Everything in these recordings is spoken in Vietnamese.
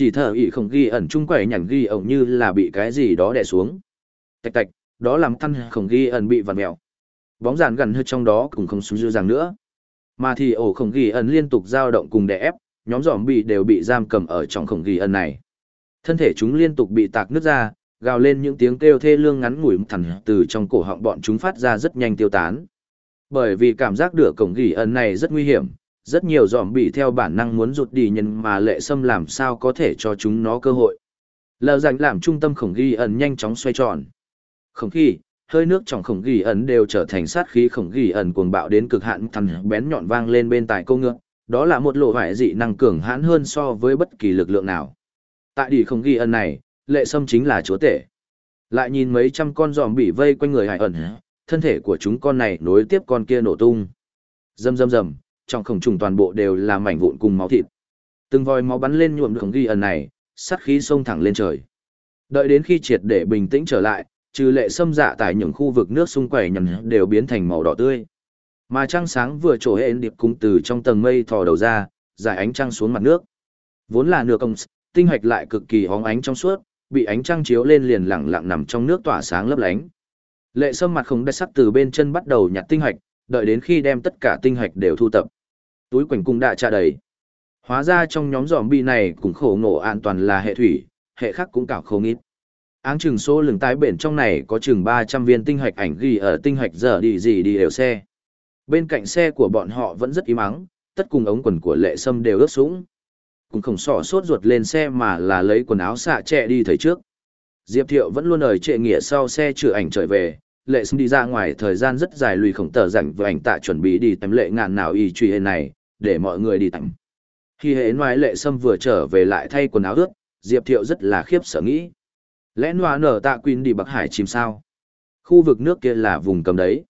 Chỉ thở ỉ không ghi ẩn chung quẩy nhằn ghi ổng như là bị cái gì đó đè xuống. Tạch tạch, đó làm thân không ghi ẩn bị vặn mèo. Bóng dàn gần hơn trong đó cũng không xuống dư rằng nữa. Mà thì ổ không ghi ẩn liên tục dao động cùng đè ép, nhóm giòm bị đều bị giam cầm ở trong không ghi ẩn này. Thân thể chúng liên tục bị tạc nứt ra, gào lên những tiếng kêu thê lương ngắn ngủi thẳng từ trong cổ họng bọn chúng phát ra rất nhanh tiêu tán. Bởi vì cảm giác đửa cổng ghi ẩn này rất nguy hiểm, rất nhiều giòm bị theo bản năng muốn rụt đi nhân mà lệ sâm làm sao có thể cho chúng nó cơ hội. Lờ dành làm trung tâm khổng ghi ẩn nhanh chóng xoay tròn. Khổng khí, hơi nước trong khổng ghi ẩn đều trở thành sát khí khổng ghi ẩn cuồng bạo đến cực hạn thằn bén nhọn vang lên bên tại câu ngựa. Đó là một lộ vải dị năng cường hãn hơn so với bất kỳ lực lượng nào. Tại đi khổng ghi ẩn này, lệ sâm chính là chúa tể. Lại nhìn mấy trăm con giòm bị vây quanh người hải ẩn, thân thể của chúng con này nối tiếp con kia nổ tung. Rầm rầm rầm, trong khổng trùng toàn bộ đều là mảnh vụn cùng máu thịt. Từng vòi máu bắn lên nhuộm được ghi ẩn này, sát khí xông thẳng lên trời. Đợi đến khi triệt để bình tĩnh trở lại, trừ lệ xâm dạ tại những khu vực nước xung quanh nhằn đều biến thành màu đỏ tươi. Mà trăng sáng vừa trổ hên điệp cung từ trong tầng mây thò đầu ra, giải ánh trăng xuống mặt nước. Vốn là nửa công, tinh hạch lại cực kỳ hóng ánh trong suốt, bị ánh trăng chiếu lên liền lặng lặng nằm trong nước tỏa sáng lấp lánh. Lệ sâm mặt không đai sắc từ bên chân bắt đầu nhặt tinh hạch, đợi đến khi đem tất cả tinh hạch đều thu tập. Túi quảnh cung đã trà đầy. Hóa ra trong nhóm giòm bi này cũng khổ ngộ an toàn là hệ thủy, hệ khác cũng cảo không ít. Áng chừng số lượng tái bển trong này có chừng 300 viên tinh hạch ảnh ghi ở tinh hạch giờ đi gì đi đều xe. Bên cạnh xe của bọn họ vẫn rất im ắng, tất cùng ống quần của lệ sâm đều ướt sũng. Cũng không sỏ sốt ruột lên xe mà là lấy quần áo xạ trẻ đi thấy trước. Diệp Thiệu vẫn luôn ở trệ nghĩa sau xe chữa ảnh trở về, lệ sâm đi ra ngoài thời gian rất dài lùi khổng tờ rảnh với ảnh tạ chuẩn bị đi tấm lệ ngàn nào y truy hên này, để mọi người đi tắm. Khi hệ ngoài lệ sâm vừa trở về lại thay quần áo ướt, Diệp Thiệu rất là khiếp sợ nghĩ. Lẽ noa nở tạ quyên đi Bắc Hải chìm sao? Khu vực nước kia là vùng cầm đấy.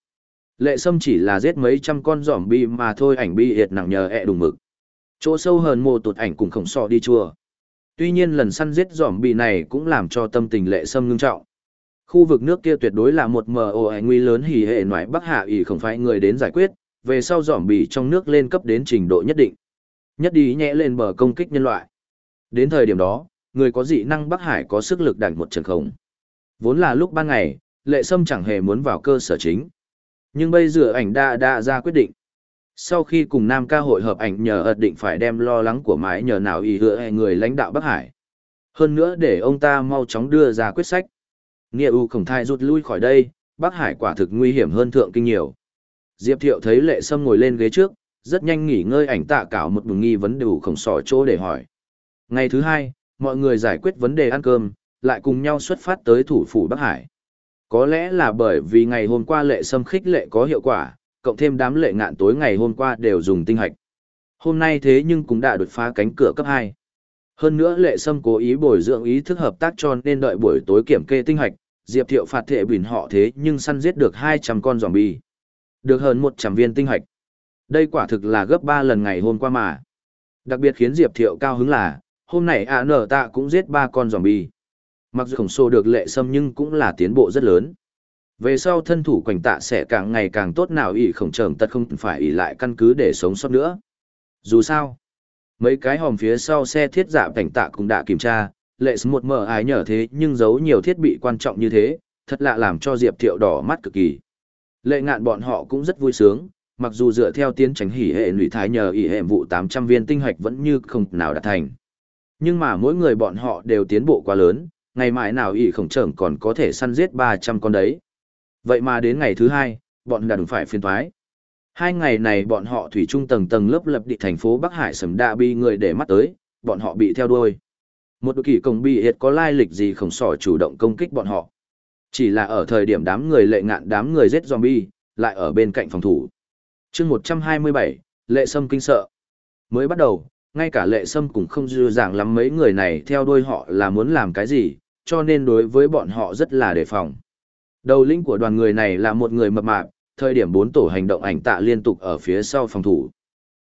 Lệ sâm chỉ là giết mấy trăm con giỏm bi mà thôi ảnh bi hiệt nặng nhờ ẹ đùng mực. Chỗ sâu hơn mồ tụt ảnh cùng khổng sọ đi chùa. Tuy nhiên lần săn giết giỏm bi này cũng làm cho tâm tình lệ sâm ngưng trọng. Khu vực nước kia tuyệt đối là một mờ ồ nguy lớn hỉ hệ ngoại Bắc Hạ ỉ không phải người đến giải quyết, về sau dòm bì trong nước lên cấp đến trình độ nhất định. Nhất đi nhẹ lên bờ công kích nhân loại. Đến thời điểm đó, người có dị năng Bắc Hải có sức lực đảnh một trận khổng. Vốn là lúc ban ngày, lệ sâm chẳng hề muốn vào cơ sở chính. Nhưng bây giờ ảnh đã đã ra quyết định. Sau khi cùng Nam ca hội hợp ảnh nhờ ật định phải đem lo lắng của mái nhờ nào ý hứa người lãnh đạo Bắc Hải. Hơn nữa để ông ta mau chóng đưa ra quyết sách. Nghĩa U khổng thai rút lui khỏi đây, Bắc Hải quả thực nguy hiểm hơn thượng kinh nhiều. Diệp Thiệu thấy lệ sâm ngồi lên ghế trước, rất nhanh nghỉ ngơi ảnh tạ cảo một bừng nghi vấn đủ khổng sỏ chỗ để hỏi. Ngày thứ hai, mọi người giải quyết vấn đề ăn cơm, lại cùng nhau xuất phát tới thủ phủ Bắc Hải. Có lẽ là bởi vì ngày hôm qua lệ Sâm khích lệ có hiệu quả, cộng thêm đám lệ ngạn tối ngày hôm qua đều dùng tinh hạch. Hôm nay thế nhưng cũng đã đột phá cánh cửa cấp 2. Hơn nữa lệ sâm cố ý bồi dưỡng ý thức hợp tác cho nên đợi buổi tối kiểm kê tinh hạch, Diệp Thiệu phạt thệ bình họ thế nhưng săn giết được 200 con zombie. Được hơn 100 viên tinh hạch. Đây quả thực là gấp 3 lần ngày hôm qua mà. Đặc biệt khiến Diệp Thiệu cao hứng là, hôm nay ạ nở tạ cũng giết 3 con zombie. Mặc dù khổng sô được lệ sâm nhưng cũng là tiến bộ rất lớn. Về sau thân thủ quảnh tạ sẽ càng ngày càng tốt nào ỷ khổng trởm tật không phải ỷ lại căn cứ để sống sót nữa. Dù sao, mấy cái hòm phía sau xe thiết dạ giả cảnh tạ cũng đã kiểm tra, lệ sâm một mở ái nhở thế nhưng giấu nhiều thiết bị quan trọng như thế, thật lạ làm cho Diệp Thiệu đỏ mắt cực kỳ. Lệ ngạn bọn họ cũng rất vui sướng, mặc dù dựa theo tiến tránh hỉ hệ lụy thái nhờ ỉ hệ vụ 800 viên tinh hạch vẫn như không nào đạt thành. Nhưng mà mỗi người bọn họ đều tiến bộ quá lớn, ngày mai nào ỉ khổng trưởng còn có thể săn giết 300 con đấy. Vậy mà đến ngày thứ hai, bọn đã đúng phải phiên thoái. Hai ngày này bọn họ thủy trung tầng tầng lớp lập địa thành phố Bắc Hải sầm đa bi người để mắt tới, bọn họ bị theo đuôi. Một đội kỳ công bị hiệt có lai lịch gì khổng sỏ chủ động công kích bọn họ. Chỉ là ở thời điểm đám người lệ ngạn đám người giết zombie, lại ở bên cạnh phòng thủ. chương 127, lệ sâm kinh sợ. Mới bắt đầu, ngay cả lệ sâm cũng không dư dàng lắm mấy người này theo đuôi họ là muốn làm cái gì, cho nên đối với bọn họ rất là đề phòng. Đầu lĩnh của đoàn người này là một người mập mạp, thời điểm bốn tổ hành động ảnh tạ liên tục ở phía sau phòng thủ.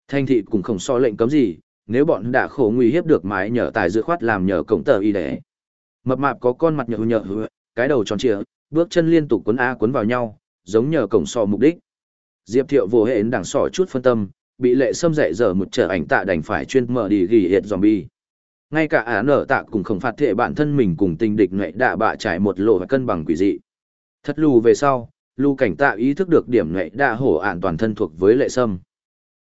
Thanh thị cũng không so lệnh cấm gì, nếu bọn đã khổ nguy hiếp được mái nhờ tài dự khoát làm nhờ cổng tờ y đẻ. Mập mạp có con mặt nhợ nhợ cái đầu tròn trịa, bước chân liên tục cuốn a cuốn vào nhau, giống nhờ cổng sò mục đích. Diệp Thiệu vô hệ đằng sỏ chút phân tâm, bị lệ xâm dậy giờ một trở ảnh tạ đành phải chuyên mở đi ghi hiệt zombie. Ngay cả án ở tạ cũng không phạt thể bản thân mình cùng tình địch nệ đạ bạ trải một lộ và cân bằng quỷ dị. Thật lù về sau, lù cảnh tạ ý thức được điểm nệ đạ hổ ạn toàn thân thuộc với lệ sâm.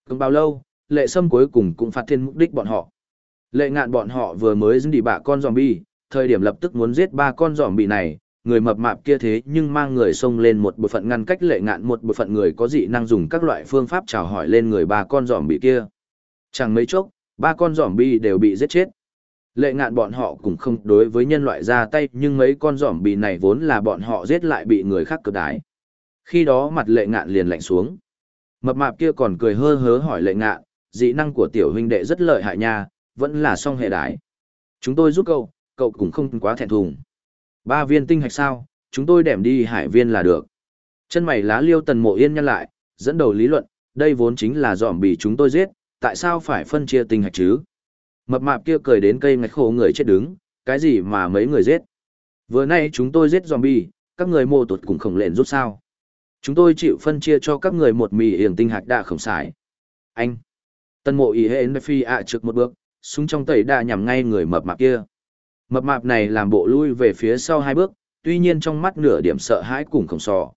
Không bao lâu, lệ sâm cuối cùng cũng phát thiên mục đích bọn họ. Lệ ngạn bọn họ vừa mới dính đi bạ con zombie, thời điểm lập tức muốn giết ba con zombie này, người mập mạp kia thế nhưng mang người xông lên một bộ phận ngăn cách lệ ngạn một bộ phận người có dị năng dùng các loại phương pháp chào hỏi lên người ba con giỏm bị kia. Chẳng mấy chốc, ba con giỏm bị đều bị giết chết. Lệ ngạn bọn họ cũng không đối với nhân loại ra tay nhưng mấy con giỏm bị này vốn là bọn họ giết lại bị người khác cực đái. Khi đó mặt lệ ngạn liền lạnh xuống. Mập mạp kia còn cười hơ hớ hỏi lệ ngạn, dị năng của tiểu huynh đệ rất lợi hại nha, vẫn là song hệ đái. Chúng tôi giúp cậu, cậu cũng không quá thẹn thùng. Ba viên tinh hạch sao, chúng tôi đẻm đi hải viên là được. Chân mày lá liêu tần mộ yên nhăn lại, dẫn đầu lý luận, đây vốn chính là dòm bì chúng tôi giết, tại sao phải phân chia tinh hạch chứ? Mập mạp kia cười đến cây ngạch khổ người chết đứng, cái gì mà mấy người giết? Vừa nay chúng tôi giết zombie, các người mô tuột cũng khổng lện rút sao. Chúng tôi chịu phân chia cho các người một mì hiển tinh hạch đã khổng xài. Anh! Tân mộ ý hệ phi ạ trước một bước, súng trong tẩy đã nhằm ngay người mập mạp kia. Mập mạp này làm bộ lui về phía sau hai bước, tuy nhiên trong mắt nửa điểm sợ hãi cùng khổng sò.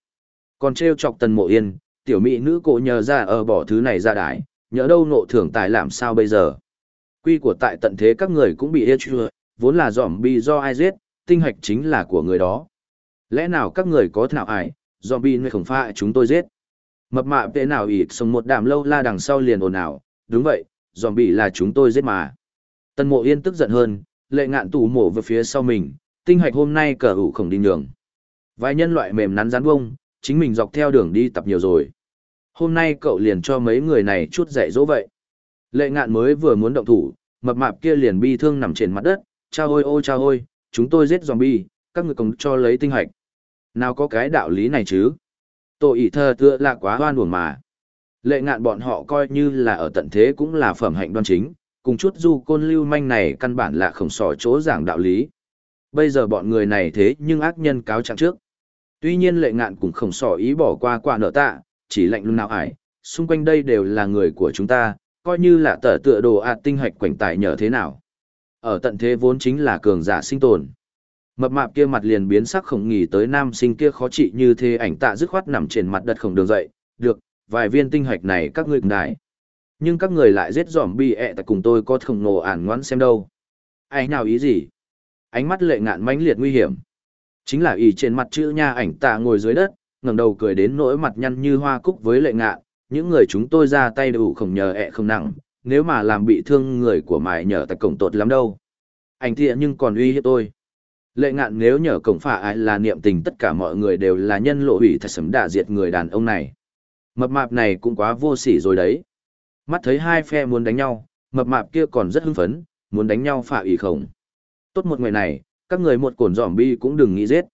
Còn treo chọc tần mộ yên, tiểu mỹ nữ cổ nhờ ra ở bỏ thứ này ra đái, nhỡ đâu nộ thưởng tài làm sao bây giờ. Quy của tại tận thế các người cũng bị hết chưa, vốn là giỏm bi do ai giết, tinh hạch chính là của người đó. Lẽ nào các người có nào giỏm bi nơi không phải chúng tôi giết. Mập mạp tệ nào ịt sống một đàm lâu la đằng sau liền ồn ào, đúng vậy, zombie là chúng tôi giết mà. Tần mộ yên tức giận hơn, lệ ngạn tủ mổ về phía sau mình, tinh hoạch hôm nay cờ ủ khổng đi nhường. Vài nhân loại mềm nắn rán bông, chính mình dọc theo đường đi tập nhiều rồi. Hôm nay cậu liền cho mấy người này chút dạy dỗ vậy. Lệ ngạn mới vừa muốn động thủ, mập mạp kia liền bi thương nằm trên mặt đất, cha ôi ô cha ôi, chúng tôi giết zombie, các người cùng cho lấy tinh hoạch. Nào có cái đạo lý này chứ? Tội ỷ thơ tựa là quá hoan uổng mà. Lệ ngạn bọn họ coi như là ở tận thế cũng là phẩm hạnh đoan chính, cùng chút du côn lưu manh này căn bản là khổng sỏ chỗ giảng đạo lý. Bây giờ bọn người này thế nhưng ác nhân cáo trạng trước. Tuy nhiên lệ ngạn cũng khổng sỏ ý bỏ qua quả nợ tạ, chỉ lạnh lùng nào ải, xung quanh đây đều là người của chúng ta, coi như là tờ tựa đồ ạt tinh hoạch quảnh tài nhờ thế nào. Ở tận thế vốn chính là cường giả sinh tồn. Mập mạp kia mặt liền biến sắc khổng nghỉ tới nam sinh kia khó trị như thế ảnh tạ dứt khoát nằm trên mặt đất khổng đường dậy, được, vài viên tinh hoạch này các ngươi đại. Nhưng các người lại giết dòm bi ẹ tại cùng tôi có khổng nổ ản ngoãn xem đâu. Ai nào ý gì? Ánh mắt lệ ngạn mãnh liệt nguy hiểm. Chính là ý trên mặt chữ nha ảnh tạ ngồi dưới đất, ngẩng đầu cười đến nỗi mặt nhăn như hoa cúc với lệ ngạn. Những người chúng tôi ra tay đủ khổng nhờ ẹ không nặng, nếu mà làm bị thương người của mài nhờ tại cổng tột lắm đâu. Ảnh thiện nhưng còn uy hiếp tôi. Lệ ngạn nếu nhờ cổng phả ai là niệm tình tất cả mọi người đều là nhân lộ hủy thật sấm đả diệt người đàn ông này. Mập mạp này cũng quá vô sỉ rồi đấy. Mắt thấy hai phe muốn đánh nhau, mập mạp kia còn rất hưng phấn, muốn đánh nhau phạ ủy khổng. Tốt một người này, các người một cồn giỏm bi cũng đừng nghĩ giết.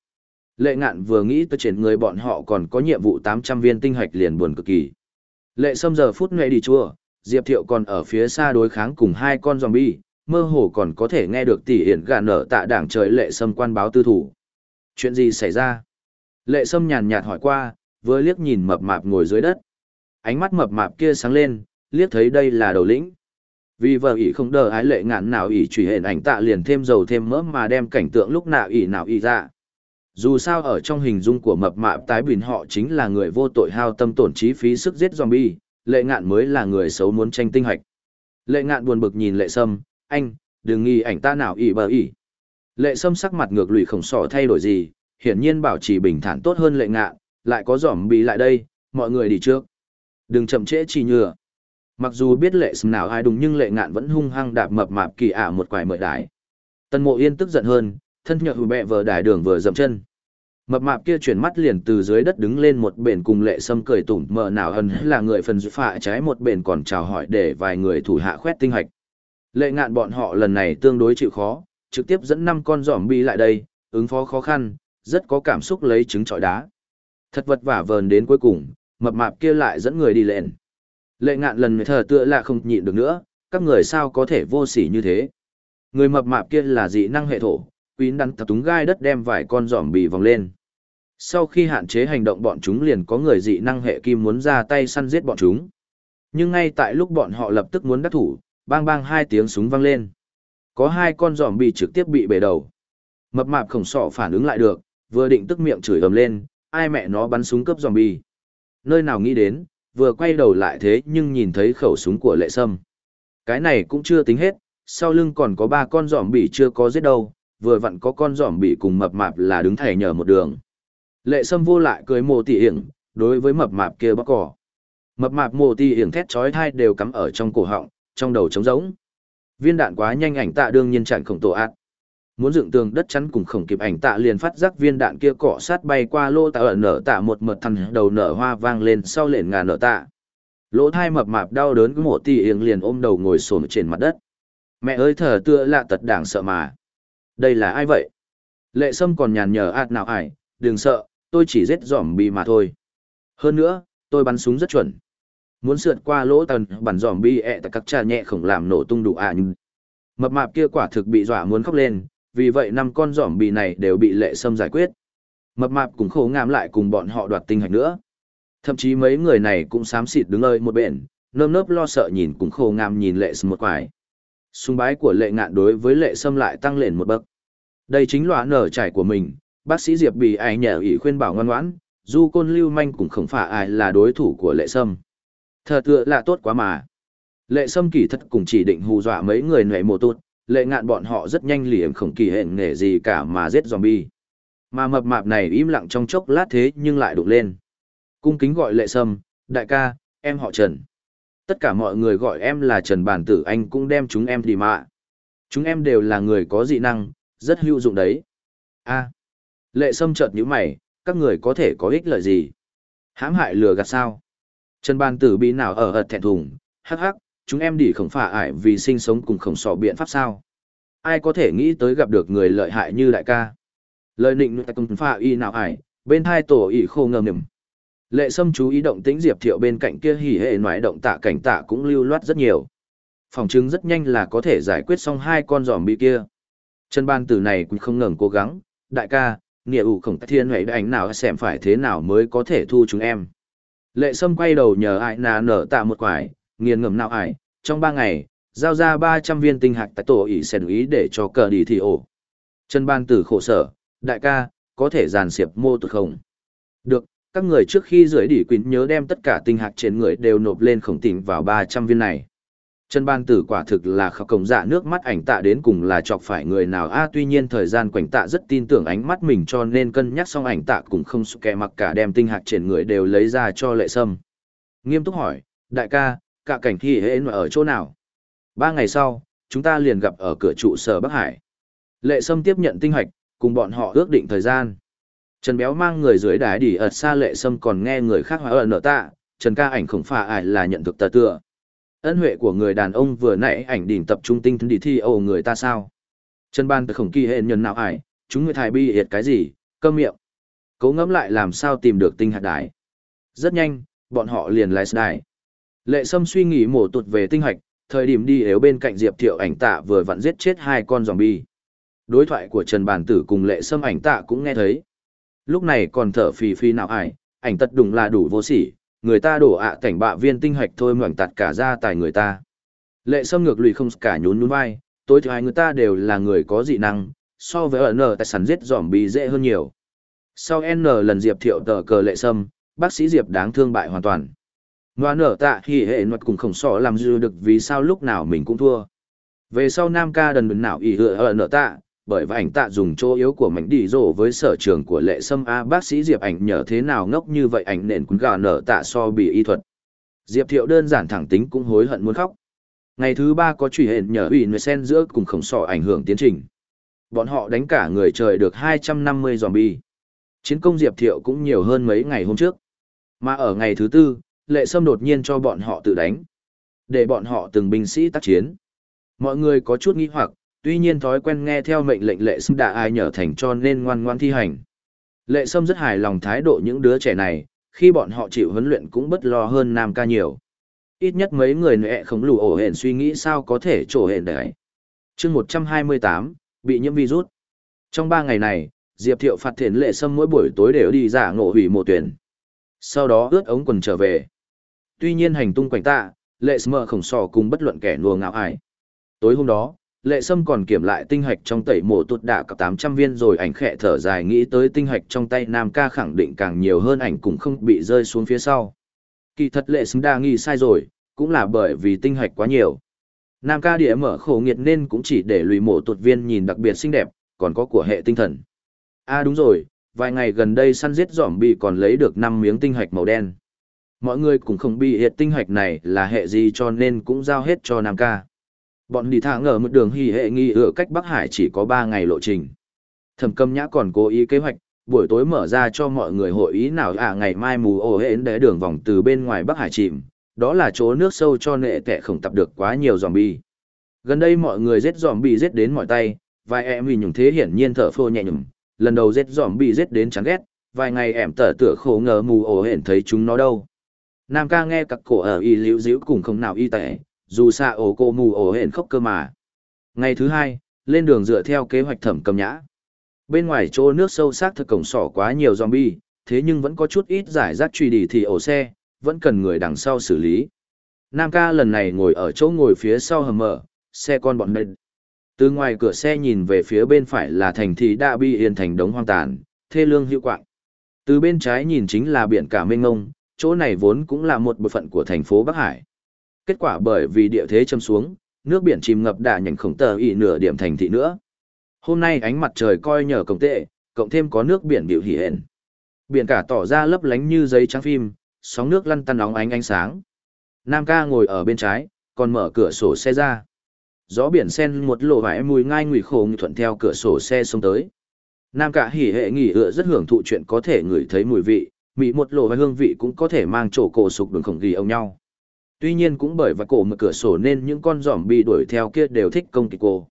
Lệ ngạn vừa nghĩ tới trên người bọn họ còn có nhiệm vụ 800 viên tinh hạch liền buồn cực kỳ. Lệ xâm giờ phút này đi chua, Diệp Thiệu còn ở phía xa đối kháng cùng hai con zombie, mơ hồ còn có thể nghe được tỷ hiển gà nở tạ đảng trời lệ sâm quan báo tư thủ. Chuyện gì xảy ra? Lệ sâm nhàn nhạt hỏi qua, vừa liếc nhìn mập mạp ngồi dưới đất. Ánh mắt mập mạp kia sáng lên, liếc thấy đây là đầu lĩnh. Vì vợ ỷ không đờ ái lệ ngạn nào ỷ truy hển ảnh tạ liền thêm dầu thêm mỡ mà đem cảnh tượng lúc nào ỷ nào ỷ ra. Dù sao ở trong hình dung của mập mạp tái bình họ chính là người vô tội hao tâm tổn trí phí sức giết zombie, lệ ngạn mới là người xấu muốn tranh tinh hoạch. Lệ ngạn buồn bực nhìn lệ sâm, anh, đừng nghi ảnh ta nào ỷ bờ ỷ. Lệ sâm sắc mặt ngược lùi khổng sỏ thay đổi gì, hiển nhiên bảo trì bình thản tốt hơn lệ ngạn, lại có giỏm bị lại đây, mọi người đi trước. Đừng chậm trễ chỉ nhựa. Mặc dù biết lệ sâm nào ai đúng nhưng lệ ngạn vẫn hung hăng đạp mập mạp kỳ ả một quải mợi đái. Tân mộ yên tức giận hơn, thân nhợ hù bẹ vờ đài đường vừa dậm chân. Mập mạp kia chuyển mắt liền từ dưới đất đứng lên một bển cùng lệ sâm cười tủm mờ nào hơn là người phần phạ trái một bển còn chào hỏi để vài người thủ hạ khoét tinh hạch. Lệ ngạn bọn họ lần này tương đối chịu khó, trực tiếp dẫn năm con giỏm bi lại đây, ứng phó khó khăn, rất có cảm xúc lấy trứng trọi đá. Thật vật vả vờn đến cuối cùng, mập mạp kia lại dẫn người đi lên Lệ ngạn lần thờ tựa là không nhịn được nữa, các người sao có thể vô sỉ như thế. Người mập mạp kia là dị năng hệ thổ, quýn đắn tập túng gai đất đem vài con giỏm bì vòng lên. Sau khi hạn chế hành động bọn chúng liền có người dị năng hệ kim muốn ra tay săn giết bọn chúng. Nhưng ngay tại lúc bọn họ lập tức muốn đắc thủ, bang bang hai tiếng súng vang lên. Có hai con giòm bì trực tiếp bị bể đầu. Mập mạp khổng sọ phản ứng lại được, vừa định tức miệng chửi ầm lên, ai mẹ nó bắn súng cướp zombie. Nơi nào nghĩ đến, vừa quay đầu lại thế nhưng nhìn thấy khẩu súng của lệ sâm. Cái này cũng chưa tính hết, sau lưng còn có ba con giòm bị chưa có giết đâu, vừa vặn có con giòm bị cùng mập mạp là đứng thẻ nhờ một đường. Lệ sâm vô lại cưới mồ tỉ hiển, đối với mập mạp kia bóc cỏ. Mập mạp mồ tỉ hiển thét chói thai đều cắm ở trong cổ họng, trong đầu trống rỗng. Viên đạn quá nhanh ảnh tạ đương nhiên chặn khổng tổ ạt. Muốn dựng tường đất chắn cùng khổng kịp ảnh tạ liền phát giác viên đạn kia cọ sát bay qua lô tạ ở nở tạ một mật thằng đầu nở hoa vang lên sau lện ngà nở tạ. Lỗ thai mập mạp đau đớn cứ một tỉ hiểm liền ôm đầu ngồi xổm trên mặt đất. Mẹ ơi thở tựa lạ tật đảng sợ mà. Đây là ai vậy? Lệ sâm còn nhàn nhở ạt nào ải, đừng sợ, tôi chỉ giết giỏm bi mà thôi. Hơn nữa, tôi bắn súng rất chuẩn. Muốn sượt qua lỗ tần, bắn giỏm bi ẹ tại các cha nhẹ khổng làm nổ tung đủ ạ nhưng. Mập mạp kia quả thực bị dọa muốn khóc lên, vì vậy năm con giỏm bì này đều bị lệ sâm giải quyết. Mập mạp cũng khổ lại cùng bọn họ đoạt tinh hạch nữa. Thậm chí mấy người này cũng xám xịt đứng ơi một bên, nơm nớp lo sợ nhìn cũng khổ ngạm nhìn lệ sâm một quải. Sùng bái của lệ ngạn đối với lệ sâm lại tăng lên một bậc. Đây chính là nở trải của mình, bác sĩ Diệp bị ai nhờ ý khuyên bảo ngoan ngoãn, dù côn lưu manh cũng không phải ai là đối thủ của lệ sâm. Thật tựa là tốt quá mà. Lệ sâm kỳ thật cũng chỉ định hù dọa mấy người nệ mồ tốt, lệ ngạn bọn họ rất nhanh liềm khổng kỳ hẹn nghề gì cả mà giết zombie. Mà mập mạp này im lặng trong chốc lát thế nhưng lại đụng lên. Cung kính gọi lệ sâm, đại ca, em họ Trần. Tất cả mọi người gọi em là Trần Bản Tử Anh cũng đem chúng em đi mạ. Chúng em đều là người có dị năng, rất hữu dụng đấy. a lệ sâm chợt nhíu mày, các người có thể có ích lợi gì? Hãm hại lừa gạt sao? Trần Bản Tử bị nào ở ợt thẹn thùng, hắc hắc, chúng em đi khổng phả ải vì sinh sống cùng khổng sọ biện pháp sao? Ai có thể nghĩ tới gặp được người lợi hại như đại ca? lời nịnh nuôi cùng phả y nào ải, bên hai tổ ỉ khô ngầm nhầm. Lệ Sâm chú ý động tĩnh Diệp Thiệu bên cạnh kia hỉ hệ ngoại động tạ cảnh tạ cũng lưu loát rất nhiều. Phòng chứng rất nhanh là có thể giải quyết xong hai con giòm bị kia. chân ban tử này cũng không ngừng cố gắng, đại ca, nghĩa ủ khổng thiên huệ ảnh nào xem phải thế nào mới có thể thu chúng em. Lệ Sâm quay đầu nhờ ai nà nở tạ một quải, nghiền ngầm nào ải, trong ba ngày, giao ra ba trăm viên tinh hạch tại tổ ỉ sen ý để cho cờ đi thì ổ. Trần ban tử khổ sở, đại ca, có thể giàn xiệp mô tụt không? Được, các người trước khi rưỡi đỉ quýnh nhớ đem tất cả tinh hạt trên người đều nộp lên khổng tỉnh vào ba trăm viên này. Trần ban tử quả thực là khóc cổng dạ nước mắt ảnh tạ đến cùng là chọc phải người nào a tuy nhiên thời gian quảnh tạ rất tin tưởng ánh mắt mình cho nên cân nhắc xong ảnh tạ cũng không kẻ mặc cả đem tinh hạt trên người đều lấy ra cho lệ sâm. Nghiêm túc hỏi, đại ca, cả cảnh thi hệ ở chỗ nào? Ba ngày sau, chúng ta liền gặp ở cửa trụ sở Bắc Hải. Lệ sâm tiếp nhận tinh hạch, cùng bọn họ ước định thời gian. Trần Béo mang người dưới đái đi ở xa lệ sâm còn nghe người khác hỏi ở nợ tạ, Trần ca ảnh không phà ải là nhận thực tờ tựa. Ân huệ của người đàn ông vừa nãy ảnh đỉnh tập trung tinh thần đi thi ồ người ta sao. Trần ban từ khổng kỳ hệ nhân nào ải, chúng người thải bi hiệt cái gì, cơm miệng. Cố ngẫm lại làm sao tìm được tinh hạt đái. Rất nhanh, bọn họ liền lái đài. Lệ sâm suy nghĩ mổ tụt về tinh hạch, thời điểm đi yếu bên cạnh Diệp Thiệu ảnh tạ vừa vặn giết chết hai con zombie. Đối thoại của Trần Bản Tử cùng Lệ Sâm ảnh tạ cũng nghe thấy. Lúc này còn thở phì phì nào ải, ảnh tật đùng là đủ vô sỉ, người ta đổ ạ cảnh bạ viên tinh hạch thôi ngoảnh tạt cả ra tài người ta. Lệ sâm ngược lùi không cả nhún nhún vai, tối thứ hai người ta đều là người có dị năng, so với ở N tài sản giết giỏm bị dễ hơn nhiều. Sau N lần Diệp thiệu tờ cờ lệ sâm, bác sĩ Diệp đáng thương bại hoàn toàn. Ngoà nở tạ khi hệ luật cùng khổng sọ làm dư được vì sao lúc nào mình cũng thua. Về sau Nam ca đần đần nào ý hựa ở nở tạ, bởi và ảnh tạ dùng chỗ yếu của mảnh đi rổ với sở trường của lệ sâm a. Bác sĩ diệp ảnh nhờ thế nào ngốc như vậy ảnh nền cũng gà nở tạ so bị y thuật. Diệp thiệu đơn giản thẳng tính cũng hối hận muốn khóc. Ngày thứ ba có truy hẹn nhờ ủy người sen giữa cùng khổng sọ ảnh hưởng tiến trình. Bọn họ đánh cả người trời được hai trăm năm mươi dòm bi chiến công diệp thiệu cũng nhiều hơn mấy ngày hôm trước. Mà ở ngày thứ tư lệ sâm đột nhiên cho bọn họ tự đánh để bọn họ từng binh sĩ tác chiến mọi người có chút nghĩ hoặc tuy nhiên thói quen nghe theo mệnh lệnh lệ sâm đã ai nhờ thành cho nên ngoan ngoan thi hành. Lệ sâm rất hài lòng thái độ những đứa trẻ này, khi bọn họ chịu huấn luyện cũng bất lo hơn nam ca nhiều. Ít nhất mấy người nệ không lù ổ hển suy nghĩ sao có thể trổ hển đấy. chương 128, bị nhiễm virus. Trong 3 ngày này, Diệp Thiệu phạt thiện lệ sâm mỗi buổi tối đều đi giả ngộ hủy mộ tuyển. Sau đó ướt ống quần trở về. Tuy nhiên hành tung quảnh tạ, lệ sâm khổng sò cùng bất luận kẻ nùa ngạo ải. Tối hôm đó, Lệ Sâm còn kiểm lại tinh hạch trong tẩy mộ tụt đạ cả 800 viên rồi ảnh khẽ thở dài nghĩ tới tinh hạch trong tay Nam ca khẳng định càng nhiều hơn ảnh cũng không bị rơi xuống phía sau. Kỳ thật Lệ Sâm đa nghi sai rồi, cũng là bởi vì tinh hạch quá nhiều. Nam ca địa mở khổ nghiệt nên cũng chỉ để lùi mộ tụt viên nhìn đặc biệt xinh đẹp, còn có của hệ tinh thần. À đúng rồi, vài ngày gần đây săn giết giỏm bị còn lấy được 5 miếng tinh hạch màu đen. Mọi người cũng không bị hệ tinh hạch này là hệ gì cho nên cũng giao hết cho Nam ca. Bọn đi thả ngờ một đường hy hệ nghi ở cách Bắc Hải chỉ có 3 ngày lộ trình. Thẩm cầm nhã còn cố ý kế hoạch, buổi tối mở ra cho mọi người hội ý nào à ngày mai mù ổ hến để đường vòng từ bên ngoài Bắc Hải chìm, đó là chỗ nước sâu cho nệ tệ không tập được quá nhiều zombie. Gần đây mọi người giết zombie giết đến mọi tay, vài em vì nhùng thế hiển nhiên thở phô nhẹ nhùm, lần đầu giết zombie giết đến chán ghét, vài ngày em tở tựa khổ ngờ mù ổ hển thấy chúng nó đâu. Nam ca nghe các cổ ở y liễu díu cùng không nào y tệ, dù xa ổ cô mù ổ hển khóc cơ mà. Ngày thứ hai, lên đường dựa theo kế hoạch thẩm cầm nhã. Bên ngoài chỗ nước sâu sắc thực cổng sỏ quá nhiều zombie, thế nhưng vẫn có chút ít giải rác truy đi thì ổ xe, vẫn cần người đằng sau xử lý. Nam ca lần này ngồi ở chỗ ngồi phía sau hầm mở, xe con bọn mệt. Từ ngoài cửa xe nhìn về phía bên phải là thành thị Đa Bi yên thành đống hoang tàn, thê lương hữu quạng. Từ bên trái nhìn chính là biển cả mênh ngông, chỗ này vốn cũng là một bộ phận của thành phố Bắc Hải. Kết quả bởi vì địa thế châm xuống, nước biển chìm ngập đã nhành khổng tờ ỉ nửa điểm thành thị nữa. Hôm nay ánh mặt trời coi nhờ công tệ, cộng thêm có nước biển biểu hỉ hển. Biển cả tỏ ra lấp lánh như giấy trắng phim, sóng nước lăn tăn óng ánh ánh sáng. Nam ca ngồi ở bên trái, còn mở cửa sổ xe ra. Gió biển sen một lộ vải mùi ngai ngụy khổ thuận theo cửa sổ xe xông tới. Nam cả hỉ hệ nghỉ ựa rất hưởng thụ chuyện có thể ngửi thấy mùi vị, mỹ một lộ và hương vị cũng có thể mang chỗ cổ sục đường khổng ghi ông nhau. Tuy nhiên cũng bởi và cổ mở cửa sổ nên những con giỏm bị đuổi theo kia đều thích công kịch cô.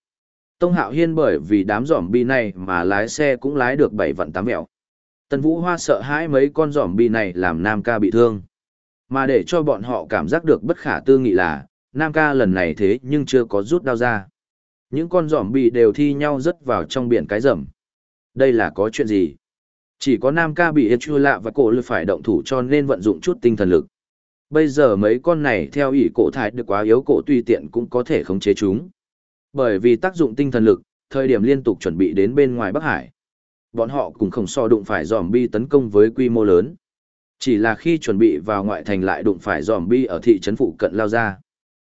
Tông Hạo Hiên bởi vì đám giỏm bi này mà lái xe cũng lái được bảy vạn tám mẹo. Tần Vũ Hoa sợ hãi mấy con giỏm bi này làm Nam ca bị thương. Mà để cho bọn họ cảm giác được bất khả tư nghị là, Nam ca lần này thế nhưng chưa có rút đao ra. Những con giỏm bi đều thi nhau rớt vào trong biển cái rầm. Đây là có chuyện gì? Chỉ có Nam ca bị chua lạ và cổ lực phải động thủ cho nên vận dụng chút tinh thần lực. Bây giờ mấy con này theo ý cổ thải được quá yếu cổ tùy tiện cũng có thể khống chế chúng. Bởi vì tác dụng tinh thần lực, thời điểm liên tục chuẩn bị đến bên ngoài Bắc Hải. Bọn họ cũng không so đụng phải giòm bi tấn công với quy mô lớn. Chỉ là khi chuẩn bị vào ngoại thành lại đụng phải giòm bi ở thị trấn phụ cận lao ra.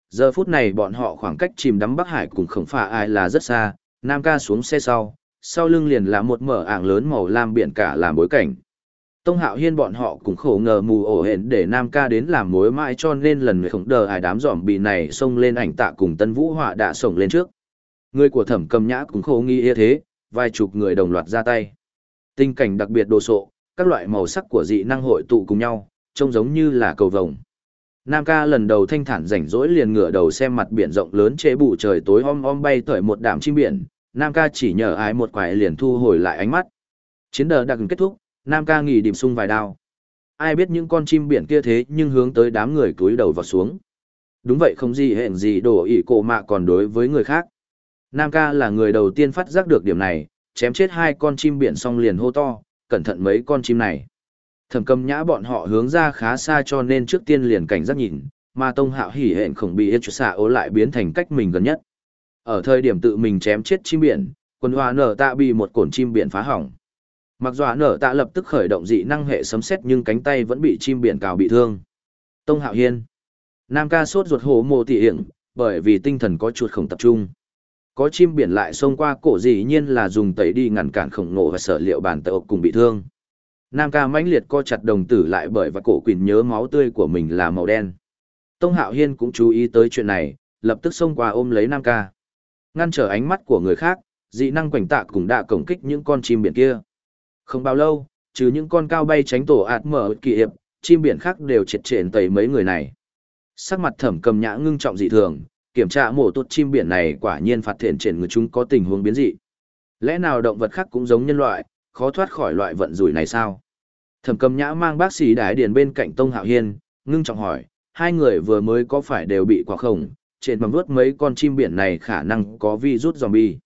Giờ phút này bọn họ khoảng cách chìm đắm Bắc Hải cùng khổng phải ai là rất xa, Nam ca xuống xe sau, sau lưng liền là một mở ảng lớn màu lam biển cả làm bối cảnh. Tông Hạo Hiên bọn họ cũng khổ ngờ mù ổ hển để Nam ca đến làm mối mãi cho nên lần người không đờ ai đám giỏm bị này xông lên ảnh tạ cùng Tân Vũ Họa đã sổng lên trước. Người của thẩm cầm nhã cũng khổ nghi như thế, vài chục người đồng loạt ra tay. Tình cảnh đặc biệt đồ sộ, các loại màu sắc của dị năng hội tụ cùng nhau, trông giống như là cầu vồng. Nam ca lần đầu thanh thản rảnh rỗi liền ngửa đầu xem mặt biển rộng lớn chế bù trời tối om om bay thổi một đám chim biển, Nam ca chỉ nhờ ai một quải liền thu hồi lại ánh mắt. Chiến đờ đặc kết thúc, Nam ca nghỉ điểm sung vài đao. Ai biết những con chim biển kia thế nhưng hướng tới đám người cúi đầu vào xuống. Đúng vậy không gì hẹn gì đổ ỉ cổ mạ còn đối với người khác. Nam ca là người đầu tiên phát giác được điểm này, chém chết hai con chim biển xong liền hô to, cẩn thận mấy con chim này. Thẩm cầm nhã bọn họ hướng ra khá xa cho nên trước tiên liền cảnh giác nhìn, mà tông hạo hỉ hẹn khổng bị hết xạ ố lại biến thành cách mình gần nhất. Ở thời điểm tự mình chém chết chim biển, quần hòa nở tạ bị một cổn chim biển phá hỏng. Mặc dọa nở tạ lập tức khởi động dị năng hệ sấm xét nhưng cánh tay vẫn bị chim biển cào bị thương. Tông hạo hiên. Nam ca sốt ruột hồ mồ tỉ hiện, bởi vì tinh thần có chuột không tập trung. Có chim biển lại xông qua cổ dĩ nhiên là dùng tẩy đi ngăn cản khổng nổ và sở liệu bàn tợ cùng bị thương. Nam ca mãnh liệt co chặt đồng tử lại bởi và cổ quỳnh nhớ máu tươi của mình là màu đen. Tông Hạo Hiên cũng chú ý tới chuyện này, lập tức xông qua ôm lấy Nam ca. Ngăn trở ánh mắt của người khác, dị năng quảnh tạ cũng đã cổng kích những con chim biển kia. Không bao lâu, trừ những con cao bay tránh tổ ạt mở kỳ hiệp, chim biển khác đều triệt trện tẩy mấy người này. Sắc mặt thẩm cầm nhã ngưng trọng dị thường, kiểm tra mổ tốt chim biển này quả nhiên phát hiện trên người chúng có tình huống biến dị. Lẽ nào động vật khác cũng giống nhân loại, khó thoát khỏi loại vận rủi này sao? Thẩm cầm nhã mang bác sĩ đái điền bên cạnh Tông Hạo Hiên, ngưng trọng hỏi, hai người vừa mới có phải đều bị quả khổng, trên mầm vuốt mấy con chim biển này khả năng có virus zombie.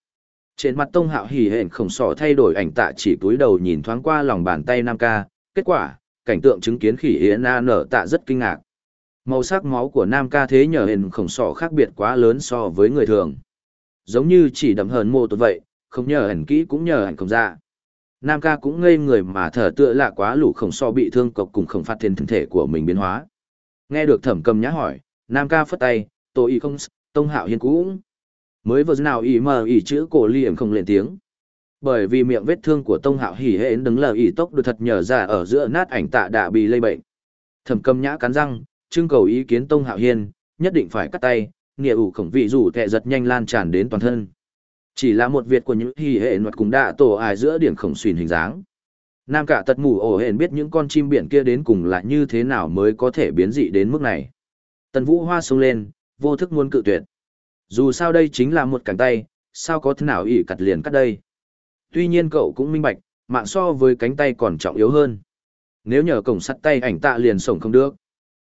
Trên mặt Tông Hạo hỉ hện khổng sỏ thay đổi ảnh tạ chỉ túi đầu nhìn thoáng qua lòng bàn tay Nam ca, kết quả, cảnh tượng chứng kiến khỉ hiến A nở tạ rất kinh ngạc. Màu sắc máu của Nam ca thế nhờ hện khổng sỏ khác biệt quá lớn so với người thường. Giống như chỉ đậm hờn mô tốt vậy, không nhờ hẳn kỹ cũng nhờ hẳn không ra. Dạ. Nam ca cũng ngây người mà thở tựa lạ quá lũ khổng so bị thương cộc cùng không phát thiên thân thể của mình biến hóa. Nghe được thẩm cầm nhã hỏi, Nam ca phất tay, tôi y không, tông hạo hiên cũng. Mới vừa nào y mờ y chữ cổ liềm không lên tiếng. Bởi vì miệng vết thương của tông hạo hỉ hễ đứng lờ y tốc được thật nhờ ra ở giữa nát ảnh tạ đã bị lây bệnh. Thẩm cầm nhã cắn răng, trưng cầu ý kiến tông hạo hiên, nhất định phải cắt tay, nghĩa ủ khổng vị rủ tệ giật nhanh lan tràn đến toàn thân. Chỉ là một việc của những hỉ hệ luật cùng đạ tổ ai giữa điểm khổng xuyên hình dáng. Nam cả tật mù ổ hển biết những con chim biển kia đến cùng là như thế nào mới có thể biến dị đến mức này. Tần vũ hoa sông lên, vô thức muốn cự tuyệt. Dù sao đây chính là một cánh tay, sao có thế nào ỉ cắt liền cắt đây. Tuy nhiên cậu cũng minh bạch, mạng so với cánh tay còn trọng yếu hơn. Nếu nhờ cổng sắt tay ảnh tạ liền sổng không được.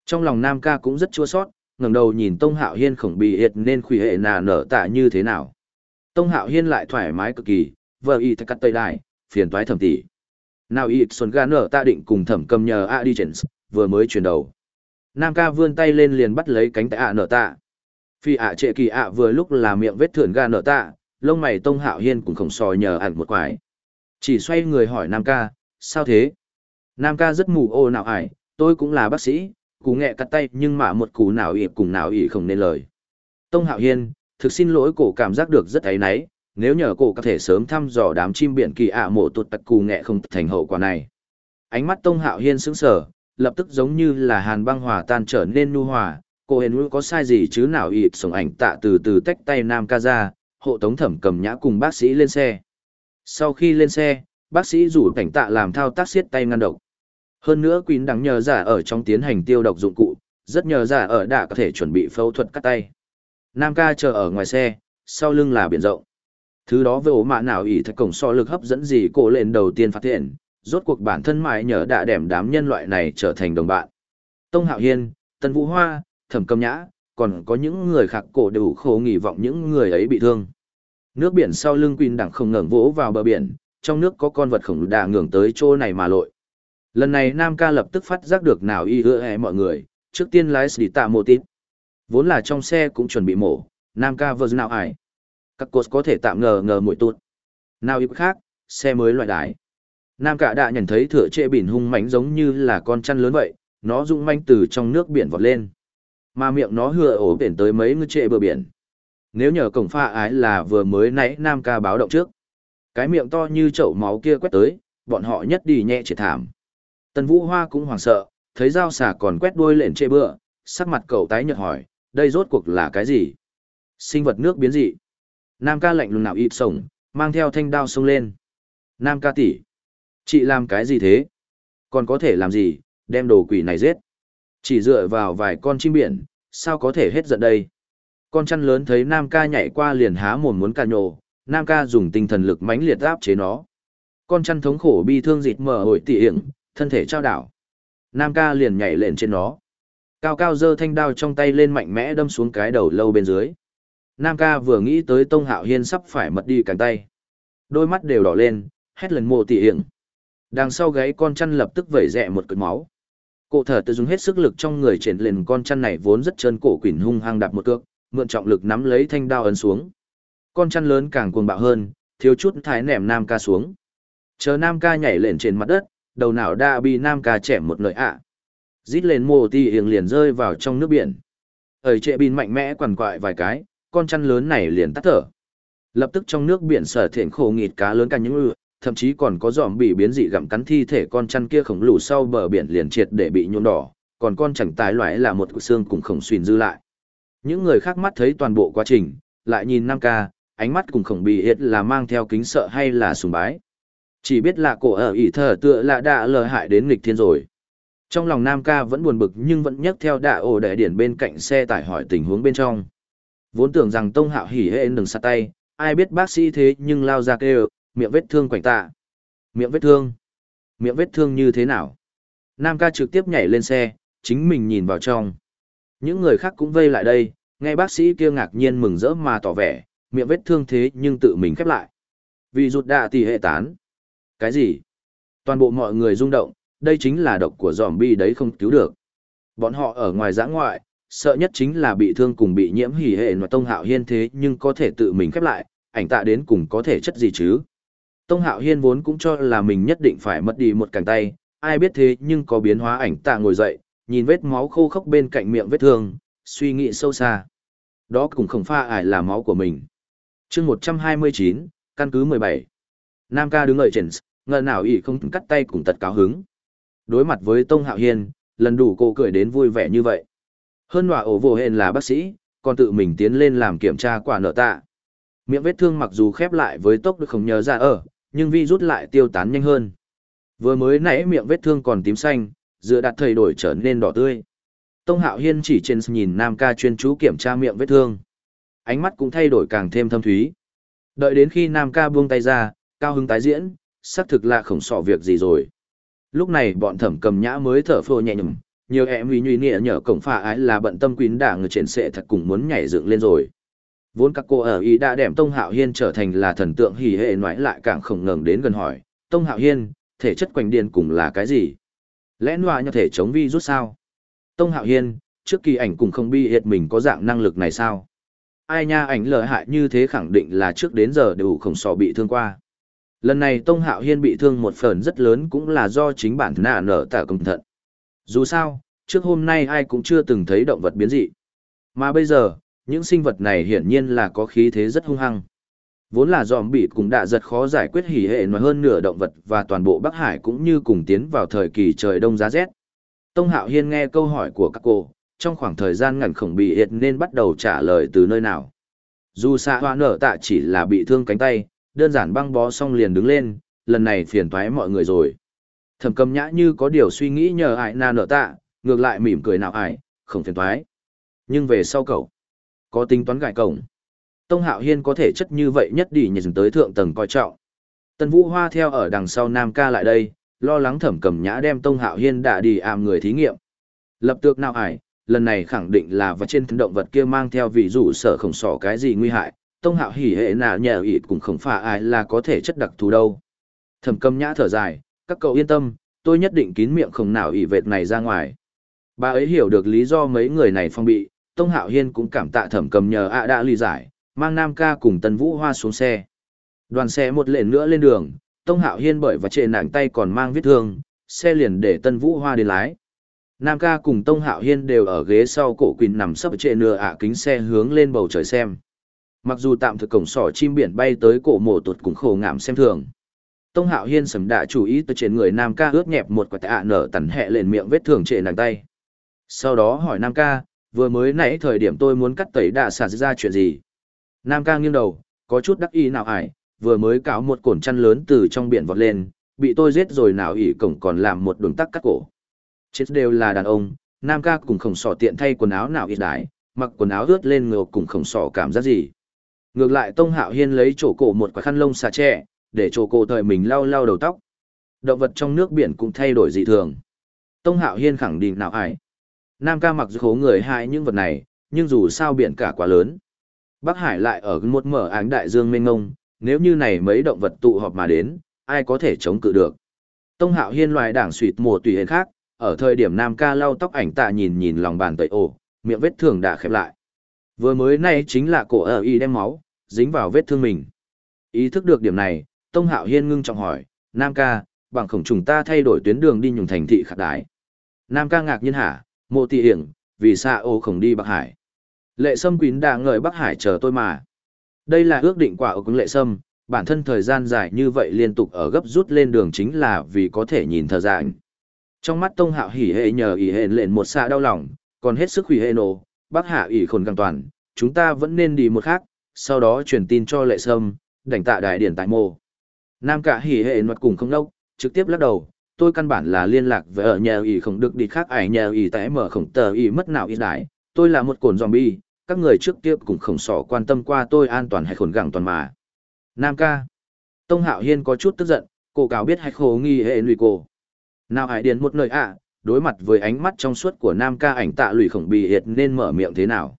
Trong lòng Nam ca cũng rất chua sót, ngẩng đầu nhìn Tông Hạo Hiên khổng bị hiệt nên khủy hệ nà nở tạ như thế nào. Tông Hạo Hiên lại thoải mái cực kỳ, vợ y thật cắt tây đài, phiền toái thẩm tỷ. Nào y xuân gan nở tạ định cùng thẩm cầm nhờ a vừa mới chuyển đầu. Nam ca vươn tay lên liền bắt lấy cánh tay ạ nở tạ. Phi ạ trệ kỳ ạ vừa lúc là miệng vết thườn ga nở tạ, lông mày Tông Hạo Hiên cũng khổng sòi nhờ ẩn một quải, Chỉ xoay người hỏi Nam ca, sao thế? Nam ca rất mù ô nào ải, tôi cũng là bác sĩ, cú nghẹ cắt tay nhưng mà một cú nào ỉ cùng nào ỉ không nên lời. Tông Hạo Hiên, thực xin lỗi cổ cảm giác được rất ấy náy, nếu nhờ cổ có thể sớm thăm dò đám chim biển kỳ ạ mổ tuột tật cù nghẹ không thành hậu quả này. Ánh mắt Tông Hạo Hiên sững sờ, lập tức giống như là hàn băng hòa tan trở nên nu hòa, cô hên có sai gì chứ nào ỉ sống ảnh tạ từ từ tách tay Nam ca ra, hộ tống thẩm cầm nhã cùng bác sĩ lên xe. Sau khi lên xe, bác sĩ rủ cảnh tạ làm thao tác siết tay ngăn độc. Hơn nữa Quýn đắng nhờ giả ở trong tiến hành tiêu độc dụng cụ, rất nhờ giả ở đã có thể chuẩn bị phẫu thuật cắt tay. Nam ca chờ ở ngoài xe, sau lưng là biển rộng. Thứ đó với ố mạ nào ỉ thật cổng so lực hấp dẫn gì cổ lên đầu tiên phát hiện, rốt cuộc bản thân mãi nhờ đã đẻm đám nhân loại này trở thành đồng bạn. Tông Hạo Hiên, Tân Vũ Hoa, Thẩm Cầm Nhã, còn có những người khác cổ đều khổ nghỉ vọng những người ấy bị thương. Nước biển sau lưng Quỳnh đẳng không ngẩng vỗ vào bờ biển, trong nước có con vật khổng đà ngưỡng tới chỗ này mà lội. Lần này Nam ca lập tức phát giác được nào y hứa hẹ mọi người, trước tiên lái xỉ tạ mô tít. Vốn là trong xe cũng chuẩn bị mổ, Nam ca vơ nào ải. Các cột có thể tạm ngờ ngờ mũi tụt. Nào y khác, xe mới loại đái. Nam Cả đã nhận thấy thửa trệ biển hung mãnh giống như là con chăn lớn vậy, nó rung manh từ trong nước biển vọt lên. Mà miệng nó hừa ổ biển tới mấy ngư trệ bờ biển. Nếu nhờ cổng pha ái là vừa mới nãy Nam ca báo động trước. Cái miệng to như chậu máu kia quét tới, bọn họ nhất đi nhẹ triệt thảm. Tần Vũ Hoa cũng hoảng sợ, thấy dao xà còn quét đuôi lện trệ bựa, sắc mặt cậu tái nhợt hỏi, đây rốt cuộc là cái gì? Sinh vật nước biến dị. Nam ca lạnh lùng nào ịt sổng, mang theo thanh đao xông lên. Nam ca tỷ, chị làm cái gì thế? Còn có thể làm gì, đem đồ quỷ này giết? Chỉ dựa vào vài con chim biển, sao có thể hết giận đây? Con chăn lớn thấy Nam ca nhảy qua liền há mồm muốn ca nhổ, Nam ca dùng tinh thần lực mãnh liệt áp chế nó. Con chăn thống khổ bi thương dịt mở hồi tỉ hiểm, thân thể trao đảo. Nam ca liền nhảy lên trên nó. Cao cao giơ thanh đao trong tay lên mạnh mẽ đâm xuống cái đầu lâu bên dưới. Nam ca vừa nghĩ tới Tông Hạo Hiên sắp phải mật đi cánh tay. Đôi mắt đều đỏ lên, hét lần mộ tỉ hiểm. Đằng sau gáy con chăn lập tức vẩy rẹ một cơn máu. Cổ thở tự dùng hết sức lực trong người triển lên con chăn này vốn rất trơn cổ quỷ hung hăng đạp một cước, mượn trọng lực nắm lấy thanh đao ấn xuống. Con chăn lớn càng cuồng bạo hơn, thiếu chút thái nẻm Nam ca xuống. Chờ Nam ca nhảy lên trên mặt đất, đầu não đã bị nam ca chẻ một nơi ạ. Rít lên mồ ti hiền liền rơi vào trong nước biển. Ở trệ bin mạnh mẽ quằn quại vài cái, con chăn lớn này liền tắt thở. Lập tức trong nước biển sở thiện khổ nghịt cá lớn cả những ư, thậm chí còn có giòm bị biến dị gặm cắn thi thể con chăn kia khổng lồ sau bờ biển liền triệt để bị nhuộm đỏ, còn con chẳng tái loại là một xương cùng khổng xuyên dư lại. Những người khác mắt thấy toàn bộ quá trình, lại nhìn Nam ca, ánh mắt cùng khổng bị hiệt là mang theo kính sợ hay là sùng bái. Chỉ biết là cổ ở ỷ thờ tựa là đã lợi hại đến nghịch thiên rồi. Trong lòng Nam ca vẫn buồn bực nhưng vẫn nhấc theo đạ ổ đại điển bên cạnh xe tải hỏi tình huống bên trong. Vốn tưởng rằng Tông Hạo hỉ hệ đừng sát tay, ai biết bác sĩ thế nhưng lao ra kêu, miệng vết thương quảnh tạ. Miệng vết thương? Miệng vết thương như thế nào? Nam ca trực tiếp nhảy lên xe, chính mình nhìn vào trong. Những người khác cũng vây lại đây, nghe bác sĩ kia ngạc nhiên mừng rỡ mà tỏ vẻ, miệng vết thương thế nhưng tự mình khép lại. Vì rụt đạ thì hệ tán. Cái gì? Toàn bộ mọi người rung động, đây chính là độc của zombie đấy không cứu được. Bọn họ ở ngoài giã ngoại, sợ nhất chính là bị thương cùng bị nhiễm hỉ hệ mà Tông Hạo Hiên thế nhưng có thể tự mình khép lại, ảnh tạ đến cùng có thể chất gì chứ. Tông Hạo Hiên vốn cũng cho là mình nhất định phải mất đi một cánh tay, ai biết thế nhưng có biến hóa ảnh tạ ngồi dậy, nhìn vết máu khô khốc bên cạnh miệng vết thương, suy nghĩ sâu xa. Đó cũng không pha ải là máu của mình. chương 129, căn cứ 17. Nam ca đứng ở trên ngờ nào ý không cắt tay cùng tật cáo hứng. Đối mặt với Tông Hạo Hiên, lần đủ cô cười đến vui vẻ như vậy. Hơn hòa ổ vô hên là bác sĩ, còn tự mình tiến lên làm kiểm tra quả nợ tạ. Miệng vết thương mặc dù khép lại với tốc được không nhớ ra ở, nhưng vi rút lại tiêu tán nhanh hơn. Vừa mới nãy miệng vết thương còn tím xanh, dựa đặt thời đổi trở nên đỏ tươi. Tông Hạo Hiên chỉ trên nhìn Nam ca chuyên chú kiểm tra miệng vết thương. Ánh mắt cũng thay đổi càng thêm thâm thúy. Đợi đến khi Nam ca buông tay ra, cao hứng tái diễn, xác thực là khổng sọ việc gì rồi. Lúc này bọn thẩm cầm nhã mới thở phồ nhẹ nhầm, nhiều em vì nhụy nghĩa nhờ cổng phà ái là bận tâm quýn đảng người trên sệ thật cùng muốn nhảy dựng lên rồi. Vốn các cô ở ý đã đem Tông Hạo Hiên trở thành là thần tượng hỉ hệ nói lại càng không ngừng đến gần hỏi, Tông Hạo Hiên, thể chất quanh điền cùng là cái gì? Lẽ nọa như thể chống vi rút sao? Tông Hạo Hiên, trước kỳ ảnh cùng không bi hiệt mình có dạng năng lực này sao? Ai nha ảnh lợi hại như thế khẳng định là trước đến giờ đều không sò bị thương qua. Lần này Tông Hạo Hiên bị thương một phần rất lớn cũng là do chính bản thân nạ nở tạ công thận. Dù sao, trước hôm nay ai cũng chưa từng thấy động vật biến dị. Mà bây giờ, những sinh vật này hiển nhiên là có khí thế rất hung hăng. Vốn là dòm bị cũng đã giật khó giải quyết hỉ hệ mà hơn nửa động vật và toàn bộ Bắc Hải cũng như cùng tiến vào thời kỳ trời đông giá rét. Tông Hạo Hiên nghe câu hỏi của các cô, trong khoảng thời gian ngắn khổng bị hiệt nên bắt đầu trả lời từ nơi nào. Dù xạ hoa nở tạ chỉ là bị thương cánh tay, đơn giản băng bó xong liền đứng lên, lần này phiền toái mọi người rồi. Thẩm cầm nhã như có điều suy nghĩ nhờ ải na nở tạ, ngược lại mỉm cười nào ải, không phiền toái. Nhưng về sau cậu, có tính toán gài cổng. Tông Hạo Hiên có thể chất như vậy nhất đi nhìn tới thượng tầng coi trọng. Tân Vũ Hoa theo ở đằng sau Nam ca lại đây, lo lắng thẩm cầm nhã đem Tông Hạo Hiên đã đi àm người thí nghiệm. Lập tược nào ải, lần này khẳng định là vật trên động vật kia mang theo vị dụ sở khổng sỏ cái gì nguy hại, Tông Hạo hỉ hệ nà nhờ ịt cũng không phải ai là có thể chất đặc thù đâu. Thẩm cầm nhã thở dài, các cậu yên tâm, tôi nhất định kín miệng không nào ỉ vệt này ra ngoài. Bà ấy hiểu được lý do mấy người này phong bị, Tông Hạo Hiên cũng cảm tạ thẩm cầm nhờ ạ đã lý giải, mang Nam ca cùng Tân Vũ Hoa xuống xe. Đoàn xe một lệnh nữa lên đường, Tông Hạo Hiên bởi và trệ nặng tay còn mang vết thương, xe liền để Tân Vũ Hoa đi lái. Nam ca cùng Tông Hạo Hiên đều ở ghế sau cổ quỳnh nằm sấp trệ nửa ạ kính xe hướng lên bầu trời xem. Mặc dù tạm thực cổng sỏ chim biển bay tới cổ mổ tuột cũng khổ ngảm xem thường. Tông Hạo Hiên sầm đã chú ý tới trên người Nam ca ướt nhẹp một quả tạ nở tẩn hẹ lên miệng vết thương trệ nặng tay. Sau đó hỏi Nam ca, vừa mới nãy thời điểm tôi muốn cắt tẩy đạ xả ra chuyện gì? Nam ca nghiêng đầu, có chút đắc ý nào ải, vừa mới cáo một cổn chăn lớn từ trong biển vọt lên, bị tôi giết rồi nào ỉ cổng còn làm một đường tắc cắt cổ. Chết đều là đàn ông, Nam ca cùng khổng sỏ tiện thay quần áo nào ít đái, mặc quần áo ướt lên ngược cùng khổng sỏ cảm giác gì. Ngược lại Tông Hạo Hiên lấy chỗ cổ một quả khăn lông xà tre, để chỗ cổ thời mình lau lau đầu tóc. Động vật trong nước biển cũng thay đổi dị thường. Tông Hạo Hiên khẳng định nào ải. Nam ca mặc dù khố người hại những vật này, nhưng dù sao biển cả quá lớn. Bắc Hải lại ở một mở áng đại dương mênh ngông, nếu như này mấy động vật tụ họp mà đến, ai có thể chống cự được. Tông Hạo Hiên loài đảng suýt mùa tùy hên khác, ở thời điểm Nam ca lau tóc ảnh tạ nhìn nhìn lòng bàn tay ổ, miệng vết thương đã khép lại. Vừa mới nay chính là cổ ở y đem máu, dính vào vết thương mình. Ý thức được điểm này, Tông Hạo Hiên ngưng trọng hỏi, Nam ca, bằng khổng trùng ta thay đổi tuyến đường đi nhùng thành thị khắc đái. Nam ca ngạc nhiên hả, mộ tị hiển, vì xa ô không đi Bắc Hải. Lệ Sâm Quýn đã ngợi Bắc Hải chờ tôi mà. Đây là ước định quả ở cứng Lệ Sâm, bản thân thời gian dài như vậy liên tục ở gấp rút lên đường chính là vì có thể nhìn thờ dạng. Trong mắt Tông Hạo hỉ hệ nhờ ỉ hệ lên một xa đau lòng, còn hết sức hủy hệ nổ, Bắc Hạ ỉ khôn càng toàn, chúng ta vẫn nên đi một khác, sau đó truyền tin cho Lệ Sâm, đảnh tạ đại điển tại mô. Nam cả hỉ hệ mặt cùng không đốc, trực tiếp lắc đầu, tôi căn bản là liên lạc với ở nhà ỉ không được đi khác ải nhà ỉ tại mở khổng tờ ỉ mất nào ít đại, tôi là một cồn zombie, các người trước kia cũng khổng sỏ quan tâm qua tôi an toàn hay khổn gẳng toàn mà. Nam ca. Tông Hạo Hiên có chút tức giận, cô cáo biết hay khổ nghi hệ lụy cô. Nào hải điền một lời ạ, đối mặt với ánh mắt trong suốt của Nam ca ảnh tạ lụy khổng bị hiệt nên mở miệng thế nào.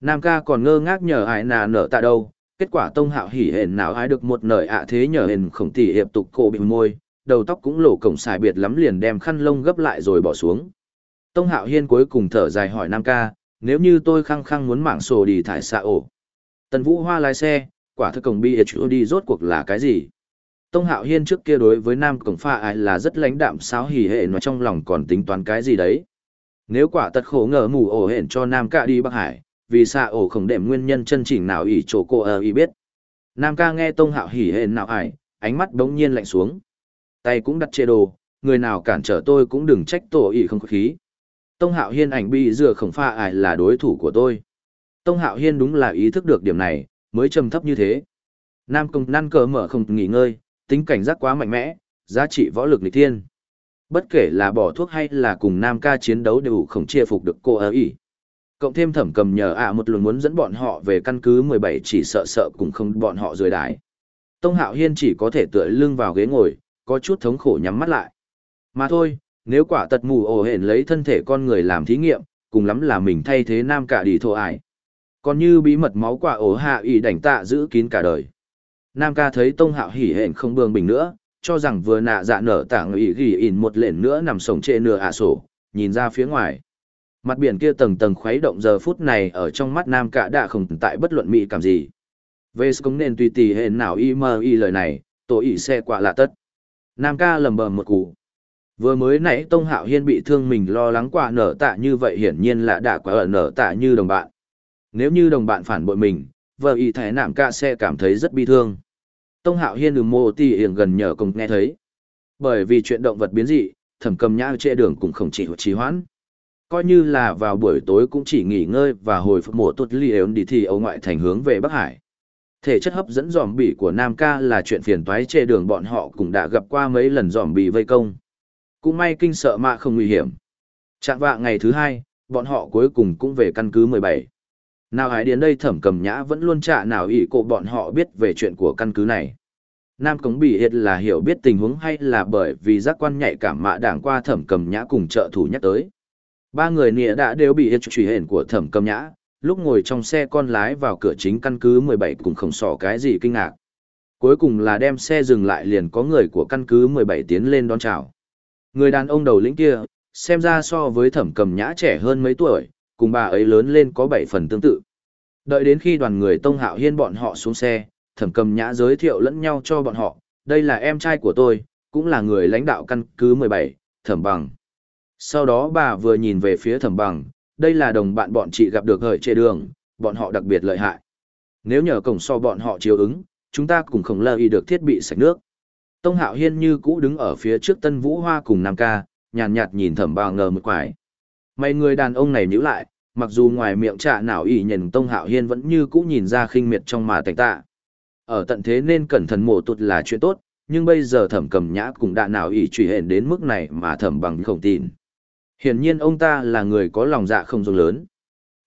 Nam ca còn ngơ ngác nhờ ai nà nở tạ đâu, kết quả Tông Hạo hỉ hển nào ai được một lời ạ thế nhờ hển khổng tỷ hiệp tục cô bị môi, đầu tóc cũng lổ cổng xài biệt lắm liền đem khăn lông gấp lại rồi bỏ xuống. Tông Hạo Hiên cuối cùng thở dài hỏi Nam ca, nếu như tôi khăng khăng muốn mảng sổ đi thải xạ ổ. Tần Vũ Hoa lái xe, quả thực cổng bi đi rốt cuộc là cái gì? Tông Hạo Hiên trước kia đối với Nam Cổng Pha ai là rất lãnh đạm sáo hỉ hệ mà trong lòng còn tính toán cái gì đấy. Nếu quả tật khổ ngờ mù ổ hẹn cho Nam Ca đi Bắc Hải, vì xạ ổ không đệm nguyên nhân chân chỉnh nào ỷ chỗ cô ơ ý biết. Nam Ca nghe Tông Hạo hỉ hệ nào ải, ánh mắt đống nhiên lạnh xuống. Tay cũng đặt chê đồ, người nào cản trở tôi cũng đừng trách tổ ỷ không khí. Tông Hạo Hiên ảnh bị dựa khổng pha ải là đối thủ của tôi. Tông Hạo Hiên đúng là ý thức được điểm này, mới trầm thấp như thế. Nam công năn cờ mở không nghỉ ngơi, tính cảnh giác quá mạnh mẽ, giá trị võ lực nghịch thiên. Bất kể là bỏ thuốc hay là cùng Nam ca chiến đấu đều không chia phục được cô ấy. Cộng thêm thẩm cầm nhờ ạ một lần muốn dẫn bọn họ về căn cứ 17 chỉ sợ sợ cũng không bọn họ rời đái. Tông Hạo Hiên chỉ có thể tựa lưng vào ghế ngồi, có chút thống khổ nhắm mắt lại. Mà thôi, nếu quả tật mù ổ hển lấy thân thể con người làm thí nghiệm, cùng lắm là mình thay thế nam cả đi thổ ải. Còn như bí mật máu quả ổ hạ ỉ đảnh tạ giữ kín cả đời. Nam ca thấy tông hạo hỉ hển không bường bình nữa, cho rằng vừa nạ dạ nở tảng ỉ ghi ỉn một lệnh nữa nằm sổng trệ nửa ạ sổ, nhìn ra phía ngoài. Mặt biển kia tầng tầng khuấy động giờ phút này ở trong mắt Nam cả đã không tại bất luận mỹ cảm gì. Về cũng nên tùy tì hển nào y mơ y lời này, tổ ỉ xe quả là tất. Nam ca lầm bầm một cú. Vừa mới nãy Tông Hạo Hiên bị thương mình lo lắng quả nở tạ như vậy hiển nhiên là đã quả ở nở tạ như đồng bạn. Nếu như đồng bạn phản bội mình, vợ y thái nạm ca sẽ cảm thấy rất bi thương. Tông Hạo Hiên đường mô tì hiển gần nhờ cùng nghe thấy. Bởi vì chuyện động vật biến dị, thẩm cầm nhã trệ đường cũng không chỉ trì hoãn. Coi như là vào buổi tối cũng chỉ nghỉ ngơi và hồi phục mùa tốt li đi thì ấu ngoại thành hướng về Bắc Hải. Thể chất hấp dẫn giòm bỉ của Nam ca là chuyện phiền toái chê đường bọn họ cũng đã gặp qua mấy lần giòm bỉ vây công. Cũng may kinh sợ mạ không nguy hiểm. Trạng vạ ngày thứ hai, bọn họ cuối cùng cũng về căn cứ 17. Nào hãy đến đây thẩm cầm nhã vẫn luôn trả nào ỷ cổ bọn họ biết về chuyện của căn cứ này. Nam Cống Bỉ Hiệt là hiểu biết tình huống hay là bởi vì giác quan nhạy cảm mạ đảng qua thẩm cầm nhã cùng trợ thủ nhắc tới. Ba người nịa đã đều bị hiệt truy hển của thẩm cầm nhã, lúc ngồi trong xe con lái vào cửa chính căn cứ 17 cũng không sỏ cái gì kinh ngạc. Cuối cùng là đem xe dừng lại liền có người của căn cứ 17 tiến lên đón chào. Người đàn ông đầu lĩnh kia, xem ra so với thẩm cầm nhã trẻ hơn mấy tuổi, cùng bà ấy lớn lên có bảy phần tương tự. Đợi đến khi đoàn người Tông Hạo Hiên bọn họ xuống xe, thẩm cầm nhã giới thiệu lẫn nhau cho bọn họ, đây là em trai của tôi, cũng là người lãnh đạo căn cứ 17, thẩm bằng. Sau đó bà vừa nhìn về phía thẩm bằng, đây là đồng bạn bọn chị gặp được hời trệ đường, bọn họ đặc biệt lợi hại. Nếu nhờ cổng so bọn họ chiếu ứng, chúng ta cũng không lơ y được thiết bị sạch nước. Tông Hạo Hiên như cũ đứng ở phía trước Tân Vũ Hoa cùng Nam Ca, nhàn nhạt, nhìn thẩm bào ngờ một quải. Mấy người đàn ông này nhíu lại, mặc dù ngoài miệng trả nào ỷ nhìn Tông Hạo Hiên vẫn như cũ nhìn ra khinh miệt trong mà tành tạ. Ở tận thế nên cẩn thận mổ tụt là chuyện tốt, nhưng bây giờ thẩm cầm nhã cũng đã nào ỷ truy hẹn đến mức này mà thẩm bằng không tin. Hiển nhiên ông ta là người có lòng dạ không rộng lớn.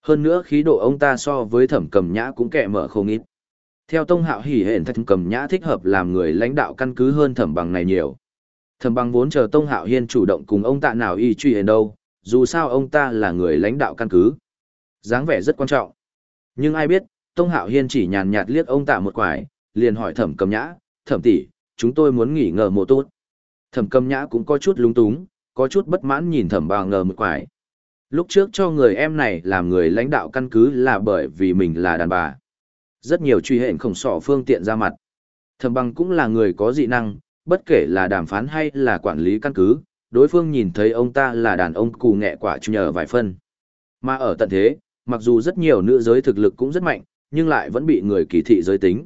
Hơn nữa khí độ ông ta so với thẩm cầm nhã cũng kẹ mở không ít. Theo Tông Hạo hỉ hển thạch cầm nhã thích hợp làm người lãnh đạo căn cứ hơn thẩm bằng này nhiều. Thẩm bằng vốn chờ Tông Hạo Hiên chủ động cùng ông ta nào y truy hển đâu, dù sao ông ta là người lãnh đạo căn cứ. dáng vẻ rất quan trọng. Nhưng ai biết, Tông Hạo Hiên chỉ nhàn nhạt liếc ông tạ một quải, liền hỏi thẩm cầm nhã, thẩm tỷ, chúng tôi muốn nghỉ ngờ một tốt. Thẩm cầm nhã cũng có chút lúng túng, có chút bất mãn nhìn thẩm bào ngờ một quải. Lúc trước cho người em này làm người lãnh đạo căn cứ là bởi vì mình là đàn bà. Rất nhiều truy hện khổng sọ phương tiện ra mặt. Thẩm bằng cũng là người có dị năng, bất kể là đàm phán hay là quản lý căn cứ, đối phương nhìn thấy ông ta là đàn ông cù nghệ quả chủ nhờ vài phân. Mà ở tận thế, mặc dù rất nhiều nữ giới thực lực cũng rất mạnh, nhưng lại vẫn bị người kỳ thị giới tính.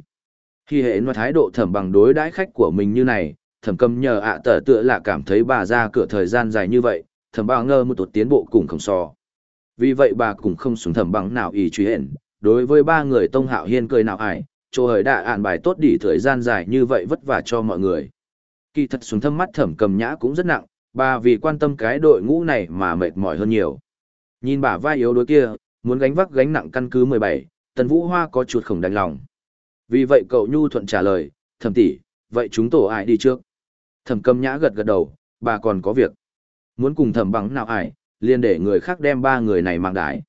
Khi hệ nói thái độ thẩm bằng đối đãi khách của mình như này, thẩm cầm nhờ ạ tở tựa là cảm thấy bà ra cửa thời gian dài như vậy, thẩm bà ngơ một tột tiến bộ cùng không so. Vì vậy bà cũng không xuống thẩm bằng nào ý truy hển. đối với ba người tông hạo hiên cười nào ải, chỗ hời đã ạn bài tốt đỉ thời gian dài như vậy vất vả cho mọi người. Kỳ thật xuống thâm mắt thẩm cầm nhã cũng rất nặng, bà vì quan tâm cái đội ngũ này mà mệt mỏi hơn nhiều. Nhìn bà vai yếu đối kia, muốn gánh vác gánh nặng căn cứ 17, tần vũ hoa có chuột khổng đành lòng. Vì vậy cậu nhu thuận trả lời, thẩm tỷ, vậy chúng tổ ai đi trước? Thẩm cầm nhã gật gật đầu, bà còn có việc. Muốn cùng thẩm bằng nào ải, liền để người khác đem ba người này mang đái.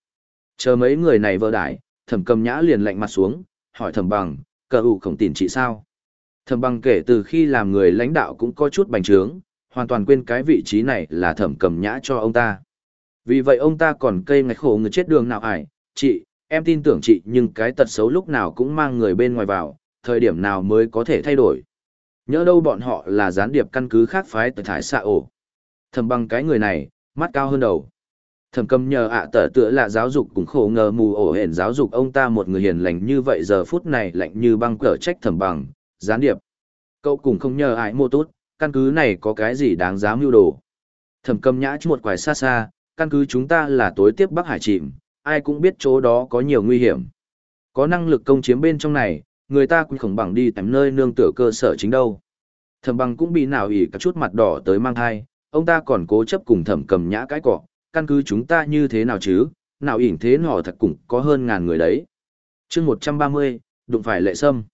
Chờ mấy người này vỡ đái, thẩm cầm nhã liền lạnh mặt xuống, hỏi thẩm bằng, cờ ủ khổng tiền chị sao? Thẩm bằng kể từ khi làm người lãnh đạo cũng có chút bành trướng, hoàn toàn quên cái vị trí này là thẩm cầm nhã cho ông ta. Vì vậy ông ta còn cây ngạch khổ người chết đường nào ải, chị, em tin tưởng chị nhưng cái tật xấu lúc nào cũng mang người bên ngoài vào, thời điểm nào mới có thể thay đổi. Nhớ đâu bọn họ là gián điệp căn cứ khác phái tại thải xạ ổ. Thầm bằng cái người này, mắt cao hơn đầu. Thẩm cầm nhờ ạ tở tựa là giáo dục cũng khổ ngờ mù ổ hển giáo dục ông ta một người hiền lành như vậy giờ phút này lạnh như băng cờ trách thẩm bằng, gián điệp. Cậu cũng không nhờ ai mô tốt, căn cứ này có cái gì đáng giá mưu đồ. Thẩm cầm nhã một quài xa xa, căn cứ chúng ta là tối tiếp Bắc Hải chìm, ai cũng biết chỗ đó có nhiều nguy hiểm. Có năng lực công chiếm bên trong này, người ta cũng không bằng đi tắm nơi nương tựa cơ sở chính đâu. Thẩm bằng cũng bị nào ỉ cả chút mặt đỏ tới mang thai, ông ta còn cố chấp cùng thẩm cầm nhã cái cọ, căn cứ chúng ta như thế nào chứ, nào ỉn thế nọ thật cũng có hơn ngàn người đấy. chương 130, đụng phải lệ sâm.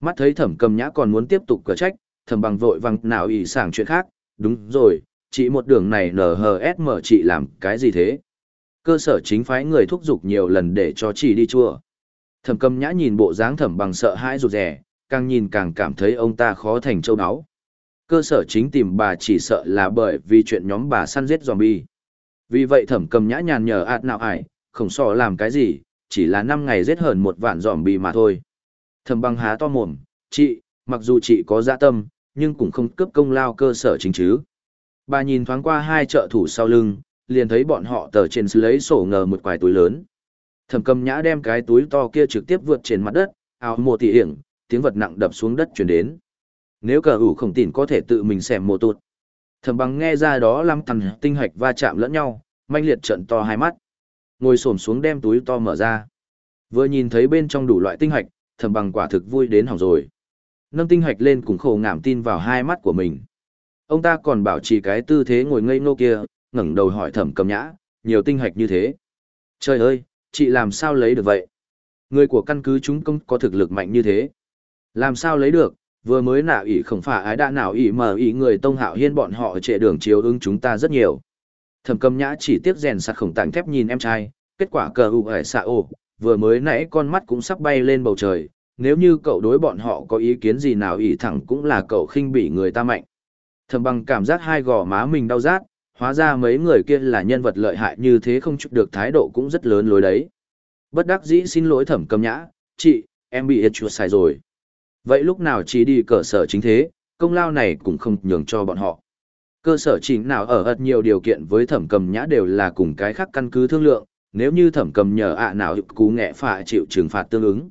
Mắt thấy thẩm cầm nhã còn muốn tiếp tục cờ trách, thẩm bằng vội văng nào ỉ sảng chuyện khác, đúng rồi, chị một đường này NHSM chị làm cái gì thế? Cơ sở chính phái người thúc giục nhiều lần để cho chị đi chùa. Thẩm cầm nhã nhìn bộ dáng thẩm bằng sợ hãi rụt rè, càng nhìn càng cảm thấy ông ta khó thành châu đáo. Cơ sở chính tìm bà chỉ sợ là bởi vì chuyện nhóm bà săn giết zombie. Vì vậy thẩm cầm nhã nhàn nhờ ạt nào ải, không so làm cái gì, chỉ là năm ngày giết hơn một vạn zombie mà thôi. Thẩm bằng há to mồm, chị, mặc dù chị có dạ tâm, nhưng cũng không cướp công lao cơ sở chính chứ. Bà nhìn thoáng qua hai trợ thủ sau lưng, liền thấy bọn họ tờ trên lấy sổ ngờ một quài túi lớn. Thẩm cầm nhã đem cái túi to kia trực tiếp vượt trên mặt đất, áo một tỉ hiển, tiếng vật nặng đập xuống đất chuyển đến. Nếu cờ ủ không tỉn có thể tự mình xem mồ tụt. Thẩm bằng nghe ra đó lăm tần tinh hạch va chạm lẫn nhau, manh liệt trận to hai mắt. Ngồi xổm xuống đem túi to mở ra. Vừa nhìn thấy bên trong đủ loại tinh hạch, thẩm bằng quả thực vui đến hỏng rồi. Nâng tinh hạch lên cùng khổ ngảm tin vào hai mắt của mình. Ông ta còn bảo trì cái tư thế ngồi ngây ngô kia, ngẩng đầu hỏi thẩm cầm nhã, nhiều tinh hạch như thế. Trời ơi, chị làm sao lấy được vậy? Người của căn cứ chúng công có thực lực mạnh như thế. Làm sao lấy được, vừa mới nạ ỷ không phải ái đã nào ỷ mờ ỷ người tông hạo hiên bọn họ trệ đường chiếu ứng chúng ta rất nhiều. Thẩm cầm nhã chỉ tiếc rèn sạt khổng tảng thép nhìn em trai, kết quả cờ ụ ải xạ ồ, vừa mới nãy con mắt cũng sắp bay lên bầu trời, nếu như cậu đối bọn họ có ý kiến gì nào ỷ thẳng cũng là cậu khinh bỉ người ta mạnh. Thẩm bằng cảm giác hai gò má mình đau rát, hóa ra mấy người kia là nhân vật lợi hại như thế không chụp được thái độ cũng rất lớn lối đấy. Bất đắc dĩ xin lỗi thẩm cầm nhã, chị, em bị hết chuột sai rồi. Vậy lúc nào chỉ đi cơ sở chính thế, công lao này cũng không nhường cho bọn họ. Cơ sở chính nào ở ật nhiều điều kiện với thẩm cầm nhã đều là cùng cái khác căn cứ thương lượng, nếu như thẩm cầm nhờ ạ nào cú nghệ phạ chịu trừng phạt tương ứng.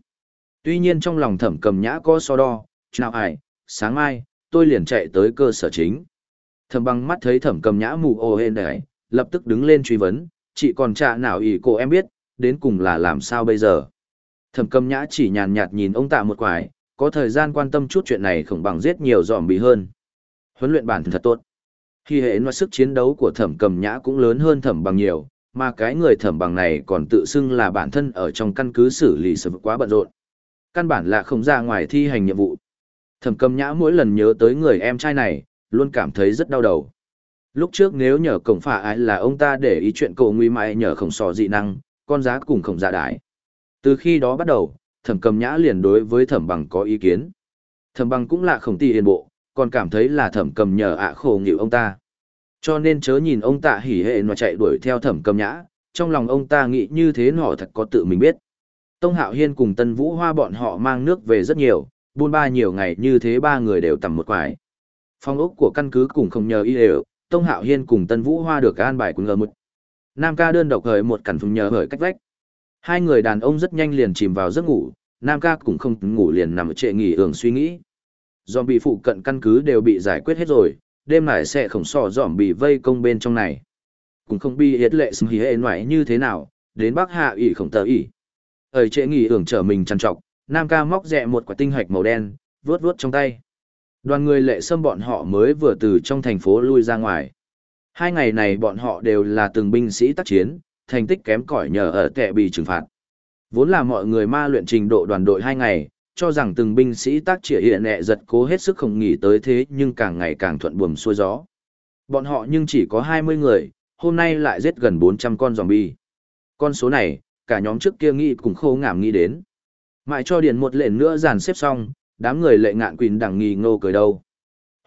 Tuy nhiên trong lòng thẩm cầm nhã có so đo, nào ải, sáng mai, tôi liền chạy tới cơ sở chính. Thẩm băng mắt thấy thẩm cầm nhã mù ô hên đấy, lập tức đứng lên truy vấn, chị còn trả nào ý cô em biết, đến cùng là làm sao bây giờ. Thẩm cầm nhã chỉ nhàn nhạt nhìn ông tạ một quải, có thời gian quan tâm chút chuyện này không bằng giết nhiều dòm bị hơn. Huấn luyện bản thân thật tốt. Khi hệ nói sức chiến đấu của thẩm cầm nhã cũng lớn hơn thẩm bằng nhiều, mà cái người thẩm bằng này còn tự xưng là bản thân ở trong căn cứ xử lý sự quá bận rộn. Căn bản là không ra ngoài thi hành nhiệm vụ. Thẩm cầm nhã mỗi lần nhớ tới người em trai này, luôn cảm thấy rất đau đầu. Lúc trước nếu nhờ cổng phả ai là ông ta để ý chuyện cậu nguy mại nhờ khổng sò dị năng, con giá cùng khổng dạ giả đái. Từ khi đó bắt đầu, thẩm cầm nhã liền đối với thẩm bằng có ý kiến. Thẩm bằng cũng là khổng ti yên bộ, còn cảm thấy là thẩm cầm nhờ ạ khổ nghịu ông ta. Cho nên chớ nhìn ông ta hỉ hệ mà chạy đuổi theo thẩm cầm nhã, trong lòng ông ta nghĩ như thế nọ thật có tự mình biết. Tông Hạo Hiên cùng Tân Vũ Hoa bọn họ mang nước về rất nhiều, buôn ba nhiều ngày như thế ba người đều tầm một quải. Phong ốc của căn cứ cùng không nhờ y đều, Tông Hạo Hiên cùng Tân Vũ Hoa được an bài cùng ngờ một. Nam ca đơn độc hời một cẩn phùng nhờ hời cách vách. Hai người đàn ông rất nhanh liền chìm vào giấc ngủ, Nam ca cũng không ngủ liền nằm trệ nghỉ ưởng suy nghĩ. Dòm bị phụ cận căn cứ đều bị giải quyết hết rồi, đêm này sẽ không sò dòm bị vây công bên trong này. Cũng không bi hiết lệ xâm hí hệ ngoại như thế nào, đến bắc hạ ỉ không tờ ỉ. Ở trệ nghỉ ưởng trở mình trằn trọc, Nam ca móc rẹ một quả tinh hạch màu đen, vuốt vuốt trong tay. Đoàn người lệ sâm bọn họ mới vừa từ trong thành phố lui ra ngoài. Hai ngày này bọn họ đều là từng binh sĩ tác chiến, thành tích kém cỏi nhờ ở tệ bị trừng phạt. Vốn là mọi người ma luyện trình độ đoàn đội hai ngày, cho rằng từng binh sĩ tác trịa hiện nẹ giật cố hết sức không nghỉ tới thế nhưng càng ngày càng thuận buồm xuôi gió. Bọn họ nhưng chỉ có 20 người, hôm nay lại giết gần 400 con zombie. Con số này, cả nhóm trước kia nghĩ cũng khô ngảm nghĩ đến. Mãi cho điền một lệnh nữa dàn xếp xong, đám người lệ ngạn quỳnh đằng nghi ngô cười đâu.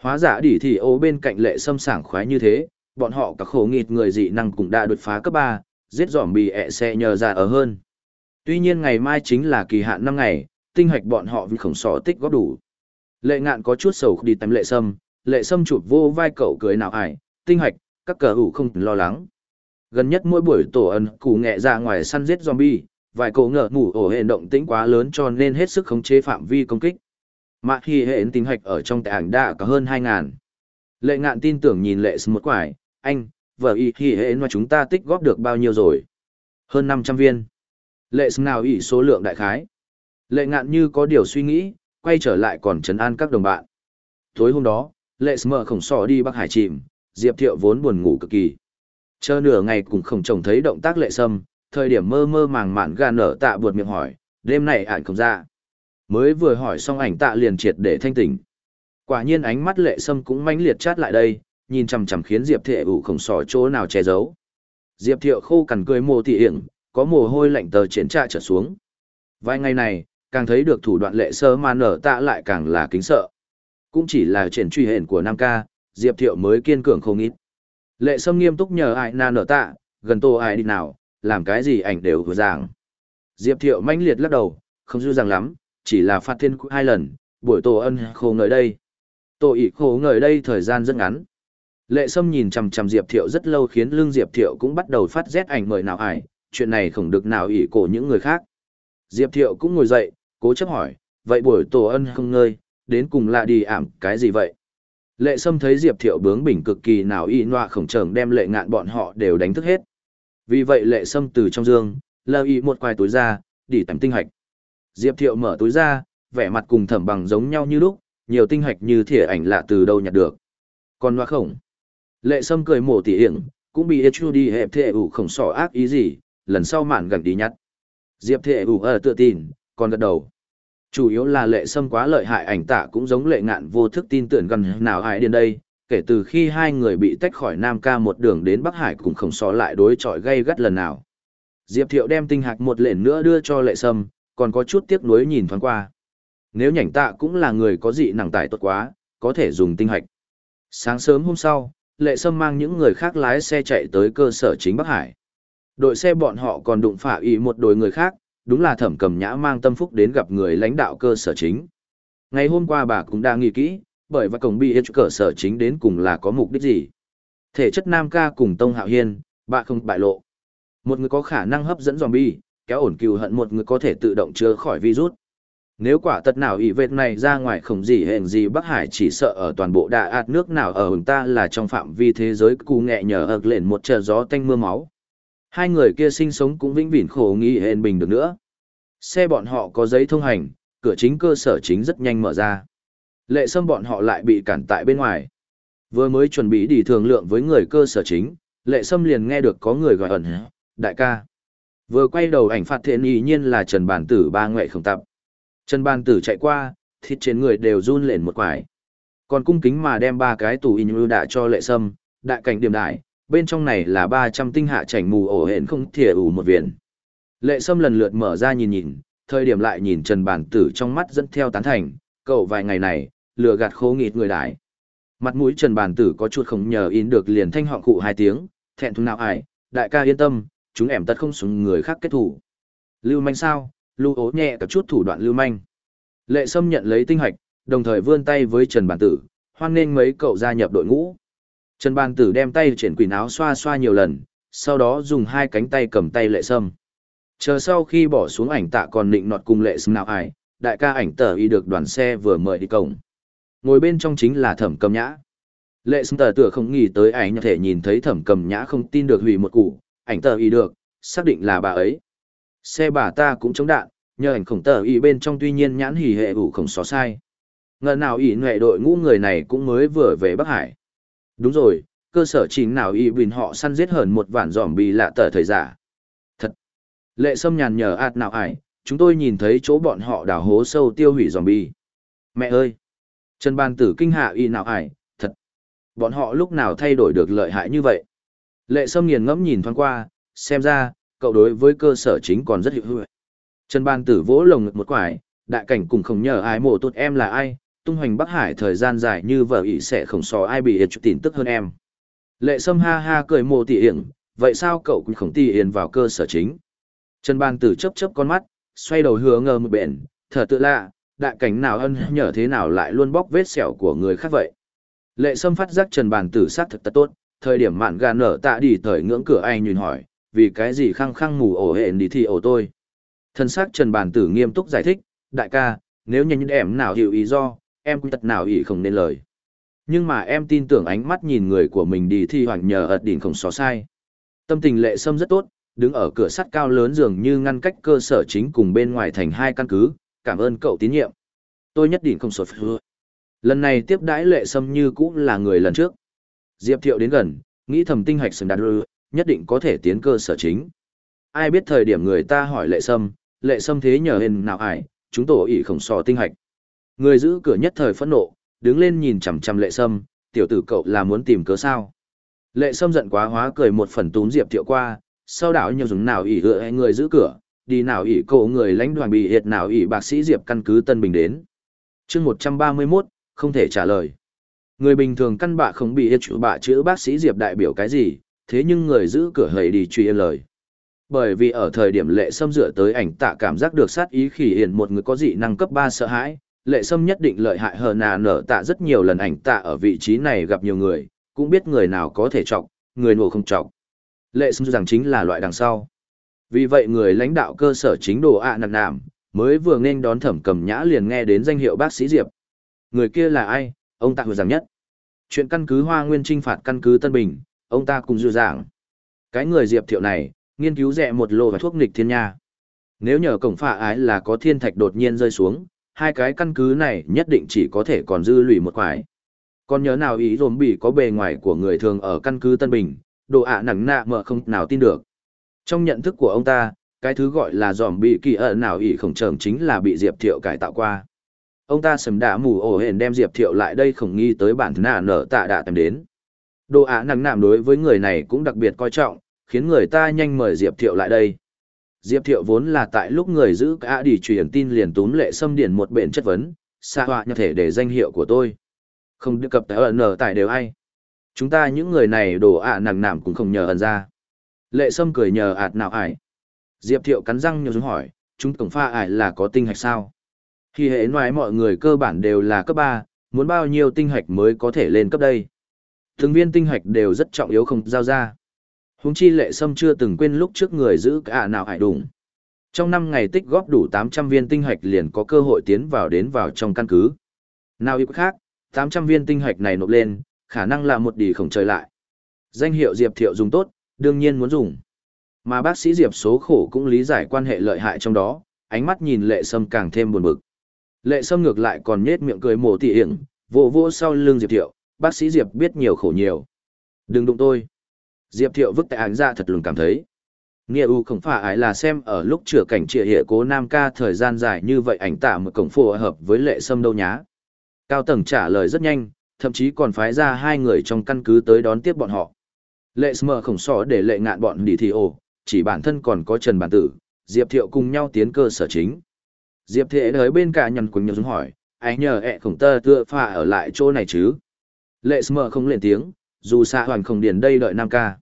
Hóa giả đỉ thì ô bên cạnh lệ xâm sảng khoái như thế, bọn họ cả khổ nghịt người dị năng cũng đã đột phá cấp ba giết dòm bị ẹ xe nhờ ra ở hơn. Tuy nhiên ngày mai chính là kỳ hạn năm ngày, tinh hoạch bọn họ vì khổng sỏ tích góp đủ. Lệ ngạn có chút sầu đi tắm lệ sâm, lệ sâm chụp vô vai cậu cười nào ải, tinh hoạch, các cờ hủ không lo lắng. Gần nhất mỗi buổi tổ ân củ nghệ ra ngoài săn giết zombie, vài cậu ngờ ngủ ổ hệ động tĩnh quá lớn cho nên hết sức khống chế phạm vi công kích. Mà khi hệ tinh hoạch ở trong tệ ảnh đã có hơn 2.000. Lệ ngạn tin tưởng nhìn lệ một quải, anh, vợ y khi hệ mà chúng ta tích góp được bao nhiêu rồi? Hơn 500 viên. Lệ S nào ý số lượng đại khái. Lệ ngạn như có điều suy nghĩ, quay trở lại còn trấn an các đồng bạn. Tối hôm đó, lệ mở khổng sọ đi Bắc Hải chìm, Diệp Thiệu vốn buồn ngủ cực kỳ. Chờ nửa ngày cũng không trông thấy động tác lệ sâm, thời điểm mơ mơ màng mạn gan nở tạ buột miệng hỏi, đêm này ảnh không ra. Mới vừa hỏi xong ảnh tạ liền triệt để thanh tỉnh. Quả nhiên ánh mắt lệ sâm cũng mãnh liệt chát lại đây, nhìn chằm chằm khiến Diệp Thệ ủ khổng sỏ chỗ nào che giấu. Diệp Thiệu khô cằn cười mồ thị hiển, có mồ hôi lạnh tờ triển trạ trở xuống. Vài ngày này, càng thấy được thủ đoạn lệ sơ mà nở tạ lại càng là kính sợ. Cũng chỉ là triển truy hển của Nam ca, Diệp Thiệu mới kiên cường không ít. Lệ sâm nghiêm túc nhờ ai na nở tạ, gần tô ai đi nào, làm cái gì ảnh đều vừa giảng. Diệp Thiệu mãnh liệt lắc đầu, không dư dàng lắm, chỉ là phạt thiên hai lần, buổi tổ ân khổ ngợi đây. Tổ ị khổ ngợi đây thời gian rất ngắn. Lệ Sâm nhìn chằm chằm Diệp Thiệu rất lâu khiến lưng Diệp Thiệu cũng bắt đầu phát rét ảnh mời nào ải, chuyện này không được nào ỷ cổ những người khác. Diệp Thiệu cũng ngồi dậy, cố chấp hỏi, vậy buổi tổ ân không ngơi, đến cùng là đi ảm cái gì vậy? Lệ Sâm thấy Diệp Thiệu bướng bỉnh cực kỳ nào y noa khổng trởng đem lệ ngạn bọn họ đều đánh thức hết. Vì vậy Lệ Sâm từ trong dương, lơ y một quài túi ra, đỉ tầm tinh hạch. Diệp Thiệu mở túi ra, vẻ mặt cùng thẩm bằng giống nhau như lúc, nhiều tinh hạch như thỉa ảnh lạ từ đâu nhặt được. Còn hoa khổng. Lệ Sâm cười mổ tỉ hiểm, cũng bị HUD hẹp thệ ủ khổng sỏ ác ý gì, lần sau mạn gần đi nhặt. Diệp thệ ủ ở tự tin, còn gật đầu. Chủ yếu là lệ sâm quá lợi hại ảnh tạ cũng giống lệ ngạn vô thức tin tưởng gần nào ai đến đây, kể từ khi hai người bị tách khỏi Nam ca một đường đến Bắc Hải cũng không so lại đối chọi gây gắt lần nào. Diệp Thiệu đem tinh hạch một lệnh nữa đưa cho lệ sâm, còn có chút tiếc nuối nhìn thoáng qua. Nếu nhảnh tạ cũng là người có dị năng tài tốt quá, có thể dùng tinh hạch. Sáng sớm hôm sau, lệ sâm mang những người khác lái xe chạy tới cơ sở chính Bắc Hải. Đội xe bọn họ còn đụng phải ý một đội người khác, đúng là thẩm cầm nhã mang tâm phúc đến gặp người lãnh đạo cơ sở chính. Ngày hôm qua bà cũng đang nghĩ kỹ, bởi và cổng bị hết cơ sở chính đến cùng là có mục đích gì. Thể chất nam ca cùng Tông Hạo Hiên, bà không bại lộ. Một người có khả năng hấp dẫn zombie, kéo ổn cừu hận một người có thể tự động chữa khỏi virus. Nếu quả thật nào ỷ vệt này ra ngoài không gì hẹn gì Bắc Hải chỉ sợ ở toàn bộ đà ạt nước nào ở hùng ta là trong phạm vi thế giới cù nghẹ nhờ ợt lên một trời gió tanh mưa máu. Hai người kia sinh sống cũng vĩnh viễn khổ nghi hẹn bình được nữa. Xe bọn họ có giấy thông hành, cửa chính cơ sở chính rất nhanh mở ra. Lệ sâm bọn họ lại bị cản tại bên ngoài. Vừa mới chuẩn bị đi thường lượng với người cơ sở chính, lệ sâm liền nghe được có người gọi ẩn, đại ca. Vừa quay đầu ảnh phạt thiện ý nhiên là Trần Bản Tử ba ngoại không tập. Trần Bản Tử chạy qua, thịt trên người đều run lên một quải. Còn cung kính mà đem ba cái tủ in ưu đạ cho lệ sâm, đại cảnh điểm đại, bên trong này là 300 tinh hạ chảnh mù ổ hển không thìa ủ một viện. Lệ Sâm lần lượt mở ra nhìn nhìn, thời điểm lại nhìn Trần Bản Tử trong mắt dẫn theo tán thành, cậu vài ngày này, lừa gạt khô nghịt người đại. Mặt mũi Trần Bản Tử có chút không nhờ in được liền thanh họng cụ hai tiếng, thẹn thùng nào ải đại ca yên tâm, chúng em tất không xuống người khác kết thủ. Lưu manh sao, lưu ố nhẹ cả chút thủ đoạn lưu manh. Lệ Sâm nhận lấy tinh hạch, đồng thời vươn tay với Trần Bản Tử, hoan nghênh mấy cậu gia nhập đội ngũ. Trần bản Tử đem tay triển quỷ áo xoa xoa nhiều lần, sau đó dùng hai cánh tay cầm tay lệ sâm. Chờ sau khi bỏ xuống ảnh tạ còn nịnh nọt cùng lệ sâm nào ai đại ca ảnh tờ y được đoàn xe vừa mời đi cổng. Ngồi bên trong chính là thẩm cầm nhã. Lệ sâm tờ tựa không nghĩ tới ảnh thể nhìn thấy thẩm cầm nhã không tin được hủy một củ, ảnh tờ y được, xác định là bà ấy. Xe bà ta cũng chống đạn, nhờ ảnh khổng tờ y bên trong tuy nhiên nhãn hỉ hệ ủ khổng xó sai. Ngờ nào ỉ nhuệ đội ngũ người này cũng mới vừa về Bắc Hải. Đúng rồi, cơ sở chính nào y bình họ săn giết hơn một vạn giòm bì lạ tờ thời giả. Thật! Lệ sâm nhàn nhờ ạt nào ải, chúng tôi nhìn thấy chỗ bọn họ đào hố sâu tiêu hủy giòm bì. Mẹ ơi! Trần Ban Tử kinh hạ y nào ải, thật! Bọn họ lúc nào thay đổi được lợi hại như vậy? Lệ sâm nghiền ngẫm nhìn thoáng qua, xem ra, cậu đối với cơ sở chính còn rất hiệu hữu. Trần Ban Tử vỗ lồng ngực một quải, đại cảnh cùng không nhờ ai mộ tốt em là ai, tung hoành Bắc Hải thời gian dài như vợ ý sẽ không so ai bị ít tin tức hơn em. Lệ Sâm ha ha cười mồ tỉ hiển, vậy sao cậu cũng không tỉ hiển vào cơ sở chính? Trần Ban Tử chấp chấp con mắt, xoay đầu hứa ngờ một bện, thở tự lạ, đại cảnh nào ân nhờ thế nào lại luôn bóc vết sẹo của người khác vậy. Lệ Sâm phát giác Trần Bàn Tử sát thực tật tốt, thời điểm mạn gà nở tạ đi thời ngưỡng cửa anh nhìn hỏi, vì cái gì khăng khăng ngủ ổ hẹn đi thì ổ tôi. Thân xác Trần Bàn Tử nghiêm túc giải thích, đại ca, nếu nhanh em nào hiểu ý do, em cũng tật nào ý không nên lời. Nhưng mà em tin tưởng ánh mắt nhìn người của mình đi thi hoảng nhờ ật đỉnh không xó sai. Tâm tình lệ sâm rất tốt, đứng ở cửa sắt cao lớn dường như ngăn cách cơ sở chính cùng bên ngoài thành hai căn cứ, cảm ơn cậu tín nhiệm. Tôi nhất định không sột hứa. Lần này tiếp đãi lệ sâm như cũng là người lần trước. Diệp Thiệu đến gần, nghĩ thầm tinh hạch sừng đạt rư, nhất định có thể tiến cơ sở chính. Ai biết thời điểm người ta hỏi lệ sâm, lệ sâm thế nhờ hình nào ải, chúng tổ ỉ khổng sò tinh hạch. Người giữ cửa nhất thời phẫn nộ, đứng lên nhìn chằm chằm lệ sâm, tiểu tử cậu là muốn tìm cớ sao. Lệ sâm giận quá hóa cười một phần tún Diệp Thiệu qua, sau đảo nhiều dùng nào ỉ hựa người giữ cửa, đi nào ỉ cậu người lãnh đoàn bị hiệt nào ỉ bác sĩ Diệp căn cứ Tân Bình đến. chương 131, không thể trả lời. Người bình thường căn bạ không bị hiệt chữ bạ chữ bác sĩ Diệp đại biểu cái gì, thế nhưng người giữ cửa hầy đi truy lời. Bởi vì ở thời điểm lệ sâm dựa tới ảnh tạ cảm giác được sát ý khỉ hiển một người có dị năng cấp 3 sợ hãi, lệ sâm nhất định lợi hại hờ nà nở tạ rất nhiều lần ảnh tạ ở vị trí này gặp nhiều người, cũng biết người nào có thể trọng, người nổ không trọng. Lệ sâm rằng chính là loại đằng sau. Vì vậy người lãnh đạo cơ sở chính đồ ạ à nặng nảm, mới vừa nên đón thẩm cầm nhã liền nghe đến danh hiệu bác sĩ Diệp. Người kia là ai, ông ta hồi rằng nhất. Chuyện căn cứ Hoa Nguyên trinh phạt căn cứ Tân Bình, ông ta cùng dự giảng. Cái người Diệp thiệu này, nghiên cứu rẻ một lô và thuốc nghịch thiên nha. Nếu nhờ cổng phạ ái là có thiên thạch đột nhiên rơi xuống, hai cái căn cứ này nhất định chỉ có thể còn dư lùi một quải. Còn nhớ nào ý dồn bị có bề ngoài của người thường ở căn cứ Tân Bình, đồ ạ nặng nạ mờ không nào tin được. Trong nhận thức của ông ta, cái thứ gọi là dòm bị kỳ ợ nào ỉ khổng trởm chính là bị Diệp Thiệu cải tạo qua. Ông ta sầm đã mù ổ hển đem Diệp Thiệu lại đây không nghi tới bản thân nạ nở tạ đã tìm đến. Đồ ạ nặng nạm đối với người này cũng đặc biệt coi trọng, khiến người ta nhanh mời Diệp Thiệu lại đây. Diệp Thiệu vốn là tại lúc người giữ cả đi truyền tin liền túm lệ xâm điển một bện chất vấn, xa họa như thể để danh hiệu của tôi. Không được cập tại ẩn nở tại đều ai. Chúng ta những người này đồ ạ nặng nạm cũng không nhờ ẩn ra. Lệ Sâm cười nhờ ạt nào ải. Diệp Thiệu cắn răng nhớ hỏi, chúng tổng pha ải là có tinh hạch sao? Khi hệ nói mọi người cơ bản đều là cấp ba, muốn bao nhiêu tinh hạch mới có thể lên cấp đây? Từng viên tinh hạch đều rất trọng yếu không giao ra. Húng chi lệ sâm chưa từng quên lúc trước người giữ cả nào hải đủng. Trong năm ngày tích góp đủ tám trăm viên tinh hạch liền có cơ hội tiến vào đến vào trong căn cứ. Nào yếu khác, tám trăm viên tinh hạch này nộp lên, khả năng là một đỉ khổng trời lại. Danh hiệu Diệp Thiệu dùng tốt, đương nhiên muốn dùng. Mà bác sĩ Diệp số khổ cũng lý giải quan hệ lợi hại trong đó, ánh mắt nhìn lệ sâm càng thêm buồn bực. Lệ sâm ngược lại còn nhết miệng cười mổ tỉ hiểm, vỗ vỗ sau lưng Diệp Thiệu, bác sĩ Diệp biết nhiều khổ nhiều. Đừng đụng tôi. Diệp Thiệu vứt tại ánh ra thật lùng cảm thấy. Nghĩa u không phải ai là xem ở lúc chữa cảnh trịa hệ cố nam ca thời gian dài như vậy ảnh tả một cổng phù hợp với lệ sâm đâu nhá. Cao tầng trả lời rất nhanh, thậm chí còn phái ra hai người trong căn cứ tới đón tiếp bọn họ. Lệ sâm khổng sỏ để lệ ngạn bọn đi thì ồ, chỉ bản thân còn có Trần Bản Tử, Diệp Thiệu cùng nhau tiến cơ sở chính. Diệp Thế đới bên cả nhằn quỳnh nhờ dùng hỏi, anh nhờ ẹ khổng tơ tựa phà ở lại chỗ này chứ. Lệ Smờ không lên tiếng, dù xa hoàn không điền đây đợi Nam ca.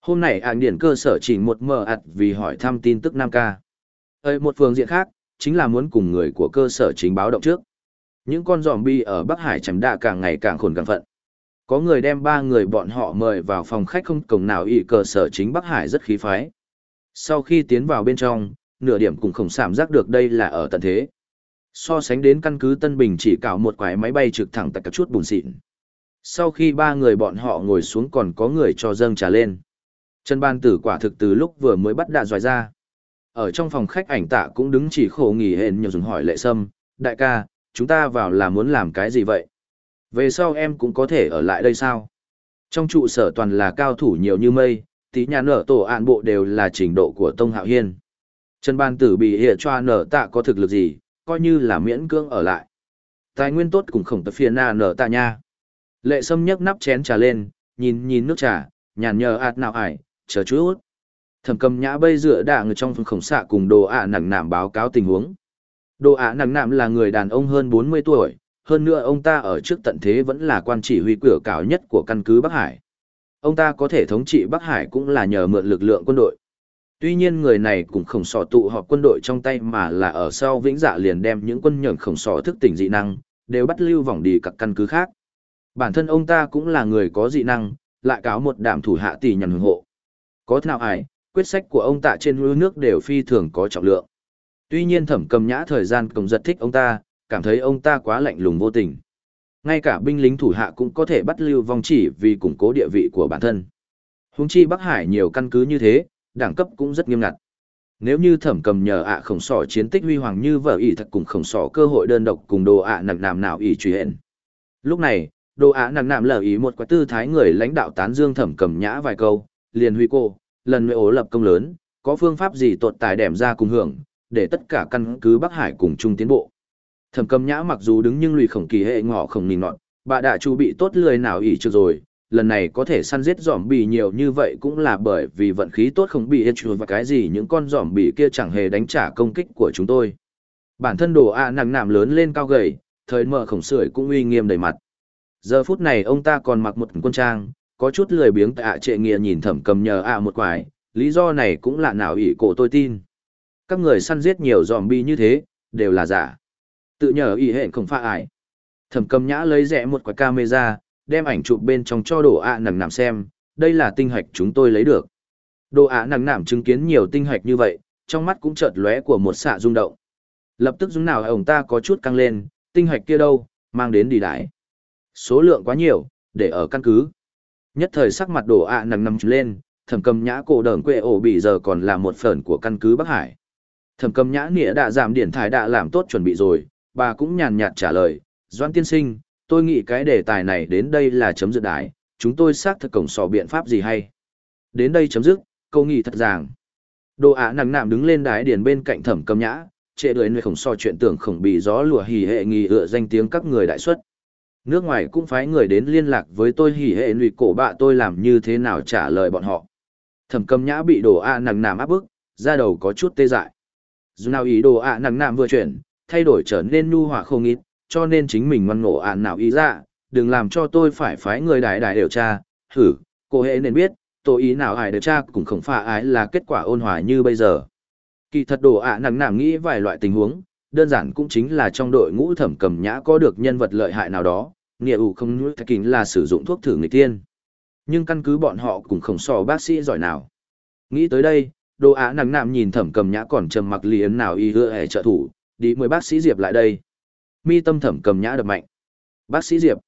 Hôm nay ảnh điển cơ sở chỉ một mờ ạt vì hỏi thăm tin tức Nam ca. Ở một phương diện khác, chính là muốn cùng người của cơ sở chính báo động trước. Những con zombie ở Bắc Hải chấm đạ càng ngày càng khổn càng phận có người đem ba người bọn họ mời vào phòng khách không cổng nào y cơ sở chính Bắc Hải rất khí phái. Sau khi tiến vào bên trong, nửa điểm cũng không cảm giác được đây là ở tận thế. So sánh đến căn cứ Tân Bình chỉ cào một quái máy bay trực thẳng tại các chút bùn xịn. Sau khi ba người bọn họ ngồi xuống còn có người cho dâng trà lên. Chân ban tử quả thực từ lúc vừa mới bắt đạ dòi ra. Ở trong phòng khách ảnh tạ cũng đứng chỉ khổ nghỉ hẹn nhiều dùng hỏi lệ sâm, đại ca, chúng ta vào là muốn làm cái gì vậy? Về sau em cũng có thể ở lại đây sao? Trong trụ sở toàn là cao thủ nhiều như mây, tí nhà nở tổ an bộ đều là trình độ của Tông Hạo Hiên. Trần Ban Tử bị hệ cho nở tạ có thực lực gì, coi như là miễn cưỡng ở lại. Tài nguyên tốt cũng khổng tập phiền na nở tạ nha. Lệ Sâm nhấc nắp chén trà lên, nhìn nhìn nước trà, nhàn nhờ ạt nào ải, chờ chút. Thẩm cầm nhã bây dựa đạ người trong phòng khổng xạ cùng đồ ạ nặng nạm báo cáo tình huống. Đồ ạ nặng nạm là người đàn ông hơn 40 tuổi, hơn nữa ông ta ở trước tận thế vẫn là quan chỉ huy cửa cao nhất của căn cứ Bắc Hải. ông ta có thể thống trị Bắc Hải cũng là nhờ mượn lực lượng quân đội. Tuy nhiên người này cũng không sở tụ họp quân đội trong tay mà là ở sau vĩnh dạ liền đem những quân nhẫn khổng sở thức tỉnh dị năng, đều bắt lưu vòng đi các căn cứ khác. Bản thân ông ta cũng là người có dị năng, lại cáo một đảm thủ hạ tỷ nhận hưởng hộ. Có nào ai, quyết sách của ông ta trên hư nước đều phi thường có trọng lượng. Tuy nhiên thẩm cầm nhã thời gian cũng giật thích ông ta, cảm thấy ông ta quá lạnh lùng vô tình. Ngay cả binh lính thủ hạ cũng có thể bắt lưu vong chỉ vì củng cố địa vị của bản thân. Húng chi Bắc Hải nhiều căn cứ như thế, đẳng cấp cũng rất nghiêm ngặt. Nếu như thẩm cầm nhờ ạ khổng sỏ chiến tích huy hoàng như vợ ỷ thật cùng khổng sỏ cơ hội đơn độc cùng đồ ạ nặng nàm nào ỷ truy hẹn. Lúc này, đồ ạ nặng nàm lờ ý một quả tư thái người lãnh đạo tán dương thẩm cầm nhã vài câu, liền huy cô, lần mới ố lập công lớn, có phương pháp gì tột tài đẻm ra cùng hưởng, để tất cả căn cứ Bắc Hải cùng chung tiến bộ. Thẩm cầm nhã mặc dù đứng nhưng lùi khổng kỳ hệ ngọ khổng nình nọt, bà đã chu bị tốt lười nào ỷ chưa rồi, lần này có thể săn giết dòm bì nhiều như vậy cũng là bởi vì vận khí tốt không bị hết chuột và cái gì những con dòm bì kia chẳng hề đánh trả công kích của chúng tôi. Bản thân đồ ạ nặng nạm lớn lên cao gầy, thời mở khổng sưởi cũng uy nghiêm đầy mặt. Giờ phút này ông ta còn mặc một quân trang, có chút lười biếng tạ trệ nghĩa nhìn thẩm cầm nhờ ạ một quái, lý do này cũng là nào ỷ cổ tôi tin. Các người săn giết nhiều dòm bì như thế, đều là giả. Tự nhờ ỷ hẹn không pha ải. Thẩm cầm nhã lấy rẽ một quả camera, đem ảnh chụp bên trong cho đồ ạ nặng nạm xem, đây là tinh hạch chúng tôi lấy được. Đồ ạ nặng nạm chứng kiến nhiều tinh hạch như vậy, trong mắt cũng chợt lóe của một xạ rung động. Lập tức dũng nào ông ta có chút căng lên, tinh hạch kia đâu, mang đến đi đái. Số lượng quá nhiều, để ở căn cứ. Nhất thời sắc mặt đồ ạ nặng nằm lên, thẩm cầm nhã cổ đờn quê ổ bị giờ còn là một phần của căn cứ Bắc Hải. Thẩm cầm nhã nghĩa đã giảm điển thải đã làm tốt chuẩn bị rồi, bà cũng nhàn nhạt trả lời, Doan tiên sinh, tôi nghĩ cái đề tài này đến đây là chấm dứt đái, chúng tôi xác thực cổng sò biện pháp gì hay. Đến đây chấm dứt, câu nghĩ thật ràng. Đồ ạ nặng nạm đứng lên đái điền bên cạnh thẩm cầm nhã, trệ đuổi nơi khổng so chuyện tưởng khổng bị gió lùa hỉ hệ nghi ựa danh tiếng các người đại xuất. Nước ngoài cũng phái người đến liên lạc với tôi hỉ hệ lụy cổ bạ tôi làm như thế nào trả lời bọn họ. Thẩm cầm nhã bị đồ ạ nặng nạm áp bức, ra đầu có chút tê dại. Dù nào ý đồ ạ nặng nạm vừa chuyển, thay đổi trở nên nhu hòa không ít, cho nên chính mình ngoan ngộ ạn nào ý ra, đừng làm cho tôi phải phái người đại đại điều tra, thử, cô hệ nên biết, tôi ý nào ai điều tra cũng không phải ái là kết quả ôn hòa như bây giờ. Kỳ thật đồ ạ nặng nặng nghĩ vài loại tình huống, đơn giản cũng chính là trong đội ngũ thẩm cầm nhã có được nhân vật lợi hại nào đó, nghĩa ủ không nuôi kính là sử dụng thuốc thử người tiên. Nhưng căn cứ bọn họ cũng không so bác sĩ giỏi nào. Nghĩ tới đây, đồ ạ nặng nặng nhìn thẩm cầm nhã còn trầm mặc liền nào y hứa hề trợ thủ, đi mời bác sĩ Diệp lại đây mi tâm thẩm cầm nhã đập mạnh. Bác sĩ diệp.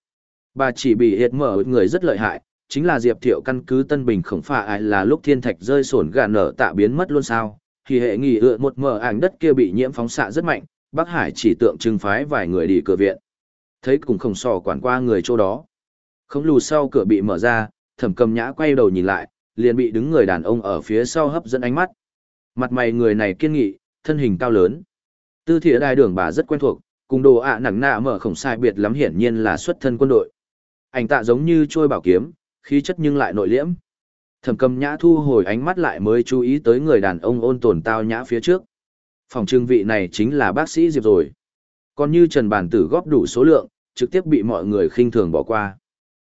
Bà chỉ bị hiệt mở người rất lợi hại, chính là diệp thiệu căn cứ tân bình khổng phà ai là lúc thiên thạch rơi sổn gà nở tạ biến mất luôn sao. Thì hệ nghỉ ựa một mở ảnh đất kia bị nhiễm phóng xạ rất mạnh, bác hải chỉ tượng trưng phái vài người đi cửa viện. Thấy cùng khổng sò quản qua người chỗ đó. Không lù sau cửa bị mở ra, thẩm cầm nhã quay đầu nhìn lại, liền bị đứng người đàn ông ở phía sau hấp dẫn ánh mắt. Mặt mày người này kiên nghị, thân hình cao lớn. Tư thiện đài đường bà rất quen thuộc cùng đồ ạ nặng nạ mở khổng sai biệt lắm hiển nhiên là xuất thân quân đội. Ảnh tạ giống như trôi bảo kiếm, khí chất nhưng lại nội liễm. Thẩm cầm nhã thu hồi ánh mắt lại mới chú ý tới người đàn ông ôn tồn tao nhã phía trước. Phòng trưng vị này chính là bác sĩ diệp rồi. Còn như trần bản tử góp đủ số lượng, trực tiếp bị mọi người khinh thường bỏ qua.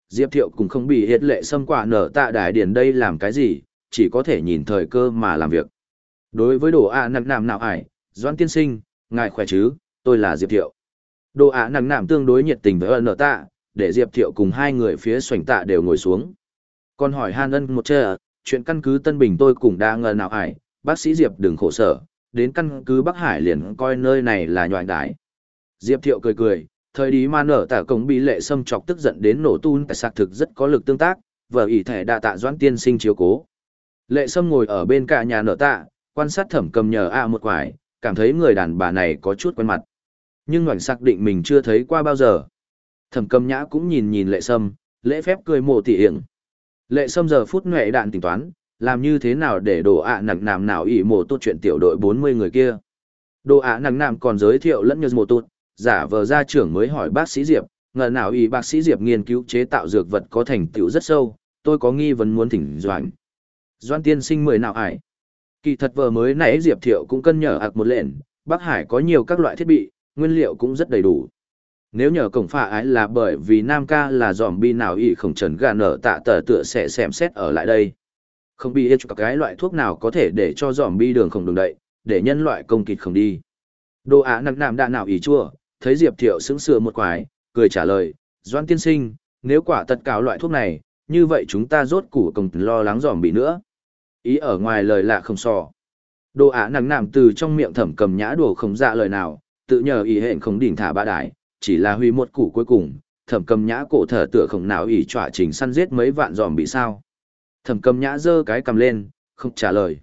Diệp thiệu cũng không bị hiệt lệ xâm quả nở tạ đài điển đây làm cái gì, chỉ có thể nhìn thời cơ mà làm việc. Đối với đồ ạ nặng nạm nào ải, doãn tiên sinh, ngài khỏe chứ? Tôi là Diệp Thiệu. Đồ ạ nặng nạm tương đối nhiệt tình với ân nợ tạ, để Diệp Thiệu cùng hai người phía xoành tạ đều ngồi xuống. Còn hỏi Han ân một chờ, chuyện căn cứ Tân Bình tôi cũng đã ngờ nào ải, bác sĩ Diệp đừng khổ sở, đến căn cứ Bắc Hải liền coi nơi này là nhọn đái. Diệp Thiệu cười cười, thời đi mà nở tạ cổng bị lệ xâm chọc tức giận đến nổ tun tại sạc thực rất có lực tương tác, vợ ỷ thể đã tạ doãn tiên sinh chiếu cố. Lệ sâm ngồi ở bên cả nhà nở tạ, quan sát thẩm cầm nhờ a một quải, cảm thấy người đàn bà này có chút quen mặt nhưng ngoảnh xác định mình chưa thấy qua bao giờ. Thẩm cầm nhã cũng nhìn nhìn lệ sâm, lễ phép cười mồ tỉ hiểm. Lệ sâm giờ phút nhuệ đạn tính toán, làm như thế nào để đồ ạ nặng nàm nào ỉ mồ tốt chuyện tiểu đội 40 người kia. Đồ ạ nặng nàm còn giới thiệu lẫn như mồ tốt, giả vờ ra trưởng mới hỏi bác sĩ Diệp, ngờ nào ỉ bác sĩ Diệp nghiên cứu chế tạo dược vật có thành tựu rất sâu, tôi có nghi vấn muốn thỉnh doãn. Doan tiên sinh mười nào ải. Kỳ thật vờ mới nãy Diệp Thiệu cũng cân nhở ạc một lệnh, Bắc Hải có nhiều các loại thiết bị, nguyên liệu cũng rất đầy đủ. Nếu nhờ cổng phạ ái là bởi vì Nam ca là dòm bi nào ý không trần gà nở tạ tờ tựa sẽ xem xét ở lại đây. Không bị cho cái loại thuốc nào có thể để cho dòm bi đường không đường đậy, để nhân loại công kịt không đi. Đồ á nặng nạm đạn nào ý chua, thấy Diệp Thiệu sững sờ một quái, cười trả lời, Doan tiên sinh, nếu quả tật cáo loại thuốc này, như vậy chúng ta rốt củ công lo lắng dòm bị nữa. Ý ở ngoài lời lạ không sò. Đồ á nặng nạm từ trong miệng thẩm cầm nhã đồ không dạ lời nào, tự nhờ ý hẹn không đỉnh thả ba đại, chỉ là huy một củ cuối cùng, thẩm cầm nhã cổ thở tựa không nào ý trọa trình săn giết mấy vạn dòm bị sao. Thẩm cầm nhã giơ cái cầm lên, không trả lời.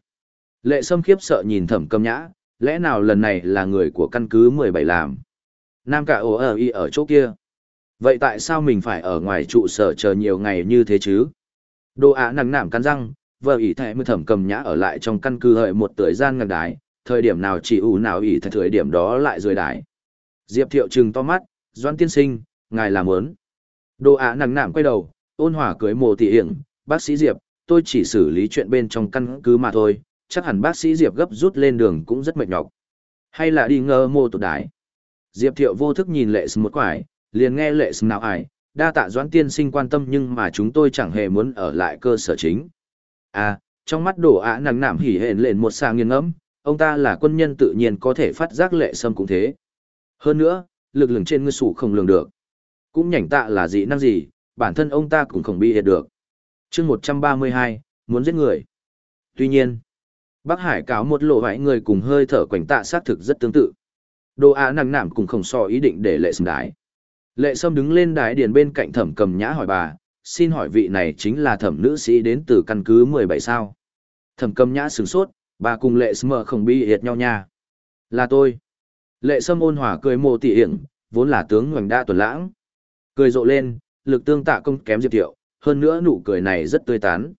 Lệ sâm khiếp sợ nhìn thẩm cầm nhã, lẽ nào lần này là người của căn cứ 17 làm. Nam cả ổ ở y ở chỗ kia. Vậy tại sao mình phải ở ngoài trụ sở chờ nhiều ngày như thế chứ? Đồ ạ nặng nảm cắn răng, vợ ý thẻ mưa thẩm cầm nhã ở lại trong căn cứ hợi một thời gian ngần đái, thời điểm nào chỉ ủ nào ỉ thật thời điểm đó lại rời đái. Diệp thiệu trừng to mắt, doan tiên sinh, ngài làm ớn. Đồ ạ nặng nảm quay đầu, ôn hòa cưới mồ tỉ hiển, bác sĩ Diệp, tôi chỉ xử lý chuyện bên trong căn cứ mà thôi, chắc hẳn bác sĩ Diệp gấp rút lên đường cũng rất mệt nhọc. Hay là đi ngơ mô tụt đái. Diệp thiệu vô thức nhìn lệ một quải, liền nghe lệ sừng nào ải, đa tạ doãn tiên sinh quan tâm nhưng mà chúng tôi chẳng hề muốn ở lại cơ sở chính. À, trong mắt đổ ạ nặng nảm hỉ hện lên một sàng nghiêng ngẫm, ông ta là quân nhân tự nhiên có thể phát giác lệ sâm cũng thế. Hơn nữa, lực lượng trên ngư sủ không lường được. Cũng nhảnh tạ là dị năng gì, bản thân ông ta cũng không bị hiệt được. chương 132, muốn giết người. Tuy nhiên, Bắc Hải cáo một lộ vãi người cùng hơi thở quảnh tạ sát thực rất tương tự. Đồ á nặng nảm cùng không so ý định để lệ sâm đái. Lệ Sâm đứng lên đái điền bên cạnh thẩm cầm nhã hỏi bà, xin hỏi vị này chính là thẩm nữ sĩ đến từ căn cứ 17 sao. Thẩm cầm nhã sửng sốt, bà cùng lệ Sâm không bi hiệt nhau nha. Là tôi. Lệ Sâm ôn hòa cười mồ tỉ hiển, vốn là tướng ngoảnh đa tuần lãng. Cười rộ lên, lực tương tạ công kém diệp thiệu, hơn nữa nụ cười này rất tươi tán.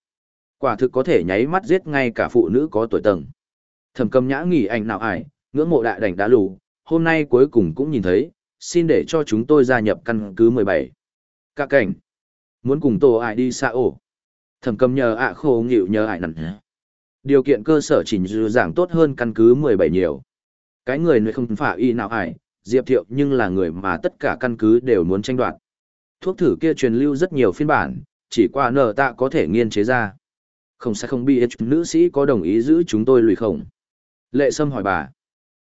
Quả thực có thể nháy mắt giết ngay cả phụ nữ có tuổi tầng. Thẩm cầm nhã nghỉ ảnh nào ải, ngưỡng mộ đại đảnh đã lù, hôm nay cuối cùng cũng nhìn thấy, xin để cho chúng tôi gia nhập căn cứ 17. Cả cảnh. Muốn cùng tổ ải đi xa ổ. Thẩm cầm nhờ ạ khô nghịu nhờ ải nặng. Điều kiện cơ sở chỉnh dư giảng tốt hơn căn cứ 17 nhiều. Cái người nơi không phải y nào ải, Diệp Thiệu nhưng là người mà tất cả căn cứ đều muốn tranh đoạt. Thuốc thử kia truyền lưu rất nhiều phiên bản, chỉ qua nở tạ có thể nghiên chế ra. Không sẽ không bị nữ sĩ có đồng ý giữ chúng tôi lùi không? Lệ Sâm hỏi bà.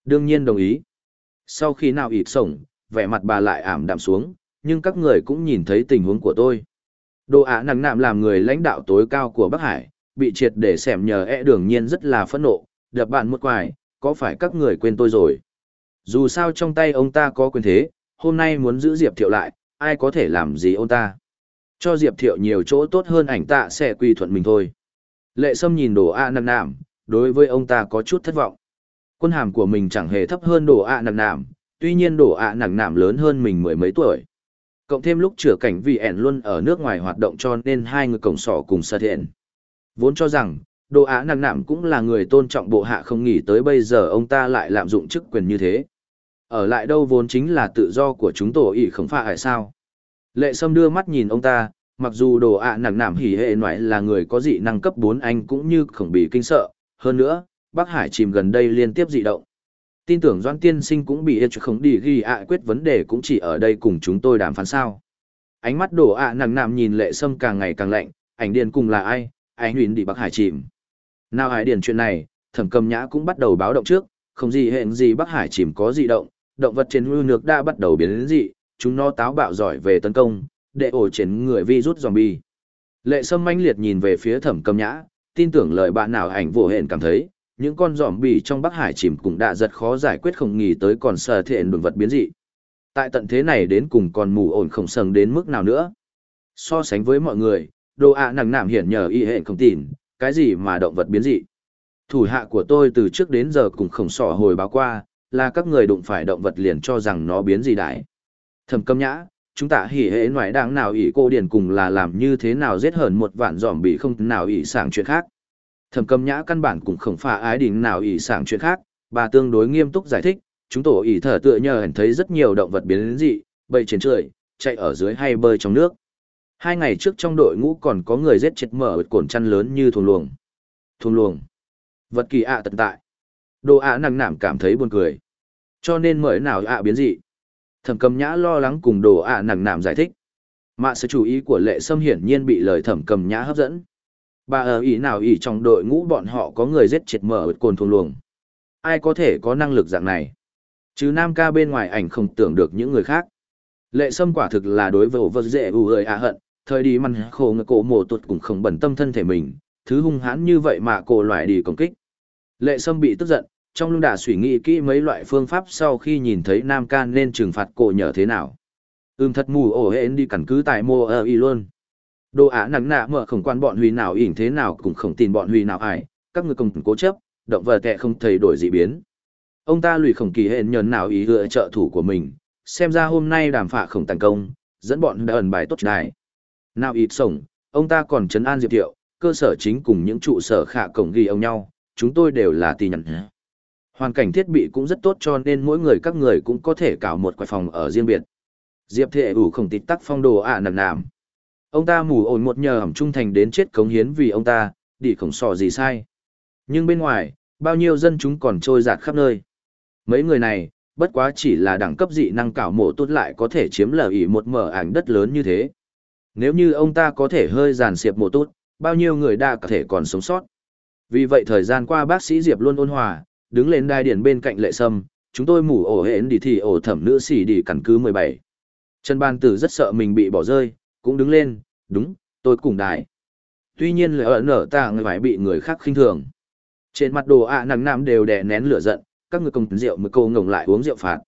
Đương nhiên đồng ý. Sau khi nào ịt sổng, vẻ mặt bà lại ảm đạm xuống, nhưng các người cũng nhìn thấy tình huống của tôi. Đồ ả nặng nạm làm người lãnh đạo tối cao của Bắc Hải, bị triệt để xẻm nhờ e đường nhiên rất là phẫn nộ, đập bạn một quài, có phải các người quên tôi rồi? Dù sao trong tay ông ta có quyền thế, hôm nay muốn giữ Diệp Thiệu lại, ai có thể làm gì ông ta? Cho Diệp Thiệu nhiều chỗ tốt hơn ảnh tạ sẽ quy thuận mình thôi. Lệ Sâm nhìn đồ A nằm nạm, đối với ông ta có chút thất vọng. Quân hàm của mình chẳng hề thấp hơn đồ A nằm nạm, tuy nhiên đổ A nằm nạm lớn hơn mình mười mấy tuổi. Cộng thêm lúc chữa cảnh vì ẻn luôn ở nước ngoài hoạt động cho nên hai người cổng sỏ cùng sơ thiện. Vốn cho rằng, đồ á nặng nạm cũng là người tôn trọng bộ hạ không nghĩ tới bây giờ ông ta lại lạm dụng chức quyền như thế. Ở lại đâu vốn chính là tự do của chúng tổ ý không phải sao. Lệ Sâm đưa mắt nhìn ông ta, mặc dù đồ ạ nặng nạm hỉ hệ ngoại là người có dị năng cấp 4 anh cũng như khổng bị kinh sợ, hơn nữa, Bắc Hải chìm gần đây liên tiếp dị động tin tưởng doan tiên sinh cũng bị hết không đi ghi ạ quyết vấn đề cũng chỉ ở đây cùng chúng tôi đàm phán sao ánh mắt đồ ạ nặng nạm nhìn lệ sâm càng ngày càng lạnh ảnh điền cùng là ai anh huyền đi bắc hải chìm nào hải điền chuyện này thẩm cầm nhã cũng bắt đầu báo động trước không gì hẹn gì bắc hải chìm có dị động động vật trên hư nước đã bắt đầu biến đến dị chúng nó táo bạo giỏi về tấn công để ổ trên người vi rút zombie lệ sâm manh liệt nhìn về phía thẩm cầm nhã tin tưởng lời bạn nào ảnh vô hẹn cảm thấy những con dòm bì trong Bắc Hải chìm cũng đã rất khó giải quyết không nghỉ tới còn sở thiện đồn vật biến dị. Tại tận thế này đến cùng còn mù ổn không sầng đến mức nào nữa. So sánh với mọi người, đồ ạ à nặng nạm hiển nhờ y hệ không tin, cái gì mà động vật biến dị. Thủ hạ của tôi từ trước đến giờ cũng khổng sỏ hồi báo qua, là các người đụng phải động vật liền cho rằng nó biến dị đại. Thầm câm nhã, chúng ta hỉ hệ ngoại đáng nào ỷ cô điển cùng là làm như thế nào giết hờn một vạn giòm bị không nào ỷ sảng chuyện khác. Thẩm câm nhã căn bản cũng không phá ái đình nào ỷ sảng chuyện khác, bà tương đối nghiêm túc giải thích, chúng tổ ỷ thở tựa nhờ hẳn thấy rất nhiều động vật biến dị, bầy trên trời, chạy ở dưới hay bơi trong nước. Hai ngày trước trong đội ngũ còn có người giết chết mở cồn chăn lớn như thùng luồng. Thùng luồng. Vật kỳ ạ tận tại. Đồ ạ à nặng nảm cảm thấy buồn cười. Cho nên mới nào ạ biến dị. Thẩm cầm nhã lo lắng cùng đồ ạ nặng nảm giải thích. Mạ sự chú ý của lệ sâm hiển nhiên bị lời thẩm cầm nhã hấp dẫn. Bà ở ý nào ý trong đội ngũ bọn họ có người giết triệt mở cồn thuồng luồng. Ai có thể có năng lực dạng này? Chứ nam ca bên ngoài ảnh không tưởng được những người khác. Lệ sâm quả thực là đối với ổ vật dễ ủ ơi ạ hận, thời đi mặn khổ ngựa cổ mổ tuột cũng không bẩn tâm thân thể mình, thứ hung hãn như vậy mà cổ loại đi công kích. Lệ sâm bị tức giận, trong lưng đã suy nghĩ kỹ mấy loại phương pháp sau khi nhìn thấy nam ca nên trừng phạt cổ nhờ thế nào. Ưm thật mù ổ hên đi cẩn cứ tại mô ở y luôn. Đồ ả nặng nạ mở không quan bọn huy nào ỉn thế nào cũng không tin bọn huy nào ai, các người công cố chấp, động vật tệ không thay đổi dị biến. Ông ta lùi khổng kỳ hên nhờn nào ý hựa trợ thủ của mình, xem ra hôm nay đàm phạ không thành công, dẫn bọn đã ẩn bài tốt đài. Nào ít sổng, ông ta còn chấn an diệp thiệu, cơ sở chính cùng những trụ sở khả cổng ghi ông nhau, chúng tôi đều là tì nhận. Hoàn cảnh thiết bị cũng rất tốt cho nên mỗi người các người cũng có thể cào một quầy phòng ở riêng biệt. Diệp Thệ ủ không tịch tắc phong đồ ạ à nằm. Ông ta mù ổn một nhờ hầm trung thành đến chết cống hiến vì ông ta, đi khổng sò gì sai. Nhưng bên ngoài, bao nhiêu dân chúng còn trôi giạt khắp nơi. Mấy người này, bất quá chỉ là đẳng cấp dị năng cảo mộ tốt lại có thể chiếm lợi ỉ một mở ảnh đất lớn như thế. Nếu như ông ta có thể hơi giàn xiệp một tốt, bao nhiêu người đã có thể còn sống sót. Vì vậy thời gian qua bác sĩ Diệp luôn ôn hòa, đứng lên đai điển bên cạnh lệ sâm, chúng tôi mủ ổ hến đi thì ổ thẩm nữ xỉ đi cắn cứ 17. Trần Ban Tử rất sợ mình bị bỏ rơi, cũng đứng lên, đúng, tôi cùng đại. Tuy nhiên lời ẩn ở ta người phải bị người khác khinh thường. Trên mặt đồ ạ à nặng nam đều đè nén lửa giận, các người công rượu mới cô ngồng lại uống rượu phạt.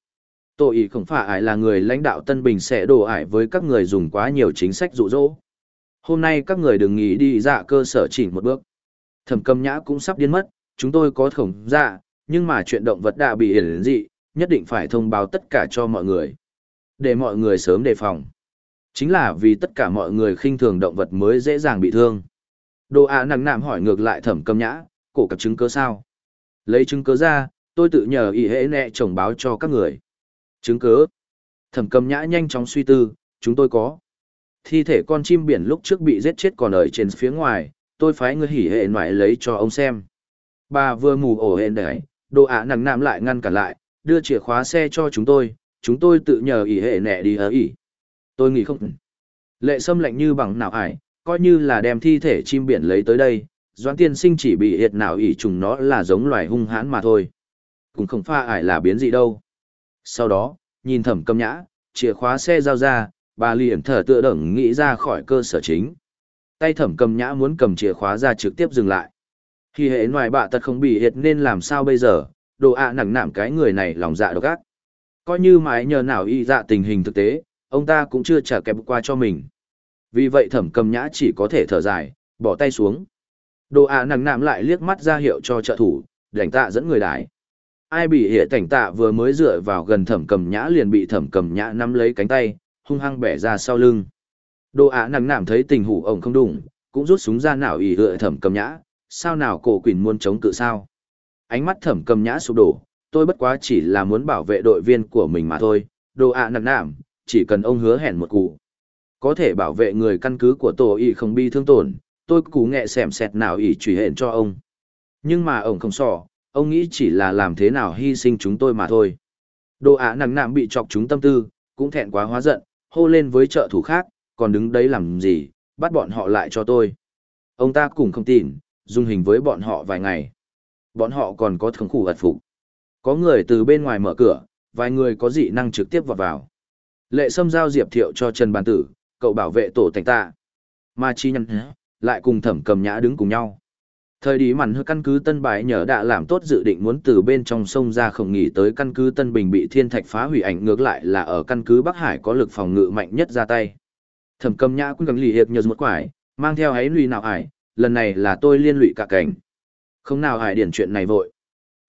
Tôi ý không phải ải là người lãnh đạo Tân Bình sẽ đổ ải với các người dùng quá nhiều chính sách dụ dỗ. Hôm nay các người đừng nghĩ đi dạ cơ sở chỉ một bước. Thẩm cầm nhã cũng sắp điên mất, chúng tôi có khổng dạ, nhưng mà chuyện động vật đã bị hiển dị, nhất định phải thông báo tất cả cho mọi người. Để mọi người sớm đề phòng. Chính là vì tất cả mọi người khinh thường động vật mới dễ dàng bị thương. Đồ ạ nặng nạm hỏi ngược lại thẩm cầm nhã, cổ cặp chứng cớ sao? Lấy chứng cớ ra, tôi tự nhờ ý hễ nẹ chồng báo cho các người. Chứng cứ, Thẩm cầm nhã nhanh chóng suy tư, chúng tôi có. Thi thể con chim biển lúc trước bị giết chết còn ở trên phía ngoài, tôi phái người hỉ hệ ngoại lấy cho ông xem. Bà vừa mù ổ hên đấy, đồ ạ nặng nạm lại ngăn cản lại, đưa chìa khóa xe cho chúng tôi, chúng tôi tự nhờ ỉ hệ nẹ đi ở ỉ. Tôi nghĩ không. Lệ sâm lạnh như bằng nào ải, coi như là đem thi thể chim biển lấy tới đây, doãn tiên sinh chỉ bị hiệt nào ỉ trùng nó là giống loài hung hãn mà thôi. Cũng không pha ải là biến gì đâu. Sau đó, nhìn thẩm cầm nhã, chìa khóa xe giao ra, bà liền thở tựa đẩn nghĩ ra khỏi cơ sở chính. Tay thẩm cầm nhã muốn cầm chìa khóa ra trực tiếp dừng lại. Khi hệ ngoài bạ tật không bị hiệt nên làm sao bây giờ, đồ ạ nặng nảm cái người này lòng dạ độc ác. Coi như mãi nhờ nào y dạ tình hình thực tế, ông ta cũng chưa trả kẹp qua cho mình. Vì vậy thẩm cầm nhã chỉ có thể thở dài, bỏ tay xuống. Đồ ạ nặng nảm lại liếc mắt ra hiệu cho trợ thủ, đảnh tạ dẫn người đái. Ai bị hệ cảnh tạ vừa mới dựa vào gần thẩm cầm nhã liền bị thẩm cầm nhã nắm lấy cánh tay, hung hăng bẻ ra sau lưng. Đồ ạ nặng nạm thấy tình hủ ổng không đủng cũng rút súng ra nào ỉ hựa thẩm cầm nhã, sao nào cổ quỷ muốn chống cự sao. Ánh mắt thẩm cầm nhã sụp đổ, tôi bất quá chỉ là muốn bảo vệ đội viên của mình mà thôi, đồ ạ nặng nạm, chỉ cần ông hứa hẹn một cụ. Có thể bảo vệ người căn cứ của tổ y không bi thương tổn, tôi cú nghệ xẻm xẹt nào ỉ truy hẹn cho ông. Nhưng mà ông không sỏ, ông nghĩ chỉ là làm thế nào hy sinh chúng tôi mà thôi. Đồ ạ nặng nạm bị chọc chúng tâm tư, cũng thẹn quá hóa giận, hô lên với trợ thủ khác, còn đứng đấy làm gì, bắt bọn họ lại cho tôi. Ông ta cùng không tin, dung hình với bọn họ vài ngày. Bọn họ còn có thống khủ ật phục. Có người từ bên ngoài mở cửa, vài người có dị năng trực tiếp vào vào. Lệ Sâm giao Diệp Thiệu cho Trần Bàn Tử, cậu bảo vệ tổ thành tạ. Mà chi nhân lại cùng thẩm cầm nhã đứng cùng nhau. Thời đi mặn hư căn cứ Tân Bái nhờ đã làm tốt dự định muốn từ bên trong sông ra không nghỉ tới căn cứ Tân Bình bị thiên thạch phá hủy ảnh ngược lại là ở căn cứ Bắc Hải có lực phòng ngự mạnh nhất ra tay. Thẩm cầm nhã cũng gần lì hiệp nhờ một quải, mang theo ấy lùi nào ải, lần này là tôi liên lụy cả cảnh. Không nào ải điển chuyện này vội.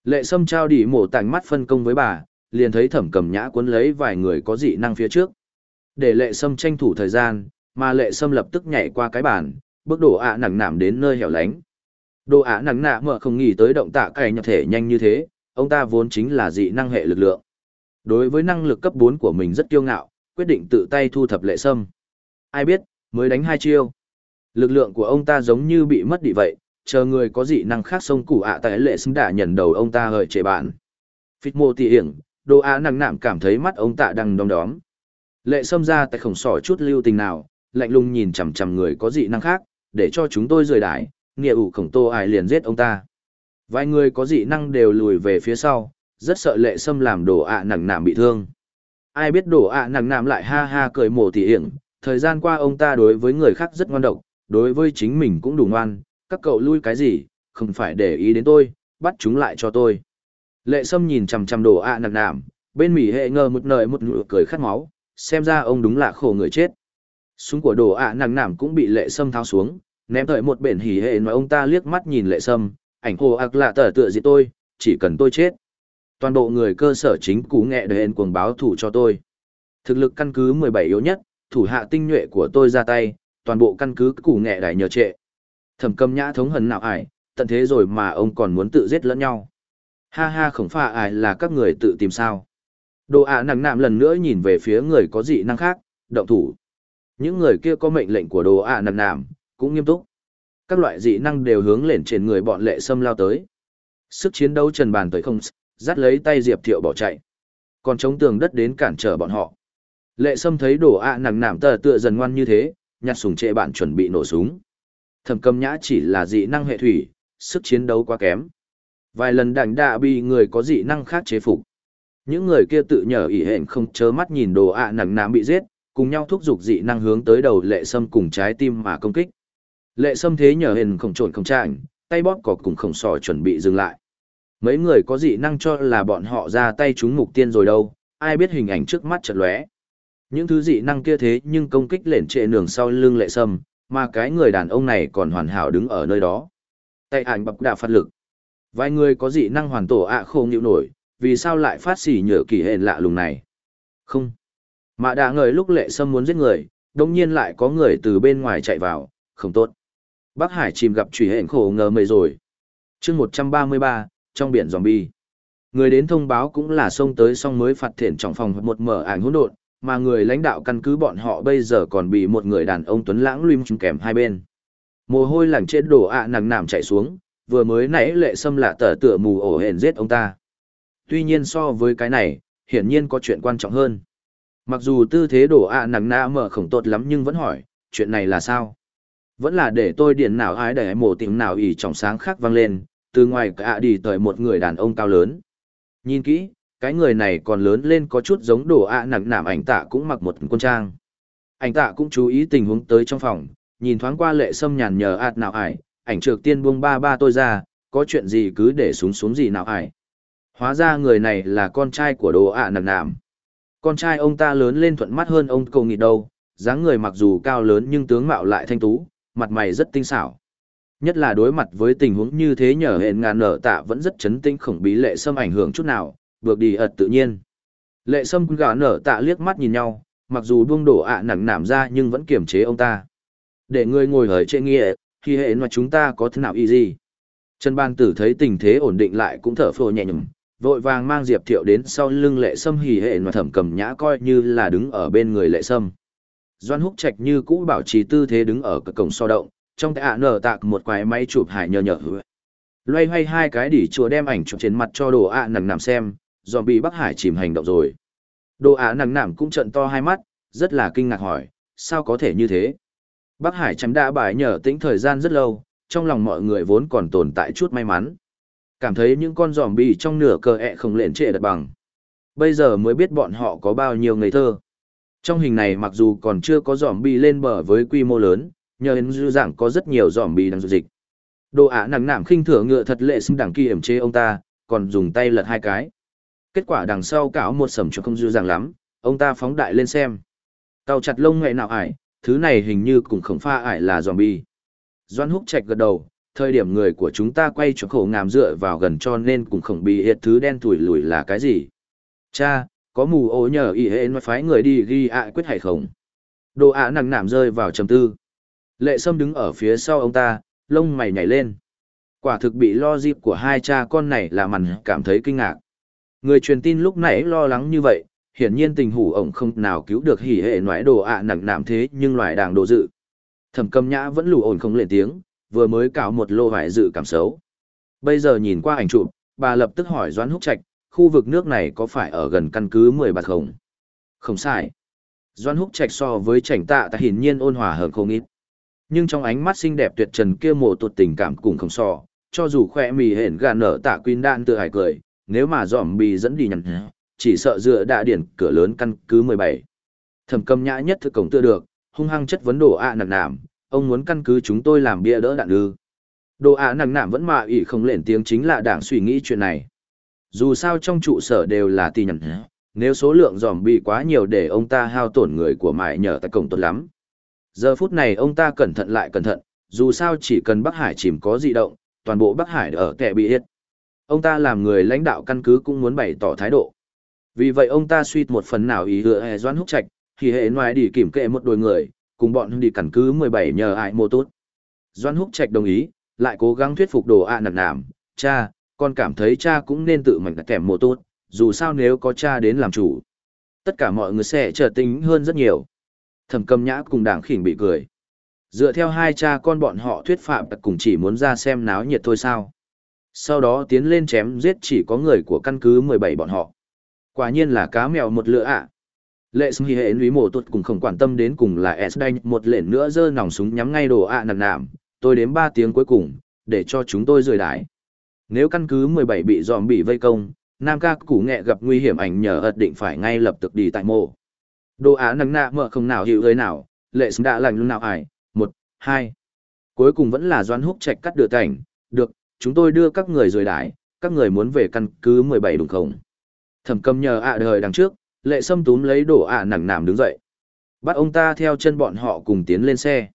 Lệ Sâm trao đi mổ tảnh mắt phân công với bà, liền thấy thẩm cầm nhã cuốn lấy vài người có dị năng phía trước. Để lệ sâm tranh thủ thời gian, mà lệ sâm lập tức nhảy qua cái bàn, bước đổ ạ nặng nảm đến nơi hẻo lánh. Đồ ả nặng nạ mở không nghĩ tới động tạ cày nhập thể nhanh như thế, ông ta vốn chính là dị năng hệ lực lượng. Đối với năng lực cấp 4 của mình rất kiêu ngạo, quyết định tự tay thu thập lệ sâm. Ai biết, mới đánh hai chiêu. Lực lượng của ông ta giống như bị mất đi vậy, chờ người có dị năng khác xông củ ạ tại lệ sâm đã nhận đầu ông ta hời chế bạn. Phít mô tỉ hiển, đồ ả nặng nạm cảm thấy mắt ông ta đang đom đóm. Lệ sâm ra tại khổng sỏ chút lưu tình nào, lạnh lùng nhìn chằm chằm người có dị năng khác, để cho chúng tôi rời đái, nghĩa ủ khổng tô ai liền giết ông ta. Vài người có dị năng đều lùi về phía sau, rất sợ lệ sâm làm đồ ạ nặng nạm bị thương. Ai biết đồ ạ nặng nạm lại ha ha cười mồ tỉ hiểm, thời gian qua ông ta đối với người khác rất ngoan độc, đối với chính mình cũng đủ ngoan, các cậu lui cái gì, không phải để ý đến tôi, bắt chúng lại cho tôi. Lệ Sâm nhìn chằm chằm đồ ạ nặng nạm, bên mỉ hệ ngờ một nời một nụ cười khát máu, xem ra ông đúng là khổ người chết. Súng của đồ ạ nặng nạm cũng bị Lệ Sâm tháo xuống, ném tới một bển hỉ hệ mà ông ta liếc mắt nhìn Lệ Sâm, ảnh hồ ạc lạ tờ tựa gì tôi, chỉ cần tôi chết. Toàn bộ người cơ sở chính cú nghệ đền cuồng báo thủ cho tôi. Thực lực căn cứ 17 yếu nhất, thủ hạ tinh nhuệ của tôi ra tay, toàn bộ căn cứ củ nghệ đài nhờ trệ. Thẩm cầm nhã thống hận nào ải, tận thế rồi mà ông còn muốn tự giết lẫn nhau. Ha ha khổng pha ải là các người tự tìm sao. Đồ ạ nặng nạm lần nữa nhìn về phía người có dị năng khác, động thủ. Những người kia có mệnh lệnh của đồ ạ nặng nạm, cũng nghiêm túc. Các loại dị năng đều hướng lên trên người bọn lệ xâm lao tới. Sức chiến đấu trần bàn tới không, dắt lấy tay Diệp Thiệu bỏ chạy. Còn chống tường đất đến cản trở bọn họ. Lệ Sâm thấy đồ ạ nặng nảm tờ tựa dần ngoan như thế, nhặt súng trệ bạn chuẩn bị nổ súng. Thẩm cầm nhã chỉ là dị năng hệ thủy, sức chiến đấu quá kém. Vài lần đảnh đạ bị người có dị năng khác chế phục. Những người kia tự nhờ ỉ hẹn không chớ mắt nhìn đồ ạ nặng nạm bị giết, cùng nhau thúc giục dị năng hướng tới đầu lệ sâm cùng trái tim mà công kích. Lệ sâm thế nhờ hình không trộn không trạng, tay bóp cỏ cùng khổng sò chuẩn bị dừng lại. Mấy người có dị năng cho là bọn họ ra tay trúng mục tiên rồi đâu, ai biết hình ảnh trước mắt chợt lóe. Những thứ dị năng kia thế nhưng công kích lển trệ nường sau lưng lệ sâm, mà cái người đàn ông này còn hoàn hảo đứng ở nơi đó. Tay ảnh bập đà phát lực. Vài người có dị năng hoàn tổ ạ à khô nghịu nổi, vì sao lại phát xỉ nhở kỳ hền lạ lùng này? Không. Mà đã ngời lúc lệ sâm muốn giết người, đồng nhiên lại có người từ bên ngoài chạy vào, không tốt. Bác Hải chìm gặp trùy hẹn khổ ngờ mây rồi. chương 133, trong biển zombie. Người đến thông báo cũng là xông tới xong mới phạt thiện trong phòng một mở ảnh hỗn độn, mà người lãnh đạo căn cứ bọn họ bây giờ còn bị một người đàn ông tuấn lãng luim kèm hai bên. Mồ hôi lẳng trên đổ ạ à nặng nảm chạy xuống, vừa mới nãy lệ sâm lạ tờ tựa mù ổ hển giết ông ta. Tuy nhiên so với cái này, hiển nhiên có chuyện quan trọng hơn. Mặc dù tư thế đổ ạ à nặng nã mở khổng tốt lắm nhưng vẫn hỏi, chuyện này là sao? Vẫn là để tôi điện nào ái để mổ tiếng nào ỉ trong sáng khác vang lên, từ ngoài cả đi tới một người đàn ông cao lớn. Nhìn kỹ, cái người này còn lớn lên có chút giống đồ ạ nặng nảm ảnh tạ cũng mặc một quân trang. Ảnh tạ cũng chú ý tình huống tới trong phòng, nhìn thoáng qua lệ sâm nhàn nhờ ạt nào ải, ảnh trược tiên buông ba ba tôi ra, có chuyện gì cứ để súng xuống gì nào ải. Hóa ra người này là con trai của đồ ạ nặng nảm. Con trai ông ta lớn lên thuận mắt hơn ông cầu nghị đâu, dáng người mặc dù cao lớn nhưng tướng mạo lại thanh tú, mặt mày rất tinh xảo. Nhất là đối mặt với tình huống như thế nhờ hẹn ngàn nở tạ vẫn rất chấn tinh khổng bí lệ sâm ảnh hưởng chút nào, bước đi ật tự nhiên. Lệ sâm gà nở tạ liếc mắt nhìn nhau, mặc dù buông đổ ạ nặng nảm ra nhưng vẫn kiềm chế ông ta. Để ngươi ngồi ở trên nghĩa, khi hệ mà chúng ta có thế nào y gì? Trần Ban Tử thấy tình thế ổn định lại cũng thở phồ nhẹ nhõm, vội vàng mang Diệp Thiệu đến sau lưng Lệ Sâm hỉ hệ mà thẩm cầm nhã coi như là đứng ở bên người Lệ Sâm. Doan Húc Trạch như cũ bảo trì tư thế đứng ở cửa cổng so động, trong tay ạ nở tạc một quái máy chụp hải nhờ nhở. Loay hoay hai cái đỉ chùa đem ảnh chụp trên mặt cho đồ ạ nằng nằm xem, dòm bị Bắc Hải chìm hành động rồi. Đồ ạ nằng nằm cũng trận to hai mắt, rất là kinh ngạc hỏi, sao có thể như thế? Bắc Hải chấm đã bài nhờ tĩnh thời gian rất lâu, trong lòng mọi người vốn còn tồn tại chút may mắn. Cảm thấy những con giòm bị trong nửa cờ ẹ không lện trệ đặt bằng. Bây giờ mới biết bọn họ có bao nhiêu ngây thơ. Trong hình này mặc dù còn chưa có giòm bì lên bờ với quy mô lớn, nhờ đến dư dạng có rất nhiều giòm bì đang du dịch. Đồ ả nặng nảm khinh thừa ngựa thật lệ xưng đẳng kỳ hiểm chế ông ta, còn dùng tay lật hai cái. Kết quả đằng sau cảo một sầm cho không dư dạng lắm, ông ta phóng đại lên xem. Tàu chặt lông ngậy nào ải, thứ này hình như cũng không pha ải là zombie. Doan húc chạch gật đầu, thời điểm người của chúng ta quay cho khổ ngàm dựa vào gần cho nên cũng không bị hiện thứ đen thủi lùi là cái gì. Cha, có mù ố nhờ ý hệ nói phái người đi ghi ạ quyết hay không? Đồ ạ nặng nảm rơi vào trầm tư. Lệ sâm đứng ở phía sau ông ta, lông mày nhảy lên. Quả thực bị lo dịp của hai cha con này là mằn cảm thấy kinh ngạc. Người truyền tin lúc nãy lo lắng như vậy, hiển nhiên tình hủ ổng không nào cứu được hỉ hệ nói đồ ạ nặng nảm thế nhưng loài đàng đồ dự. Thẩm cầm nhã vẫn lù ổn không lên tiếng, vừa mới cạo một lô vải dự cảm xấu. Bây giờ nhìn qua ảnh chụp, bà lập tức hỏi Doãn Húc Trạch, khu vực nước này có phải ở gần căn cứ 10 bạc không? Không sai. Doan húc trạch so với trảnh tạ ta hiển nhiên ôn hòa hơn không ít. Nhưng trong ánh mắt xinh đẹp tuyệt trần kia mộ tuột tình cảm cùng không so, cho dù khoe mì hển gà nở tạ quyên đạn tự hải cười, nếu mà giỏm bì dẫn đi nhằn chỉ sợ dựa đạ điển cửa lớn căn cứ 17. Thẩm cầm nhã nhất thực cổng tựa được, hung hăng chất vấn đồ ạ à nặng nảm, ông muốn căn cứ chúng tôi làm bia đỡ đạn ư. Đồ ạ à nặng nảm vẫn mà ỉ không lên tiếng chính là đảng suy nghĩ chuyện này. Dù sao trong trụ sở đều là tì nhằn nếu số lượng dòm bị quá nhiều để ông ta hao tổn người của mại nhờ tại cổng tốt lắm. Giờ phút này ông ta cẩn thận lại cẩn thận, dù sao chỉ cần Bắc Hải chìm có dị động, toàn bộ Bắc Hải ở kẻ bị hết. Ông ta làm người lãnh đạo căn cứ cũng muốn bày tỏ thái độ. Vì vậy ông ta suy một phần nào ý hứa hệ doan húc trạch, thì hệ ngoài đi kiểm kệ một đôi người, cùng bọn đi căn cứ 17 nhờ ai mô tốt. Doan húc trạch đồng ý, lại cố gắng thuyết phục đồ ạ à nặng nảm, cha, con cảm thấy cha cũng nên tự mình kèm mô tốt, dù sao nếu có cha đến làm chủ. Tất cả mọi người sẽ trở tính hơn rất nhiều. Thẩm cầm nhã cùng đảng khỉnh bị cười. Dựa theo hai cha con bọn họ thuyết phạm cùng chỉ muốn ra xem náo nhiệt thôi sao. Sau đó tiến lên chém giết chỉ có người của căn cứ 17 bọn họ. Quả nhiên là cá mèo một lửa ạ. Lệ sung hi hệ lý mổ tuột cùng không quan tâm đến cùng là S đanh một lệnh nữa dơ nòng súng nhắm ngay đồ ạ à nằm nạm, tôi đếm 3 tiếng cuối cùng, để cho chúng tôi rời đái. Nếu căn cứ 17 bị dòm bị vây công, Nam ca củ nghệ gặp nguy hiểm ảnh nhờ ật định phải ngay lập tức đi tại mộ. Đồ á nặng nạ mở không nào hiểu ơi nào, lệ xứng đã lành luôn nào ải, một, hai. Cuối cùng vẫn là doan húc trạch cắt đưa cảnh, được, chúng tôi đưa các người rời đái, các người muốn về căn cứ 17 đúng không? Thẩm cầm nhờ ạ đời đằng trước, lệ sâm túm lấy đổ ạ nặng nảm đứng dậy. Bắt ông ta theo chân bọn họ cùng tiến lên xe.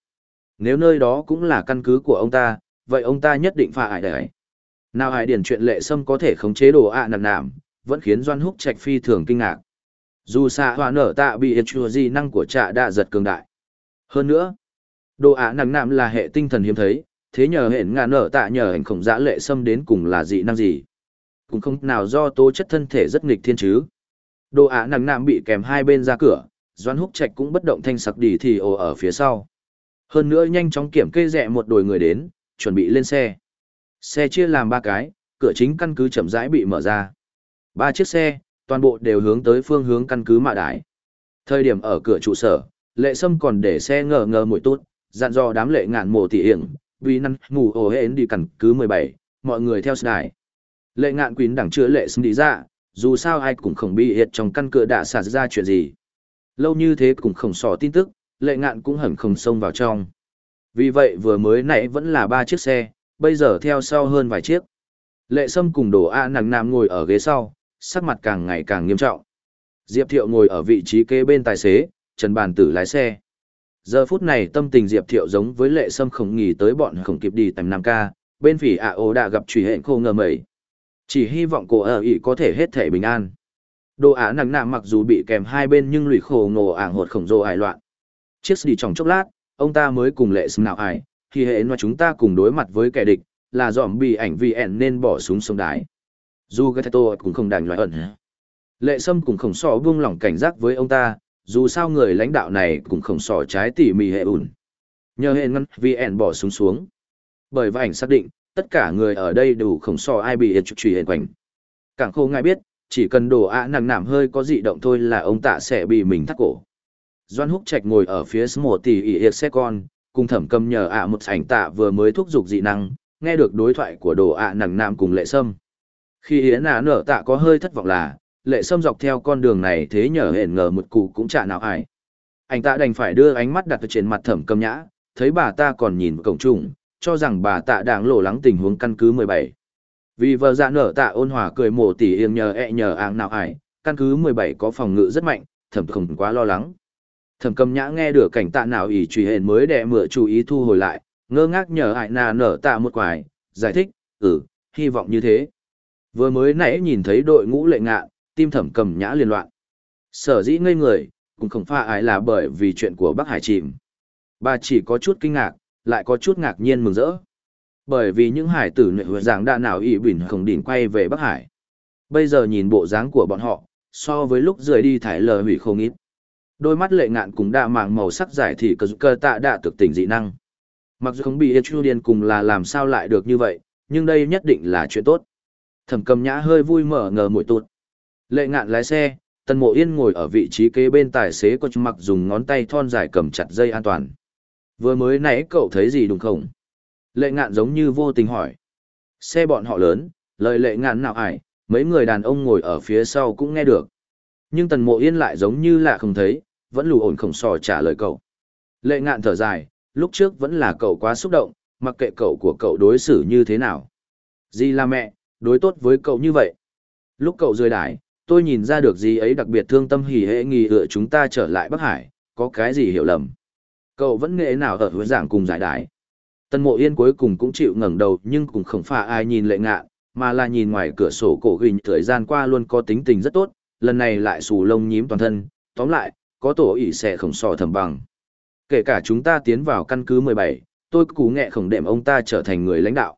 Nếu nơi đó cũng là căn cứ của ông ta, vậy ông ta nhất định phải ải đấy. Nào hải điển chuyện lệ sâm có thể khống chế đồ ạ nằm nảm, vẫn khiến Doan Húc Trạch phi thường kinh ngạc. Dù xạ hòa nở tạ bị chùa di năng của trạ đã giật cường đại. Hơn nữa, đồ ạ nằm nảm là hệ tinh thần hiếm thấy, thế nhờ hẹn ngà nở tạ nhờ hành khổng dã lệ sâm đến cùng là dị năng gì cũng không nào do tố chất thân thể rất nghịch thiên chứ. Đồ ạ nằm nằm bị kèm hai bên ra cửa, Doan Húc Trạch cũng bất động thanh sặc đi thì ồ ở phía sau. Hơn nữa nhanh chóng kiểm kê rẹ một đồi người đến, chuẩn bị lên xe. Xe chia làm ba cái, cửa chính căn cứ chậm rãi bị mở ra. Ba chiếc xe, toàn bộ đều hướng tới phương hướng căn cứ mạ đái. Thời điểm ở cửa trụ sở, lệ sâm còn để xe ngờ ngờ mùi tốt, dặn dò đám lệ ngạn mộ tỉ hiển, vì năng ngủ ổ hến đi căn cứ 17, mọi người theo đài. Lệ ngạn quỳnh đẳng chữa lệ sâm đi ra, dù sao ai cũng không bị hiệt trong căn cửa đã xả ra chuyện gì. Lâu như thế cũng không sò tin tức, lệ ngạn cũng hẳn không xông vào trong. Vì vậy vừa mới nãy vẫn là ba chiếc xe, bây giờ theo sau hơn vài chiếc. Lệ sâm cùng đồ A nặng nạm ngồi ở ghế sau, sắc mặt càng ngày càng nghiêm trọng. Diệp Thiệu ngồi ở vị trí kế bên tài xế, Trần Bàn Tử lái xe. Giờ phút này tâm tình Diệp Thiệu giống với lệ sâm không nghỉ tới bọn không kịp đi tầm Nam Ca, bên phỉ ạ ố đã gặp truy hẹn khô ngờ mẩy. Chỉ hy vọng cô ở ỷ có thể hết thể bình an. Đồ á nặng nạm mặc dù bị kèm hai bên nhưng lụy khổ ngồ ảng hột khổng rồ ải loạn. Chiếc đi trong chốc lát, ông ta mới cùng lệ sâm nào ải, thì hệ mà chúng ta cùng đối mặt với kẻ địch, là dòm bị ảnh vì ẻn nên bỏ súng sông đái. Dù Gato cũng không đành loại ẩn. Lệ sâm cũng không sò buông lỏng cảnh giác với ông ta, dù sao người lãnh đạo này cũng không sò trái tỉ mỉ hệ ủn. Nhờ hệ ngăn vì ẻn bỏ súng xuống. Bởi và ảnh xác định, tất cả người ở đây đủ không so ai bị trục trì hệ quảnh. Càng khô ngại biết, chỉ cần đổ ạ nặng nảm hơi có dị động thôi là ông tạ sẽ bị mình thắt cổ. Doan húc trạch ngồi ở phía một tỷ ỉ hiệt xe con, cùng thẩm cầm nhờ ạ một ảnh tạ vừa mới thúc giục dị năng, nghe được đối thoại của đồ ạ nặng nam cùng lệ sâm. Khi yến ạ nở tạ có hơi thất vọng là, lệ sâm dọc theo con đường này thế nhờ hển ngờ một cụ cũng chả nào ải. Anh ta đành phải đưa ánh mắt đặt trên mặt thẩm cầm nhã, thấy bà ta còn nhìn cổng trùng, cho rằng bà tạ đang lộ lắng tình huống căn cứ 17. Vì vợ dạ nở tạ ôn hòa cười mổ tỉ yên nhờ ẹ e nhờ áng nào ải, căn cứ 17 có phòng ngự rất mạnh, thẩm không quá lo lắng. Thẩm cầm nhã nghe được cảnh tạ nào ỉ truy hển mới đẻ mửa chú ý thu hồi lại, ngơ ngác nhờ hại nà nở tạ một quài, giải thích, ừ, hy vọng như thế. Vừa mới nãy nhìn thấy đội ngũ lệ ngạ, tim thẩm cầm nhã liên loạn. Sở dĩ ngây người, cũng không pha ái là bởi vì chuyện của Bắc Hải chìm. Bà chỉ có chút kinh ngạc, lại có chút ngạc nhiên mừng rỡ. Bởi vì những hải tử nội huệ giảng đã nào ý bình không đỉnh quay về Bắc Hải. Bây giờ nhìn bộ dáng của bọn họ, so với lúc rời đi thải lờ hủy không ít. Đôi mắt lệ ngạn cũng đã màng màu sắc giải thì cờ cơ tạ đã thực tỉnh dị năng. Mặc dù không bị Echudian cùng là làm sao lại được như vậy, nhưng đây nhất định là chuyện tốt. Thẩm cầm nhã hơi vui mở ngờ mũi tụt. Lệ ngạn lái xe, tần mộ yên ngồi ở vị trí kế bên tài xế có mặc dùng ngón tay thon dài cầm chặt dây an toàn. Vừa mới nãy cậu thấy gì đúng không? Lệ ngạn giống như vô tình hỏi. Xe bọn họ lớn, lời lệ ngạn nào ải, mấy người đàn ông ngồi ở phía sau cũng nghe được. Nhưng tần mộ yên lại giống như là không thấy, vẫn lù ổn khổng sò trả lời cậu. Lệ ngạn thở dài, lúc trước vẫn là cậu quá xúc động, mặc kệ cậu của cậu đối xử như thế nào. di là mẹ, đối tốt với cậu như vậy. Lúc cậu rơi đái, tôi nhìn ra được gì ấy đặc biệt thương tâm hỉ hệ nghỉ ựa chúng ta trở lại Bắc Hải, có cái gì hiểu lầm. Cậu vẫn nghệ nào ở hướng giảng cùng giải đái. Tân mộ yên cuối cùng cũng chịu ngẩng đầu nhưng cũng không phải ai nhìn lệ ngạn, mà là nhìn ngoài cửa sổ cổ ghình thời gian qua luôn có tính tình rất tốt, lần này lại xù lông nhím toàn thân, tóm lại, có tổ ỉ sẽ khổng sò thầm bằng. Kể cả chúng ta tiến vào căn cứ 17, tôi cú nghẹ khổng đệm ông ta trở thành người lãnh đạo.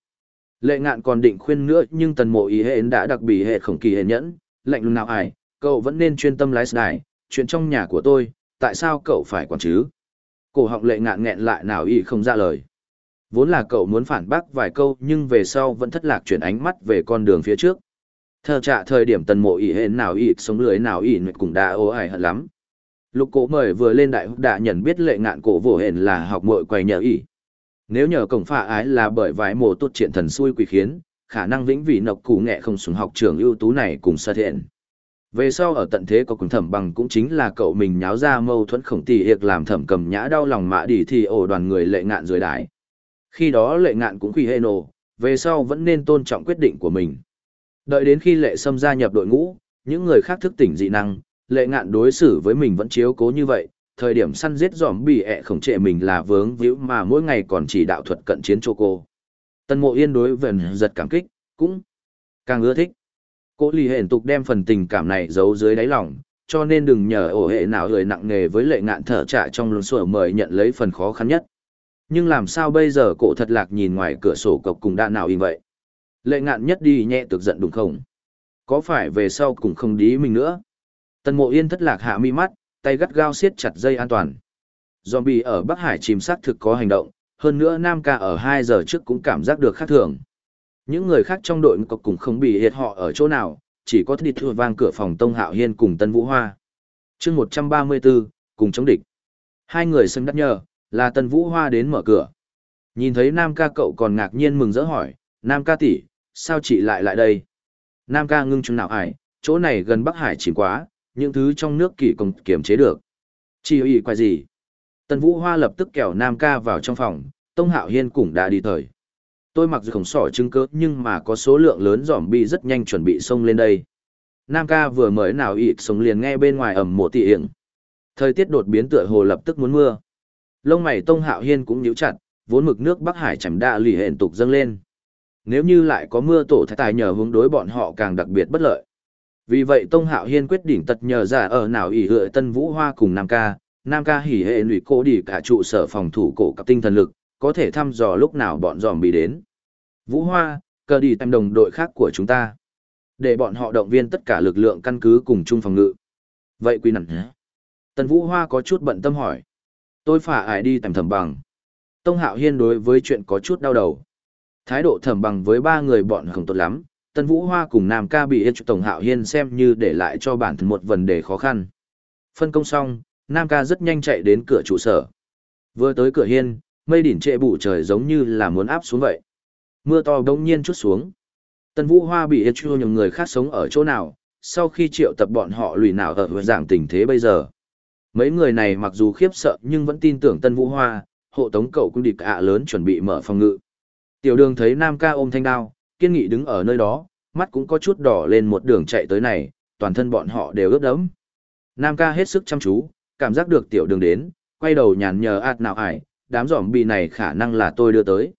Lệ ngạn còn định khuyên nữa nhưng tần mộ ý hệ đã đặc biệt hệ khổng kỳ hệ nhẫn, lạnh lùng nào ai, cậu vẫn nên chuyên tâm lái đài, chuyện trong nhà của tôi, tại sao cậu phải quản chứ? Cổ họng lệ ngạn nghẹn lại nào ý không ra lời. Vốn là cậu muốn phản bác vài câu nhưng về sau vẫn thất lạc chuyển ánh mắt về con đường phía trước. Thờ trạ thời điểm tần mộ ý hên nào ý sống lưới nào ý cũng đã ô ai hận lắm. Lục cổ mời vừa lên đại húc đã nhận biết lệ ngạn cổ vô hển là học mội quầy nhờ ý. Nếu nhờ cổng phạ ái là bởi vài mồ tốt triện thần xui quỷ khiến, khả năng vĩnh vị nộc cụ nghệ không xuống học trường ưu tú này cùng sơ thiện. Về sau ở tận thế có cùng thẩm bằng cũng chính là cậu mình nháo ra mâu thuẫn khổng tỷ hiệp làm thẩm cầm nhã đau lòng mạ đi thì ổ đoàn người lệ ngạn dưới đái. Khi đó lệ ngạn cũng quỷ hê nổ, về sau vẫn nên tôn trọng quyết định của mình. Đợi đến khi lệ sâm gia nhập đội ngũ, những người khác thức tỉnh dị năng, lệ ngạn đối xử với mình vẫn chiếu cố như vậy, thời điểm săn giết giòm bị ẹ khổng trệ mình là vướng víu mà mỗi ngày còn chỉ đạo thuật cận chiến cho cô. Tân mộ yên đối vần giật cảm kích, cũng càng ưa thích. Cô lì hển tục đem phần tình cảm này giấu dưới đáy lòng, cho nên đừng nhờ ổ hệ nào lười nặng nề với lệ ngạn thở trả trong lưng sủa mời nhận lấy phần khó khăn nhất. Nhưng làm sao bây giờ cổ thật lạc nhìn ngoài cửa sổ cộc cùng đạn nào in vậy? Lệ ngạn nhất đi nhẹ tức giận đúng không? Có phải về sau cũng không đi mình nữa? Tần mộ yên thất lạc hạ mi mắt, tay gắt gao siết chặt dây an toàn. Zombie ở Bắc Hải chìm sát thực có hành động, hơn nữa Nam ca ở 2 giờ trước cũng cảm giác được khác thường. Những người khác trong đội cũng cùng không bị hiệt họ ở chỗ nào, chỉ có thịt thua vang cửa phòng Tông Hạo Hiên cùng Tân Vũ Hoa. chương 134, cùng chống địch. Hai người xưng đắc nhờ, là Tân Vũ Hoa đến mở cửa. Nhìn thấy Nam ca cậu còn ngạc nhiên mừng rỡ hỏi, Nam ca tỷ, sao chị lại lại đây? Nam ca ngưng chung nào ải, chỗ này gần Bắc Hải chìm quá, những thứ trong nước kỳ công kiểm chế được. Chỉ ý quay gì? Tần Vũ Hoa lập tức kéo Nam ca vào trong phòng, Tông Hạo Hiên cũng đã đi thời. Tôi mặc dù không sỏ chứng cớ nhưng mà có số lượng lớn giỏm bị rất nhanh chuẩn bị xông lên đây. Nam ca vừa mới nào ịt sống liền nghe bên ngoài ẩm một tỷ hiện. Thời tiết đột biến tựa hồ lập tức muốn mưa. Lông mày Tông Hạo Hiên cũng nhíu chặt, vốn mực nước Bắc Hải chẳng đa lì hẹn tục dâng lên. Nếu như lại có mưa tổ thái tài nhờ hướng đối bọn họ càng đặc biệt bất lợi. Vì vậy Tông Hạo Hiên quyết định tật nhờ giả ở nào ỉ hựa Tân Vũ Hoa cùng Nam Ca, Nam Ca hỉ hệ lụy cố đi cả trụ sở phòng thủ cổ cặp tinh thần lực, có thể thăm dò lúc nào bọn dòm bị đến. Vũ Hoa, cờ đi tem đồng đội khác của chúng ta. Để bọn họ động viên tất cả lực lượng căn cứ cùng chung phòng ngự. Vậy quy nặng nhé. Tần Vũ Hoa có chút bận tâm hỏi. Tôi phải ai đi tầm thầm bằng. Tông Hạo Hiên đối với chuyện có chút đau đầu. Thái độ thầm bằng với ba người bọn không tốt lắm, Tân Vũ Hoa cùng Nam Ca bị Yên Tổng Hạo Hiên xem như để lại cho bản thân một vấn đề khó khăn. Phân công xong, Nam Ca rất nhanh chạy đến cửa trụ sở. Vừa tới cửa hiên, mây đỉnh trệ bụ trời giống như là muốn áp xuống vậy. Mưa to đông nhiên chút xuống. Tân Vũ Hoa bị Yên Chua những người khác sống ở chỗ nào, sau khi triệu tập bọn họ lùi nào ở dạng tình thế bây giờ. Mấy người này mặc dù khiếp sợ nhưng vẫn tin tưởng Tân Vũ Hoa, hộ tống cậu cũng địch ạ lớn chuẩn bị mở phòng ngự. Tiểu đường thấy Nam Ca ôm thanh đao, kiên nghị đứng ở nơi đó, mắt cũng có chút đỏ lên một đường chạy tới này, toàn thân bọn họ đều ướt đẫm. Nam ca hết sức chăm chú, cảm giác được tiểu đường đến, quay đầu nhàn nhờ ạt nào ải, đám giỏm bì này khả năng là tôi đưa tới.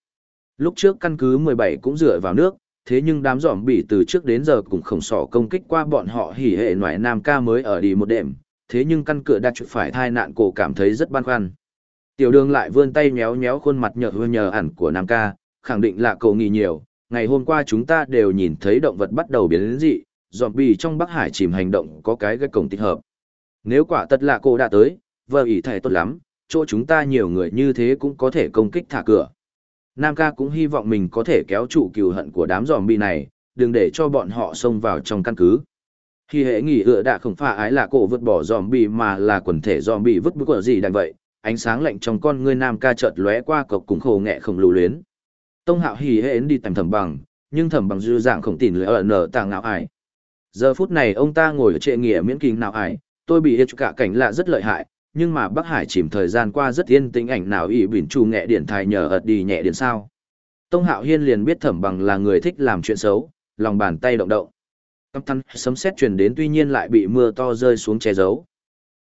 Lúc trước căn cứ 17 cũng dựa vào nước, thế nhưng đám giỏm bì từ trước đến giờ cũng không sỏ công kích qua bọn họ hỉ hệ ngoại Nam ca mới ở đi một đêm, thế nhưng căn cửa đặt phải thai nạn cổ cảm thấy rất băn khoăn. Tiểu đường lại vươn tay nhéo nhéo khuôn mặt nhợ hư nhờ ẩn của Nam ca, khẳng định là cậu nghỉ nhiều, ngày hôm qua chúng ta đều nhìn thấy động vật bắt đầu biến dị, dọn bì trong Bắc Hải chìm hành động có cái gây cổng tích hợp. Nếu quả thật là cô đã tới, vợ ý thầy tốt lắm, chỗ chúng ta nhiều người như thế cũng có thể công kích thả cửa. Nam ca cũng hy vọng mình có thể kéo trụ cừu hận của đám dòm bì này, đừng để cho bọn họ xông vào trong căn cứ. Khi hệ nghỉ ựa đã không phải ái là cổ vứt bỏ zombie mà là quần thể zombie vứt bức gì đằng vậy, ánh sáng lạnh trong con ngươi nam ca chợt lóe qua cọc cùng khổ nghẹ không lưu luyến. Tông hạo hỉ hệ đi tìm thẩm bằng, nhưng thẩm bằng dư dạng không tìm lưỡi ở nở tàng nào ải. Giờ phút này ông ta ngồi ở trệ nghĩa miễn kinh nào ải, tôi bị hết cả cảnh lạ rất lợi hại, nhưng mà Bắc Hải chìm thời gian qua rất yên tĩnh ảnh nào ỷ bỉn chủ nghệ điện thai nhờ ợt đi nhẹ điện sao. Tông Hạo Hiên liền biết thẩm bằng là người thích làm chuyện xấu, lòng bàn tay động động. Căm thăn sấm sét truyền đến tuy nhiên lại bị mưa to rơi xuống che giấu.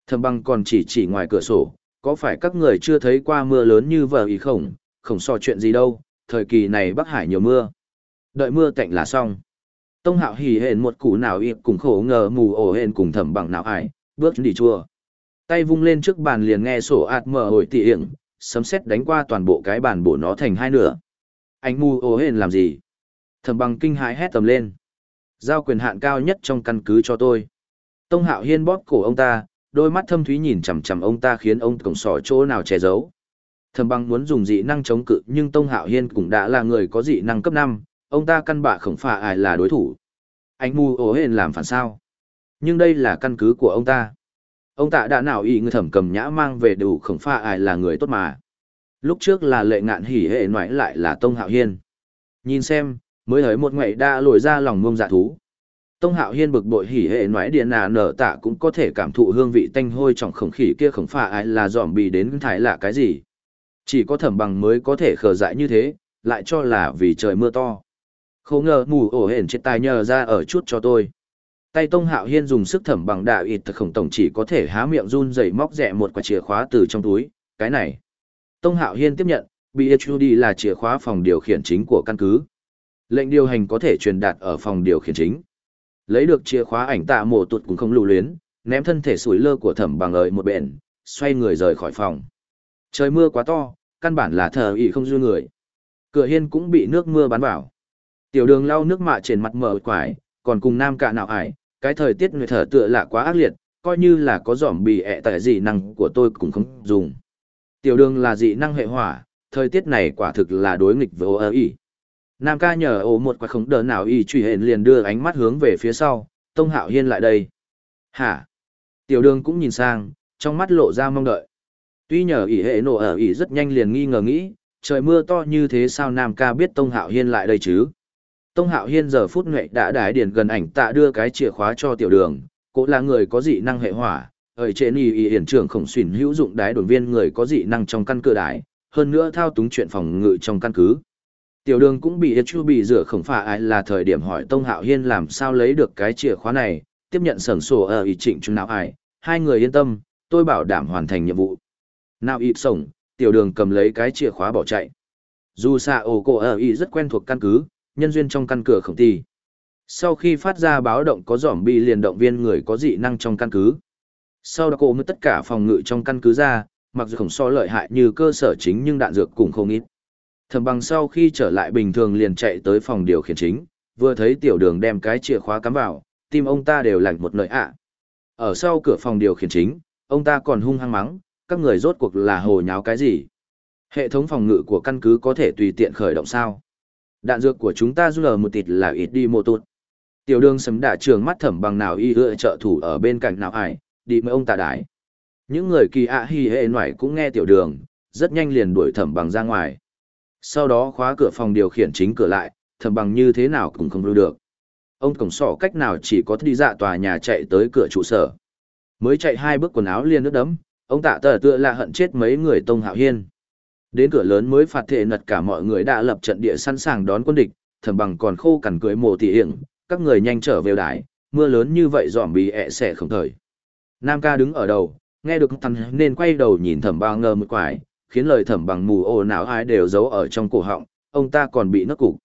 Thẩm bằng còn chỉ chỉ ngoài cửa sổ, có phải các người chưa thấy qua mưa lớn như vờ ý không, không so chuyện gì đâu, thời kỳ này Bắc Hải nhiều mưa. Đợi mưa tạnh là xong. Tông hạo hỉ hển một củ nào ịp cùng khổ ngờ mù ổ hển cùng thẩm bằng nào ải, bước đi chua. Tay vung lên trước bàn liền nghe sổ ạt mở hồi tỉ hiểm, sấm sét đánh qua toàn bộ cái bàn bổ nó thành hai nửa. Anh mù ổ hển làm gì? Thẩm bằng kinh hãi hét tầm lên. Giao quyền hạn cao nhất trong căn cứ cho tôi. Tông hạo hiên bóp cổ ông ta, đôi mắt thâm thúy nhìn chằm chằm ông ta khiến ông cổng sỏ chỗ nào che giấu. Thẩm băng muốn dùng dị năng chống cự nhưng Tông hạo hiên cũng đã là người có dị năng cấp năm, ông ta căn bạ không phải ai là đối thủ. Anh mù ổ hên làm phản sao. Nhưng đây là căn cứ của ông ta. Ông ta đã nào ý người thẩm cầm nhã mang về đủ không phải ai là người tốt mà. Lúc trước là lệ ngạn hỉ hệ nói lại là Tông hạo hiên. Nhìn xem, mới thấy một ngày đã lồi ra lòng mông dạ thú. Tông hạo hiên bực bội hỉ hệ nói điện nà nở tạ cũng có thể cảm thụ hương vị tanh hôi trong khổng khỉ kia không phải ai là dòm bì đến thái là cái gì. Chỉ có thẩm bằng mới có thể khờ dại như thế, lại cho là vì trời mưa to. Khổ ngờ mù ổ hển trên tài nhờ ra ở chút cho tôi. Tay Tông Hạo Hiên dùng sức thẩm bằng đạo ịt thật khổng tổng chỉ có thể há miệng run rẩy móc rẻ một quả chìa khóa từ trong túi, cái này. Tông Hạo Hiên tiếp nhận, BHUD là chìa khóa phòng điều khiển chính của căn cứ. Lệnh điều hành có thể truyền đạt ở phòng điều khiển chính. Lấy được chìa khóa ảnh tạ mổ tụt cũng không lưu luyến, ném thân thể sủi lơ của thẩm bằng lợi một bện, xoay người rời khỏi phòng. Trời mưa quá to, căn bản là thờ ị không dư người. Cửa hiên cũng bị nước mưa bắn vào. Tiểu đường lau nước mạ trên mặt mở quải, còn cùng nam cả nào ải, cái thời tiết người thở tựa lạ quá ác liệt, coi như là có giỏm bị ẹ tại dị năng của tôi cũng không dùng. Tiểu đường là dị năng hệ hỏa, thời tiết này quả thực là đối nghịch với ô ý. Nam ca nhờ ô một quả không đỡ nào y truy hển liền đưa ánh mắt hướng về phía sau, Tông Hạo Hiên lại đây. Hả? Tiểu đường cũng nhìn sang, trong mắt lộ ra mong đợi. Tuy nhờ ỷ hệ nổ ở ỷ rất nhanh liền nghi ngờ nghĩ, trời mưa to như thế sao Nam ca biết Tông Hạo Hiên lại đây chứ? Tông Hạo Hiên giờ phút nghệ đã đái điển gần ảnh tạ đưa cái chìa khóa cho tiểu đường, cô là người có dị năng hệ hỏa, ở trên y y hiển trưởng khổng xuyên hữu dụng đái đồn viên người có dị năng trong căn cơ đái, hơn nữa thao túng chuyện phòng ngự trong căn cứ. Tiểu đường cũng bị chu bị rửa khổng phà ai là thời điểm hỏi Tông Hạo Hiên làm sao lấy được cái chìa khóa này, tiếp nhận sẩn sổ ở ý trịnh chung nào ai, hai người yên tâm, tôi bảo đảm hoàn thành nhiệm vụ. Nào ít sổng, tiểu đường cầm lấy cái chìa khóa bỏ chạy. Dù xạ ổ cổ ở ý rất quen thuộc căn cứ, nhân duyên trong căn cửa khổng ty Sau khi phát ra báo động có dòm bị liền động viên người có dị năng trong căn cứ. Sau đó cổ mới tất cả phòng ngự trong căn cứ ra, mặc dù khổng so lợi hại như cơ sở chính nhưng đạn dược cũng không ít. Thẩm bằng sau khi trở lại bình thường liền chạy tới phòng điều khiển chính, vừa thấy tiểu đường đem cái chìa khóa cắm vào, tim ông ta đều lạnh một nơi ạ. Ở sau cửa phòng điều khiển chính, ông ta còn hung hăng mắng, các người rốt cuộc là hồ nháo cái gì? Hệ thống phòng ngự của căn cứ có thể tùy tiện khởi động sao? Đạn dược của chúng ta du một tịt là ít đi một tụt. Tiểu đường sấm đả trường mắt thẩm bằng nào y ưa trợ thủ ở bên cạnh nào ải, đi mấy ông ta đái. Những người kỳ ạ à hi hệ ngoại cũng nghe tiểu đường, rất nhanh liền đuổi thẩm bằng ra ngoài. Sau đó khóa cửa phòng điều khiển chính cửa lại, thẩm bằng như thế nào cũng không lưu được. Ông cổng sỏ cách nào chỉ có đi dạ tòa nhà chạy tới cửa trụ sở. Mới chạy hai bước quần áo liền nước đấm, ông tạ tờ tựa là hận chết mấy người tông hạo hiên. Đến cửa lớn mới phạt thệ nật cả mọi người đã lập trận địa sẵn sàng đón quân địch, thẩm bằng còn khô cằn cưới mồ tỉ hiểm, các người nhanh trở về đài, mưa lớn như vậy dòm bị ẹ sẽ không thời. Nam ca đứng ở đầu, nghe được thằng nên quay đầu nhìn thẩm bao ngờ một quải, khiến lời thẩm bằng mù ồ nào ai đều giấu ở trong cổ họng, ông ta còn bị nấc cục.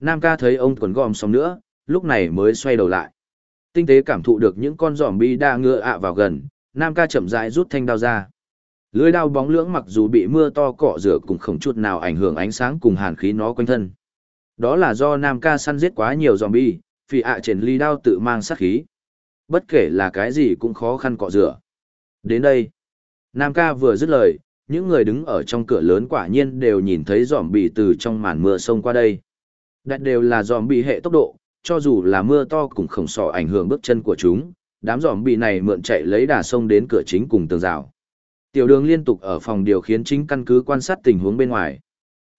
Nam ca thấy ông quần gom xong nữa, lúc này mới xoay đầu lại. Tinh tế cảm thụ được những con giòm bi đa ngựa ạ vào gần, Nam ca chậm rãi rút thanh đao ra. Lưới đao bóng lưỡng mặc dù bị mưa to cọ rửa cũng không chút nào ảnh hưởng ánh sáng cùng hàn khí nó quanh thân. Đó là do Nam ca săn giết quá nhiều zombie, phi ạ trên ly đao tự mang sát khí. Bất kể là cái gì cũng khó khăn cọ rửa. Đến đây, Nam ca vừa dứt lời, những người đứng ở trong cửa lớn quả nhiên đều nhìn thấy giòm bị từ trong màn mưa sông qua đây. Đặt đều là giòm bị hệ tốc độ, cho dù là mưa to cũng không sọ ảnh hưởng bước chân của chúng, đám giòm bị này mượn chạy lấy đà sông đến cửa chính cùng tường rào. Tiểu đường liên tục ở phòng điều khiến chính căn cứ quan sát tình huống bên ngoài.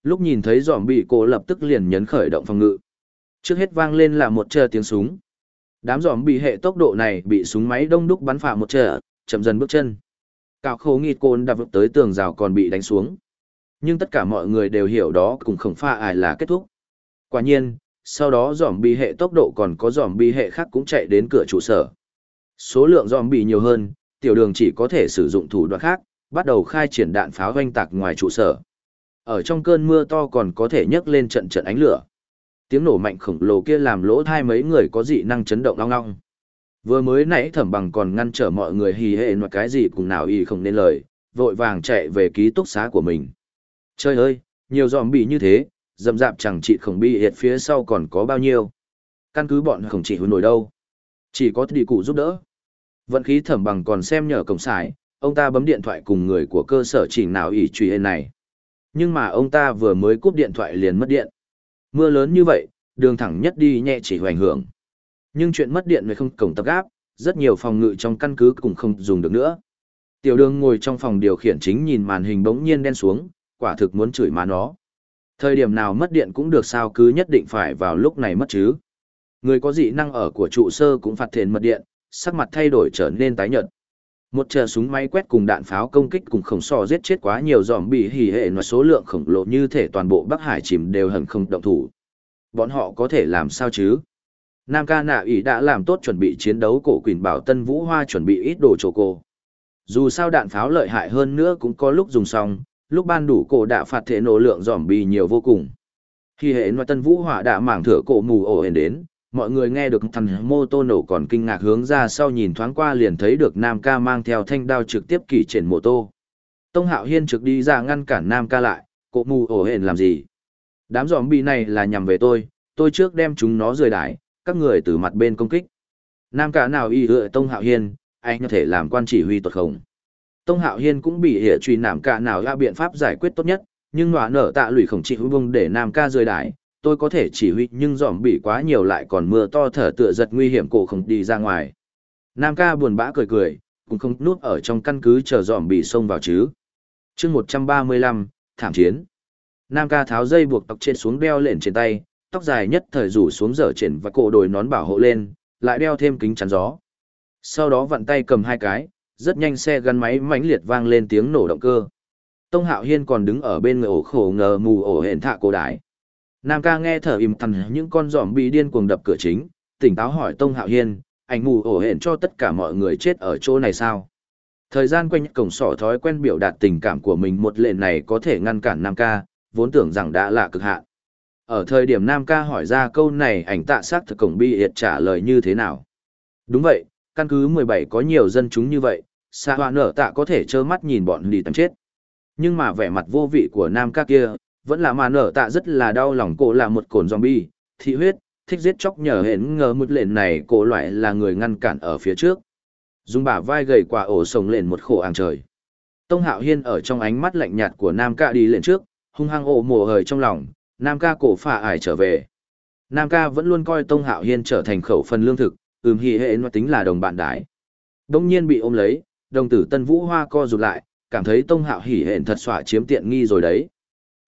Lúc nhìn thấy giòm bị cô lập tức liền nhấn khởi động phòng ngự. Trước hết vang lên là một chờ tiếng súng. Đám giòm bị hệ tốc độ này bị súng máy đông đúc bắn phá một chờ, chậm dần bước chân. Cạo khổ nghịt côn đạp tới tường rào còn bị đánh xuống. Nhưng tất cả mọi người đều hiểu đó cũng không pha ai là kết thúc. Quả nhiên, sau đó giòm bị hệ tốc độ còn có giòm bị hệ khác cũng chạy đến cửa trụ sở. Số lượng giòm bị nhiều hơn, tiểu đường chỉ có thể sử dụng thủ đoạn khác, bắt đầu khai triển đạn pháo doanh tạc ngoài trụ sở. Ở trong cơn mưa to còn có thể nhấc lên trận trận ánh lửa. Tiếng nổ mạnh khổng lồ kia làm lỗ thai mấy người có dị năng chấn động long long. Vừa mới nãy thẩm bằng còn ngăn trở mọi người hì hệ mà cái gì cùng nào y không nên lời, vội vàng chạy về ký túc xá của mình. Trời ơi, nhiều dòm bị như thế, dầm dạp chẳng chị khổng bị hiệt phía sau còn có bao nhiêu. Căn cứ bọn khổng chỉ hùn nổi đâu. Chỉ có đi cụ giúp đỡ. Vận khí thẩm bằng còn xem nhờ cổng xài, ông ta bấm điện thoại cùng người của cơ sở chỉnh nào ỷ truy hên này. Nhưng mà ông ta vừa mới cúp điện thoại liền mất điện. Mưa lớn như vậy, đường thẳng nhất đi nhẹ chỉ hoành hưởng. Nhưng chuyện mất điện mới không cổng tập gáp, rất nhiều phòng ngự trong căn cứ cũng không dùng được nữa. Tiểu đường ngồi trong phòng điều khiển chính nhìn màn hình bỗng nhiên đen xuống, quả thực muốn chửi má nó. Thời điểm nào mất điện cũng được sao cứ nhất định phải vào lúc này mất chứ. Người có dị năng ở của trụ sơ cũng phạt thiền mất điện, sắc mặt thay đổi trở nên tái nhợt. Một chờ súng máy quét cùng đạn pháo công kích cùng khổng so giết chết quá nhiều giòm bị hỉ hệ và số lượng khổng lồ như thể toàn bộ Bắc Hải chìm đều hẳn không động thủ. Bọn họ có thể làm sao chứ? Nam ca nạ ủy đã làm tốt chuẩn bị chiến đấu cổ quỷ bảo Tân Vũ Hoa chuẩn bị ít đồ cho cô. Dù sao đạn pháo lợi hại hơn nữa cũng có lúc dùng xong, lúc ban đủ cổ đã phạt thể nổ lượng giòm bị nhiều vô cùng. Khi hệ và Tân Vũ Hỏa đã mảng thửa cổ mù ổ hển đến, mọi người nghe được thằng mô tô nổ còn kinh ngạc hướng ra sau nhìn thoáng qua liền thấy được Nam ca mang theo thanh đao trực tiếp kỳ triển mô tô. Tông Hạo Hiên trực đi ra ngăn cản Nam ca lại, cổ mù ổ hển làm gì? Đám giòm bị này là nhằm về tôi, tôi trước đem chúng nó rời đái, các người từ mặt bên công kích. Nam cả nào y ựa Tông Hạo Hiên, anh có thể làm quan chỉ huy tuột khổng. Tông Hạo Hiên cũng bị hệ truy nảm cả nào ra biện pháp giải quyết tốt nhất, nhưng nọa nở tạ lùi khổng trị hữu bông để Nam ca rời đái, tôi có thể chỉ huy nhưng giòm bị quá nhiều lại còn mưa to thở tựa giật nguy hiểm cổ không đi ra ngoài. Nam ca buồn bã cười cười, cũng không nuốt ở trong căn cứ chờ giòm bị xông vào chứ. chương 135, thảm chiến. Nam ca tháo dây buộc tóc trên xuống đeo lên trên tay, tóc dài nhất thời rủ xuống dở trên và cổ đồi nón bảo hộ lên, lại đeo thêm kính chắn gió. Sau đó vặn tay cầm hai cái, rất nhanh xe gắn máy mãnh liệt vang lên tiếng nổ động cơ. Tông Hạo Hiên còn đứng ở bên người ổ khổ ngờ mù ổ hển thạ cổ đại Nam ca nghe thở im thằn những con giòm bị điên cuồng đập cửa chính, tỉnh táo hỏi Tông Hạo Hiên, anh mù ổ hển cho tất cả mọi người chết ở chỗ này sao? Thời gian quanh cổng sỏ thói quen biểu đạt tình cảm của mình một lệ này có thể ngăn cản Nam ca, vốn tưởng rằng đã là cực hạn. Ở thời điểm Nam ca hỏi ra câu này ảnh tạ sát thực cổng bi hiệt trả lời như thế nào? Đúng vậy, căn cứ 17 có nhiều dân chúng như vậy, xa hoa nở tạ có thể trơ mắt nhìn bọn lì tầm chết. Nhưng mà vẻ mặt vô vị của Nam ca kia, vẫn là mà nở tạ rất là đau lòng cô là một cồn zombie, thị huyết, thích giết chóc nhờ hến ngờ một lệnh này cô loại là người ngăn cản ở phía trước. Dùng bả vai gầy quả ổ sồng lên một khổ àng trời. Tông Hạo Hiên ở trong ánh mắt lạnh nhạt của Nam ca đi lên trước, hung hăng ổ mồ hời trong lòng, Nam ca cổ phả ải trở về. Nam ca vẫn luôn coi Tông Hạo Hiên trở thành khẩu phần lương thực, ừm hì hệ nó tính là đồng bạn đái. Đông nhiên bị ôm lấy, đồng tử Tân Vũ Hoa co rụt lại, cảm thấy Tông Hạo hỉ hẹn thật xỏa chiếm tiện nghi rồi đấy.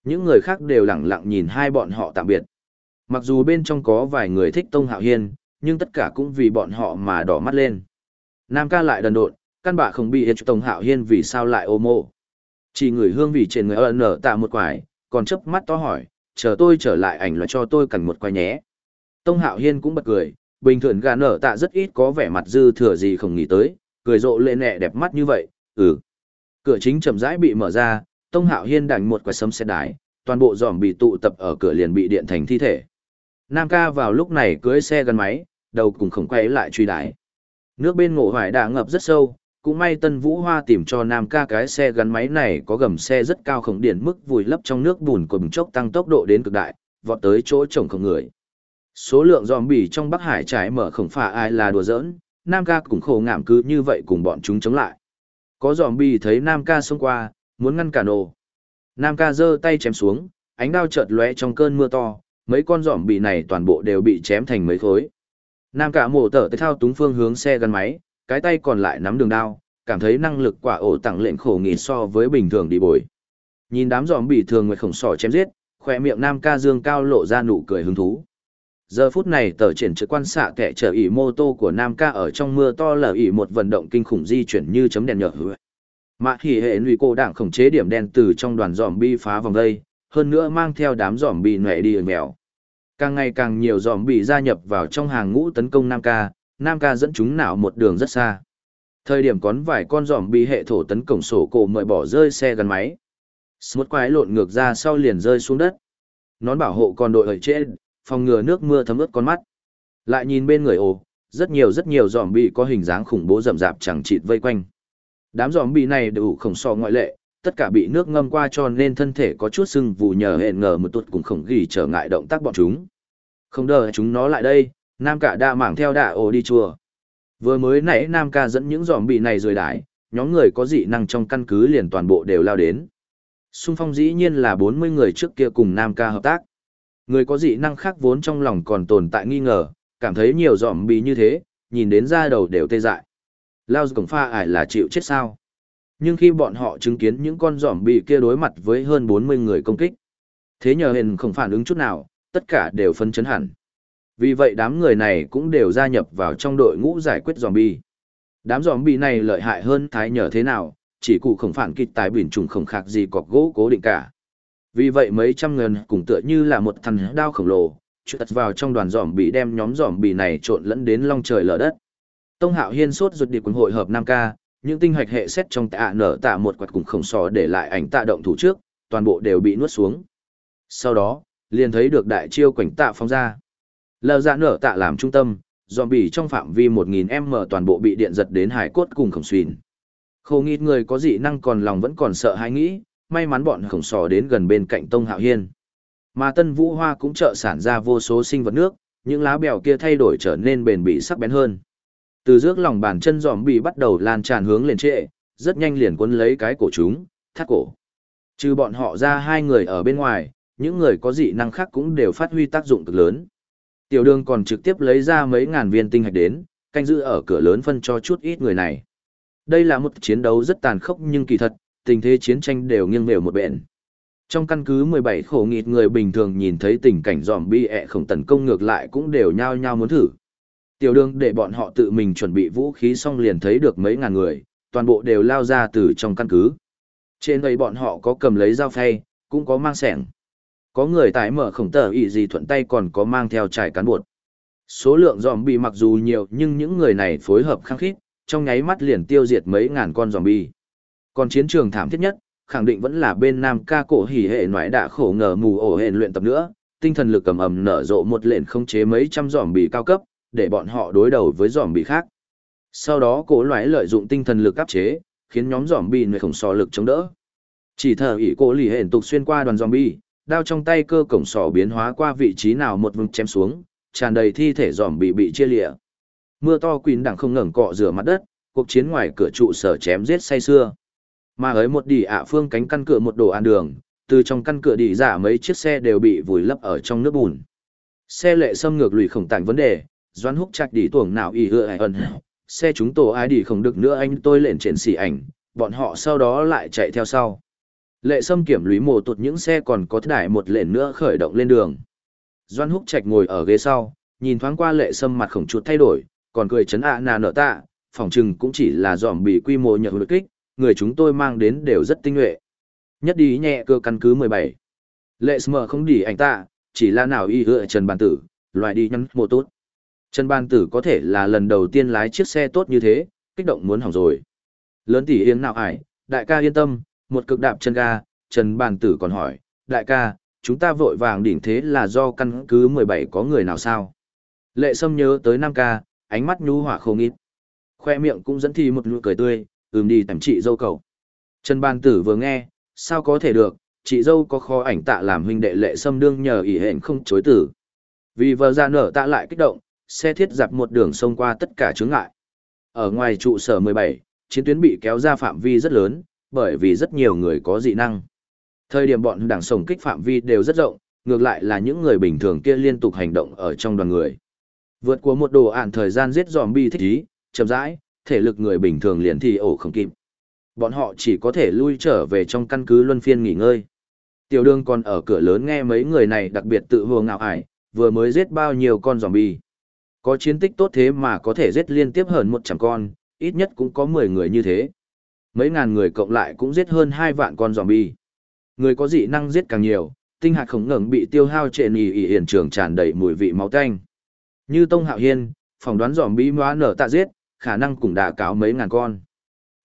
Những người khác đều lẳng lặng nhìn hai bọn họ tạm biệt. Mặc dù bên trong có vài người thích Tông Hạo Hiên, nhưng tất cả cũng vì bọn họ mà đỏ mắt lên. Nam ca lại đần độn, căn bạ không bị hết Tông Hạo Hiên vì sao lại ôm mộ. Chỉ người hương vì trên người ẩn nở tạ một quải, còn chớp mắt to hỏi, chờ tôi trở lại ảnh loại cho tôi cần một quay nhé. Tông Hạo Hiên cũng bật cười, bình thường gà nở tạ rất ít có vẻ mặt dư thừa gì không nghĩ tới, cười rộ lệ nẹ đẹp mắt như vậy, ừ. Cửa chính chậm rãi bị mở ra, Tông Hạo Hiên đành một quả sấm sét đái, toàn bộ giòm bị tụ tập ở cửa liền bị điện thành thi thể. Nam ca vào lúc này cưới xe gắn máy, đầu cùng khổng quay lại truy đái. Nước bên ngộ hoài đã ngập rất sâu, cũng may Tân Vũ Hoa tìm cho Nam ca cái xe gắn máy này có gầm xe rất cao khổng điện mức vùi lấp trong nước bùn cùng chốc tăng tốc độ đến cực đại, vọt tới chỗ chồng không người. Số lượng zombie trong Bắc Hải trái mở không phải ai là đùa giỡn, Nam ca cũng khổ ngảm cứ như vậy cùng bọn chúng chống lại. Có zombie thấy Nam ca xông qua, muốn ngăn cản ồ. Nam ca giơ tay chém xuống, ánh đao chợt lóe trong cơn mưa to, mấy con giỏm bị này toàn bộ đều bị chém thành mấy khối. Nam cả mổ tở tới thao túng phương hướng xe gắn máy, cái tay còn lại nắm đường đao, cảm thấy năng lực quả ổ tặng lệnh khổ nghỉ so với bình thường đi bồi. Nhìn đám giòm bị thường người khổng sỏ chém giết, khỏe miệng Nam ca dương cao lộ ra nụ cười hứng thú. Giờ phút này tờ triển trực quan xạ kẻ trở ỉ mô tô của Nam ca ở trong mưa to lở ỉ một vận động kinh khủng di chuyển như chấm đèn nhở hứa. Mạ hỉ hệ lụy cô đảng khống chế điểm đen từ trong đoàn giòm bi phá vòng dây, hơn nữa mang theo đám giòm bi nhẹ đi mèo. Càng ngày càng nhiều giòm bị gia nhập vào trong hàng ngũ tấn công Nam ca, Nam ca dẫn chúng nào một đường rất xa. Thời điểm có vài con giòm bị hệ thổ tấn cổng sổ cổ mời bỏ rơi xe gắn máy. Một quái lộn ngược ra sau liền rơi xuống đất. Nón bảo hộ còn đội ở trên, phòng ngừa nước mưa thấm ướt con mắt. Lại nhìn bên người ồ, rất nhiều rất nhiều giòm bị có hình dáng khủng bố rậm rạp chẳng chịt vây quanh. Đám giòm bị này đều khổng so ngoại lệ, tất cả bị nước ngâm qua cho nên thân thể có chút sưng vù nhờ hẹn ngờ một tuột cũng khổng ghi trở ngại động tác bọn chúng. Không đợi chúng nó lại đây, Nam cả đa mảng theo đạ ồ đi chùa. Vừa mới nãy Nam ca dẫn những giòm bị này rời đái, nhóm người có dị năng trong căn cứ liền toàn bộ đều lao đến. Xung phong dĩ nhiên là 40 người trước kia cùng Nam ca hợp tác. Người có dị năng khác vốn trong lòng còn tồn tại nghi ngờ, cảm thấy nhiều giòm bị như thế, nhìn đến ra đầu đều tê dại. Lao cổng pha ải là chịu chết sao. Nhưng khi bọn họ chứng kiến những con giòm bị kia đối mặt với hơn 40 người công kích, thế nhờ hên không phản ứng chút nào, tất cả đều phân chấn hẳn. Vì vậy đám người này cũng đều gia nhập vào trong đội ngũ giải quyết zombie. Đám zombie này lợi hại hơn thái nhờ thế nào, chỉ cụ khổng phản kịch tài biển trùng khổng khạc gì cọc gỗ cố định cả. Vì vậy mấy trăm người cùng tựa như là một thằng đao khổng lồ, trượt vào trong đoàn giòm bị đem nhóm giòm bị này trộn lẫn đến long trời lở đất. Tông Hạo Hiên sốt ruột điệp quân hội hợp Nam ca, những tinh hạch hệ xét trong tạ nở tạ một quạt cùng khổng sò để lại ảnh tạ động thủ trước, toàn bộ đều bị nuốt xuống. Sau đó, liền thấy được đại chiêu quảnh tạ phóng ra. Lờ dạ nở tạ làm trung tâm, zombie bỉ trong phạm vi 1000m toàn bộ bị điện giật đến hải cốt cùng khổng xuyên. Khổ nghịt người có dị năng còn lòng vẫn còn sợ hãi nghĩ, may mắn bọn khổng sò đến gần bên cạnh Tông Hạo Hiên. Mà Tân Vũ Hoa cũng trợ sản ra vô số sinh vật nước, những lá bèo kia thay đổi trở nên bền bỉ sắc bén hơn. Từ rước lòng bàn chân dòm bị bắt đầu lan tràn hướng lên trệ, rất nhanh liền cuốn lấy cái cổ chúng, thắt cổ. Trừ bọn họ ra hai người ở bên ngoài, những người có dị năng khác cũng đều phát huy tác dụng cực lớn. Tiểu đường còn trực tiếp lấy ra mấy ngàn viên tinh hạch đến, canh giữ ở cửa lớn phân cho chút ít người này. Đây là một chiến đấu rất tàn khốc nhưng kỳ thật, tình thế chiến tranh đều nghiêng về một bên. Trong căn cứ 17 khổ nghịt người bình thường nhìn thấy tình cảnh giòm bi ẹ khổng tấn công ngược lại cũng đều nhao nhao muốn thử. Tiểu đường để bọn họ tự mình chuẩn bị vũ khí xong liền thấy được mấy ngàn người, toàn bộ đều lao ra từ trong căn cứ. Trên ấy bọn họ có cầm lấy dao phay, cũng có mang sẻng. Có người tái mở khổng tờ ý gì thuận tay còn có mang theo trải cán bột. Số lượng giòm bị mặc dù nhiều nhưng những người này phối hợp khăng khít, trong nháy mắt liền tiêu diệt mấy ngàn con giòm bi. Còn chiến trường thảm thiết nhất, khẳng định vẫn là bên nam ca cổ hỉ hệ ngoại đã khổ ngờ mù ổ hện luyện tập nữa, tinh thần lực cầm ầm nở rộ một lệnh không chế mấy trăm giòm bị cao cấp, để bọn họ đối đầu với giòm bị khác. Sau đó cổ loại lợi dụng tinh thần lực áp chế, khiến nhóm giòm bị người khổng so lực chống đỡ. Chỉ thở ỉ cổ lì hển tục xuyên qua đoàn giòm bị, đao trong tay cơ cổng sỏ biến hóa qua vị trí nào một vùng chém xuống, tràn đầy thi thể giòm bị bị chia lịa. Mưa to quỳnh đẳng không ngẩng cọ rửa mặt đất, cuộc chiến ngoài cửa trụ sở chém giết say xưa. Mà ấy một đỉ ạ phương cánh căn cửa một đồ ăn đường, từ trong căn cửa đỉ giả mấy chiếc xe đều bị vùi lấp ở trong nước bùn. Xe lệ xâm ngược lùi khổng tảnh vấn đề, doan húc chặt đi tuồng nào y hựa ẩn. Xe chúng tổ ai đi không được nữa anh tôi lên trên xỉ ảnh, bọn họ sau đó lại chạy theo sau. Lệ Sâm kiểm lũy mồ tụt những xe còn có đải một lệnh nữa khởi động lên đường. Doan Húc Trạch ngồi ở ghế sau, nhìn thoáng qua Lệ Sâm mặt khổng chuột thay đổi, còn cười chấn ạ nà nở tạ, phỏng chừng cũng chỉ là dòm bị quy mô nhận lực kích, người chúng tôi mang đến đều rất tinh nhuệ. Nhất đi nhẹ cơ căn cứ 17. Lệ Sâm không đi ảnh tạ, chỉ là nào y hựa Trần Bàn Tử, loại đi nhắn mô tốt. Trần Ban Tử có thể là lần đầu tiên lái chiếc xe tốt như thế, kích động muốn hỏng rồi. Lớn tỷ yên nào ải, đại ca yên tâm, một cực đạp chân ga, Trần Bàn Tử còn hỏi, đại ca, chúng ta vội vàng đỉnh thế là do căn cứ 17 có người nào sao? Lệ Sâm nhớ tới Nam ca, ánh mắt nhu hỏa không ít. Khoe miệng cũng dẫn thi một nụ cười tươi, ừm đi tẩm chị dâu cầu. Trần Bàn Tử vừa nghe, sao có thể được, chị dâu có kho ảnh tạ làm huynh đệ Lệ Sâm đương nhờ ỷ hẹn không chối tử. Vì vợ ra nở tạ lại kích động, xe thiết giặc một đường sông qua tất cả chướng ngại. Ở ngoài trụ sở 17, chiến tuyến bị kéo ra phạm vi rất lớn, bởi vì rất nhiều người có dị năng. Thời điểm bọn đảng sổng kích phạm vi đều rất rộng, ngược lại là những người bình thường kia liên tục hành động ở trong đoàn người. Vượt qua một đồ ản thời gian giết zombie thích ý, chậm rãi, thể lực người bình thường liền thì ổ không kịp. Bọn họ chỉ có thể lui trở về trong căn cứ luân phiên nghỉ ngơi. Tiểu đường còn ở cửa lớn nghe mấy người này đặc biệt tự hồ ngạo ải, vừa mới giết bao nhiêu con zombie. Có chiến tích tốt thế mà có thể giết liên tiếp hơn 100 con, ít nhất cũng có 10 người như thế. Mấy ngàn người cộng lại cũng giết hơn 2 vạn con zombie. Người có dị năng giết càng nhiều, tinh hạt khổng ngẩng bị tiêu hao trên nì ỉ hiện trường tràn đầy mùi vị máu tanh. Như Tông Hạo Hiên, phỏng đoán zombie hóa nở tạ giết, khả năng cũng đã cáo mấy ngàn con.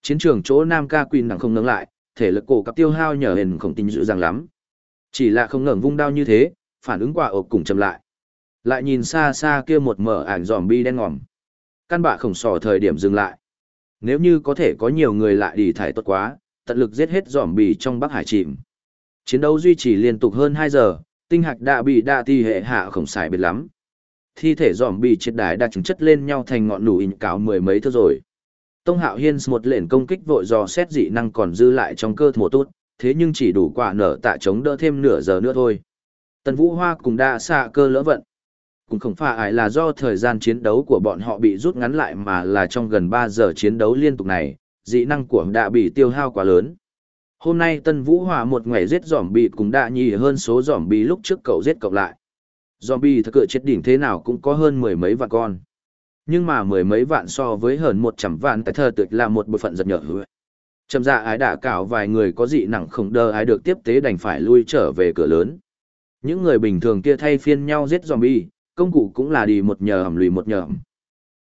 Chiến trường chỗ Nam Ca Quỳnh đằng không ngẩng lại, thể lực cổ cấp tiêu hao nhờ hình không tin dữ dàng lắm. Chỉ là không ngẩng vung đao như thế, phản ứng quả ộp cùng chậm lại. Lại nhìn xa xa kia một mở ảnh zombie đen ngòm. Căn bạ khổng sò thời điểm dừng lại. Nếu như có thể có nhiều người lại đi thải tốt quá, tận lực giết hết zombie trong Bắc Hải chìm. Chiến đấu duy trì liên tục hơn 2 giờ, tinh hạch đã bị đa thi hệ hạ khổng xài biệt lắm. Thi thể zombie triệt đái đã trứng chất lên nhau thành ngọn nụ in cáo mười mấy thước rồi. Tông Hạo Hiên một lệnh công kích vội dò xét dị năng còn dư lại trong cơ thể tốt, thế nhưng chỉ đủ quả nở tạ chống đỡ thêm nửa giờ nữa thôi. Tần Vũ Hoa cùng đa xạ cơ lỡ vận. Cũng không phải là do thời gian chiến đấu của bọn họ bị rút ngắn lại mà là trong gần 3 giờ chiến đấu liên tục này, dị năng của đã bị tiêu hao quá lớn. Hôm nay Tân Vũ Hòa một ngày giết giỏm bị cũng đã nhì hơn số giỏm bị lúc trước cậu giết cậu lại. Zombie thật cự chết đỉnh thế nào cũng có hơn mười mấy vạn con. Nhưng mà mười mấy vạn so với hơn một trăm vạn tại thờ tuyệt là một bộ phận giật nhở hứa. Chầm dạ ái đã cảo vài người có dị nặng không đơ ái được tiếp tế đành phải lui trở về cửa lớn. Những người bình thường kia thay phiên nhau giết zombie, công cụ cũng là đi một nhờ ẩm lùi một nhờ ẩm.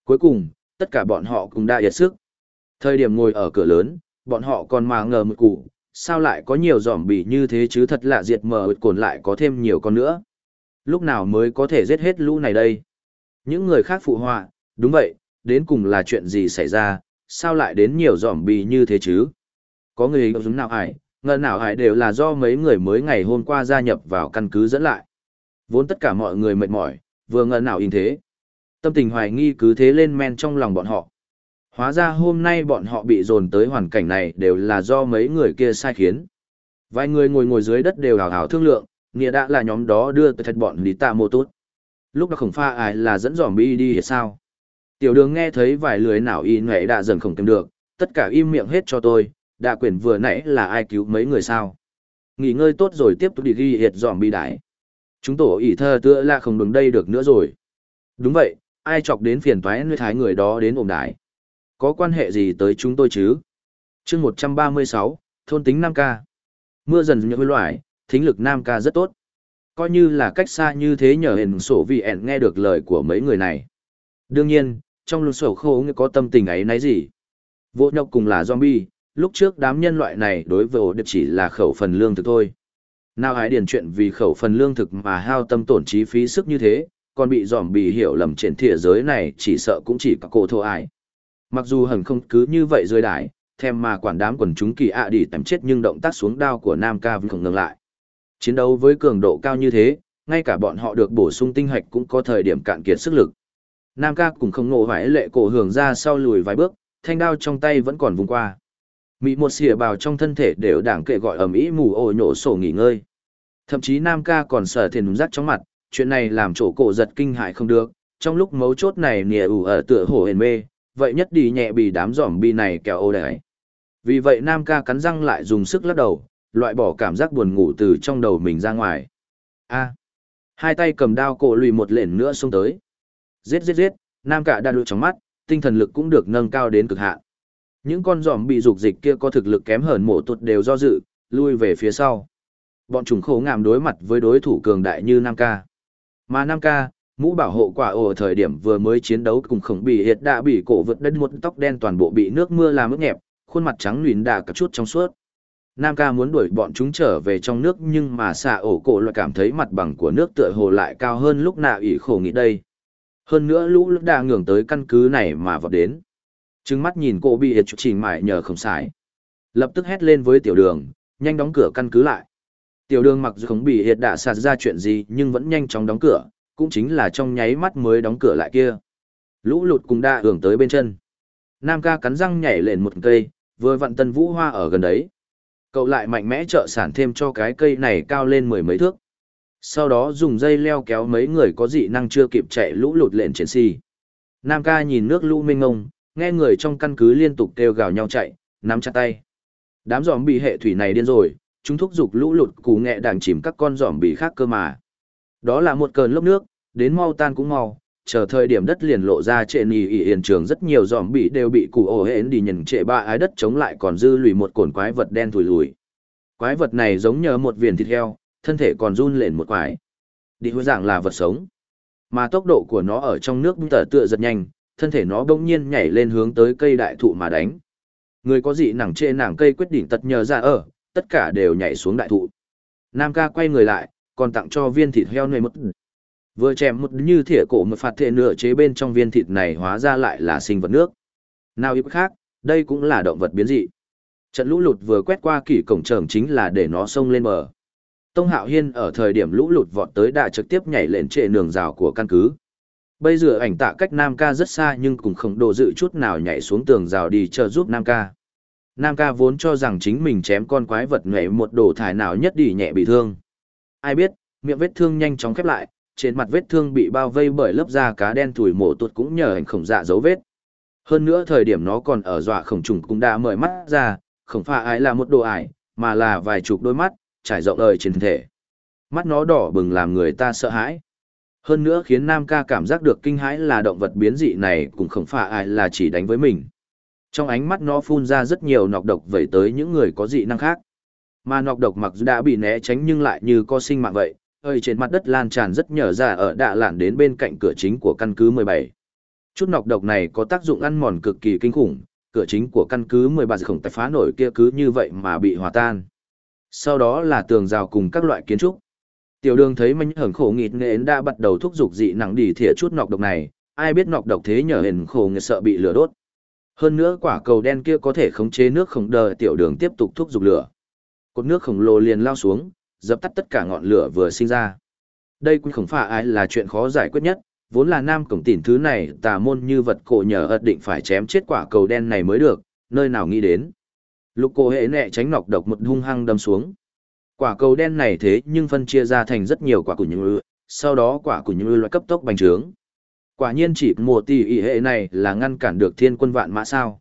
Cuối cùng, tất cả bọn họ cũng đã yệt sức. Thời điểm ngồi ở cửa lớn, bọn họ còn mà ngờ một cụ, sao lại có nhiều giỏm bị như thế chứ thật lạ diệt mờ cồn lại có thêm nhiều con nữa. Lúc nào mới có thể giết hết lũ này đây? Những người khác phụ họa, đúng vậy, đến cùng là chuyện gì xảy ra, sao lại đến nhiều giỏm bị như thế chứ? Có người giống nào hải, ngờ nào hải đều là do mấy người mới ngày hôm qua gia nhập vào căn cứ dẫn lại. Vốn tất cả mọi người mệt mỏi, vừa ngờ nào in thế. Tâm tình hoài nghi cứ thế lên men trong lòng bọn họ. Hóa ra hôm nay bọn họ bị dồn tới hoàn cảnh này đều là do mấy người kia sai khiến. Vài người ngồi ngồi dưới đất đều hào hào thương lượng, nghĩa đã là nhóm đó đưa tới thật bọn lý tạ mô tốt. Lúc đó khổng pha ai là dẫn dòm bi đi hay sao? Tiểu đường nghe thấy vài lưới nào y nhảy đã dần không tìm được, tất cả im miệng hết cho tôi, đã quyền vừa nãy là ai cứu mấy người sao? Nghỉ ngơi tốt rồi tiếp tục đi ghi hiệt dòm bi đái. Chúng tổ ỷ thơ tựa là không đứng đây được nữa rồi. Đúng vậy, ai chọc đến phiền toái nơi thái người đó đến ổn đái. Có quan hệ gì tới chúng tôi chứ? chương 136, thôn tính Nam Ca. Mưa dần nhớ loại, thính lực Nam Ca rất tốt. Coi như là cách xa như thế nhờ hình sổ vì ẹn nghe được lời của mấy người này. Đương nhiên, trong lúc sổ khô có tâm tình ấy nấy gì. Vô nhọc cùng là zombie, lúc trước đám nhân loại này đối với ổ điệp chỉ là khẩu phần lương thực thôi. Nào hãy điền chuyện vì khẩu phần lương thực mà hao tâm tổn trí phí sức như thế, còn bị dòm bị hiểu lầm trên thế giới này chỉ sợ cũng chỉ có cô thô ai. Mặc dù hẳn không cứ như vậy rơi đài, thèm mà quản đám quần chúng kỳ ạ đi tầm chết nhưng động tác xuống đao của Nam Ca vẫn không ngừng lại. Chiến đấu với cường độ cao như thế, ngay cả bọn họ được bổ sung tinh hạch cũng có thời điểm cạn kiệt sức lực. Nam Ca cũng không ngộ vải lệ cổ hưởng ra sau lùi vài bước, thanh đao trong tay vẫn còn vùng qua. Mỹ một xỉa bào trong thân thể đều đảng kệ gọi ầm ĩ mù ồ nhổ sổ nghỉ ngơi. Thậm chí Nam Ca còn sở thiền rắc trong mặt, chuyện này làm chỗ cổ giật kinh hại không được, trong lúc mấu chốt này nìa ủ ở tựa hổ hền mê, vậy nhất đi nhẹ bị đám giỏm bi này kẹo ô đấy. Vì vậy Nam ca cắn răng lại dùng sức lắc đầu, loại bỏ cảm giác buồn ngủ từ trong đầu mình ra ngoài. A. Hai tay cầm đao cổ lùi một lện nữa xông tới. Giết giết giết, Nam ca đã lụi trong mắt, tinh thần lực cũng được nâng cao đến cực hạn. Những con giòm bị dục dịch kia có thực lực kém hơn mổ tuột đều do dự, lui về phía sau. Bọn chúng khổ ngạm đối mặt với đối thủ cường đại như Nam ca. Mà Nam ca, Mũ bảo hộ quả ổ thời điểm vừa mới chiến đấu cùng khổng bị hiệt đã bị cổ vượt đất một tóc đen toàn bộ bị nước mưa làm ướt nhẹp, khuôn mặt trắng lùn đà cả chút trong suốt. Nam ca muốn đuổi bọn chúng trở về trong nước nhưng mà xạ ổ cổ lại cảm thấy mặt bằng của nước tựa hồ lại cao hơn lúc nạ ỉ khổ nghĩ đây. Hơn nữa lũ lúc đã ngưỡng tới căn cứ này mà vào đến. Trừng mắt nhìn cô bị hiệt chỉnh mải nhờ không xài. Lập tức hét lên với tiểu đường, nhanh đóng cửa căn cứ lại. Tiểu đường mặc dù không bị hiệt đã sạt ra chuyện gì nhưng vẫn nhanh chóng đóng cửa, cũng chính là trong nháy mắt mới đóng cửa lại kia. Lũ lụt cũng đã hưởng tới bên chân. Nam ca cắn răng nhảy lên một cây, vừa vặn tân vũ hoa ở gần đấy. Cậu lại mạnh mẽ trợ sản thêm cho cái cây này cao lên mười mấy thước. sau đó dùng dây leo kéo mấy người có dị năng chưa kịp chạy lũ lụt lên trên xì. Nam ca nhìn nước lũ mênh ngông, nghe người trong căn cứ liên tục kêu gào nhau chạy, nắm chặt tay. Đám giòm bị hệ thủy này điên rồi, chúng thúc giục lũ lụt cú nghệ đàng chìm các con giòm bị khác cơ mà. Đó là một cơn lốc nước, đến mau tan cũng mau, chờ thời điểm đất liền lộ ra trệ nì ỉ hiện trường rất nhiều giòm bị đều bị cụ ổ hến đi nhận trệ ba ái đất chống lại còn dư lùi một cồn quái vật đen thùi lùi. Quái vật này giống như một viền thịt heo, thân thể còn run lên một quái. Đi hứa dạng là vật sống. Mà tốc độ của nó ở trong nước tờ tựa giật nhanh, thân thể nó bỗng nhiên nhảy lên hướng tới cây đại thụ mà đánh. Người có dị nàng chê nàng cây quyết định tật nhờ ra ở, tất cả đều nhảy xuống đại thụ. Nam ca quay người lại, còn tặng cho viên thịt heo này một vừa chém một như thỉa cổ một phạt thể nửa chế bên trong viên thịt này hóa ra lại là sinh vật nước. Nào ít khác, đây cũng là động vật biến dị. Trận lũ lụt vừa quét qua kỷ cổng trường chính là để nó sông lên bờ. Tông Hạo Hiên ở thời điểm lũ lụt vọt tới đã trực tiếp nhảy lên trệ nường rào của căn cứ. Bây giờ ảnh tạ cách Nam Ca rất xa nhưng cũng không đồ dự chút nào nhảy xuống tường rào đi chờ giúp Nam Ca. Nam Ca vốn cho rằng chính mình chém con quái vật nhảy một đồ thải nào nhất đi nhẹ bị thương. Ai biết, miệng vết thương nhanh chóng khép lại, trên mặt vết thương bị bao vây bởi lớp da cá đen thủi mổ tuột cũng nhờ ảnh khổng dạ dấu vết. Hơn nữa thời điểm nó còn ở dọa khổng trùng cũng đã mở mắt ra, không phải ai là một đồ ải, mà là vài chục đôi mắt, trải rộng đời trên thể. Mắt nó đỏ bừng làm người ta sợ hãi. Hơn nữa khiến Nam ca cảm giác được kinh hãi là động vật biến dị này cũng không phải ai là chỉ đánh với mình. Trong ánh mắt nó phun ra rất nhiều nọc độc vẩy tới những người có dị năng khác. Mà nọc độc mặc dù đã bị né tránh nhưng lại như co sinh mạng vậy, ơi trên mặt đất lan tràn rất nhở ra ở đạ lạn đến bên cạnh cửa chính của căn cứ 17. Chút nọc độc này có tác dụng ăn mòn cực kỳ kinh khủng, cửa chính của căn cứ 13 khổng tài phá nổi kia cứ như vậy mà bị hòa tan. Sau đó là tường rào cùng các loại kiến trúc. Tiểu đường thấy mình hởn khổ nghịt nên đã bắt đầu thúc giục dị nặng đi thỉa chút nọc độc này, ai biết nọc độc thế nhờ hình khổ nghịt sợ bị lửa đốt. Hơn nữa quả cầu đen kia có thể khống chế nước không đờ tiểu đường tiếp tục thúc giục lửa. Cột nước khổng lồ liền lao xuống, dập tắt tất cả ngọn lửa vừa sinh ra. Đây cũng không phải ai là chuyện khó giải quyết nhất, vốn là nam cổng tỉn thứ này tà môn như vật cổ nhờ ật định phải chém chết quả cầu đen này mới được, nơi nào nghĩ đến. Lục cổ hệ nẹ tránh nọc độc một hung hăng đâm xuống. Quả cầu đen này thế nhưng phân chia ra thành rất nhiều quả củ như sau đó quả củ như loại cấp tốc bành trướng. Quả nhiên chỉ mùa tỷ ý hệ này là ngăn cản được thiên quân vạn mã sao.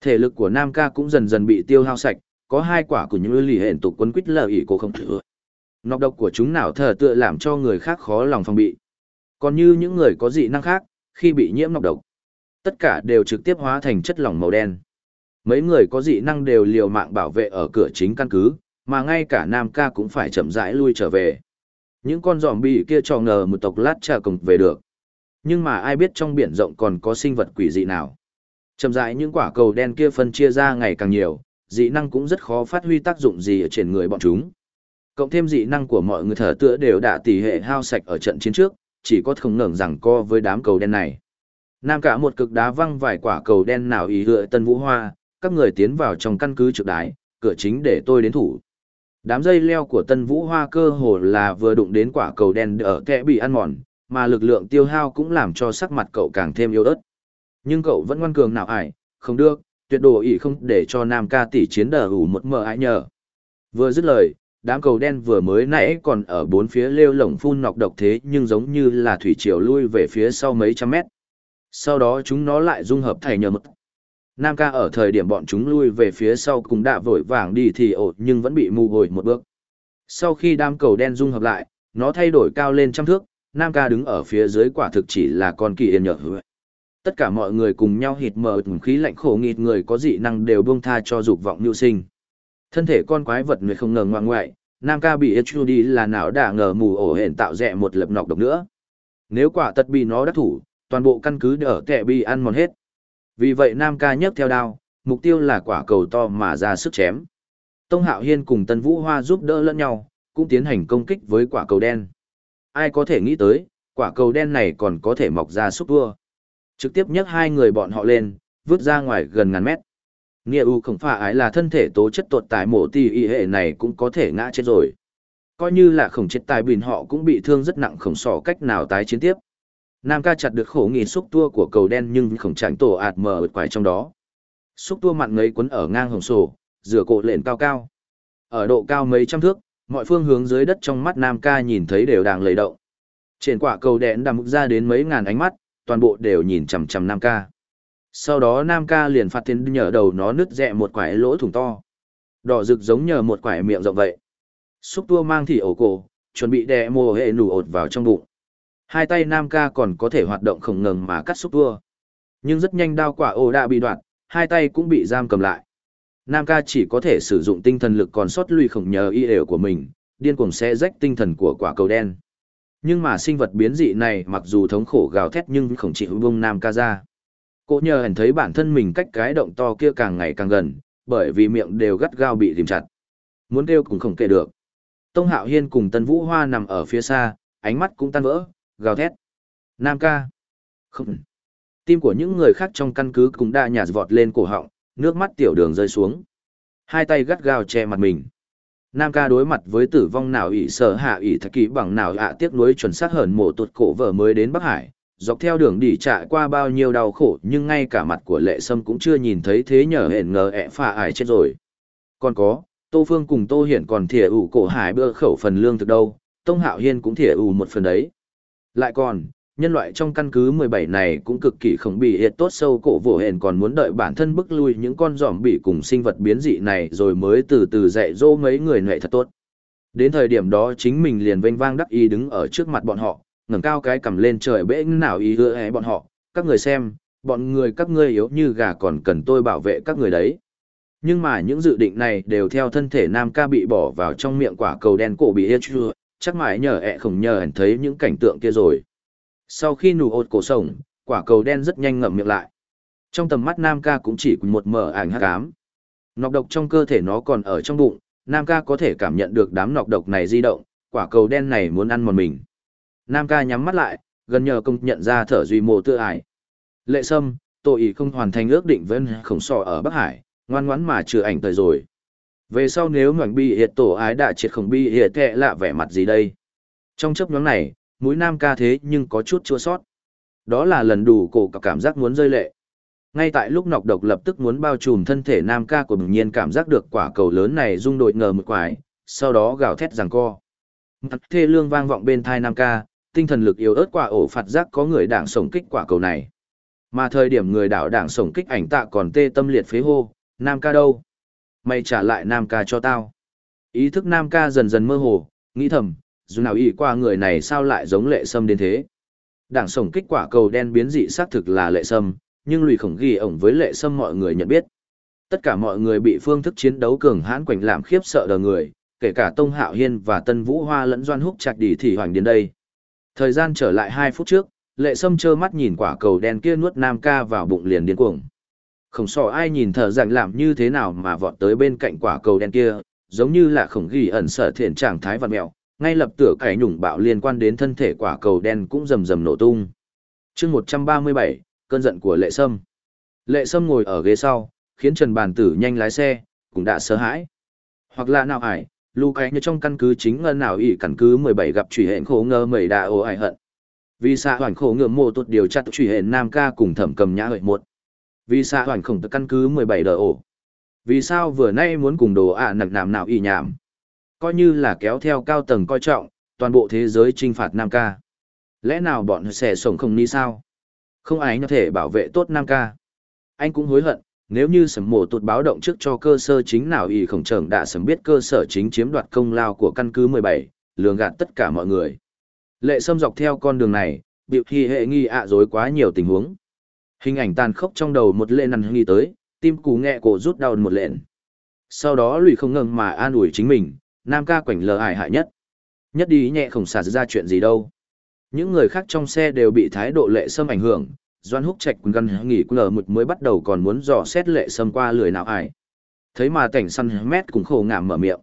Thể lực của Nam ca cũng dần dần bị tiêu hao sạch, có hai quả của những lì hẹn tục quân quýt lờ ý cô không thử. Nọc độc của chúng nào thờ tựa làm cho người khác khó lòng phòng bị. Còn như những người có dị năng khác, khi bị nhiễm nọc độc, tất cả đều trực tiếp hóa thành chất lỏng màu đen. Mấy người có dị năng đều liều mạng bảo vệ ở cửa chính căn cứ, mà ngay cả Nam ca cũng phải chậm rãi lui trở về. Những con giòm bị kia trò ngờ một tộc lát trà cùng về được. Nhưng mà ai biết trong biển rộng còn có sinh vật quỷ dị nào. Chậm rãi những quả cầu đen kia phân chia ra ngày càng nhiều, dị năng cũng rất khó phát huy tác dụng gì ở trên người bọn chúng. Cộng thêm dị năng của mọi người thở tựa đều đã tỷ hệ hao sạch ở trận chiến trước, chỉ có không ngẩng rằng co với đám cầu đen này. Nam cả một cực đá văng vài quả cầu đen nào ý hựa tân vũ hoa, các người tiến vào trong căn cứ trực đái, cửa chính để tôi đến thủ. Đám dây leo của tân vũ hoa cơ hồ là vừa đụng đến quả cầu đen ở kẽ bị ăn mòn, mà lực lượng tiêu hao cũng làm cho sắc mặt cậu càng thêm yếu ớt. Nhưng cậu vẫn ngoan cường nào ải, không được, tuyệt đồ ỷ không để cho nam ca tỷ chiến đờ ủ một mờ ái nhờ. Vừa dứt lời, đám cầu đen vừa mới nãy còn ở bốn phía lêu lồng phun nọc độc thế nhưng giống như là thủy triều lui về phía sau mấy trăm mét. Sau đó chúng nó lại dung hợp thành nhờ mực. Nam ca ở thời điểm bọn chúng lui về phía sau cùng đã vội vàng đi thì ổ nhưng vẫn bị mù hồi một bước. Sau khi đám cầu đen dung hợp lại, nó thay đổi cao lên trăm thước, Nam ca đứng ở phía dưới quả thực chỉ là con kỳ yên nhở hứa. Tất cả mọi người cùng nhau hít mở khí lạnh khổ nghịt người có dị năng đều buông tha cho dục vọng nhu sinh. Thân thể con quái vật người không ngờ ngoan ngoại, Nam ca bị đi là não đã ngờ mù ổ hển tạo rẻ một lập nọc độc nữa. Nếu quả tật bị nó đắc thủ, toàn bộ căn cứ ở kẻ bị ăn mòn hết. Vì vậy Nam ca nhấc theo đao, mục tiêu là quả cầu to mà ra sức chém. Tông Hạo Hiên cùng Tân Vũ Hoa giúp đỡ lẫn nhau, cũng tiến hành công kích với quả cầu đen. Ai có thể nghĩ tới, quả cầu đen này còn có thể mọc ra xúc vua. Trực tiếp nhấc hai người bọn họ lên, vứt ra ngoài gần ngàn mét. Nghĩa U không phải ái là thân thể tố chất tuột tại mổ tỷ y hệ này cũng có thể ngã chết rồi. Coi như là khổng chết tài bình họ cũng bị thương rất nặng khổng sỏ cách nào tái chiến tiếp. Nam ca chặt được khổ nghỉ xúc tua của cầu đen nhưng khổng tránh tổ ạt mở ợt quái trong đó. Xúc tua mặn ngấy quấn ở ngang hồng sổ, rửa cổ lện cao cao. Ở độ cao mấy trăm thước, mọi phương hướng dưới đất trong mắt Nam ca nhìn thấy đều đang lầy động. Trên quả cầu đen đầm ra đến mấy ngàn ánh mắt, toàn bộ đều nhìn chằm chằm Nam ca. Sau đó Nam ca liền phát tiền nhở đầu nó nứt rẹ một quải lỗ thủng to. Đỏ rực giống nhờ một quải miệng rộng vậy. Xúc tua mang thì ổ cổ, chuẩn bị đè mồ hệ nủ ột vào trong bụng. Hai tay Nam ca còn có thể hoạt động khổng ngừng mà cắt xúc tua. Nhưng rất nhanh đao quả ô đã bị đoạn, hai tay cũng bị giam cầm lại. Nam ca chỉ có thể sử dụng tinh thần lực còn sót lui khổng nhờ y đều của mình, điên cuồng sẽ rách tinh thần của quả cầu đen. Nhưng mà sinh vật biến dị này mặc dù thống khổ gào thét nhưng không chịu bông Nam ca ra. Cô nhờ hẳn thấy bản thân mình cách cái động to kia càng ngày càng gần, bởi vì miệng đều gắt gao bị tìm chặt. Muốn kêu cũng không kể được. Tông Hạo Hiên cùng Tân Vũ Hoa nằm ở phía xa, ánh mắt cũng tan vỡ, gào thét. Nam ca. Không. Tim của những người khác trong căn cứ cũng đã nhạt vọt lên cổ họng, nước mắt tiểu đường rơi xuống. Hai tay gắt gao che mặt mình. Nam ca đối mặt với tử vong nào ỷ sở hạ ỷ thật kỹ bằng nào ạ tiếc nuối chuẩn xác hờn mổ tuột cổ vợ mới đến Bắc Hải, dọc theo đường đi trại qua bao nhiêu đau khổ nhưng ngay cả mặt của lệ sâm cũng chưa nhìn thấy thế nhờ hẹn ngờ ẹ phà ải chết rồi. Còn có, Tô Phương cùng Tô Hiển còn thỉa ủ cổ hải bữa khẩu phần lương thực đâu, Tông Hạo Hiên cũng thỉa ủ một phần đấy. Lại còn, nhân loại trong căn cứ 17 này cũng cực kỳ không bị hiệt tốt sâu cổ vỗ hền còn muốn đợi bản thân bức lui những con giòm bị cùng sinh vật biến dị này rồi mới từ từ dạy dỗ mấy người nệ thật tốt. Đến thời điểm đó chính mình liền vênh vang đắc ý đứng ở trước mặt bọn họ, ngẩng cao cái cầm lên trời bẽ nào ý hứa hé bọn họ, các người xem, bọn người các ngươi yếu như gà còn cần tôi bảo vệ các người đấy. Nhưng mà những dự định này đều theo thân thể nam ca bị bỏ vào trong miệng quả cầu đen cổ bị hết chưa, chắc mãi nhờ ẹ không nhờ ẩn thấy những cảnh tượng kia rồi. Sau khi nụ ột cổ sổng, quả cầu đen rất nhanh ngậm miệng lại. Trong tầm mắt Nam ca cũng chỉ một mở ảnh hắc ám. Nọc độc trong cơ thể nó còn ở trong bụng, Nam ca có thể cảm nhận được đám nọc độc này di động, quả cầu đen này muốn ăn một mình. Nam ca nhắm mắt lại, gần nhờ công nhận ra thở duy mồ tự ải. Lệ sâm, tội ý không hoàn thành ước định với khổng sò ở Bắc Hải, ngoan ngoãn mà trừ ảnh thời rồi. Về sau nếu ngoảnh bi hiệt tổ ái đã triệt khổng bi hiệt kẹ lạ vẻ mặt gì đây? Trong chấp nhóm này, mũi nam ca thế nhưng có chút chua sót. Đó là lần đủ cổ cả cảm giác muốn rơi lệ. Ngay tại lúc nọc độc lập tức muốn bao trùm thân thể nam ca của bình nhiên cảm giác được quả cầu lớn này rung đội ngờ một quái, sau đó gào thét rằng co. Mặt thê lương vang vọng bên thai nam ca, tinh thần lực yếu ớt quả ổ phạt giác có người đảng sổng kích quả cầu này. Mà thời điểm người đảo đảng sổng kích ảnh tạ còn tê tâm liệt phế hô, nam ca đâu? Mày trả lại nam ca cho tao. Ý thức nam ca dần dần mơ hồ, nghĩ thầm, dù nào ý qua người này sao lại giống lệ sâm đến thế. Đảng sổng kích quả cầu đen biến dị xác thực là lệ sâm, nhưng lùi khổng ghi ổng với lệ sâm mọi người nhận biết. Tất cả mọi người bị phương thức chiến đấu cường hãn quảnh làm khiếp sợ đờ người, kể cả Tông Hạo Hiên và Tân Vũ Hoa lẫn Doan Húc chặt đi thì hoành đến đây. Thời gian trở lại hai phút trước, lệ sâm trơ mắt nhìn quả cầu đen kia nuốt Nam ca vào bụng liền điên cuồng. Không sợ ai nhìn thở rạng làm như thế nào mà vọt tới bên cạnh quả cầu đen kia, giống như là khổng ghi ẩn sở thiện trạng thái vật mẹo, ngay lập tửa cải nhủng bạo liên quan đến thân thể quả cầu đen cũng rầm rầm nổ tung. chương 137, cơn giận của lệ sâm. Lệ sâm ngồi ở ghế sau, khiến Trần Bàn Tử nhanh lái xe, cũng đã sợ hãi. Hoặc là nào ải, lưu cái như trong căn cứ chính ngân nào ỷ căn cứ 17 gặp truy hẹn khổ ngơ mẩy đà ô ải hận. Vì xã hoành khổ ngựa mô tốt điều tra truy hẹn nam ca cùng thẩm cầm nhã hợi một. Vì xã hoành khổng căn cứ 17 đờ ổ. Vì sao vừa nay muốn cùng đồ ạ à nặc nàm nào ỉ nhảm coi như là kéo theo cao tầng coi trọng, toàn bộ thế giới trinh phạt Nam ca. Lẽ nào bọn sẽ sống không ni sao? Không ai có thể bảo vệ tốt Nam ca. Anh cũng hối hận, nếu như sầm mổ tụt báo động trước cho cơ sở chính nào y khổng trưởng đã sớm biết cơ sở chính chiếm đoạt công lao của căn cứ 17, lường gạt tất cả mọi người. Lệ xâm dọc theo con đường này, biểu thi hệ nghi ạ dối quá nhiều tình huống. Hình ảnh tàn khốc trong đầu một lệ nằn nghĩ tới, tim cú nghẹ cổ rút đau một lện. Sau đó lùi không ngừng mà an ủi chính mình, nam ca quảnh lờ ải hại nhất. Nhất đi nhẹ không xả ra chuyện gì đâu. Những người khác trong xe đều bị thái độ lệ sâm ảnh hưởng, Doan Húc Trạch gần nghỉ lờ mực mới bắt đầu còn muốn dò xét lệ sâm qua lười nào ải. Thấy mà cảnh săn mét cũng khổ ngảm mở miệng.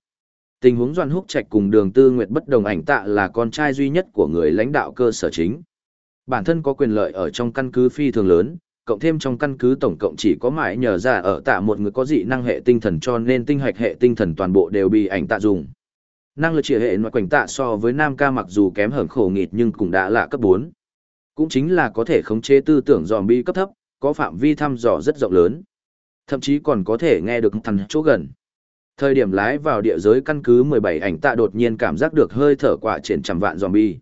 Tình huống Doan Húc Trạch cùng đường tư nguyệt bất đồng ảnh tạ là con trai duy nhất của người lãnh đạo cơ sở chính. Bản thân có quyền lợi ở trong căn cứ phi thường lớn, cộng thêm trong căn cứ tổng cộng chỉ có mãi nhờ ra ở tạ một người có dị năng hệ tinh thần cho nên tinh hạch hệ tinh thần toàn bộ đều bị ảnh tạ dùng. Năng lực chỉ hệ ngoại quảnh tạ so với nam ca mặc dù kém hởm khổ nghịt nhưng cũng đã là cấp 4. Cũng chính là có thể khống chế tư tưởng dòm bi cấp thấp, có phạm vi thăm dò rất rộng lớn. Thậm chí còn có thể nghe được thằng chỗ gần. Thời điểm lái vào địa giới căn cứ 17 ảnh tạ đột nhiên cảm giác được hơi thở quả triển trăm vạn zombie.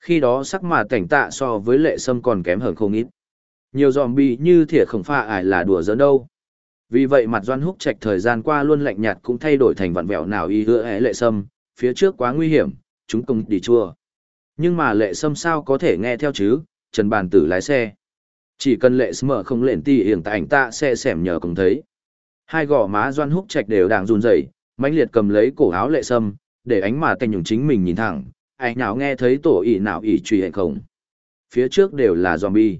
Khi đó sắc mà cảnh tạ so với lệ sâm còn kém hơn không ít. Nhiều zombie như thỉa không pha ải là đùa giỡn đâu. Vì vậy mặt doan húc trạch thời gian qua luôn lạnh nhạt cũng thay đổi thành vặn vẹo nào y hứa hẽ lệ sâm, phía trước quá nguy hiểm, chúng công đi chua. Nhưng mà lệ sâm sao có thể nghe theo chứ, trần bàn tử lái xe. Chỉ cần lệ sâm không lệnh tì hiển tại ảnh tạ xe xẻm nhờ cũng thấy. Hai gò má doan húc trạch đều đang run rẩy, mãnh liệt cầm lấy cổ áo lệ sâm, để ánh mà tay nhùng chính mình nhìn thẳng, Ảnh nào nghe thấy tổ ỉ nào ỉ truy hệ không. Phía trước đều là zombie.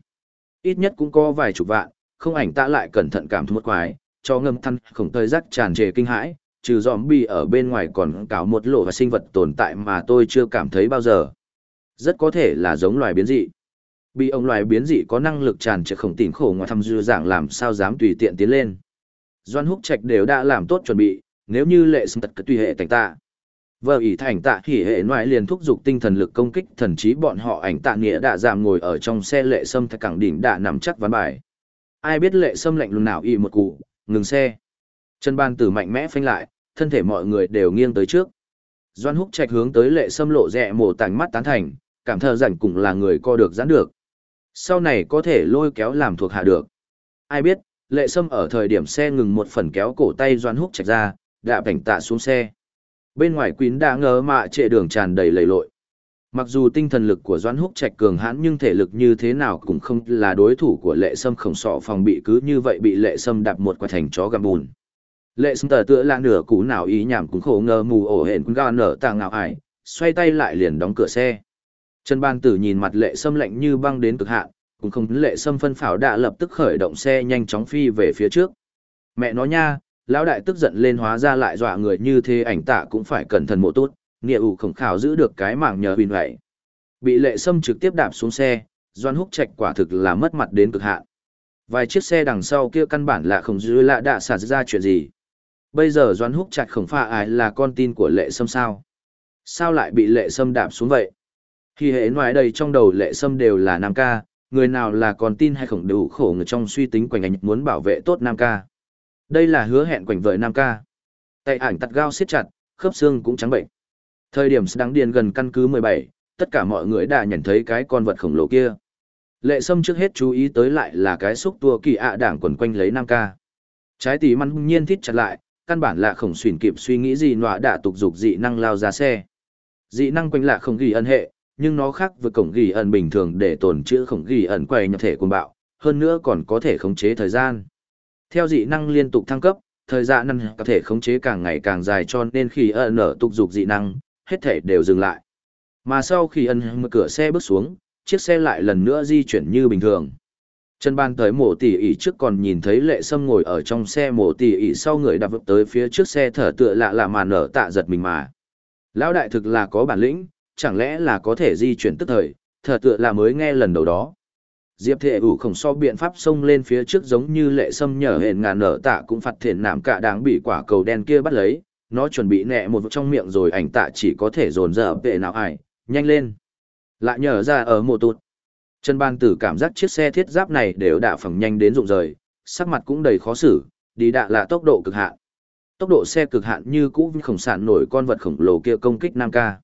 Ít nhất cũng có vài chục vạn, không ảnh ta lại cẩn thận cảm thú quái, cho ngâm thăn khổng thời rắc tràn trề kinh hãi, trừ zombie ở bên ngoài còn cào một lộ và sinh vật tồn tại mà tôi chưa cảm thấy bao giờ. Rất có thể là giống loài biến dị. Bị ông loài biến dị có năng lực tràn trề khổng tỉnh khổ ngoài thăm dư dạng làm sao dám tùy tiện tiến lên. Doan húc trạch đều đã làm tốt chuẩn bị, nếu như lệ xâm tật tùy hệ thành tạ. Vợ ỷ thành tạ hỉ hệ ngoại liền thúc giục tinh thần lực công kích thần trí bọn họ ảnh tạ nghĩa đã giảm ngồi ở trong xe lệ sâm thạch cảng đỉnh đã nằm chắc ván bài. Ai biết lệ sâm lạnh lùng nào y một cụ, ngừng xe. Chân ban tử mạnh mẽ phanh lại, thân thể mọi người đều nghiêng tới trước. Doan húc trạch hướng tới lệ sâm lộ rẹ mổ tành mắt tán thành, cảm thờ rảnh cũng là người co được giãn được. Sau này có thể lôi kéo làm thuộc hạ được. Ai biết, lệ sâm ở thời điểm xe ngừng một phần kéo cổ tay doan húc trạch ra, đạp cảnh tạ xuống xe. Bên ngoài quýn đã ngờ mạ trệ đường tràn đầy lầy lội. Mặc dù tinh thần lực của Doãn Húc Trạch cường hãn nhưng thể lực như thế nào cũng không là đối thủ của Lệ Sâm khổng sọ phòng bị cứ như vậy bị Lệ Sâm đạp một quả thành chó gặm bùn. Lệ Sâm tờ tựa là nửa cú nào ý nhảm cũng khổ ngờ mù ổ hển cũng ga nở tàng ngạo ải, xoay tay lại liền đóng cửa xe. Trần Ban Tử nhìn mặt Lệ Sâm lạnh như băng đến cực hạn, cũng không Lệ Sâm phân phảo đã lập tức khởi động xe nhanh chóng phi về phía trước. Mẹ nó nha, lão đại tức giận lên hóa ra lại dọa người như thế ảnh tạ cũng phải cẩn thận mộ tốt, nghĩa ủ khổng khảo giữ được cái mảng nhờ huỳnh vậy. Bị lệ sâm trực tiếp đạp xuống xe, doan húc trạch quả thực là mất mặt đến cực hạn. Vài chiếc xe đằng sau kia căn bản là không dư lạ đã xả ra chuyện gì. Bây giờ doan húc trạch khổng pha ai là con tin của lệ sâm sao? Sao lại bị lệ sâm đạp xuống vậy? Khi hệ ngoài đây trong đầu lệ sâm đều là nam ca, người nào là con tin hay khổng đủ khổ người trong suy tính quanh ảnh muốn bảo vệ tốt nam ca. Đây là hứa hẹn quảnh vợi nam ca. Tay ảnh tặt gao siết chặt, khớp xương cũng trắng bệnh. Thời điểm đáng điền gần căn cứ 17, tất cả mọi người đã nhận thấy cái con vật khổng lồ kia. Lệ Sâm trước hết chú ý tới lại là cái xúc tua kỳ ạ đảng quần quanh lấy nam ca. Trái tí măn hung nhiên thít chặt lại, căn bản là khổng xuyển kịp suy nghĩ gì nọa đã tục dục dị năng lao ra xe. Dị năng quanh lạ không ghi ân hệ, nhưng nó khác với cổng ghi ẩn bình thường để tồn chữ khổng ghi ẩn quay nhập thể cuồng bạo, hơn nữa còn có thể khống chế thời gian. Theo dị năng liên tục thăng cấp, thời gian năng có thể khống chế càng ngày càng dài cho nên khi ẩn nở tục dục dị năng, hết thể đều dừng lại. Mà sau khi ân mở cửa xe bước xuống, chiếc xe lại lần nữa di chuyển như bình thường. Trần Ban tới mổ tỉ ỉ trước còn nhìn thấy lệ sâm ngồi ở trong xe mổ tỉ ỉ sau người đạp tới phía trước xe thở tựa lạ lạ mà nở tạ giật mình mà. Lão đại thực là có bản lĩnh, chẳng lẽ là có thể di chuyển tức thời, thở tựa là mới nghe lần đầu đó. Diệp thể ủ khổng so biện pháp xông lên phía trước giống như lệ sâm nhở hển ngàn nở tạ cũng phạt thiện nạm cả đáng bị quả cầu đen kia bắt lấy, nó chuẩn bị nẹ một trong miệng rồi ảnh tạ chỉ có thể dồn dở vệ nào ải, nhanh lên. Lại nhở ra ở mùa tụt. Trần Ban Tử cảm giác chiếc xe thiết giáp này đều đã phẳng nhanh đến rụng rời, sắc mặt cũng đầy khó xử, đi đạ là tốc độ cực hạn. Tốc độ xe cực hạn như cũ khổng sản nổi con vật khổng lồ kia công kích Nam Ca.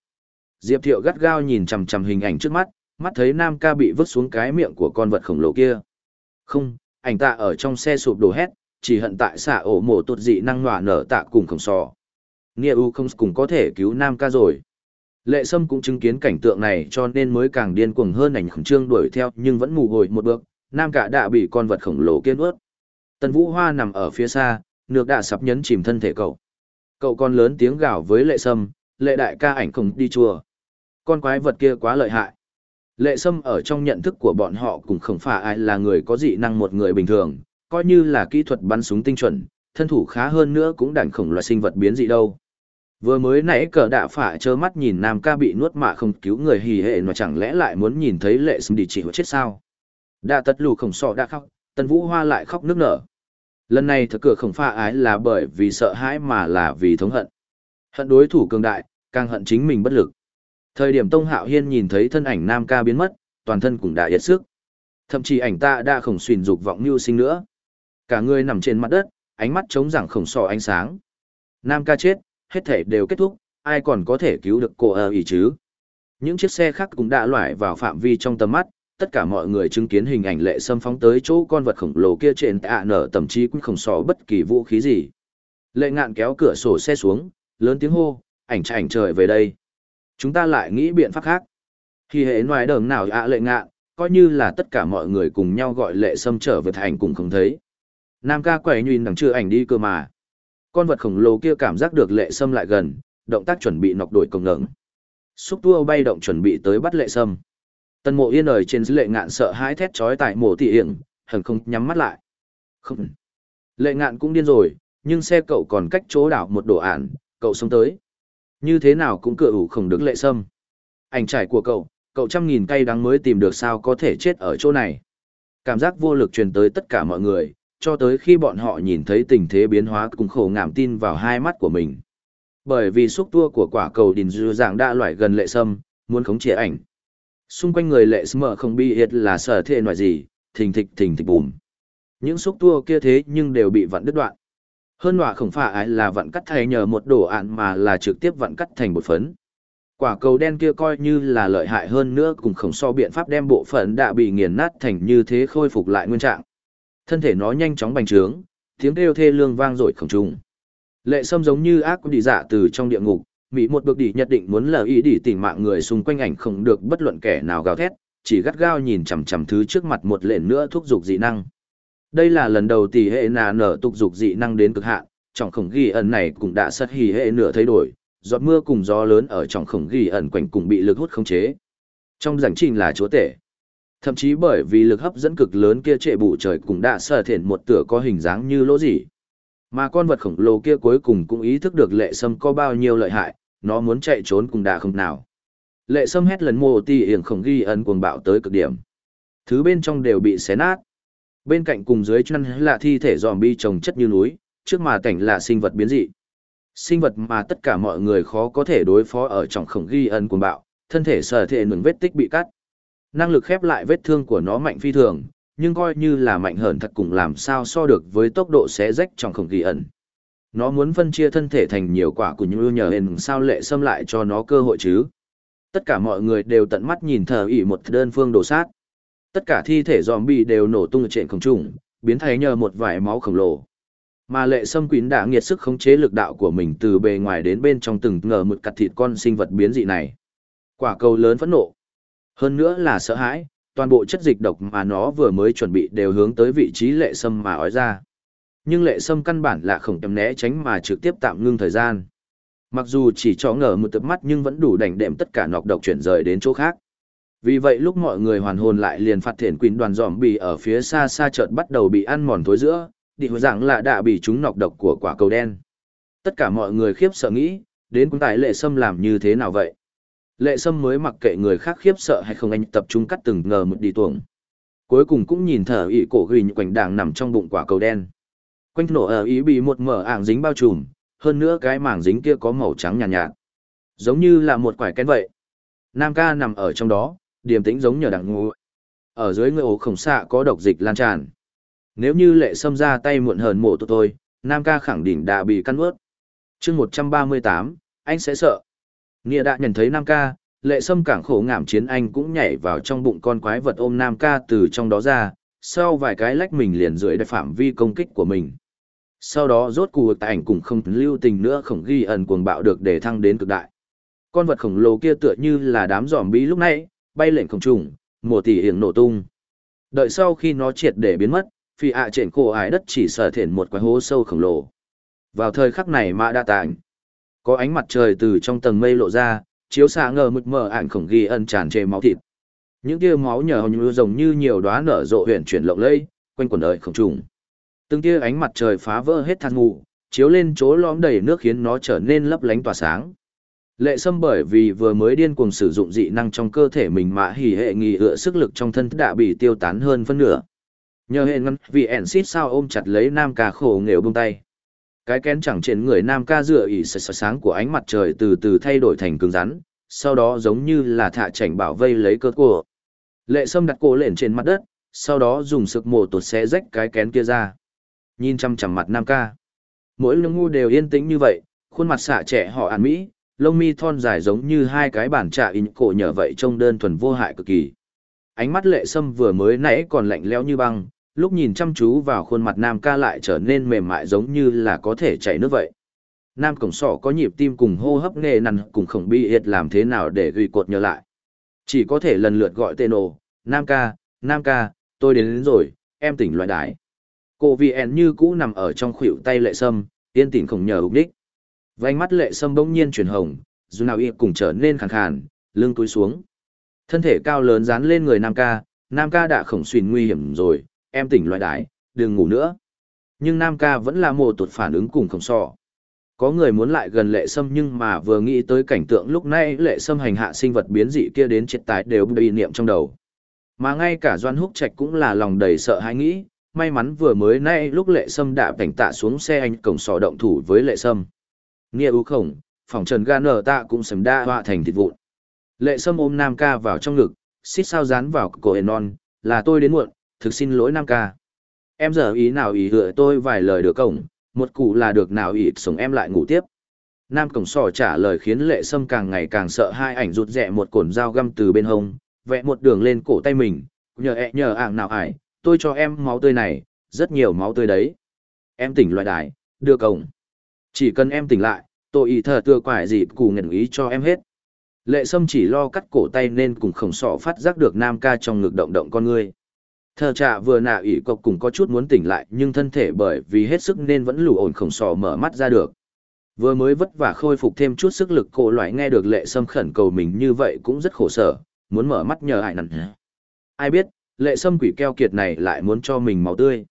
Diệp Thiệu gắt gao nhìn chằm chằm hình ảnh trước mắt, mắt thấy Nam ca bị vứt xuống cái miệng của con vật khổng lồ kia. Không, ảnh tạ ở trong xe sụp đổ hét, chỉ hận tại xạ ổ mổ tuột dị năng nọa nở tạ cùng khổng sò. Nia U không cùng có thể cứu Nam ca rồi. Lệ Sâm cũng chứng kiến cảnh tượng này cho nên mới càng điên cuồng hơn ảnh khẩn trương đuổi theo nhưng vẫn mù hồi một bước, Nam cả đã bị con vật khổng lồ kia ướt. Tần Vũ Hoa nằm ở phía xa, nước đã sắp nhấn chìm thân thể cậu. Cậu còn lớn tiếng gào với Lệ Sâm, Lệ đại ca ảnh không đi chùa. Con quái vật kia quá lợi hại. Lệ Sâm ở trong nhận thức của bọn họ cũng không phải ai là người có dị năng một người bình thường, coi như là kỹ thuật bắn súng tinh chuẩn, thân thủ khá hơn nữa cũng đành khổng loài sinh vật biến dị đâu. Vừa mới nãy cờ đạ phả trơ mắt nhìn Nam ca bị nuốt mạ không cứu người hì hệ mà chẳng lẽ lại muốn nhìn thấy lệ Sâm đi chỉ chết sao. Đạ tật lù khổng sọ đã khóc, tần vũ hoa lại khóc nước nở. Lần này thật cửa không pha ái là bởi vì sợ hãi mà là vì thống hận. Hận đối thủ cường đại, càng hận chính mình bất lực. Thời điểm Tông Hạo Hiên nhìn thấy thân ảnh Nam ca biến mất, toàn thân cũng đã yết sức. Thậm chí ảnh ta đã khổng xuyên dục vọng mưu sinh nữa. Cả người nằm trên mặt đất, ánh mắt trống rẳng khổng sò ánh sáng. Nam ca chết, hết thể đều kết thúc, ai còn có thể cứu được cô ơ ý chứ. Những chiếc xe khác cũng đã loại vào phạm vi trong tầm mắt, tất cả mọi người chứng kiến hình ảnh lệ xâm phóng tới chỗ con vật khổng lồ kia trên tạ nở tầm chí cũng không so bất kỳ vũ khí gì. Lệ ngạn kéo cửa sổ xe xuống, lớn tiếng hô, ảnh ảnh trời về đây. Chúng ta lại nghĩ biện pháp khác. Khi hệ ngoài đường nào ạ lệ ngạn, coi như là tất cả mọi người cùng nhau gọi lệ xâm trở về thành cùng không thấy. Nam ca quẩy nhìn đằng chưa ảnh đi cơ mà. Con vật khổng lồ kia cảm giác được lệ xâm lại gần, động tác chuẩn bị nọc đổi công ngẩng. Xúc tua bay động chuẩn bị tới bắt lệ sâm. Tần mộ yên ời trên dưới lệ ngạn sợ hãi thét chói tại mộ thị hiển, hẳn không nhắm mắt lại. Không. Lệ ngạn cũng điên rồi, nhưng xe cậu còn cách chỗ đảo một đồ ản, cậu xông tới. Như thế nào cũng cựa ủ không được lệ sâm. Ảnh trải của cậu, cậu trăm nghìn cây đắng mới tìm được sao có thể chết ở chỗ này. Cảm giác vô lực truyền tới tất cả mọi người, cho tới khi bọn họ nhìn thấy tình thế biến hóa cùng khổ ngảm tin vào hai mắt của mình. Bởi vì xúc tua của quả cầu đình dư dạng đã loại gần lệ sâm, muốn khống chế ảnh. Xung quanh người lệ sâm không bị hiệt là sở thể loại gì, thình thịch thình thịch bùm. Những xúc tua kia thế nhưng đều bị vặn đứt đoạn. Hơn nọa không phải là vặn cắt thay nhờ một đồ ạn mà là trực tiếp vặn cắt thành một phấn. Quả cầu đen kia coi như là lợi hại hơn nữa cùng khổng so biện pháp đem bộ phận đã bị nghiền nát thành như thế khôi phục lại nguyên trạng. Thân thể nó nhanh chóng bành trướng, tiếng kêu thê lương vang dội khổng trùng. Lệ sâm giống như ác đi dạ từ trong địa ngục, bị một bước đỉ nhất định muốn lờ ý đỉ tỉnh mạng người xung quanh ảnh không được bất luận kẻ nào gào thét, chỉ gắt gao nhìn chằm chằm thứ trước mặt một lệnh nữa thúc dục dị năng. Đây là lần đầu tỷ hệ nà nở tục dục dị năng đến cực hạn, trọng khổng ghi ẩn này cũng đã sất hì hệ nửa thay đổi, giọt mưa cùng gió lớn ở trọng khổng ghi ẩn quanh cùng bị lực hút khống chế. Trong giảng trình là chúa tể. Thậm chí bởi vì lực hấp dẫn cực lớn kia trệ bụ trời cũng đã sở thiện một tựa có hình dáng như lỗ gì. Mà con vật khổng lồ kia cuối cùng cũng ý thức được lệ sâm có bao nhiêu lợi hại, nó muốn chạy trốn cũng đã không nào. Lệ sâm hét lần mồ ti hiển khổng ghi ẩn cuồng bạo tới cực điểm. Thứ bên trong đều bị xé nát. Bên cạnh cùng dưới chân là thi thể bi trồng chất như núi, trước mà cảnh là sinh vật biến dị. Sinh vật mà tất cả mọi người khó có thể đối phó ở trong khổng ghi ân cuồng bạo, thân thể sở thể nướng vết tích bị cắt. Năng lực khép lại vết thương của nó mạnh phi thường, nhưng coi như là mạnh hơn thật cũng làm sao so được với tốc độ xé rách trong khổng ghi ẩn. Nó muốn phân chia thân thể thành nhiều quả của như nhờ hình sao lệ xâm lại cho nó cơ hội chứ. Tất cả mọi người đều tận mắt nhìn thờ ỉ một đơn phương đổ sát. Tất cả thi thể zombie đều nổ tung ở trên không trung, biến thành nhờ một vải máu khổng lồ. Mà lệ sâm quýn đã nghiệt sức khống chế lực đạo của mình từ bề ngoài đến bên trong từng ngờ một cặt thịt con sinh vật biến dị này. Quả cầu lớn phẫn nộ. Hơn nữa là sợ hãi, toàn bộ chất dịch độc mà nó vừa mới chuẩn bị đều hướng tới vị trí lệ sâm mà ói ra. Nhưng lệ sâm căn bản là không kém né tránh mà trực tiếp tạm ngưng thời gian. Mặc dù chỉ cho ngờ một tập mắt nhưng vẫn đủ đành đệm tất cả nọc độc chuyển rời đến chỗ khác. Vì vậy lúc mọi người hoàn hồn lại liền phát thiện quỳnh đoàn giòm bì ở phía xa xa chợt bắt đầu bị ăn mòn thối giữa, đi hồi rằng là đã bị chúng nọc độc của quả cầu đen. Tất cả mọi người khiếp sợ nghĩ, đến cũng tại lệ sâm làm như thế nào vậy? Lệ sâm mới mặc kệ người khác khiếp sợ hay không anh tập trung cắt từng ngờ một đi tuồng. Cuối cùng cũng nhìn thở ý cổ ghi quanh đàng nằm trong bụng quả cầu đen. Quanh nổ ở ý bị một mở ảng dính bao trùm, hơn nữa cái mảng dính kia có màu trắng nhàn nhạt, nhạt. Giống như là một quải kén vậy. Nam ca nằm ở trong đó, điềm tĩnh giống nhờ đằng ngũ. Ở dưới người ổ khổng xạ có độc dịch lan tràn. Nếu như lệ sâm ra tay muộn hờn mộ tụi tôi, Nam ca khẳng định đã bị căn ướt. chương 138, anh sẽ sợ. Nghĩa đã nhận thấy Nam ca, lệ sâm cảng khổ ngảm chiến anh cũng nhảy vào trong bụng con quái vật ôm Nam ca từ trong đó ra, sau vài cái lách mình liền dưới đại phạm vi công kích của mình. Sau đó rốt cuộc tại ảnh cũng không lưu tình nữa khổng ghi ẩn cuồng bạo được để thăng đến cực đại. Con vật khổng lồ kia tựa như là đám giòm bí lúc nãy, bay lệnh không trùng, mùa tỷ hiểm nổ tung. Đợi sau khi nó triệt để biến mất, phi ạ à trên cổ ái đất chỉ sở thiện một quái hố sâu khổng lồ. Vào thời khắc này mã đa tạng. Có ánh mặt trời từ trong tầng mây lộ ra, chiếu xạ ngờ mực mờ ảnh khổng ghi ân tràn trề máu thịt. Những tia máu nhờ như rồng như nhiều đóa nở rộ huyền chuyển lộng lẫy, quanh quần đời khổng trùng. Từng tia ánh mặt trời phá vỡ hết than ngủ, chiếu lên chỗ lõm đầy nước khiến nó trở nên lấp lánh tỏa sáng. Lệ Sâm bởi vì vừa mới điên cuồng sử dụng dị năng trong cơ thể mình mà hỉ hệ nghỉ ựa sức lực trong thân đã bị tiêu tán hơn phân nửa. Nhờ hệ ngăn vì ẻn xít sao ôm chặt lấy nam ca khổ nghều buông tay. Cái kén chẳng trên người nam ca dựa ỉ sạch sáng của ánh mặt trời từ từ thay đổi thành cứng rắn, sau đó giống như là thạ chảnh bảo vây lấy cơ của. Lệ sâm đặt cổ lên trên mặt đất, sau đó dùng sực mổ tột xé rách cái kén kia ra. Nhìn chăm chằm mặt nam ca. Mỗi lưng ngu đều yên tĩnh như vậy, khuôn mặt xạ trẻ họ an mỹ, lông mi thon dài giống như hai cái bản trà in cổ nhờ vậy trông đơn thuần vô hại cực kỳ. Ánh mắt lệ sâm vừa mới nãy còn lạnh lẽo như băng, lúc nhìn chăm chú vào khuôn mặt nam ca lại trở nên mềm mại giống như là có thể chảy nước vậy. Nam cổng sọ có nhịp tim cùng hô hấp nghề nằn cùng khổng bi hiệt làm thế nào để ghi cột nhớ lại. Chỉ có thể lần lượt gọi tên ồ, Nam ca, Nam ca, tôi đến, đến rồi, em tỉnh loại đái. Cô vì như cũ nằm ở trong khuỷu tay lệ sâm, yên tỉnh không nhờ ục đích. Vành mắt lệ sâm bỗng nhiên chuyển hồng, dù nào y cùng trở nên khàn khàn, lưng túi xuống. Thân thể cao lớn dán lên người Nam ca, Nam ca đã khổng xuyên nguy hiểm rồi, em tỉnh loại đái, đừng ngủ nữa. Nhưng Nam ca vẫn là mồ tuột phản ứng cùng khổng sọ. Có người muốn lại gần lệ sâm nhưng mà vừa nghĩ tới cảnh tượng lúc nãy lệ sâm hành hạ sinh vật biến dị kia đến triệt tái đều bị niệm trong đầu. Mà ngay cả Doan Húc Trạch cũng là lòng đầy sợ hãi nghĩ, may mắn vừa mới nay lúc lệ sâm đã cảnh tạ xuống xe anh cổng sò động thủ với lệ sâm. Nghĩa ưu khổng, phòng trần ga nở tạ cũng sầm đa họa thành thịt vụn. Lệ sâm ôm Nam ca vào trong ngực, xít sao dán vào cổ ền non, là tôi đến muộn, thực xin lỗi Nam ca. Em giờ ý nào ý hựa tôi vài lời được cổng, một cụ là được nào ý sống em lại ngủ tiếp. Nam cổng sò trả lời khiến lệ sâm càng ngày càng sợ hai ảnh rụt rẹ một cồn dao găm từ bên hông, vẽ một đường lên cổ tay mình, nhờ ẹ nhờ ạng nào ải, tôi cho em máu tươi này, rất nhiều máu tươi đấy. Em tỉnh loại đài, đưa cổng. Chỉ cần em tỉnh lại, tôi ý thờ tựa quải gì cù ngẩn ý cho em hết. Lệ sâm chỉ lo cắt cổ tay nên cùng khổng sọ phát giác được nam ca trong ngực động động con người. Thờ trạ vừa nạ ỉ cộc cùng có chút muốn tỉnh lại nhưng thân thể bởi vì hết sức nên vẫn lù ổn khổng sọ mở mắt ra được. Vừa mới vất vả khôi phục thêm chút sức lực cổ loại nghe được lệ sâm khẩn cầu mình như vậy cũng rất khổ sở, muốn mở mắt nhờ ai nặn. Ai biết, lệ sâm quỷ keo kiệt này lại muốn cho mình máu tươi.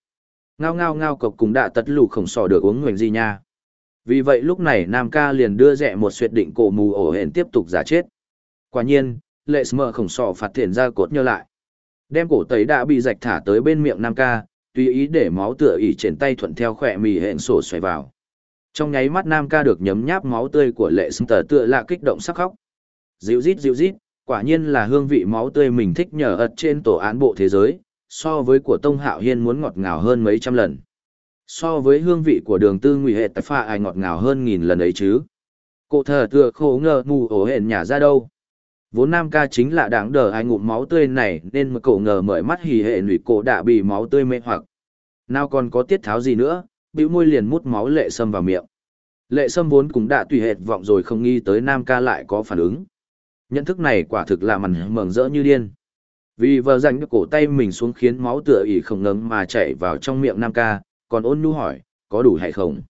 Ngao ngao ngao cộc cùng đã tật lù khổng sọ được uống nguyền gì nha. Vì vậy lúc này Nam ca liền đưa rẻ một suyệt định cổ mù ổ hển tiếp tục giả chết. Quả nhiên, lệ smờ khổng sọ phạt thiện ra cột nhớ lại. Đem cổ tấy đã bị rạch thả tới bên miệng Nam ca, tùy ý để máu tựa ỉ trên tay thuận theo khỏe mì hển sổ xoay vào. Trong nháy mắt Nam ca được nhấm nháp máu tươi của lệ smờ tờ tựa lạ kích động sắc khóc. Dịu rít dịu rít, quả nhiên là hương vị máu tươi mình thích nhờ ật trên tổ án bộ thế giới, so với của Tông Hạo Hiên muốn ngọt ngào hơn mấy trăm lần. So với hương vị của đường tư nguy hệ tại pha ai ngọt ngào hơn nghìn lần ấy chứ. Cổ thờ tựa khổ ngờ mù ổ hẹn nhà ra đâu. Vốn nam ca chính là đáng đờ ai ngụm máu tươi này nên mà cổ ngờ mở mắt hì hệ nụy cổ đã bị máu tươi mê hoặc. Nào còn có tiết tháo gì nữa, bĩu môi liền mút máu lệ sâm vào miệng. Lệ sâm vốn cũng đã tùy hệt vọng rồi không nghi tới nam ca lại có phản ứng. Nhận thức này quả thực là mằn mởng rỡ như điên. Vì vờ dành cổ tay mình xuống khiến máu tựa ỉ không ngấm mà chảy vào trong miệng nam ca, còn ôn nhu hỏi, có đủ hay không?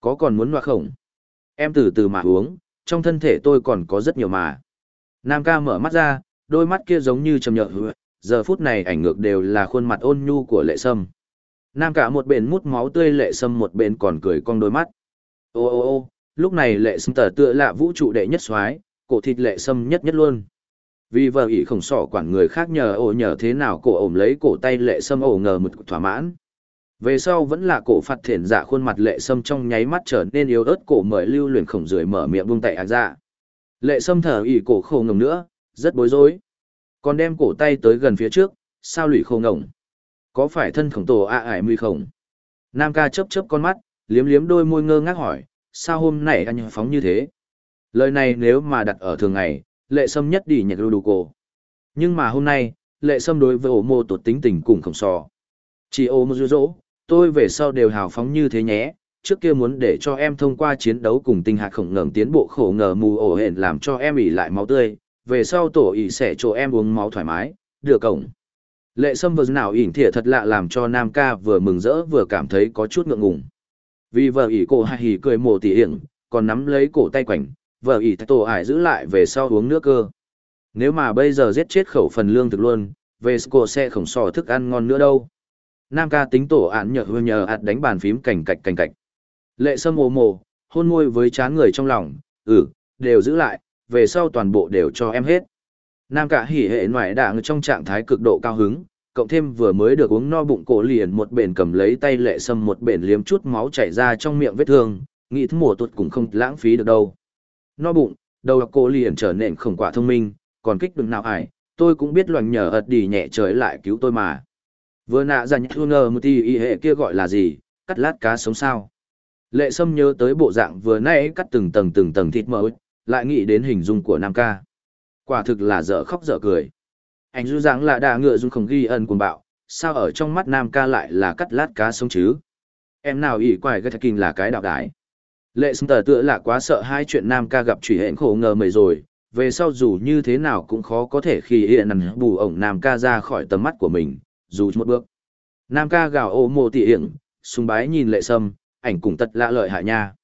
Có còn muốn loa không? Em từ từ mà uống, trong thân thể tôi còn có rất nhiều mà. Nam ca mở mắt ra, đôi mắt kia giống như trầm nhợ giờ phút này ảnh ngược đều là khuôn mặt ôn nhu của lệ sâm. Nam cả một bên mút máu tươi lệ sâm một bên còn cười cong đôi mắt. Ô ô ô, lúc này lệ sâm tờ tựa lạ vũ trụ đệ nhất soái cổ thịt lệ sâm nhất nhất luôn. Vì vợ ỷ khổng sỏ quản người khác nhờ ổ nhờ thế nào cổ ổm lấy cổ tay lệ sâm ổ ngờ mực thỏa mãn. Về sau vẫn là cổ phạt thiện giả dạ khuôn mặt lệ sâm trong nháy mắt trở nên yếu ớt cổ mời lưu luyện khổng rưỡi mở miệng buông tay ác dạ. Lệ sâm thở ỉ cổ khổ ngồng nữa, rất bối rối. Còn đem cổ tay tới gần phía trước, sao lụy khổ ngồng. Có phải thân khổng tổ ạ ải mùi khổng? Nam ca chớp chớp con mắt, liếm liếm đôi môi ngơ ngác hỏi, sao hôm nay anh phóng như thế? Lời này nếu mà đặt ở thường ngày, lệ sâm nhất đi nhạc đủ cổ. Nhưng mà hôm nay, lệ sâm đối với ổ mô tột tính tình cùng khổng sò. Chỉ ôm dư dỗ, tôi về sau đều hào phóng như thế nhé, trước kia muốn để cho em thông qua chiến đấu cùng tinh hạt khổng ngẩng tiến bộ khổ ngờ mù ổ hển làm cho em ỉ lại máu tươi, về sau tổ ỉ sẽ cho em uống máu thoải mái, Được cổng. Lệ sâm vừa nào ỉn thỉa thật lạ làm cho Nam ca vừa mừng rỡ vừa cảm thấy có chút ngượng ngùng. Vì vợ ỉ cổ hài hỉ cười mồ tỉ hiển, còn nắm lấy cổ tay quảnh, vợ ỉ tổ ải giữ lại về sau uống nước cơ. Nếu mà bây giờ giết chết khẩu phần lương thực luôn, về cổ sẽ khổng sò thức ăn ngon nữa đâu. Nam ca tính tổ án nhờ hư nhờ ạt đánh bàn phím cành cạch cành cạch. Lệ sâm ồ mồ, hôn môi với chán người trong lòng, ừ, đều giữ lại, về sau toàn bộ đều cho em hết. Nam cả hỉ hệ ngoại đạng trong trạng thái cực độ cao hứng, cộng thêm vừa mới được uống no bụng cổ liền một bền cầm lấy tay lệ sâm một bền liếm chút máu chảy ra trong miệng vết thương, nghĩ thứ mùa tuột cũng không lãng phí được đâu. No bụng, đầu cổ liền trở nên khổng quả thông minh, còn kích đừng nào ải, tôi cũng biết loành nhờ ật đi nhẹ trời lại cứu tôi mà. Vừa nạ ra nhắc ngờ một tí y hệ kia gọi là gì, cắt lát cá sống sao. Lệ Sâm nhớ tới bộ dạng vừa nãy cắt từng tầng từng tầng thịt mỡ, lại nghĩ đến hình dung của Nam ca. Quả thực là dở khóc dở cười. Anh du dáng là đà ngựa dung không ghi ân cuồng bạo, sao ở trong mắt Nam ca lại là cắt lát cá sống chứ? Em nào ỷ quài cái kinh là cái đạo đái. Lệ Sâm tờ tựa là quá sợ hai chuyện Nam ca gặp trùy hẹn khổ ngờ mời rồi, về sau dù như thế nào cũng khó có thể khi hiện nằm bù ổng Nam ca ra khỏi tầm mắt của mình, dù một bước. Nam ca gào ô mô tỉ hiển, sung bái nhìn lệ sâm, ảnh cùng tật lạ lợi hại nha.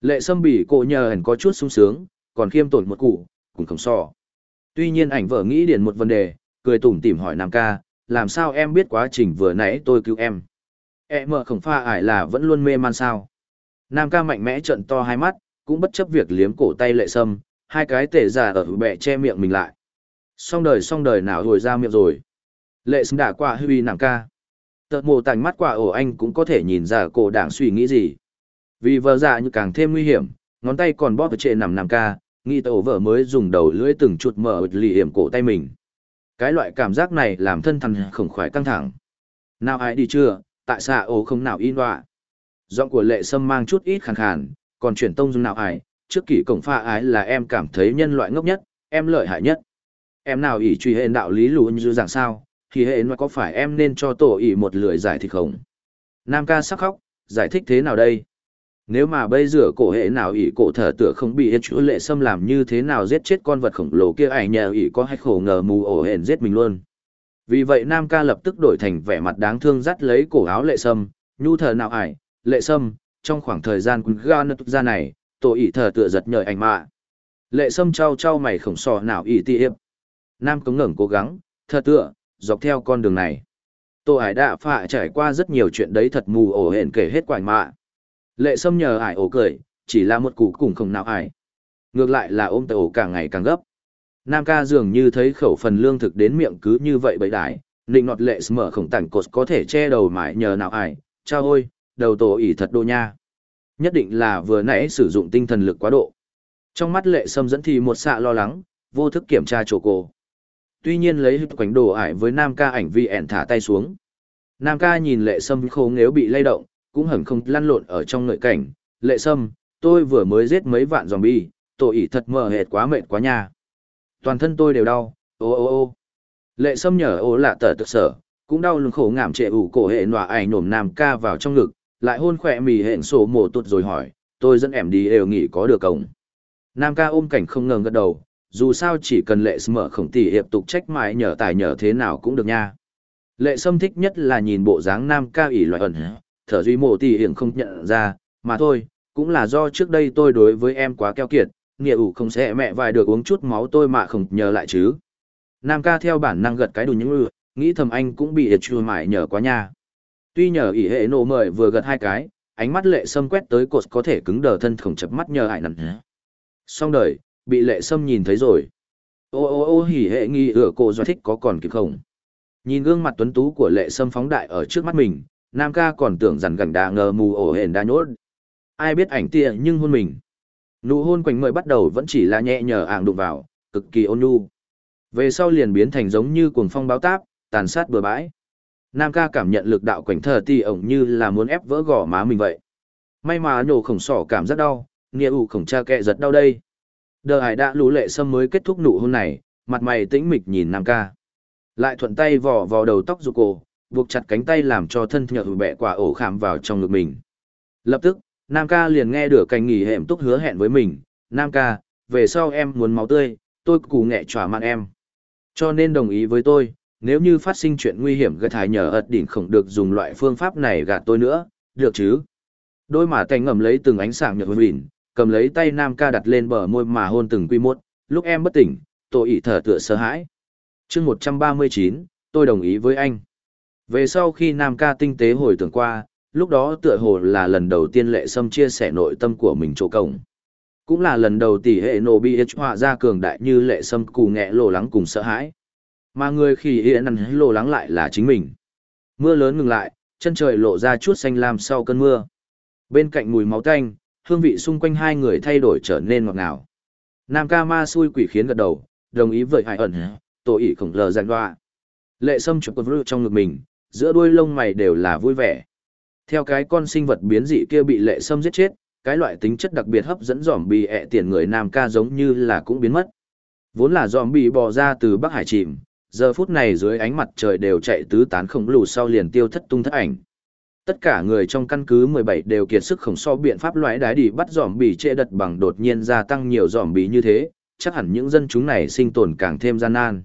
Lệ sâm bị cô nhờ ảnh có chút sung sướng, còn khiêm tổn một củ cũng không so. Tuy nhiên ảnh vợ nghĩ điển một vấn đề, cười tủm tỉm hỏi Nam ca, làm sao em biết quá trình vừa nãy tôi cứu em. Em mờ khổng pha ải là vẫn luôn mê man sao. Nam ca mạnh mẽ trận to hai mắt, cũng bất chấp việc liếm cổ tay lệ sâm, hai cái tể giả ở bẹ che miệng mình lại. Xong đời xong đời nào rồi ra miệng rồi. Lệ sâm đã qua huy nàng ca. Tợt mồ tành mắt quả ổ anh cũng có thể nhìn ra cổ đảng suy nghĩ gì. Vì vợ dạ như càng thêm nguy hiểm, ngón tay còn bóp ở trệ nằm nằm ca, nghĩ tổ vợ mới dùng đầu lưỡi từng chuột mở lì hiểm cổ tay mình. Cái loại cảm giác này làm thân thần khổng khoái căng thẳng. Nào ai đi chưa, tại sao ổ không nào in đọa Giọng của lệ sâm mang chút ít khàn khàn, còn chuyển tông dung nào ai, trước kỷ cổng pha ái là em cảm thấy nhân loại ngốc nhất, em lợi hại nhất. Em nào ỷ truy hệ đạo lý lùn như dạng sao, thì hệ nói có phải em nên cho tổ ỉ một lưỡi giải thích không? Nam ca sắc khóc, giải thích thế nào đây? Nếu mà bây giờ cổ hệ nào ỉ cổ thở tựa không bị hết chú lệ xâm làm như thế nào giết chết con vật khổng lồ kia ảnh nhờ ỉ có hay khổ ngờ mù ổ hển giết mình luôn. Vì vậy Nam ca lập tức đổi thành vẻ mặt đáng thương dắt lấy cổ áo lệ sâm, nhu thờ nào ải, lệ sâm, trong khoảng thời gian quân ga nứt ra này, tổ ỷ thờ tựa giật nhời ảnh mạ. Lệ sâm trao trao mày khổng sò nào ỷ ti hiệp. Nam cống ngẩng cố gắng, thờ tựa, dọc theo con đường này. Tô Hải đã phạ trải qua rất nhiều chuyện đấy thật mù ổ hển kể hết quảnh mạ. Lệ sâm nhờ ải ổ cười, chỉ là một củ cùng không nào ải. Ngược lại là ôm tay ổ càng ngày càng gấp. Nam ca dường như thấy khẩu phần lương thực đến miệng cứ như vậy bấy đái, nịnh nọt lệ mở khổng tảnh cột có thể che đầu mãi nhờ nào ải, cha ôi, đầu tổ ỉ thật đô nha. Nhất định là vừa nãy sử dụng tinh thần lực quá độ. Trong mắt lệ sâm dẫn thì một xạ lo lắng, vô thức kiểm tra chỗ cổ tuy nhiên lấy hít quánh đồ ải với nam ca ảnh vi ẻn thả tay xuống. Nam ca nhìn lệ sâm khô nếu bị lay động, cũng hẳn không lăn lộn ở trong ngợi cảnh. Lệ sâm, tôi vừa mới giết mấy vạn dòm bi tội ỉ thật mờ hệt quá mệt quá nha. Toàn thân tôi đều đau, ô ô ô. Lệ sâm nhờ ô lạ tờ thực sở, cũng đau lưng khổ ngảm trệ ủ cổ hệ nọa ải nổm nam ca vào trong ngực, lại hôn khỏe mì hẹn sổ mổ tụt rồi hỏi, tôi dẫn em đi đều nghỉ có được cổng nam ca ôm cảnh không ngờ gật đầu dù sao chỉ cần lệ mở khổng tỷ hiệp tục trách mãi nhờ tài nhờ thế nào cũng được nha. Lệ sâm thích nhất là nhìn bộ dáng nam ca ỷ loại ẩn, thở duy mộ tỷ hiểm không nhận ra, mà thôi, cũng là do trước đây tôi đối với em quá keo kiệt, nghĩa ủ không sẽ mẹ vài được uống chút máu tôi mà không nhờ lại chứ. Nam ca theo bản năng gật cái đùi những ư, nghĩ thầm anh cũng bị hiệt chua mãi nhờ quá nha. Tuy nhờ ỷ hệ nổ mời vừa gật hai cái, ánh mắt lệ sâm quét tới cột có thể cứng đờ thân khổng chập mắt nhờ ải nằm. Xong đời, bị lệ sâm nhìn thấy rồi. Ô ô ô, hỉ hệ nghi, ửa cô do thích có còn kịp không? Nhìn gương mặt tuấn tú của lệ sâm phóng đại ở trước mắt mình, nam ca còn tưởng rằng gẳng đà ngờ mù ổ hển đa nhốt. Ai biết ảnh tia nhưng hôn mình. Nụ hôn quanh mời bắt đầu vẫn chỉ là nhẹ nhờ ạng đụng vào, cực kỳ ôn nhu. Về sau liền biến thành giống như cuồng phong báo táp, tàn sát bừa bãi. Nam ca cảm nhận lực đạo quảnh thờ ti ổng như là muốn ép vỡ gò má mình vậy. May mà nhổ khổng sỏ cảm giác đau nghĩa ủ khổng cha kẹ giật đau đây. Đờ hải đã lũ lệ sâm mới kết thúc nụ hôn này, mặt mày tĩnh mịch nhìn Nam ca. Lại thuận tay vò vào đầu tóc rụt cổ, buộc chặt cánh tay làm cho thân nhợ bẹ quả ổ khảm vào trong ngực mình. Lập tức, Nam ca liền nghe được cành nghỉ hẻm túc hứa hẹn với mình. Nam ca, về sau em muốn máu tươi, tôi cù nghẹ trỏa mạng em. Cho nên đồng ý với tôi, nếu như phát sinh chuyện nguy hiểm gây thải nhờ ật đỉnh không được dùng loại phương pháp này gạt tôi nữa, được chứ? Đôi mà thành ngầm lấy từng ánh sáng nhợt bình, cầm lấy tay nam ca đặt lên bờ môi mà hôn từng quy muốt. lúc em bất tỉnh, tôi ỉ thở tựa sợ hãi. chương một trăm ba mươi chín, tôi đồng ý với anh. Về sau khi nam ca tinh tế hồi tưởng qua, lúc đó tựa hồ là lần đầu tiên lệ sâm chia sẻ nội tâm của mình chỗ cổng. Cũng là lần đầu tỷ hệ nổ bị họa ra cường đại như lệ sâm cù nghẹ lộ lắng cùng sợ hãi. Mà người khi hiện nằn lộ lắng lại là chính mình. Mưa lớn ngừng lại, chân trời lộ ra chút xanh lam sau cơn mưa. Bên cạnh mùi máu tanh, hương vị xung quanh hai người thay đổi trở nên ngọt ngào. Nam ca ma xui quỷ khiến gật đầu, đồng ý với hải ẩn, tổ ý khổng lờ giàn đoạ. Lệ sâm chụp quần trong ngực mình, giữa đuôi lông mày đều là vui vẻ. Theo cái con sinh vật biến dị kia bị lệ sâm giết chết, cái loại tính chất đặc biệt hấp dẫn giòm bì ẹ tiền người nam ca giống như là cũng biến mất. Vốn là giòm bì bò ra từ Bắc Hải chìm, giờ phút này dưới ánh mặt trời đều chạy tứ tán không lù sau liền tiêu thất tung thất ảnh. Tất cả người trong căn cứ 17 đều kiệt sức khổng so biện pháp loại đái đi bắt giòm bì trệ đật bằng đột nhiên gia tăng nhiều giòm bì như thế, chắc hẳn những dân chúng này sinh tồn càng thêm gian nan.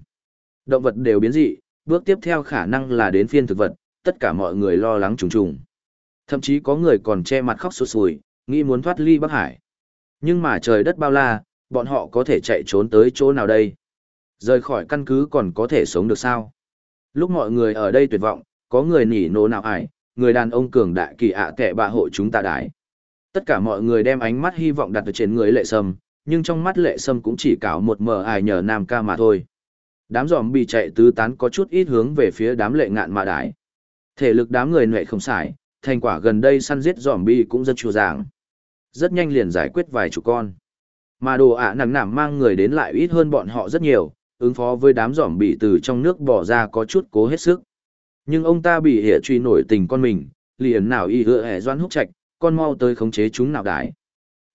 Động vật đều biến dị, bước tiếp theo khả năng là đến phiên thực vật, tất cả mọi người lo lắng trùng trùng. Thậm chí có người còn che mặt khóc sụt sùi, nghĩ muốn thoát ly Bắc Hải. Nhưng mà trời đất bao la, bọn họ có thể chạy trốn tới chỗ nào đây? Rời khỏi căn cứ còn có thể sống được sao? Lúc mọi người ở đây tuyệt vọng, có người nỉ nô nào ải, người đàn ông cường đại kỳ ạ kẻ bạ hộ chúng ta đái. Tất cả mọi người đem ánh mắt hy vọng đặt ở trên người lệ sâm, nhưng trong mắt lệ sâm cũng chỉ cảo một mờ ai nhờ nam ca mà thôi. Đám giòm bị chạy tứ tán có chút ít hướng về phía đám lệ ngạn mà đái. Thể lực đám người nệ không xài, thành quả gần đây săn giết giòm bi cũng rất chua dàng. Rất nhanh liền giải quyết vài chục con. Mà đồ ạ nặng nảm mang người đến lại ít hơn bọn họ rất nhiều, ứng phó với đám giòm bị từ trong nước bỏ ra có chút cố hết sức. Nhưng ông ta bị hệ truy nổi tình con mình, liền nào y hựa hẻ doan húc trạch, con mau tới khống chế chúng nào đái.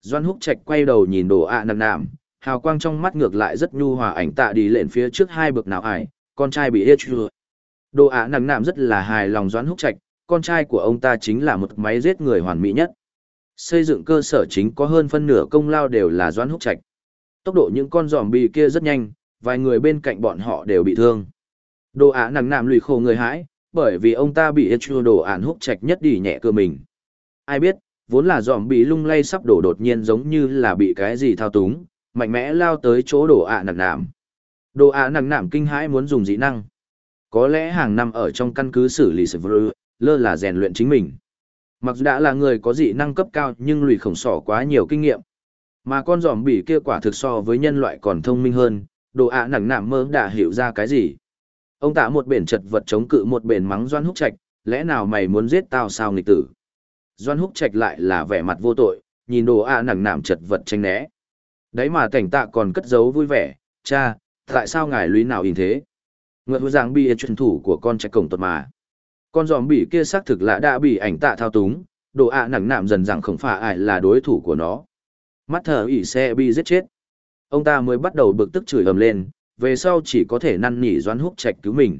Doan húc trạch quay đầu nhìn đồ ạ nặng nằm hào quang trong mắt ngược lại rất nhu hòa ảnh tạ đi lên phía trước hai bậc nào ải, con trai bị hệ truy Đồ ạ nặng nằm rất là hài lòng doan húc trạch, con trai của ông ta chính là một máy giết người hoàn mỹ nhất. Xây dựng cơ sở chính có hơn phân nửa công lao đều là doan húc trạch. Tốc độ những con giòm bì kia rất nhanh, vài người bên cạnh bọn họ đều bị thương. Đồ ạ nặng nạm lùi khổ người hãi, bởi vì ông ta bị chua đồ ản húc trạch nhất đi nhẹ cơ mình. Ai biết, vốn là giòm bị lung lay sắp đổ đột nhiên giống như là bị cái gì thao túng, mạnh mẽ lao tới chỗ đồ ả nặng nạm. Đồ ả nặng nạm kinh hãi muốn dùng dị năng. Có lẽ hàng năm ở trong căn cứ xử lý sự lơ là rèn luyện chính mình. Mặc dù đã là người có dị năng cấp cao nhưng lùi khổng sỏ quá nhiều kinh nghiệm. Mà con giòm bỉ kia quả thực so với nhân loại còn thông minh hơn, đồ ạ nặng nạm mơ đã hiểu ra cái gì. Ông tạ một bển chật vật chống cự một bển mắng Doan Húc Trạch, lẽ nào mày muốn giết tao sao nghịch tử? Doan Húc Trạch lại là vẻ mặt vô tội, nhìn đồ ạ nặng nạm chật vật tranh né. Đấy mà cảnh tạ còn cất giấu vui vẻ, cha, tại sao ngài lúy nào in thế? Nguyện hữu giảng bị truyền thủ của con trạch cổng tuột mà. Con giòm bỉ kia xác thực là đã bị ảnh tạ thao túng, đồ ạ nặng nạm dần rằng không phải ai là đối thủ của nó. Mắt thở ỉ xe bị giết chết. Ông ta mới bắt đầu bực tức chửi ầm lên, về sau chỉ có thể năn nỉ Doan Húc Trạch cứu mình.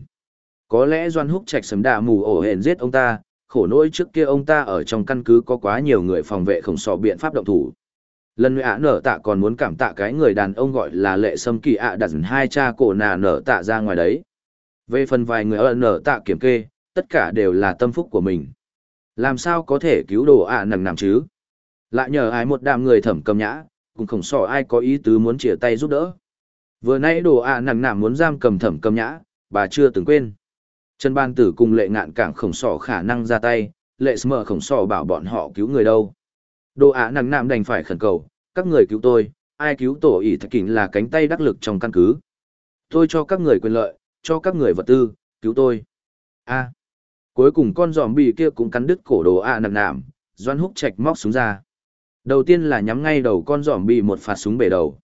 Có lẽ Doan Húc Trạch sớm đạ mù ổ hển giết ông ta, khổ nỗi trước kia ông ta ở trong căn cứ có quá nhiều người phòng vệ khổng sọ biện pháp động thủ. Lần ạ nở tạ còn muốn cảm tạ cái người đàn ông gọi là lệ sâm kỳ ạ đặt hai cha cổ nà nở tạ ra ngoài đấy. Về phần vài người ở nở tạ kiểm kê, tất cả đều là tâm phúc của mình. Làm sao có thể cứu đồ ạ nằng nằm chứ? Lại nhờ ai một đám người thẩm cầm nhã, cũng không sợ ai có ý tứ muốn chia tay giúp đỡ. Vừa nãy đồ ạ nặng nặng muốn giam cầm thẩm cầm nhã, bà chưa từng quên. Trần Ban Tử cùng lệ ngạn cảng khổng sỏ khả năng ra tay, lệ smờ khổng sỏ bảo bọn họ cứu người đâu. Đồ ạ nặng nặng đành phải khẩn cầu, các người cứu tôi, ai cứu tổ ỷ thật kính là cánh tay đắc lực trong căn cứ. Tôi cho các người quyền lợi, cho các người vật tư, cứu tôi. a cuối cùng con giòm bì kia cũng cắn đứt cổ đồ ạ nặng nặng, doan húc chạch móc súng ra. Đầu tiên là nhắm ngay đầu con giòm bị một phát súng bể đầu.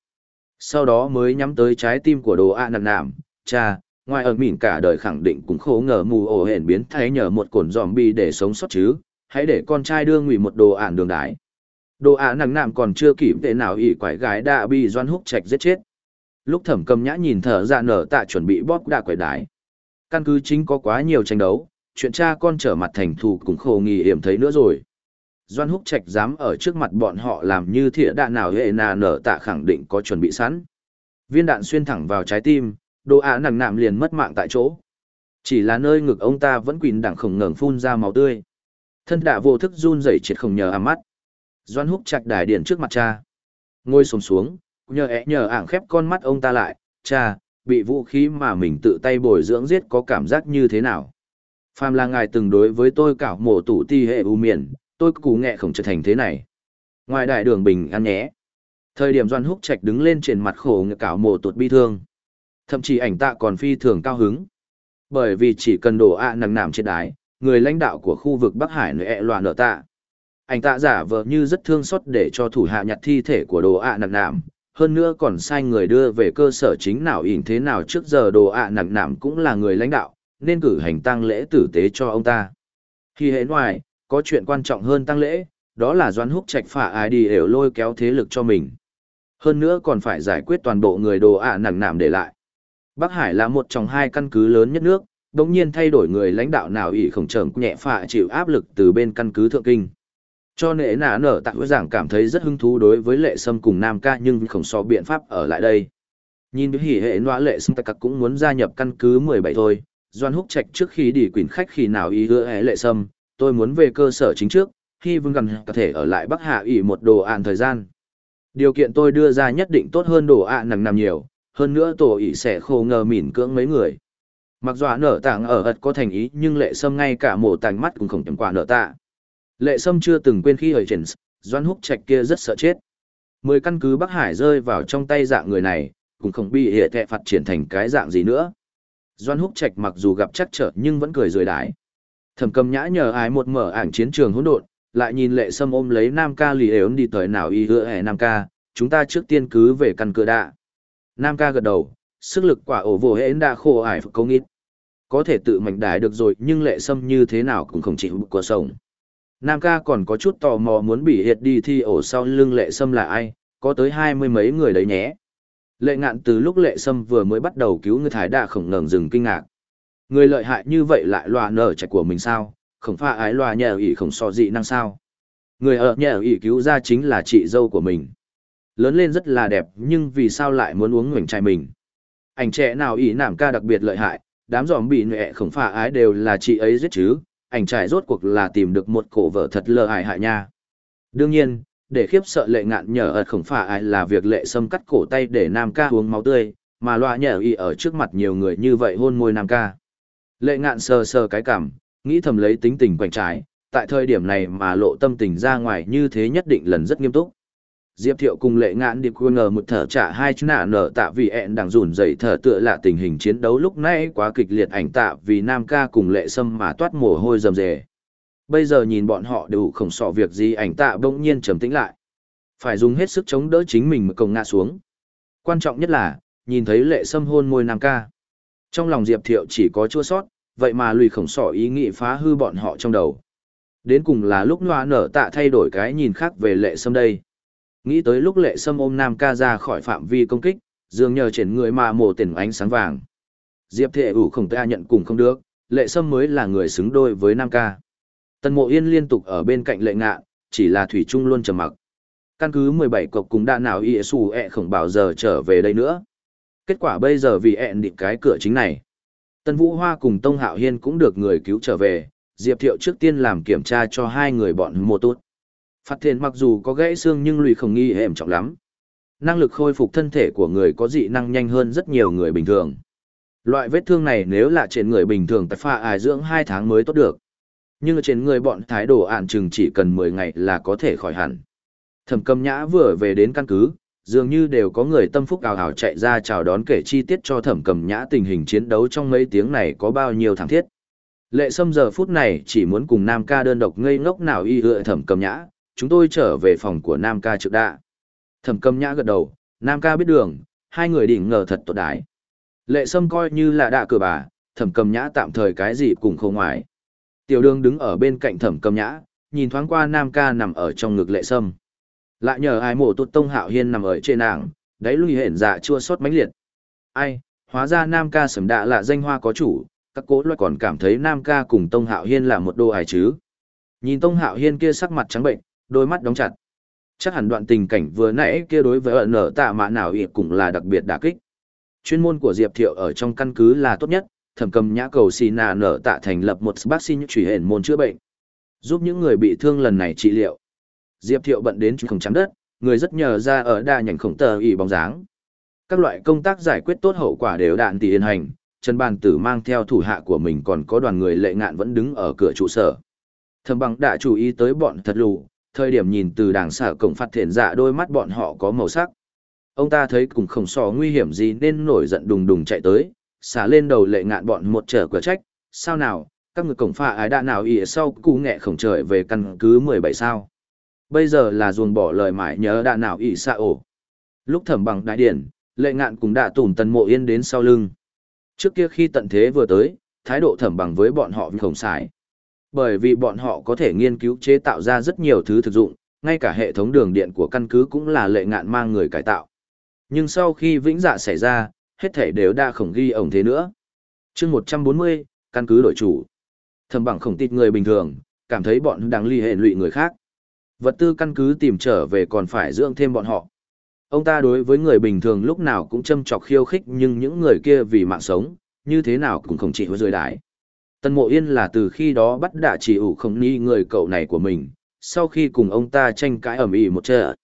Sau đó mới nhắm tới trái tim của đồ ạ nằm nằm, cha, ngoài ở mỉn cả đời khẳng định cũng khổ ngờ mù ổ hển biến thay nhờ một cồn dòm bi để sống sót chứ, hãy để con trai đưa ngụy một đồ ạn đường đái. Đồ ạ nằm nằm còn chưa kịp tệ nào ỉ quải gái đã bị doan húc trạch giết chết. Lúc thẩm cầm nhã nhìn thở ra nở tạ chuẩn bị bóp đạ quải đái. Căn cứ chính có quá nhiều tranh đấu, chuyện cha con trở mặt thành thù cũng khổ nghỉ hiểm thấy nữa rồi. Doan Húc Trạch dám ở trước mặt bọn họ làm như thịa đạn nào hệ nà nở tạ khẳng định có chuẩn bị sẵn. Viên đạn xuyên thẳng vào trái tim, đồ ạ nặng nạm liền mất mạng tại chỗ. Chỉ là nơi ngực ông ta vẫn quỳnh đẳng khổng ngẩng phun ra máu tươi. Thân đạ vô thức run rẩy triệt không nhờ ám mắt. Doan Húc Trạch đài điện trước mặt cha. Ngồi xổm xuống, nhờ ẹ nhờ ảng khép con mắt ông ta lại, cha, bị vũ khí mà mình tự tay bồi dưỡng giết có cảm giác như thế nào? Phàm là ngài từng đối với tôi cảo mổ tủ ti hệ u miền, tôi cú nghẹ khổng trở thành thế này. Ngoài đại đường bình ăn nhé. Thời điểm Doan Húc Trạch đứng lên trên mặt khổ ngựa cảo mồ tuột bi thương. Thậm chí ảnh tạ còn phi thường cao hứng. Bởi vì chỉ cần đổ ạ nặng nằm trên đái, người lãnh đạo của khu vực Bắc Hải nơi ẹ loạn nở tạ. Ảnh tạ giả vờ như rất thương xót để cho thủ hạ nhặt thi thể của đồ ạ nặng nạm, hơn nữa còn sai người đưa về cơ sở chính nào ỉn thế nào trước giờ đồ ạ nặng nạm cũng là người lãnh đạo, nên cử hành tang lễ tử tế cho ông ta. Khi hệ ngoài, có chuyện quan trọng hơn tăng lễ, đó là doan húc trạch phả ai đi đều lôi kéo thế lực cho mình. Hơn nữa còn phải giải quyết toàn bộ người đồ ạ à nặng nảm để lại. Bắc Hải là một trong hai căn cứ lớn nhất nước, đồng nhiên thay đổi người lãnh đạo nào ỷ khổng trởm nhẹ phạ chịu áp lực từ bên căn cứ thượng kinh. Cho nể nả nở tạc hứa giảng cảm thấy rất hứng thú đối với lệ sâm cùng nam ca nhưng không so biện pháp ở lại đây. Nhìn hỉ hệ nọa lệ sâm tạc cũng muốn gia nhập căn cứ 17 thôi, Doan Húc Trạch trước khi đi quyển khách khi nào ý hứa hệ lệ sâm, tôi muốn về cơ sở chính trước, khi vương gần có thể ở lại Bắc Hạ ỉ một đồ ạn thời gian. Điều kiện tôi đưa ra nhất định tốt hơn đồ ạn nằng nằm nhiều, hơn nữa tổ ỉ sẽ khô ngờ mỉn cưỡng mấy người. Mặc dù nở tảng ở ật có thành ý nhưng lệ sâm ngay cả mổ tành mắt cũng không chấm quả nở tạ. Lệ sâm chưa từng quên khi ở trên Doan Húc Trạch kia rất sợ chết. Mười căn cứ Bắc Hải rơi vào trong tay dạng người này, cũng không bị hệ thẹ phát triển thành cái dạng gì nữa. Doan Húc Trạch mặc dù gặp chắc trở nhưng vẫn cười rời đái. Thẩm cầm nhã nhờ Ái một mở ảnh chiến trường hỗn độn, lại nhìn lệ sâm ôm lấy Nam ca lì ếu đi tới nào y hứa hẻ Nam ca, chúng ta trước tiên cứ về căn cửa đạ. Nam ca gật đầu, sức lực quả ổ vô hễn đã khô ải phục công ít. Có thể tự mạnh đái được rồi nhưng lệ sâm như thế nào cũng không chịu của sống. Nam ca còn có chút tò mò muốn bị hiệt đi thi ổ sau lưng lệ sâm là ai, có tới hai mươi mấy người đấy nhé. Lệ ngạn từ lúc lệ sâm vừa mới bắt đầu cứu người thái đạ khổng ngẩng dừng kinh ngạc. Người lợi hại như vậy lại loà nở chạy của mình sao, không pha ái loà nhờ ỷ khổng so dị năng sao. Người ở nhờ ỷ cứu ra chính là chị dâu của mình. Lớn lên rất là đẹp nhưng vì sao lại muốn uống ngoảnh trai mình. Ảnh trẻ nào ỷ nảm ca đặc biệt lợi hại, đám giòm bị nệ khổng pha ái đều là chị ấy giết chứ, ảnh trải rốt cuộc là tìm được một cổ vợ thật lơ hại hại nha. Đương nhiên, để khiếp sợ lệ ngạn nhờ ợt khổng phải ai là việc lệ sâm cắt cổ tay để nam ca uống máu tươi, mà loa nhờ y ở trước mặt nhiều người như vậy hôn môi nam ca. Lệ ngạn sờ sờ cái cảm, nghĩ thầm lấy tính tình quảnh trái, tại thời điểm này mà lộ tâm tình ra ngoài như thế nhất định lần rất nghiêm túc. Diệp Thiệu cùng lệ ngạn điệp quân ngờ một thở trả hai chú nạ nở tạ vì ẹn đang rủn dậy thở tựa là tình hình chiến đấu lúc nãy quá kịch liệt ảnh tạ vì nam ca cùng lệ sâm mà toát mồ hôi rầm rề. Bây giờ nhìn bọn họ đều không sọ việc gì ảnh tạ bỗng nhiên trầm tĩnh lại. Phải dùng hết sức chống đỡ chính mình mà cồng ngã xuống. Quan trọng nhất là, nhìn thấy lệ sâm hôn môi nam ca. Trong lòng Diệp Thiệu chỉ có chua sót, vậy mà lùi khổng sỏ ý nghĩ phá hư bọn họ trong đầu. Đến cùng là lúc loa nở tạ thay đổi cái nhìn khác về lệ sâm đây. Nghĩ tới lúc lệ sâm ôm nam ca ra khỏi phạm vi công kích, dường nhờ trên người mà mổ tiền ánh sáng vàng. Diệp Thệ ủ không ta nhận cùng không được, lệ sâm mới là người xứng đôi với nam ca. Tần mộ yên liên tục ở bên cạnh lệ ngạ, chỉ là thủy trung luôn trầm mặc. Căn cứ 17 cọc cũng đã nào y xù ẹ khổng bảo giờ trở về đây nữa. Kết quả bây giờ vì ẹn định cái cửa chính này. Tân Vũ Hoa cùng Tông Hạo Hiên cũng được người cứu trở về, Diệp Thiệu trước tiên làm kiểm tra cho hai người bọn mô tốt. Phát thiền mặc dù có gãy xương nhưng lùi không nghi hẻm trọng lắm. Năng lực khôi phục thân thể của người có dị năng nhanh hơn rất nhiều người bình thường. Loại vết thương này nếu là trên người bình thường tại pha ải dưỡng 2 tháng mới tốt được. Nhưng trên người bọn thái đồ ạn chừng chỉ cần 10 ngày là có thể khỏi hẳn. Thẩm cầm nhã vừa về đến căn cứ, dường như đều có người tâm phúc ảo ào chạy ra chào đón kể chi tiết cho thẩm cầm nhã tình hình chiến đấu trong mấy tiếng này có bao nhiêu thăng thiết. Lệ sâm giờ phút này chỉ muốn cùng nam ca đơn độc ngây ngốc nào y hựa thẩm cầm nhã, chúng tôi trở về phòng của nam ca trực đạ. Thẩm cầm nhã gật đầu, nam ca biết đường, hai người đỉnh ngờ thật tốt đái. Lệ sâm coi như là đạ cửa bà, thẩm cầm nhã tạm thời cái gì cùng không ngoài. Tiểu đường đứng ở bên cạnh thẩm cầm nhã, nhìn thoáng qua nam ca nằm ở trong ngực lệ sâm. Lại nhờ ai mộ tốt tông hạo hiên nằm ở trên nàng, đấy lui hển dạ chua xót mãnh liệt. Ai, hóa ra nam ca sầm đạ là danh hoa có chủ, các cố loại còn cảm thấy nam ca cùng tông hạo hiên là một đô hài chứ. Nhìn tông hạo hiên kia sắc mặt trắng bệnh, đôi mắt đóng chặt. Chắc hẳn đoạn tình cảnh vừa nãy kia đối với ẩn nở tạ mạ nào ịp cũng là đặc biệt đả kích. Chuyên môn của Diệp Thiệu ở trong căn cứ là tốt nhất, thẩm cầm nhã cầu xì nà nở tạ thành lập một bác sĩ truy hển môn chữa bệnh. Giúp những người bị thương lần này trị liệu. Diệp Thiệu bận đến không chấm đất, người rất nhờ ra ở đa nhảnh khổng tờ ỉ bóng dáng. Các loại công tác giải quyết tốt hậu quả đều đạn tỷ yên hành, Trần Bàn Tử mang theo thủ hạ của mình còn có đoàn người lệ ngạn vẫn đứng ở cửa trụ sở. Thẩm bằng đã chú ý tới bọn thật lù, thời điểm nhìn từ đảng xả cổng phát thiện dạ đôi mắt bọn họ có màu sắc. Ông ta thấy cùng không so nguy hiểm gì nên nổi giận đùng đùng chạy tới, xả lên đầu lệ ngạn bọn một trở cửa trách, sao nào, các người cổng pha ái đã nào ỉa sau cú nghẹ khổng trời về căn cứ 17 sao. Bây giờ là ruồng bỏ lời mãi nhớ đạ nào ỉ xa ổ. Lúc thẩm bằng đại điển, lệ ngạn cũng đã tủm tần mộ yên đến sau lưng. Trước kia khi tận thế vừa tới, thái độ thẩm bằng với bọn họ khổng xài. Bởi vì bọn họ có thể nghiên cứu chế tạo ra rất nhiều thứ thực dụng, ngay cả hệ thống đường điện của căn cứ cũng là lệ ngạn mang người cải tạo. Nhưng sau khi vĩnh dạ xảy ra, hết thể đều đã khổng ghi ổng thế nữa. chương 140, căn cứ đổi chủ. thẩm bằng khổng tịt người bình thường, cảm thấy bọn đang ly hệ lụy người khác. Vật tư căn cứ tìm trở về còn phải dưỡng thêm bọn họ. Ông ta đối với người bình thường lúc nào cũng châm chọc khiêu khích nhưng những người kia vì mạng sống, như thế nào cũng không chịu rơi đái. Tân Mộ Yên là từ khi đó bắt đả chỉ ủ không ni người cậu này của mình, sau khi cùng ông ta tranh cãi ầm ĩ một trận.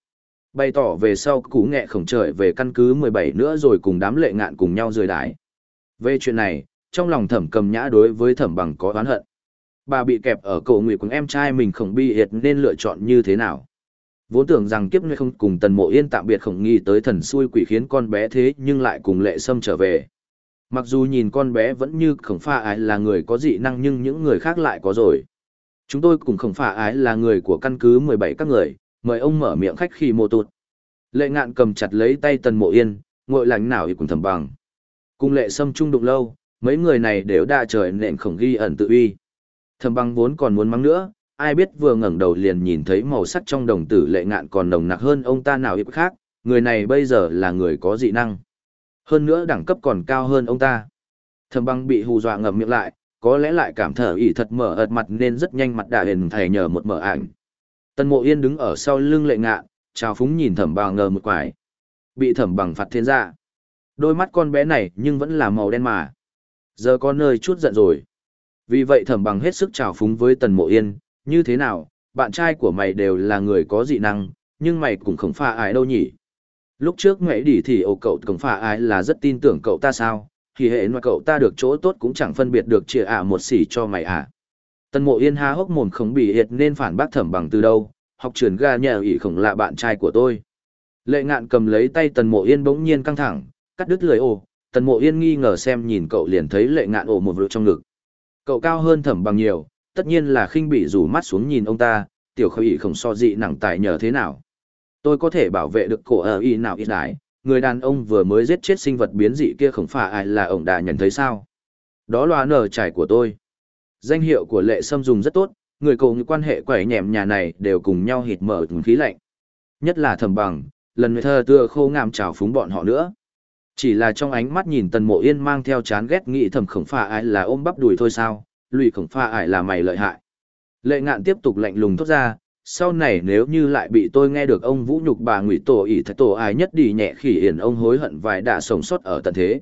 Bày tỏ về sau cú nghệ khổng trời về căn cứ 17 nữa rồi cùng đám lệ ngạn cùng nhau rời đái. Về chuyện này, trong lòng thẩm cầm nhã đối với thẩm bằng có oán hận. Bà bị kẹp ở cổ nguyệt của em trai mình khổng bi hiệt nên lựa chọn như thế nào. Vốn tưởng rằng kiếp nơi không cùng tần mộ yên tạm biệt khổng nghi tới thần xui quỷ khiến con bé thế nhưng lại cùng lệ sâm trở về. Mặc dù nhìn con bé vẫn như khổng pha ái là người có dị năng nhưng những người khác lại có rồi. Chúng tôi cùng khổng pha ái là người của căn cứ 17 các người, mời ông mở miệng khách khi mô tụt. Lệ ngạn cầm chặt lấy tay tần mộ yên, ngội lánh nào y cùng thầm bằng. Cùng lệ sâm trung đụng lâu, mấy người này đều đã trời nện khổng ghi ẩn tự uy. Thầm Băng vốn còn muốn mắng nữa, ai biết vừa ngẩng đầu liền nhìn thấy màu sắc trong đồng tử lệ ngạn còn nồng nặc hơn ông ta nào ít khác, người này bây giờ là người có dị năng. Hơn nữa đẳng cấp còn cao hơn ông ta. Thầm băng bị hù dọa ngậm miệng lại, có lẽ lại cảm thở ỉ thật mở ợt mặt nên rất nhanh mặt đã hền thầy nhờ một mở ảnh. Tân mộ yên đứng ở sau lưng lệ ngạn, chào phúng nhìn thẩm bằng ngờ một quải. Bị thẩm bằng phạt thiên gia. Đôi mắt con bé này nhưng vẫn là màu đen mà. Giờ có nơi chút giận rồi. Vì vậy thẩm bằng hết sức chào phúng với tần mộ yên, như thế nào, bạn trai của mày đều là người có dị năng, nhưng mày cũng không pha ai đâu nhỉ. Lúc trước mẹ đi thì ồ cậu cũng pha ai là rất tin tưởng cậu ta sao, thì hệ mà cậu ta được chỗ tốt cũng chẳng phân biệt được chia ả một xỉ cho mày à. Tần mộ yên há hốc mồm không bị hiệt nên phản bác thẩm bằng từ đâu, học trưởng ga nhà ỉ khổng là bạn trai của tôi. Lệ ngạn cầm lấy tay tần mộ yên bỗng nhiên căng thẳng, cắt đứt lời ồ, tần mộ yên nghi ngờ xem nhìn cậu liền thấy lệ ngạn ồ một vựng trong ngực. Cậu cao hơn thẩm bằng nhiều, tất nhiên là khinh bị rủ mắt xuống nhìn ông ta, tiểu khẩu ý không so dị nặng tài nhờ thế nào. Tôi có thể bảo vệ được cổ ở y nào ít đái, người đàn ông vừa mới giết chết sinh vật biến dị kia không phải ai là ông đã nhận thấy sao. Đó là nở trải của tôi. Danh hiệu của lệ sâm dùng rất tốt, người cùng quan hệ quẩy nhẹm nhà này đều cùng nhau hít mở khí lạnh. Nhất là thầm bằng, lần thơ tựa khô ngàm trào phúng bọn họ nữa. Chỉ là trong ánh mắt nhìn tần mộ yên mang theo chán ghét nghĩ thầm khổng pha ai là ôm bắp đùi thôi sao, lùi khổng pha ải là mày lợi hại. Lệ ngạn tiếp tục lạnh lùng thốt ra, sau này nếu như lại bị tôi nghe được ông vũ nhục bà ngụy tổ ỷ thật tổ ai nhất đi nhẹ khỉ hiển ông hối hận vài đã sống sót ở tận thế.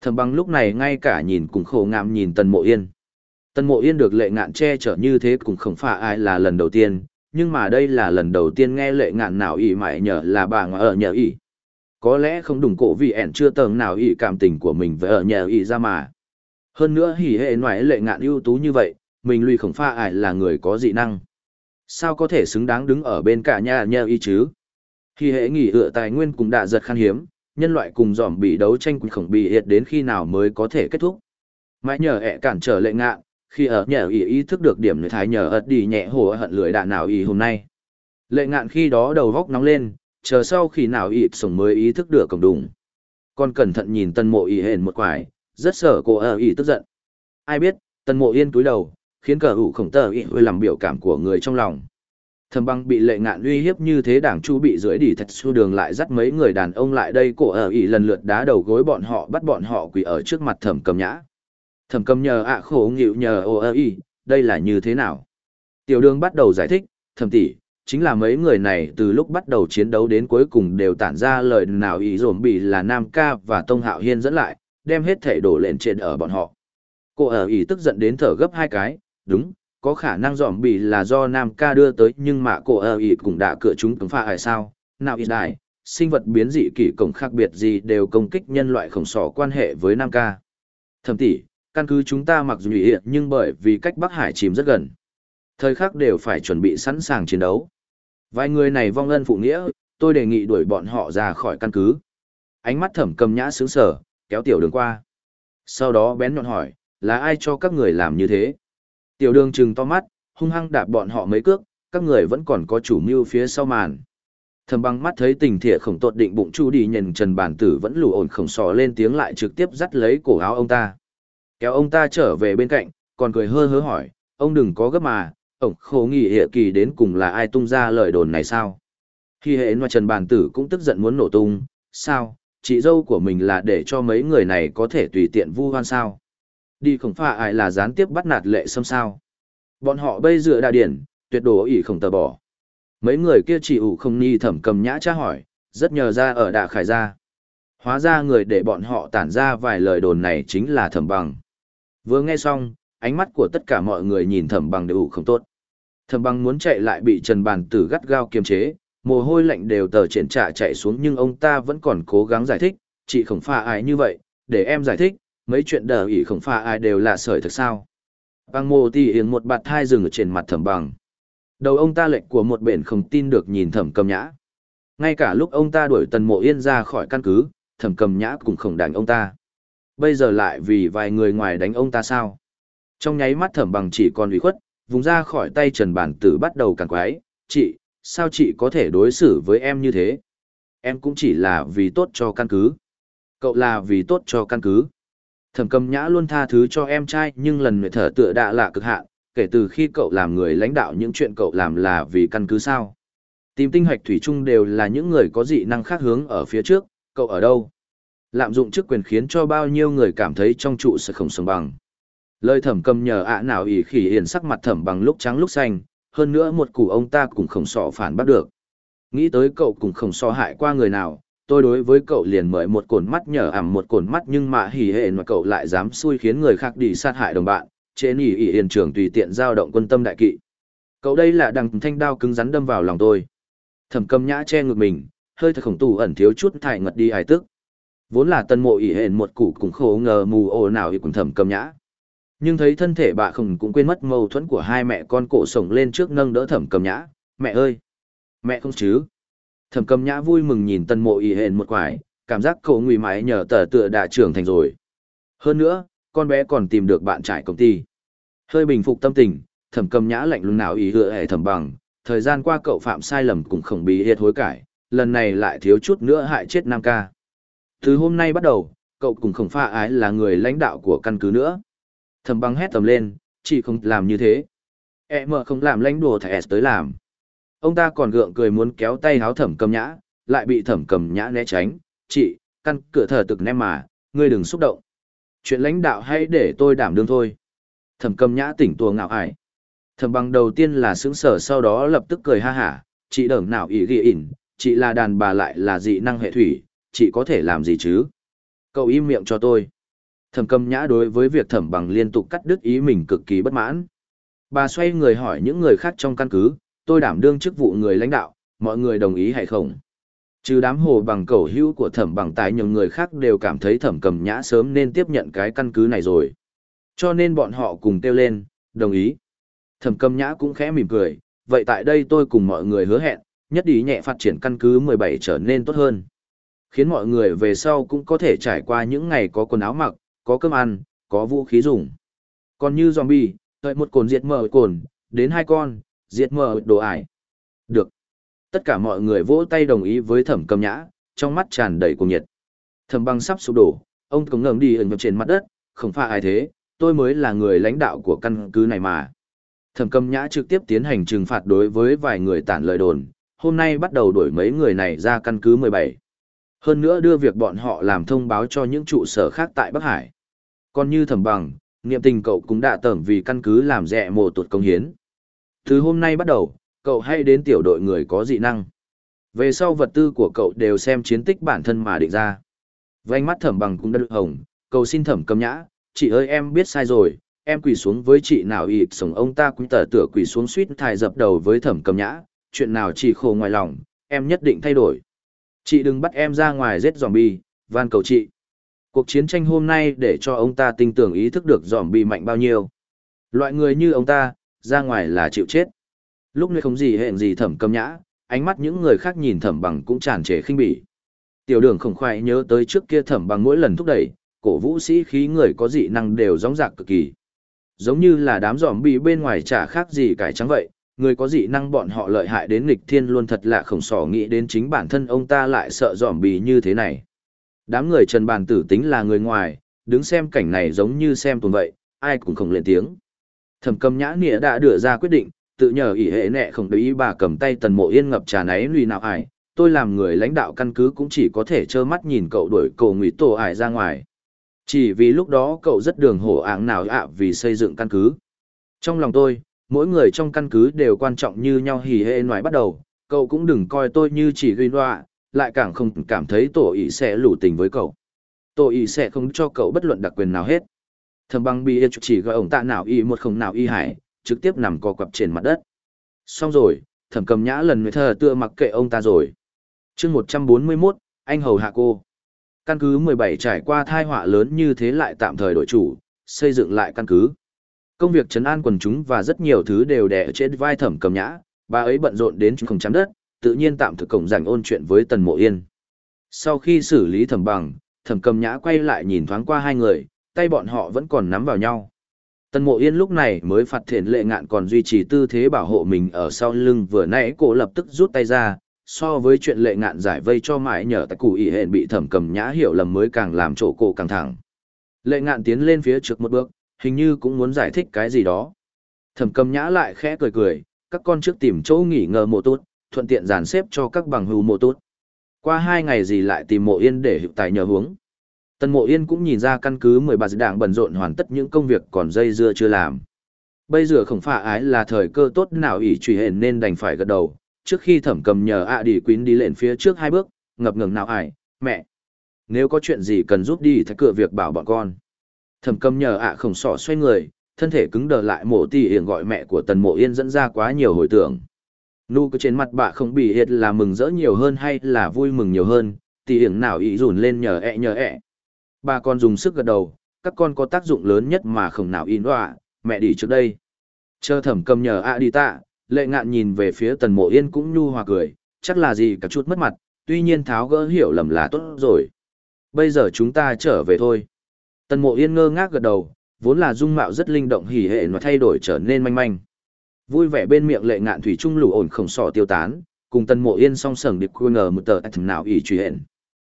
Thầm băng lúc này ngay cả nhìn cùng khổ ngạm nhìn tần mộ yên. Tần mộ yên được lệ ngạn che chở như thế cũng không phải ai là lần đầu tiên, nhưng mà đây là lần đầu tiên nghe lệ ngạn nào ỷ mãi nhờ là bà ngoại ở nhờ ỷ. Có lẽ không đủng cổ vì ẻn chưa tầng nào ý cảm tình của mình với ở nhà ý ra mà. Hơn nữa hỉ hệ ngoại lệ ngạn ưu tú như vậy, mình lùi khổng pha ải là người có dị năng. Sao có thể xứng đáng đứng ở bên cả nhà nhà ý chứ? Hỉ hệ nghỉ ựa tài nguyên cũng đã giật khan hiếm, nhân loại cùng dòm bị đấu tranh cùng khổng bị hiệt đến khi nào mới có thể kết thúc. Mãi nhờ ẹ cản trở lệ ngạn, khi ở nhờ ý ý thức được điểm nơi thái nhờ ật đi nhẹ hồ hận lưỡi đạn nào ý hôm nay. Lệ ngạn khi đó đầu góc nóng lên, chờ sau khi nào ý sống mới ý thức được cộng đùng. Còn cẩn thận nhìn tân mộ ý hền một quải, rất sợ cô ở ý tức giận. Ai biết, tần mộ yên túi đầu, khiến cờ ủ khổng tờ ý hơi làm biểu cảm của người trong lòng. Thầm băng bị lệ ngạn uy hiếp như thế đảng chu bị dưới đỉ thật xu đường lại dắt mấy người đàn ông lại đây cổ ở ý lần lượt đá đầu gối bọn họ bắt bọn họ quỳ ở trước mặt thẩm cầm nhã. Thẩm cầm nhờ ạ khổ nghịu nhờ ô ở ý, đây là như thế nào? Tiểu đường bắt đầu giải thích, thẩm tỷ, chính là mấy người này từ lúc bắt đầu chiến đấu đến cuối cùng đều tản ra lời nào ý dồn bị là Nam Ca và Tông Hạo Hiên dẫn lại, đem hết thể đổ lên trên ở bọn họ. Cô ở ý tức giận đến thở gấp hai cái, đúng, có khả năng dòm bị là do Nam ca đưa tới nhưng mà cô ở ý cũng đã cửa chúng cứng pha hay sao, nào ý đại, sinh vật biến dị kỳ cổng khác biệt gì đều công kích nhân loại khổng sỏ quan hệ với Nam ca. Thầm tỷ, căn cứ chúng ta mặc dù hiện nhưng bởi vì cách Bắc Hải chìm rất gần. Thời khắc đều phải chuẩn bị sẵn sàng chiến đấu. Vài người này vong ân phụ nghĩa, tôi đề nghị đuổi bọn họ ra khỏi căn cứ. Ánh mắt thẩm cầm nhã sướng sở, kéo tiểu đường qua. Sau đó bén nhọn hỏi, là ai cho các người làm như thế? Tiểu đường trừng to mắt, hung hăng đạp bọn họ mấy cước, các người vẫn còn có chủ mưu phía sau màn. Thầm băng mắt thấy tình thịa khổng tột định bụng chu đi nhìn trần bản tử vẫn lù ổn khổng sò lên tiếng lại trực tiếp dắt lấy cổ áo ông ta. Kéo ông ta trở về bên cạnh, còn cười hơ hớ hỏi, ông đừng có gấp mà, ổng khổ nghỉ hệ kỳ đến cùng là ai tung ra lời đồn này sao? Khi hệ mà Trần Bàn Tử cũng tức giận muốn nổ tung, sao, chị dâu của mình là để cho mấy người này có thể tùy tiện vu hoan sao? Đi khổng phà ai là gián tiếp bắt nạt lệ xâm sao? Bọn họ bây dựa đà điển, tuyệt đồ ỷ không tờ bỏ. Mấy người kia chỉ ủ không ni thẩm cầm nhã tra hỏi, rất nhờ ra ở đà khải ra. Hóa ra người để bọn họ tản ra vài lời đồn này chính là thẩm bằng. Vừa nghe xong, ánh mắt của tất cả mọi người nhìn thẩm bằng đều không tốt. Thẩm bằng muốn chạy lại bị Trần Bàn Tử gắt gao kiềm chế, mồ hôi lạnh đều tờ triển trả chạy xuống nhưng ông ta vẫn còn cố gắng giải thích, chị không pha ai như vậy, để em giải thích, mấy chuyện đờ ỉ không pha ai đều là sởi thật sao. Bằng mồ tì hiền một bạt thai rừng ở trên mặt thẩm bằng. Đầu ông ta lệnh của một bển không tin được nhìn thẩm cầm nhã. Ngay cả lúc ông ta đuổi tần mộ yên ra khỏi căn cứ, thẩm cầm nhã cũng không đánh ông ta. Bây giờ lại vì vài người ngoài đánh ông ta sao? Trong nháy mắt thẩm bằng chỉ còn ủy khuất, vùng ra khỏi tay Trần Bản Tử bắt đầu càng quái, chị, sao chị có thể đối xử với em như thế? Em cũng chỉ là vì tốt cho căn cứ. Cậu là vì tốt cho căn cứ. Thẩm cầm nhã luôn tha thứ cho em trai nhưng lần nguyện thở tựa đạ lạ cực hạn, kể từ khi cậu làm người lãnh đạo những chuyện cậu làm là vì căn cứ sao. Tìm tinh hoạch thủy chung đều là những người có dị năng khác hướng ở phía trước, cậu ở đâu? Lạm dụng chức quyền khiến cho bao nhiêu người cảm thấy trong trụ sẽ không sống bằng. Lời thẩm cầm nhờ ạ nào ỉ khỉ hiền sắc mặt thẩm bằng lúc trắng lúc xanh, hơn nữa một củ ông ta cũng không sọ phản bắt được. Nghĩ tới cậu cũng không so hại qua người nào, tôi đối với cậu liền mời một cồn mắt nhờ ảm một cồn mắt nhưng mà hỉ hệ mà cậu lại dám xui khiến người khác đi sát hại đồng bạn, trên ỉ ỉ hiền trường tùy tiện giao động quân tâm đại kỵ. Cậu đây là đằng thanh đao cứng rắn đâm vào lòng tôi. Thẩm cầm nhã che ngực mình, hơi thật khổng tù ẩn thiếu chút thải ngật đi hài tức. Vốn là tân mộ ỉ hển một củ cũng khổ ngờ mù ồ nào thì cũng thẩm cầm nhã. Nhưng thấy thân thể bà khổng cũng quên mất mâu thuẫn của hai mẹ con cổ sổng lên trước nâng đỡ thẩm cầm nhã. Mẹ ơi! Mẹ không chứ? Thẩm cầm nhã vui mừng nhìn tân mộ ỉ hển một quải, cảm giác cậu nguy mái nhờ tờ tựa đã trưởng thành rồi. Hơn nữa, con bé còn tìm được bạn trải công ty. Hơi bình phục tâm tình, thẩm cầm nhã lạnh lùng nào ý hựa hệ thẩm bằng, thời gian qua cậu phạm sai lầm cũng không bị hiệt hối cải, lần này lại thiếu chút nữa hại chết Nam ca. Từ hôm nay bắt đầu, cậu cùng khổng pha ái là người lãnh đạo của căn cứ nữa. Thẩm băng hét tầm lên, chỉ không làm như thế. E mờ không làm lãnh đồ thẻ tới làm. Ông ta còn gượng cười muốn kéo tay háo thẩm cầm nhã, lại bị thẩm cầm nhã né tránh. Chị, căn cửa thờ tực nem mà, ngươi đừng xúc động. Chuyện lãnh đạo hãy để tôi đảm đương thôi. Thẩm cầm nhã tỉnh tùa ngạo ải. Thẩm băng đầu tiên là sướng sở sau đó lập tức cười ha hả, chị đởm nào ý ghi ỉn, chị là đàn bà lại là dị năng hệ thủy, chị có thể làm gì chứ? Cậu im miệng cho tôi. Thẩm cầm nhã đối với việc thẩm bằng liên tục cắt đứt ý mình cực kỳ bất mãn. Bà xoay người hỏi những người khác trong căn cứ, tôi đảm đương chức vụ người lãnh đạo, mọi người đồng ý hay không? Trừ đám hồ bằng cầu hữu của thẩm bằng tài nhiều người khác đều cảm thấy thẩm cầm nhã sớm nên tiếp nhận cái căn cứ này rồi. Cho nên bọn họ cùng kêu lên, đồng ý. Thẩm cầm nhã cũng khẽ mỉm cười, vậy tại đây tôi cùng mọi người hứa hẹn, nhất ý nhẹ phát triển căn cứ 17 trở nên tốt hơn. Khiến mọi người về sau cũng có thể trải qua những ngày có quần áo mặc, có cơm ăn, có vũ khí dùng. Còn như zombie, đợi một cồn diệt mở cồn, đến hai con, diệt mở đồ ải. Được. Tất cả mọi người vỗ tay đồng ý với thẩm cầm nhã, trong mắt tràn đầy cuồng nhiệt. Thẩm băng sắp sụp đổ, ông cũng ngẩng đi ẩn trên mặt đất, không phải ai thế, tôi mới là người lãnh đạo của căn cứ này mà. Thẩm cầm nhã trực tiếp tiến hành trừng phạt đối với vài người tản lời đồn, hôm nay bắt đầu đuổi mấy người này ra căn cứ 17. Hơn nữa đưa việc bọn họ làm thông báo cho những trụ sở khác tại Bắc Hải. Còn như thẩm bằng, niệm tình cậu cũng đã tởm vì căn cứ làm rẻ mồ tuột công hiến. Từ hôm nay bắt đầu, cậu hãy đến tiểu đội người có dị năng. Về sau vật tư của cậu đều xem chiến tích bản thân mà định ra. Vành mắt thẩm bằng cũng đã được hồng, cầu xin thẩm cầm nhã, chị ơi em biết sai rồi, em quỳ xuống với chị nào ịt sống ông ta cũng tờ tựa quỳ xuống suýt thải dập đầu với thẩm cầm nhã, chuyện nào chị khổ ngoài lòng, em nhất định thay đổi. Chị đừng bắt em ra ngoài giết zombie, van cầu chị. Cuộc chiến tranh hôm nay để cho ông ta tin tưởng ý thức được zombie mạnh bao nhiêu. Loại người như ông ta, ra ngoài là chịu chết. Lúc này không gì hẹn gì thẩm cầm nhã, ánh mắt những người khác nhìn thẩm bằng cũng tràn trề khinh bỉ. Tiểu đường khổng khoái nhớ tới trước kia thẩm bằng mỗi lần thúc đẩy, cổ vũ sĩ khí người có dị năng đều gióng dạc cực kỳ. Giống như là đám giòm bị bên ngoài chả khác gì cải trắng vậy, người có dị năng bọn họ lợi hại đến nghịch thiên luôn thật lạ khổng sỏ nghĩ đến chính bản thân ông ta lại sợ giòm bì như thế này. Đám người trần bàn tử tính là người ngoài, đứng xem cảnh này giống như xem tuần vậy, ai cũng không lên tiếng. Thẩm cầm nhã nghĩa đã đưa ra quyết định, tự nhờ ỷ hệ nẹ không để ý bà cầm tay tần mộ yên ngập trà náy lùi nào ải, tôi làm người lãnh đạo căn cứ cũng chỉ có thể trơ mắt nhìn cậu đuổi cổ ngụy tổ ải ra ngoài. Chỉ vì lúc đó cậu rất đường hổ ảng nào ạ vì xây dựng căn cứ. Trong lòng tôi, mỗi người trong căn cứ đều quan trọng như nhau hỉ hệ ngoài bắt đầu, cậu cũng đừng coi tôi như chỉ gây loạ, lại càng không cảm thấy tổ ý sẽ lủ tình với cậu. Tổ ý sẽ không cho cậu bất luận đặc quyền nào hết. Thầm băng bị chỉ gọi ổng tạ nào y một không nào y hải, trực tiếp nằm co quặp trên mặt đất. Xong rồi, thẩm cầm nhã lần người thờ tựa mặc kệ ông ta rồi. chương 141, anh hầu hạ cô. Căn cứ 17 trải qua thai họa lớn như thế lại tạm thời đổi chủ, xây dựng lại căn cứ. Công việc trấn an quần chúng và rất nhiều thứ đều đè trên vai thẩm cầm nhã, bà ấy bận rộn đến không chấm đất, tự nhiên tạm thực cổng rảnh ôn chuyện với Tần Mộ Yên. Sau khi xử lý thẩm bằng, thẩm cầm nhã quay lại nhìn thoáng qua hai người, tay bọn họ vẫn còn nắm vào nhau. Tần Mộ Yên lúc này mới phạt thiện lệ ngạn còn duy trì tư thế bảo hộ mình ở sau lưng vừa nãy cô lập tức rút tay ra, so với chuyện lệ ngạn giải vây cho mãi nhờ tại cụ ỉ hẹn bị thẩm cầm nhã hiểu lầm mới càng làm chỗ cô căng thẳng. Lệ ngạn tiến lên phía trước một bước, hình như cũng muốn giải thích cái gì đó. Thẩm cầm nhã lại khẽ cười cười, các con trước tìm chỗ nghỉ ngờ một tốt, thuận tiện dàn xếp cho các bằng hữu mộ tốt. Qua hai ngày gì lại tìm mộ yên để hiệu tài nhờ hướng. Tần mộ yên cũng nhìn ra căn cứ mười bà đảng bận rộn hoàn tất những công việc còn dây dưa chưa làm. Bây giờ không phải ái là thời cơ tốt nào ỷ truy hển nên đành phải gật đầu, trước khi thẩm cầm nhờ ạ đi quýn đi lên phía trước hai bước, ngập ngừng nào ải, mẹ. Nếu có chuyện gì cần giúp đi thì cửa việc bảo bọn con. Thẩm cầm nhờ ạ không sỏ xoay người, thân thể cứng đờ lại mộ tỷ hiển gọi mẹ của tần mộ yên dẫn ra quá nhiều hồi tưởng. Nu cứ trên mặt bà không bị hiệt là mừng rỡ nhiều hơn hay là vui mừng nhiều hơn, tỷ hiển nào ý rủn lên nhờ ẹ nhờ ẹ. Bà con dùng sức gật đầu, các con có tác dụng lớn nhất mà không nào in đoạ, mẹ đi trước đây. Chờ thẩm cầm nhờ ạ đi tạ, lệ ngạn nhìn về phía tần mộ yên cũng nhu hòa cười, chắc là gì cả chút mất mặt, tuy nhiên tháo gỡ hiểu lầm là tốt rồi. Bây giờ chúng ta trở về thôi. Tần mộ yên ngơ ngác gật đầu, vốn là dung mạo rất linh động hỉ hệ nó thay đổi trở nên manh manh. Vui vẻ bên miệng lệ ngạn thủy trung lù ổn khổng sọ tiêu tán, cùng tân mộ yên song sầng điệp quên ngờ một tờ thầm nào ỷ truy hẹn.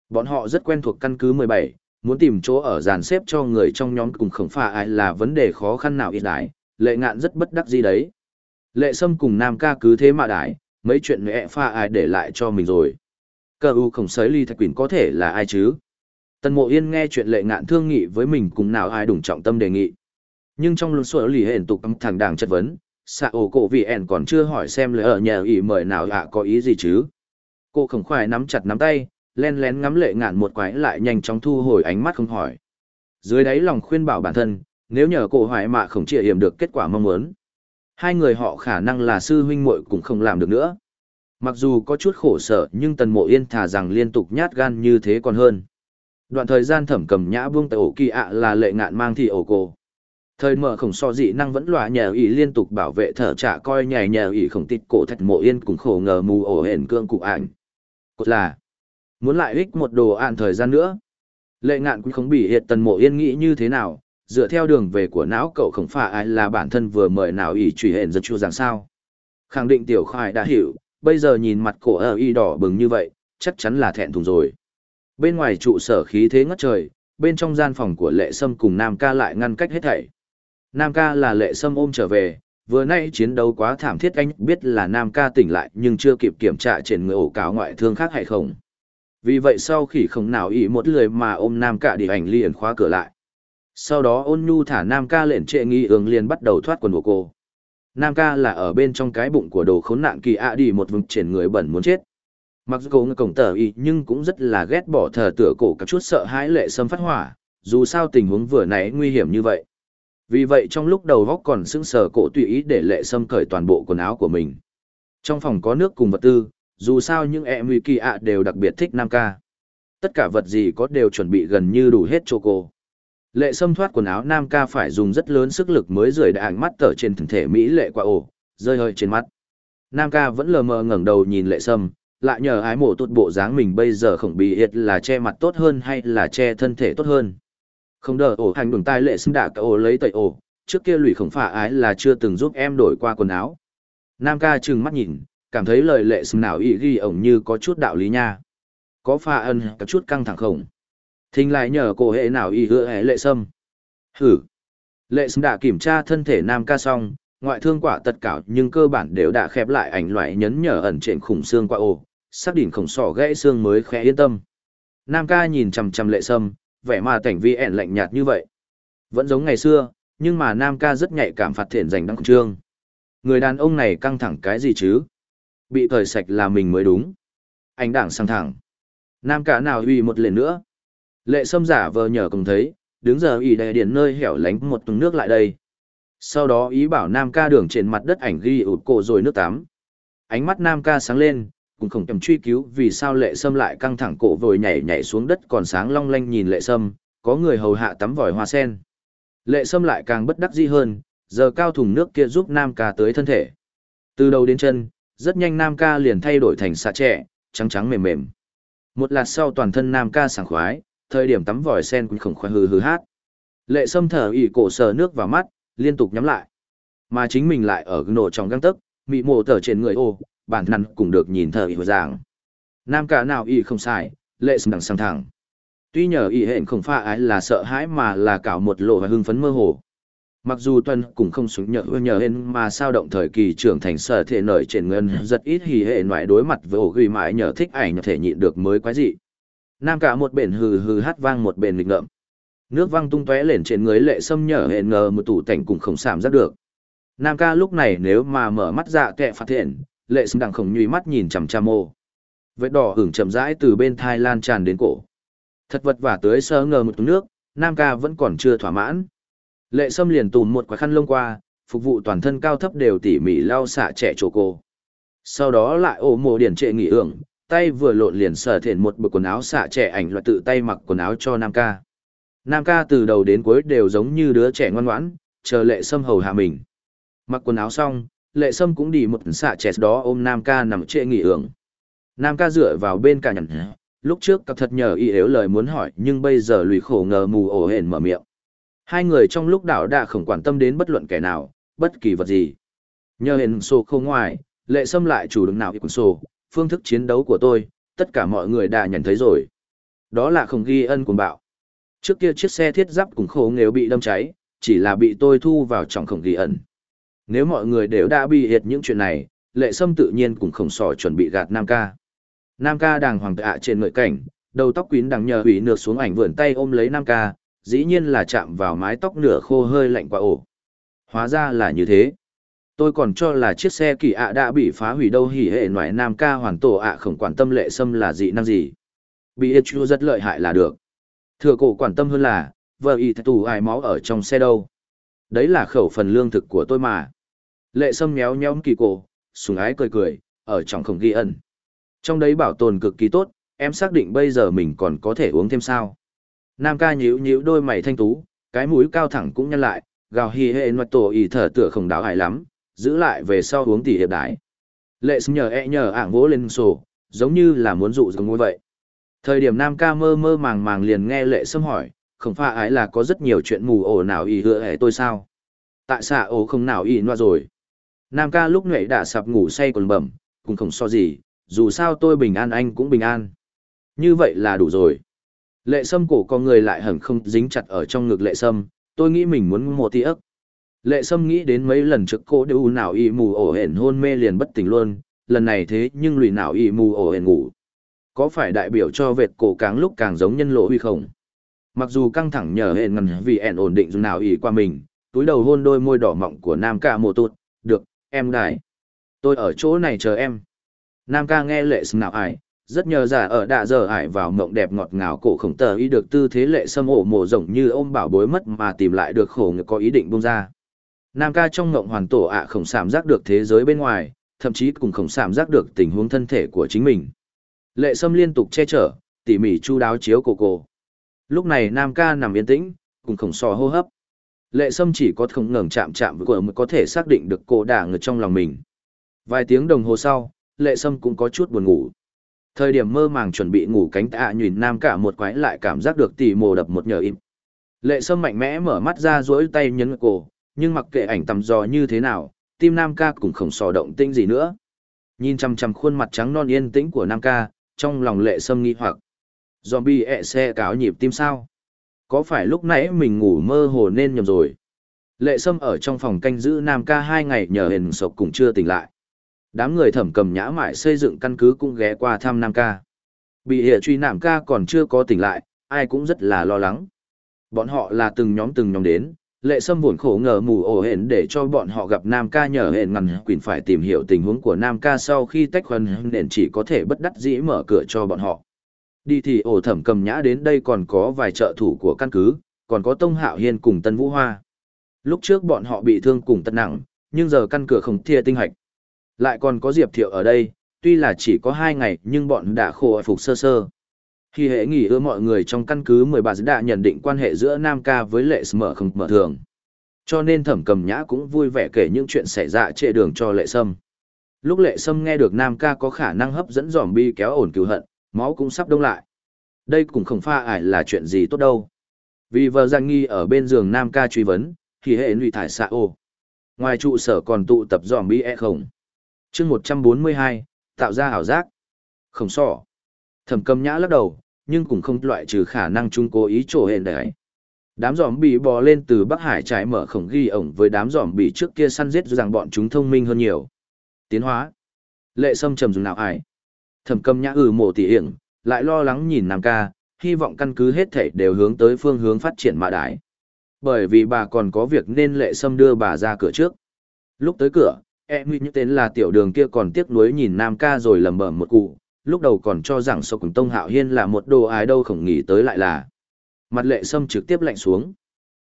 Bọn họ rất quen thuộc căn cứ 17, muốn tìm chỗ ở dàn xếp cho người trong nhóm cùng khổng phà ai là vấn đề khó khăn nào ít đại, lệ ngạn rất bất đắc gì đấy. Lệ sâm cùng nam ca cứ thế mà đại, mấy chuyện mẹ pha ai để lại cho mình rồi. Cờ u khổng sới ly thạch quỳnh có thể là ai chứ? Tần mộ yên nghe chuyện lệ ngạn thương nghị với mình cùng nào ai đủng trọng tâm đề nghị. Nhưng trong luân sửa lì hển tục thẳng đảng chất vấn, xạ ổ cổ vì ẻn còn chưa hỏi xem lời ở nhà ỉ mời nào ạ có ý gì chứ. Cô khổng khoái nắm chặt nắm tay, len lén ngắm lệ ngạn một quái lại nhanh chóng thu hồi ánh mắt không hỏi. Dưới đáy lòng khuyên bảo bản thân, nếu nhờ cổ hoài mạ không chịa hiểm được kết quả mong muốn. Hai người họ khả năng là sư huynh muội cũng không làm được nữa. Mặc dù có chút khổ sở nhưng tần mộ yên thả rằng liên tục nhát gan như thế còn hơn. Đoạn thời gian thẩm cầm nhã buông tại ổ kỳ ạ là lệ ngạn mang thị ổ cổ. Thời mở khổng so dị năng vẫn loại nhờ ý liên tục bảo vệ thở trả coi nhảy nhờ ý khổng tịt cổ thạch mộ yên cùng khổ ngờ mù ổ hển cương cụ ảnh. Cột là, muốn lại ích một đồ ạn thời gian nữa. Lệ ngạn cũng không bị hiệt tần mộ yên nghĩ như thế nào, dựa theo đường về của não cậu không phải ai là bản thân vừa mời nào ý truy hển giật chua rằng sao. Khẳng định tiểu khải đã hiểu, bây giờ nhìn mặt cổ ở y đỏ bừng như vậy, chắc chắn là thẹn thùng rồi. Bên ngoài trụ sở khí thế ngất trời, bên trong gian phòng của lệ sâm cùng Nam ca lại ngăn cách hết thảy. Nam ca là lệ sâm ôm trở về, vừa nay chiến đấu quá thảm thiết anh biết là Nam ca tỉnh lại nhưng chưa kịp kiểm tra trên người ổ cáo ngoại thương khác hay không. Vì vậy sau khi không nào ý một lời mà ôm Nam ca đi ảnh liền khóa cửa lại. Sau đó ôn nhu thả Nam ca lệnh trệ nghi ương liền bắt đầu thoát quần của cô. Nam ca là ở bên trong cái bụng của đồ khốn nạn kỳ ạ đi một vùng triển người bẩn muốn chết. Mặc dù cậu cổng tờ y nhưng cũng rất là ghét bỏ thờ tựa cổ các chút sợ hãi lệ sâm phát hỏa, dù sao tình huống vừa nãy nguy hiểm như vậy. Vì vậy trong lúc đầu góc còn sững sờ cổ tùy ý để lệ sâm cởi toàn bộ quần áo của mình. Trong phòng có nước cùng vật tư, dù sao những em nguy kỳ ạ đều đặc biệt thích nam ca. Tất cả vật gì có đều chuẩn bị gần như đủ hết cho cô. Lệ sâm thoát quần áo nam ca phải dùng rất lớn sức lực mới rời đại ánh mắt tở trên thân thể Mỹ lệ qua ổ, rơi hơi trên mắt. Nam ca vẫn lờ mờ ngẩng đầu nhìn lệ sâm, lại nhờ ái mộ tốt bộ dáng mình bây giờ không bị hiệt là che mặt tốt hơn hay là che thân thể tốt hơn. Không đờ ổ hành đường tai lệ xứng đạ cậu lấy tẩy ổ, trước kia lùi khổng phả ái là chưa từng giúp em đổi qua quần áo. Nam ca trừng mắt nhìn, cảm thấy lời lệ xứng nào ý ghi ổng như có chút đạo lý nha. Có pha ân có chút căng thẳng không? Thình lại nhờ cổ hệ nào ý hứa hệ lệ sâm. Hử! Lệ Sâm đã kiểm tra thân thể Nam ca xong, ngoại thương quả tật cảo nhưng cơ bản đều đã khép lại ảnh loại nhấn nhở ẩn trên khủng xương qua ổ, xác định khổng sọ gãy xương mới khẽ yên tâm. Nam ca nhìn chằm chằm lệ sâm, vẻ mà cảnh vi ẻn lạnh nhạt như vậy. Vẫn giống ngày xưa, nhưng mà Nam ca rất nhạy cảm phạt thiện dành đăng trương. Người đàn ông này căng thẳng cái gì chứ? Bị thời sạch là mình mới đúng. Anh đảng sang thẳng. Nam ca nào uy một lần nữa. Lệ sâm giả vờ nhờ cùng thấy, đứng giờ ủy đè điển nơi hẻo lánh một tuần nước lại đây. Sau đó ý bảo Nam ca đường trên mặt đất ảnh ghi ụt cổ rồi nước tắm. Ánh mắt Nam ca sáng lên, cũng không kèm truy cứu vì sao lệ sâm lại căng thẳng cổ vội nhảy nhảy xuống đất còn sáng long lanh nhìn lệ sâm, có người hầu hạ tắm vòi hoa sen. Lệ sâm lại càng bất đắc dĩ hơn, giờ cao thùng nước kia giúp Nam ca tới thân thể. Từ đầu đến chân, rất nhanh Nam ca liền thay đổi thành xạ trẻ, trắng trắng mềm mềm. Một lát sau toàn thân Nam ca sảng khoái, thời điểm tắm vòi sen cũng khổng khoái hừ hừ hát. Lệ sâm thở ỉ cổ sờ nước vào mắt, liên tục nhắm lại. Mà chính mình lại ở nổ trong găng tấc, mị mộ tờ trên người ô, bản thân cũng được nhìn thở hiểu giảng. Nam cả nào y không sai, lệ sâm đằng sang thẳng. Tuy nhờ y hẹn không pha ái là sợ hãi mà là cảo một lộ và hưng phấn mơ hồ. Mặc dù tuân cũng không xuống nhờ nhờ hên mà sao động thời kỳ trưởng thành sở thể nổi trên ngân rất ít hỉ hệ ngoại đối mặt với ổ ghi mãi nhờ thích ảnh thể nhịn được mới quái dị. Nam cả một bền hừ hừ hát vang một bền nghịch ngợm. Nước văng tung tóe lên trên người lệ sâm nhờ hẹn ngờ một tủ cảnh cùng không sảm giác được. Nam ca lúc này nếu mà mở mắt dạ kẹ phát hiện, lệ sâm đằng khổng nhuy mắt nhìn chằm chằm mô. Vết đỏ hưởng chậm rãi từ bên thai lan tràn đến cổ. Thật vật và tưới sơ ngờ một túi nước, Nam ca vẫn còn chưa thỏa mãn. Lệ sâm liền tùm một quả khăn lông qua, phục vụ toàn thân cao thấp đều tỉ mỉ lau xả trẻ chỗ cô. Sau đó lại ổ mồ điển trệ nghỉ ưởng, tay vừa lộn liền sở thiện một bộ quần áo xả trẻ ảnh loại tự tay mặc quần áo cho Nam ca. Nam ca từ đầu đến cuối đều giống như đứa trẻ ngoan ngoãn, chờ lệ sâm hầu hạ mình. Mặc quần áo xong, lệ sâm cũng đi một xạ chẹt đó ôm Nam ca nằm trệ nghỉ ưởng. Nam ca dựa vào bên cả nhằn lúc trước cặp thật nhờ y yếu lời muốn hỏi nhưng bây giờ lùi khổ ngờ mù ổ hển mở miệng. Hai người trong lúc đảo đã không quan tâm đến bất luận kẻ nào, bất kỳ vật gì. Nhờ hển sô không ngoài, lệ sâm lại chủ động nào quần sô phương thức chiến đấu của tôi, tất cả mọi người đã nhận thấy rồi. Đó là không ghi ân cuồng bạo. Trước kia chiếc xe thiết giáp cùng khổ nếu bị đâm cháy, chỉ là bị tôi thu vào trong khổng ghi ẩn. Nếu mọi người đều đã bị hiệt những chuyện này, lệ sâm tự nhiên cũng không sỏ chuẩn bị gạt Nam ca. Nam ca đàng hoàng tạ trên ngợi cảnh, đầu tóc quýn đằng nhờ hủy nược xuống ảnh vườn tay ôm lấy Nam ca, dĩ nhiên là chạm vào mái tóc nửa khô hơi lạnh qua ổ. Hóa ra là như thế. Tôi còn cho là chiếc xe kỳ ạ đã bị phá hủy đâu hỉ hệ ngoại Nam ca hoàn tổ ạ không quản tâm lệ sâm là dị năng gì. Bị hiệt chú rất lợi hại là được. Thừa cổ quản tâm hơn là, vợ y tù ai máu ở trong xe đâu. Đấy là khẩu phần lương thực của tôi mà. Lệ sâm nhéo nhéo kỳ cổ, sùng ái cười cười, ở trong không ghi ẩn. Trong đấy bảo tồn cực kỳ tốt, em xác định bây giờ mình còn có thể uống thêm sao. Nam ca nhíu nhíu đôi mày thanh tú, cái mũi cao thẳng cũng nhăn lại, gào hì hệ mặt tổ ý thở tựa không đáo hại lắm, giữ lại về sau uống tỉ hiệp đái. Lệ sâm nhờ e nhờ ảng vỗ lên sổ, giống như là muốn dụ giống như vậy. Thời điểm Nam ca mơ mơ màng màng liền nghe lệ sâm hỏi, không pha ái là có rất nhiều chuyện mù ổ nào ý hứa hệ tôi sao? Tại sao ổ không nào ý noa rồi? Nam ca lúc nãy đã sập ngủ say còn bẩm, cũng không so gì, dù sao tôi bình an anh cũng bình an. Như vậy là đủ rồi. Lệ sâm cổ con người lại hẳn không dính chặt ở trong ngực lệ sâm, tôi nghĩ mình muốn một tí ức. Lệ sâm nghĩ đến mấy lần trước cô đều nào y mù ổ hển hôn mê liền bất tỉnh luôn, lần này thế nhưng lùi nào y mù ổ hển ngủ. Có phải đại biểu cho vệt cổ càng lúc càng giống nhân lộ huy không? Mặc dù căng thẳng nhờ hển ngần vì hẹn ổn định dù nào y qua mình, túi đầu hôn đôi môi đỏ mọng của nam ca mồ tụt, được, em đại, Tôi ở chỗ này chờ em. Nam ca nghe lệ sâm nào ải, rất nhờ giả ở đạ giờ ải vào mộng đẹp ngọt ngào cổ khổng tờ y được tư thế lệ sâm ổ mồ rộng như ôm bảo bối mất mà tìm lại được khổ người có ý định bung ra. Nam ca trong mộng hoàn tổ ạ à khổng cảm giác được thế giới bên ngoài, thậm chí cũng khổng cảm giác được tình huống thân thể của chính mình. Lệ sâm liên tục che chở, tỉ mỉ chu đáo chiếu cổ cổ. Lúc này Nam ca nằm yên tĩnh, cùng khổng sò hô hấp. Lệ sâm chỉ có không ngẩng chạm chạm với cô mới có thể xác định được cô đả người trong lòng mình. Vài tiếng đồng hồ sau, lệ sâm cũng có chút buồn ngủ. Thời điểm mơ màng chuẩn bị ngủ cánh tạ nhìn Nam cả một quái lại cảm giác được tỉ mồ đập một nhờ im. Lệ sâm mạnh mẽ mở mắt ra duỗi tay nhấn cổ, nhưng mặc kệ ảnh tầm dò như thế nào, tim Nam ca cũng không sò động tĩnh gì nữa. Nhìn chằm chằm khuôn mặt trắng non yên tĩnh của Nam ca, trong lòng lệ sâm nghi hoặc. Zombie ẹ xe cáo nhịp tim sao? Có phải lúc nãy mình ngủ mơ hồ nên nhầm rồi? Lệ Sâm ở trong phòng canh giữ Nam ca hai ngày nhờ hình sộc cũng chưa tỉnh lại. Đám người thẩm cầm nhã mại xây dựng căn cứ cũng ghé qua thăm Nam ca. Bị hệ truy Nam ca còn chưa có tỉnh lại, ai cũng rất là lo lắng. Bọn họ là từng nhóm từng nhóm đến, lệ sâm buồn khổ ngờ mù ổ hển để cho bọn họ gặp Nam ca nhờ hển ngăn quyền phải tìm hiểu tình huống của Nam ca sau khi tách huân nên chỉ có thể bất đắc dĩ mở cửa cho bọn họ. Đi thì ổ thẩm cầm nhã đến đây còn có vài trợ thủ của căn cứ, còn có Tông Hạo Hiên cùng Tân Vũ Hoa. Lúc trước bọn họ bị thương cùng tật nặng, nhưng giờ căn cửa không thia tinh hạch. Lại còn có Diệp Thiệu ở đây, tuy là chỉ có hai ngày nhưng bọn đã khổ phục sơ sơ. Khi hệ nghỉ ưa mọi người trong căn cứ 13 đã nhận định quan hệ giữa Nam ca với lệ mở không mở thường. Cho nên thẩm cầm nhã cũng vui vẻ kể những chuyện xảy ra trệ đường cho lệ sâm. Lúc lệ sâm nghe được Nam ca có khả năng hấp dẫn giòm bi kéo ổn cứu hận, máu cũng sắp đông lại. Đây cũng không pha ải là chuyện gì tốt đâu. Vì vợ Giang Nghi ở bên giường Nam ca truy vấn, thì hệ lụy thải xạ ô. Ngoài trụ sở còn tụ tập giòm bi e không. chương 142, tạo ra hảo giác. Không sỏ. Thẩm cầm nhã lắc đầu, nhưng cũng không loại trừ khả năng chung cố ý trổ hẹn đấy. Đám giòm bị bò lên từ Bắc Hải trái mở khổng ghi ổng với đám giòm bị trước kia săn giết rằng bọn chúng thông minh hơn nhiều. Tiến hóa. Lệ sâm trầm dùng nào ải. Thẩm cầm nhã ừ mổ tỉ hiển, lại lo lắng nhìn Nam ca, hy vọng căn cứ hết thảy đều hướng tới phương hướng phát triển mạ đái. Bởi vì bà còn có việc nên lệ sâm đưa bà ra cửa trước. Lúc tới cửa, em như tên là tiểu đường kia còn tiếc nuối nhìn Nam ca rồi lầm bẩm một cụ, lúc đầu còn cho rằng sâu cùng Tông Hạo Hiên là một đồ ái đâu không nghĩ tới lại là. Mặt lệ sâm trực tiếp lạnh xuống.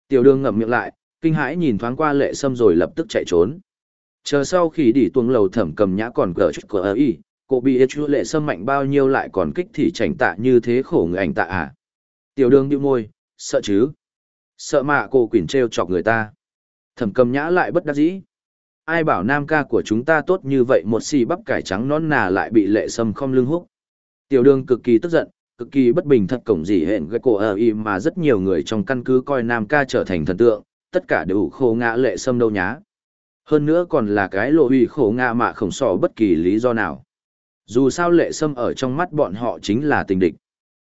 Tiểu đường ngậm miệng lại, kinh hãi nhìn thoáng qua lệ sâm rồi lập tức chạy trốn. Chờ sau khi đi tuồng lầu thẩm cầm nhã còn cờ chút cờ ý, cô bị chú lệ sâm mạnh bao nhiêu lại còn kích thì chảnh tạ như thế khổ người ảnh tạ à. Tiểu đường điệu môi, sợ chứ. Sợ mà cô quỷ treo chọc người ta. Thẩm cầm nhã lại bất đắc dĩ ai bảo nam ca của chúng ta tốt như vậy một xì bắp cải trắng non nà lại bị lệ sâm không lưng húc. Tiểu đường cực kỳ tức giận, cực kỳ bất bình thật cổng gì hẹn gây cổ ở y mà rất nhiều người trong căn cứ coi nam ca trở thành thần tượng, tất cả đều khổ ngã lệ sâm đâu nhá. Hơn nữa còn là cái lộ uy khổ ngã mà không so bất kỳ lý do nào. Dù sao lệ sâm ở trong mắt bọn họ chính là tình địch.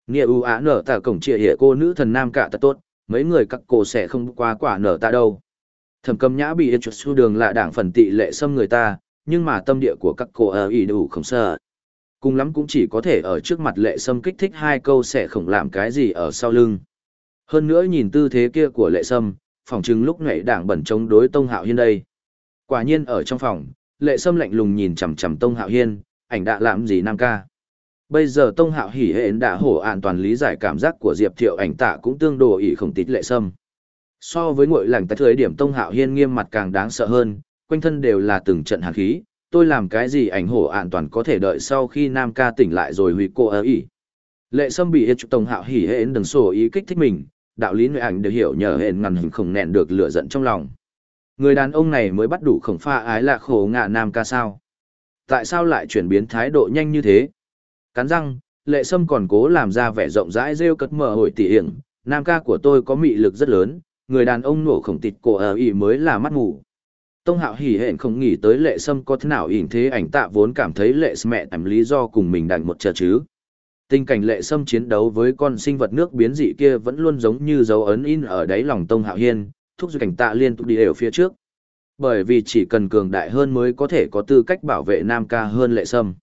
Nghĩa ưu á nở tạ cổng trịa hệ cô nữ thần nam cả thật tốt, mấy người các cô sẽ không qua quả nở ta đâu. Thẩm cầm nhã bị chuột su đường là đảng phần tị lệ sâm người ta, nhưng mà tâm địa của các cô ở ý đủ không sợ. Cùng lắm cũng chỉ có thể ở trước mặt lệ sâm kích thích hai câu sẽ không làm cái gì ở sau lưng. Hơn nữa nhìn tư thế kia của lệ sâm, phòng chừng lúc nhảy đảng bẩn chống đối Tông Hạo Hiên đây. Quả nhiên ở trong phòng, lệ sâm lạnh lùng nhìn chằm chằm Tông Hạo Hiên, ảnh đã làm gì nam ca. Bây giờ Tông Hạo hỉ hện đã hổ an toàn lý giải cảm giác của Diệp Thiệu ảnh tạ cũng tương đồ ỷ không tít lệ sâm. So với ngội lành tại thời điểm Tông Hạo Hiên nghiêm mặt càng đáng sợ hơn, quanh thân đều là từng trận hàn khí, tôi làm cái gì ảnh hổ an toàn có thể đợi sau khi Nam ca tỉnh lại rồi hủy cô ở ỉ Lệ Sâm bị hết Tông Hạo hỉ hến đừng sổ ý kích thích mình, đạo lý nội ảnh đều hiểu nhờ hẹn ngăn hình không nẹn được lửa giận trong lòng. Người đàn ông này mới bắt đủ khổng pha ái là khổ ngạ Nam ca sao. Tại sao lại chuyển biến thái độ nhanh như thế? Cắn răng, lệ sâm còn cố làm ra vẻ rộng rãi rêu cất mở hồi tỉ hiểm, Nam ca của tôi có mị lực rất lớn, người đàn ông nổ khổng tịt cổ ở ỉ mới là mắt ngủ. Tông hạo hỉ hện không nghĩ tới lệ sâm có thế nào ỉn thế ảnh tạ vốn cảm thấy lệ mẹ tầm lý do cùng mình đành một chờ chứ. Tình cảnh lệ sâm chiến đấu với con sinh vật nước biến dị kia vẫn luôn giống như dấu ấn in ở đáy lòng Tông hạo hiên, thúc giục cảnh tạ liên tục đi đều phía trước. Bởi vì chỉ cần cường đại hơn mới có thể có tư cách bảo vệ nam ca hơn lệ sâm.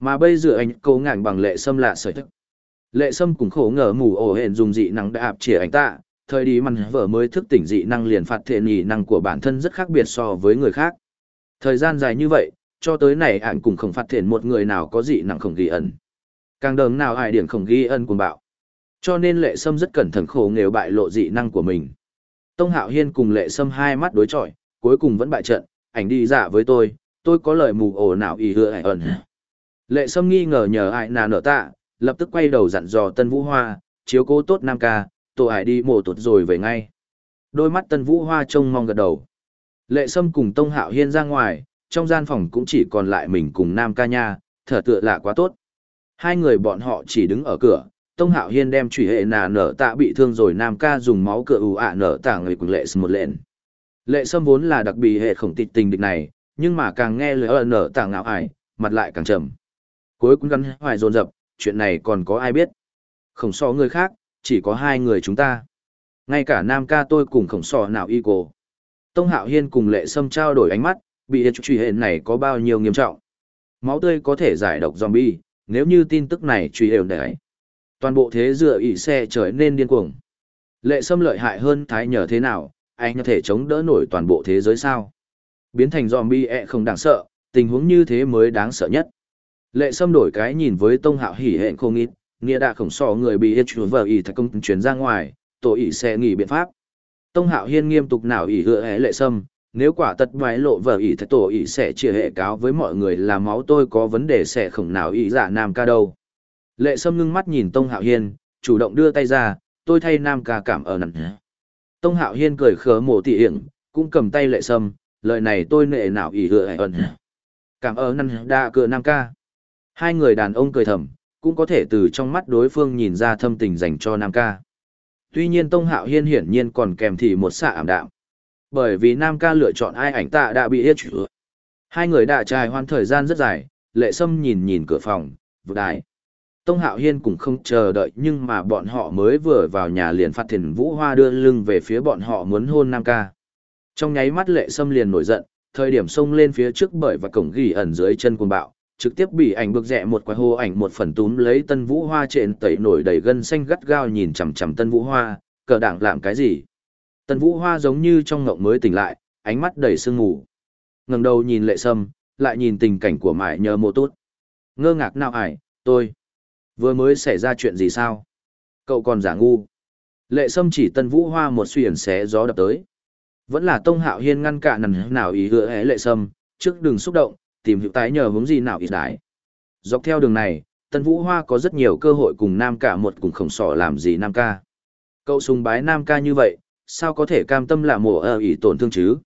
Mà bây giờ anh cố ngạnh bằng lệ sâm lạ sợi thức. Lệ sâm cũng khổ ngờ mù ổ hẹn dùng dị năng đạp chỉa ảnh ta thời đi mặn vợ mới thức tỉnh dị năng liền phạt thể nhì năng của bản thân rất khác biệt so với người khác. Thời gian dài như vậy, cho tới này ảnh cũng không phát hiện một người nào có dị năng không ghi ẩn. Càng đờm nào ai điển không ghi ẩn cùng bạo. Cho nên lệ sâm rất cẩn thận khổ nghều bại lộ dị năng của mình. Tông Hạo Hiên cùng lệ sâm hai mắt đối chọi, cuối cùng vẫn bại trận, ảnh đi giả với tôi, tôi có lời mù ổ nào ý hứa ảnh ẩn. Lệ sâm nghi ngờ nhờ ai nà nở tạ, lập tức quay đầu dặn dò Tân Vũ Hoa, chiếu cố tốt Nam ca, tổ ải đi mổ tụt rồi về ngay. Đôi mắt tân vũ hoa trông mong gật đầu. Lệ Sâm cùng Tông Hạo Hiên ra ngoài, trong gian phòng cũng chỉ còn lại mình cùng Nam Ca Nha, thở tựa lạ quá tốt. Hai người bọn họ chỉ đứng ở cửa, Tông Hạo Hiên đem chủy hệ nà nở tạ bị thương rồi Nam Ca dùng máu cửa ù ạ nở tạ người cùng Lệ Sâm một lệnh. Lệ Sâm vốn là đặc biệt hệ khổng tịch tình địch này, nhưng mà càng nghe lời nở tảng ngạo ải, mặt lại càng trầm. Cuối cùng gắn hoài dồn dập, chuyện này còn có ai biết. Không so người khác, chỉ có hai người chúng ta. Ngay cả nam ca tôi cùng khổng sò nào y cổ. Tông Hạo Hiên cùng Lệ Sâm trao đổi ánh mắt, bị hệ truy hệ này có bao nhiêu nghiêm trọng. Máu tươi có thể giải độc zombie, nếu như tin tức này truy hệ đấy. Toàn bộ thế dựa ỉ xe trở nên điên cuồng. Lệ Sâm lợi hại hơn Thái nhờ thế nào, anh có thể chống đỡ nổi toàn bộ thế giới sao? Biến thành zombie e không đáng sợ, tình huống như thế mới đáng sợ nhất. Lệ Sâm đổi cái nhìn với Tông Hạo hỉ hẹn không ít, nghĩa đã khổng sợ người bị hết vợ ý thật công chuyển ra ngoài, tổ ý sẽ nghỉ biện pháp. Tông Hạo Hiên nghiêm tục nào ý hứa hé Lệ Sâm, nếu quả tật ngoái lộ vợ ý thật tổ ý sẽ chia hệ cáo với mọi người là máu tôi có vấn đề sẽ khổng nào ý giả nam ca đâu. Lệ Sâm ngưng mắt nhìn Tông Hạo Hiên, chủ động đưa tay ra, tôi thay nam ca cảm ơn nặng. Tông Hạo Hiên cười khờ mổ tỉ hiểm, cũng cầm tay Lệ Sâm, lời này tôi nệ nào ỉ hựa ẩn. Cảm ơn năn đa cửa nam ca. Hai người đàn ông cười thầm, cũng có thể từ trong mắt đối phương nhìn ra thâm tình dành cho Nam ca. Tuy nhiên Tông Hạo Hiên hiển nhiên còn kèm thị một xạ ảm đạm. Bởi vì Nam ca lựa chọn ai ảnh tạ đã bị hết chữa. Hai người đã trải hoan thời gian rất dài, lệ sâm nhìn nhìn cửa phòng, vừa đài. Tông Hạo Hiên cũng không chờ đợi nhưng mà bọn họ mới vừa vào nhà liền phát thiền Vũ Hoa đưa lưng về phía bọn họ muốn hôn Nam ca. Trong nháy mắt lệ sâm liền nổi giận, thời điểm xông lên phía trước bởi và cổng ghi ẩn dưới chân cuồng bạo, trực tiếp bị ảnh bực rẹ một quái hô ảnh một phần túm lấy tân vũ hoa trện tẩy nổi đầy gân xanh gắt gao nhìn chằm chằm tân vũ hoa cờ đảng làm cái gì? Tân vũ hoa giống như trong ngộng mới tỉnh lại ánh mắt đầy sương ngủ, ngẩng đầu nhìn lệ sâm lại nhìn tình cảnh của mải nhờ mô tốt ngơ ngác nào ải tôi vừa mới xảy ra chuyện gì sao cậu còn giả ngu lệ sâm chỉ tân vũ hoa một xuyển xé gió đập tới vẫn là tông hạo hiên ngăn cản nằn nào ý hứa hé lệ sâm trước đừng xúc động tìm hiểu tái nhờ hướng gì nào ít đái. Dọc theo đường này, Tân Vũ Hoa có rất nhiều cơ hội cùng Nam Ca một cùng khổng sỏ làm gì Nam Ca. Cậu sùng bái Nam Ca như vậy, sao có thể cam tâm là mổ ở ý tổn thương chứ?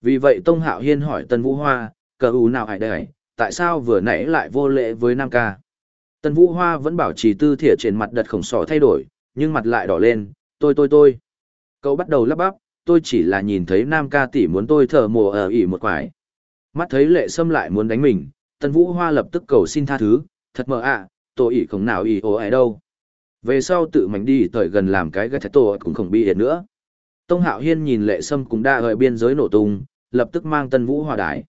Vì vậy Tông Hạo Hiên hỏi Tân Vũ Hoa, cờ ù nào hại đẻ, tại sao vừa nãy lại vô lễ với Nam Ca? Tân Vũ Hoa vẫn bảo trì tư thể trên mặt đật khổng sỏ thay đổi, nhưng mặt lại đỏ lên, tôi tôi tôi. Cậu bắt đầu lắp bắp, tôi chỉ là nhìn thấy Nam Ca tỷ muốn tôi thở mồ ở ỉ một quải. Mắt thấy lệ sâm lại muốn đánh mình, Tân Vũ Hoa lập tức cầu xin tha thứ, thật mờ ạ, à, ỉ không nào ỉ ồ ai đâu. Về sau tự mình đi tới gần làm cái gai thái tổ cũng không bị hiệt nữa. Tông Hạo Hiên nhìn lệ sâm cũng đã ở biên giới nổ tung, lập tức mang Tân Vũ Hoa đái.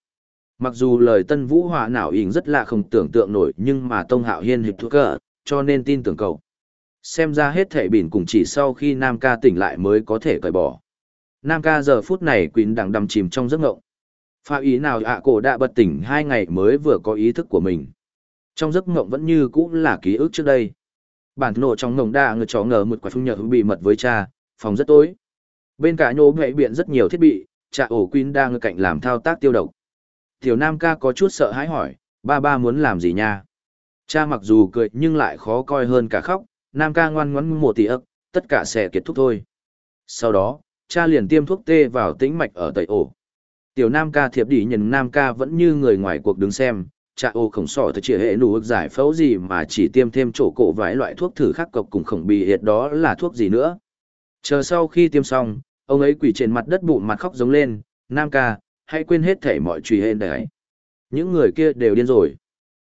Mặc dù lời Tân Vũ Hòa nào ỉn rất là không tưởng tượng nổi nhưng mà Tông Hạo Hiên hiệp thuốc cờ, cho nên tin tưởng cậu. Xem ra hết thể bỉn cùng chỉ sau khi Nam ca tỉnh lại mới có thể cởi bỏ. Nam ca giờ phút này quỳnh đang đắm chìm trong giấc ngộng. Pha ý nào ạ cổ đã bật tỉnh hai ngày mới vừa có ý thức của mình. Trong giấc ngộng vẫn như cũ là ký ức trước đây. Bản nổ trong ngộng đa người chó ngờ một quả phương nhờ bị mật với cha, phòng rất tối. Bên cả nhô hệ biện rất nhiều thiết bị, cha ổ Queen đang ở cạnh làm thao tác tiêu độc. Tiểu Nam ca có chút sợ hãi hỏi, ba ba muốn làm gì nha? Cha mặc dù cười nhưng lại khó coi hơn cả khóc, Nam ca ngoan ngoãn một tỷ ức, tất cả sẽ kết thúc thôi. Sau đó, cha liền tiêm thuốc tê vào tĩnh mạch ở tẩy ổ. Tiểu Nam ca thiệp đỉ nhìn Nam ca vẫn như người ngoài cuộc đứng xem, cha ô khổng sỏ thật chỉ hệ nụ ức giải phẫu gì mà chỉ tiêm thêm chỗ cổ vài loại thuốc thử khắc cộc cùng khổng bị hiệt đó là thuốc gì nữa. Chờ sau khi tiêm xong, ông ấy quỳ trên mặt đất bụng mặt khóc giống lên, Nam ca, hãy quên hết thể mọi truy hên đấy. Những người kia đều điên rồi.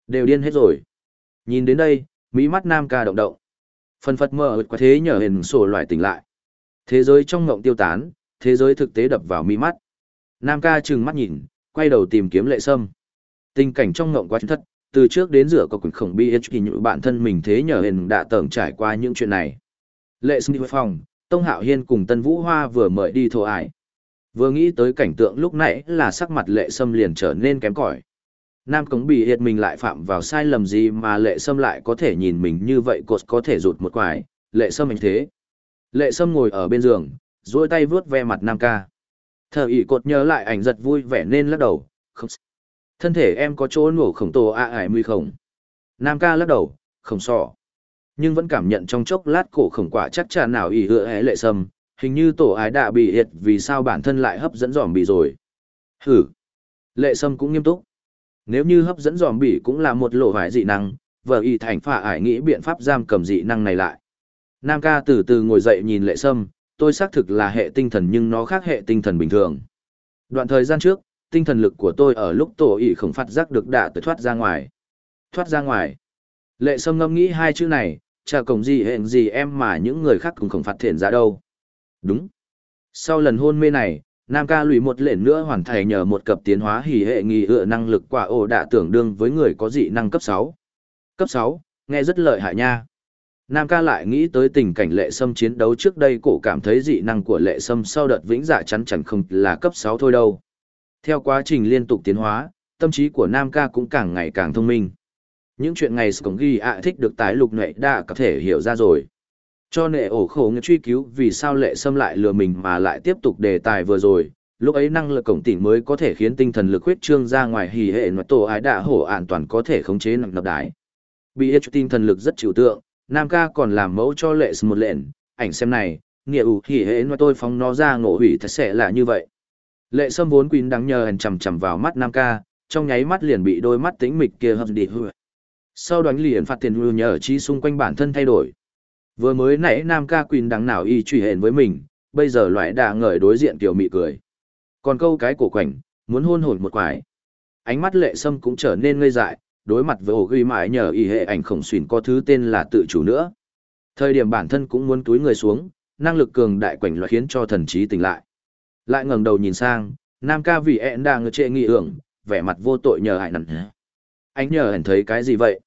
Đều điên hết rồi. Nhìn đến đây, mỹ mắt Nam ca động động. Phần phật mở quá thế nhờ hình sổ loại tỉnh lại. Thế giới trong ngộng tiêu tán, thế giới thực tế đập vào mi mắt. Nam ca trừng mắt nhìn, quay đầu tìm kiếm lệ sâm. Tình cảnh trong ngộng quá thất, từ trước đến giữa có quyền khổng bi thì như bạn thân mình thế nhờ hình đã tởm trải qua những chuyện này. Lệ sâm đi phòng, Tông Hạo Hiên cùng Tân Vũ Hoa vừa mời đi thổ ải. Vừa nghĩ tới cảnh tượng lúc nãy là sắc mặt lệ sâm liền trở nên kém cỏi. Nam cống bị hiệt mình lại phạm vào sai lầm gì mà lệ sâm lại có thể nhìn mình như vậy cột có thể rụt một quải, lệ sâm anh thế. Lệ sâm ngồi ở bên giường, duỗi tay vướt ve mặt Nam ca. Thờ ỉ cột nhớ lại ảnh giật vui vẻ nên lắc đầu, không Thân thể em có chỗ nổ khổng tổ a ải mùi khổng. Nam ca lắc đầu, không sọ. Nhưng vẫn cảm nhận trong chốc lát cổ khổng quả chắc chắn nào ỉ hựa hé lệ sâm, hình như tổ ái đã bị hiệt vì sao bản thân lại hấp dẫn dòm bị rồi. Hử. Lệ sâm cũng nghiêm túc. Nếu như hấp dẫn dòm bị cũng là một lộ hoài dị năng, vợ y thành phả ải nghĩ biện pháp giam cầm dị năng này lại. Nam ca từ từ ngồi dậy nhìn lệ sâm, tôi xác thực là hệ tinh thần nhưng nó khác hệ tinh thần bình thường. Đoạn thời gian trước, tinh thần lực của tôi ở lúc tổ ỉ không phát giác được đã tới thoát ra ngoài. Thoát ra ngoài. Lệ sâm ngâm nghĩ hai chữ này, chả cổng gì hẹn gì em mà những người khác cũng không phát thiện ra đâu. Đúng. Sau lần hôn mê này, Nam ca lùi một lệnh nữa hoàn thành nhờ một cập tiến hóa hỉ hệ nghi ựa năng lực quả ổ đạ tưởng đương với người có dị năng cấp 6. Cấp 6, nghe rất lợi hại nha. Nam ca lại nghĩ tới tình cảnh lệ sâm chiến đấu trước đây cổ cảm thấy dị năng của lệ sâm sau đợt vĩnh dạ chắn chẳng không là cấp 6 thôi đâu. Theo quá trình liên tục tiến hóa, tâm trí của Nam ca cũng càng ngày càng thông minh. Những chuyện ngày Scổng ghi ạ thích được tái lục nệ đã có thể hiểu ra rồi. Cho nệ ổ khổ người truy cứu vì sao lệ sâm lại lừa mình mà lại tiếp tục đề tài vừa rồi. Lúc ấy năng lực cổng tỉnh mới có thể khiến tinh thần lực huyết trương ra ngoài hì hệ nói tổ ái đạ hổ an toàn có thể khống chế nặng nập đái. Bị hết tinh thần lực rất chịu tượng, Nam ca còn làm mẫu cho lệ một lệnh, ảnh xem này, nghĩa ủ hỉ hệ nói tôi phóng nó ra ngộ hủy thật sẽ là như vậy. Lệ sâm vốn quỳnh đáng nhờ hèn chằm chằm vào mắt Nam ca, trong nháy mắt liền bị đôi mắt tĩnh mịch kia hấp đi hư. Sau đánh liền phạt tiền hư nhờ chi xung quanh bản thân thay đổi. Vừa mới nãy Nam ca quỳnh đằng nào y truy hẹn với mình, bây giờ loại đà ngời đối diện tiểu mị cười. Còn câu cái cổ quảnh, muốn hôn hồn một quải. Ánh mắt lệ sâm cũng trở nên ngây dại, đối mặt với ổ ghi mãi nhờ y hệ ảnh khổng xuyên có thứ tên là tự chủ nữa. Thời điểm bản thân cũng muốn túi người xuống, năng lực cường đại quảnh loại khiến cho thần trí tỉnh lại. Lại ngẩng đầu nhìn sang, Nam ca vì ẹn đang trệ nghị ưởng, vẻ mặt vô tội nhờ hại nặng. Anh nhờ hẳn thấy cái gì vậy?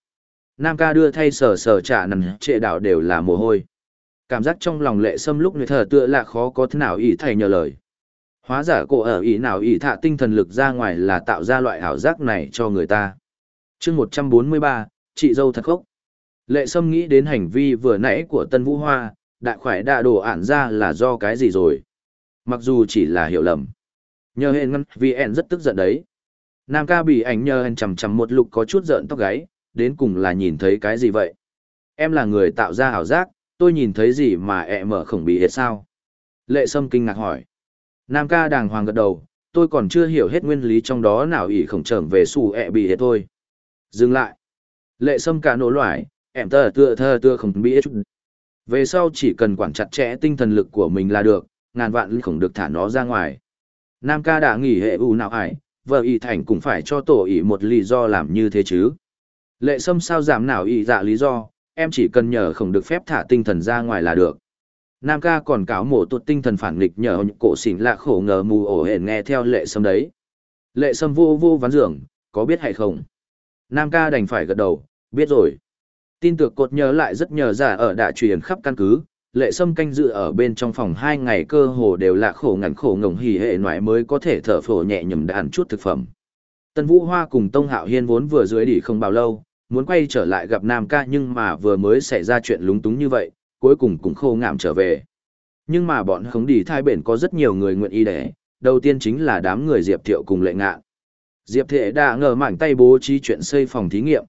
Nam ca đưa thay sờ sờ trả nằm, trệ đảo đều là mồ hôi. Cảm giác trong lòng lệ sâm lúc người thờ tựa là khó có thế nào ý thầy nhờ lời. Hóa giả cổ ở ý nào ý thạ tinh thần lực ra ngoài là tạo ra loại ảo giác này cho người ta. Chương một trăm bốn mươi ba, chị dâu thật khốc. Lệ sâm nghĩ đến hành vi vừa nãy của tân vũ hoa, đại khoải đạ đồ ản ra là do cái gì rồi? Mặc dù chỉ là hiểu lầm. Nhờ hên ngăn, vì ẹn rất tức giận đấy. Nam ca bị ảnh nhờ hên chằm chằm một lục có chút giận tóc gáy đến cùng là nhìn thấy cái gì vậy em là người tạo ra ảo giác tôi nhìn thấy gì mà ẹ mở khổng bị hết sao lệ sâm kinh ngạc hỏi nam ca đàng hoàng gật đầu tôi còn chưa hiểu hết nguyên lý trong đó nào ỷ khổng trở về xù ẹ bị hết thôi Dừng lại. Lệ sâm cả nổ loại, em tờ tựa thơ tựa khổng bị chút. Về sau chỉ cần quản chặt chẽ tinh thần lực của mình là được, ngàn vạn không được thả nó ra ngoài. Nam ca đã nghỉ hệ u nào ải, vợ y thành cũng phải cho tổ ý một lý do làm như thế chứ. Lệ sâm sao giảm nào ý dạ lý do, em chỉ cần nhờ không được phép thả tinh thần ra ngoài là được. Nam ca còn cáo mổ tuột tinh thần phản nghịch nhờ những cổ xỉn lạ khổ ngờ mù ổ hển nghe theo lệ sâm đấy. Lệ sâm vô vô ván giường, có biết hay không? Nam ca đành phải gật đầu, biết rồi. Tin tưởng cột nhớ lại rất nhờ giả ở đại truyền khắp căn cứ, lệ sâm canh dự ở bên trong phòng hai ngày cơ hồ đều là khổ ngắn khổ ngồng hỉ hệ ngoại mới có thể thở phổ nhẹ nhầm đàn chút thực phẩm. Tân Vũ Hoa cùng Tông Hạo Hiên vốn vừa dưới đỉ không bao lâu, muốn quay trở lại gặp Nam ca nhưng mà vừa mới xảy ra chuyện lúng túng như vậy, cuối cùng cũng khô ngạm trở về. Nhưng mà bọn khống đỉ thai bển có rất nhiều người nguyện ý để, đầu tiên chính là đám người Diệp Thiệu cùng lệ ngạn. Diệp Thệ đã ngờ mảnh tay bố trí chuyện xây phòng thí nghiệm.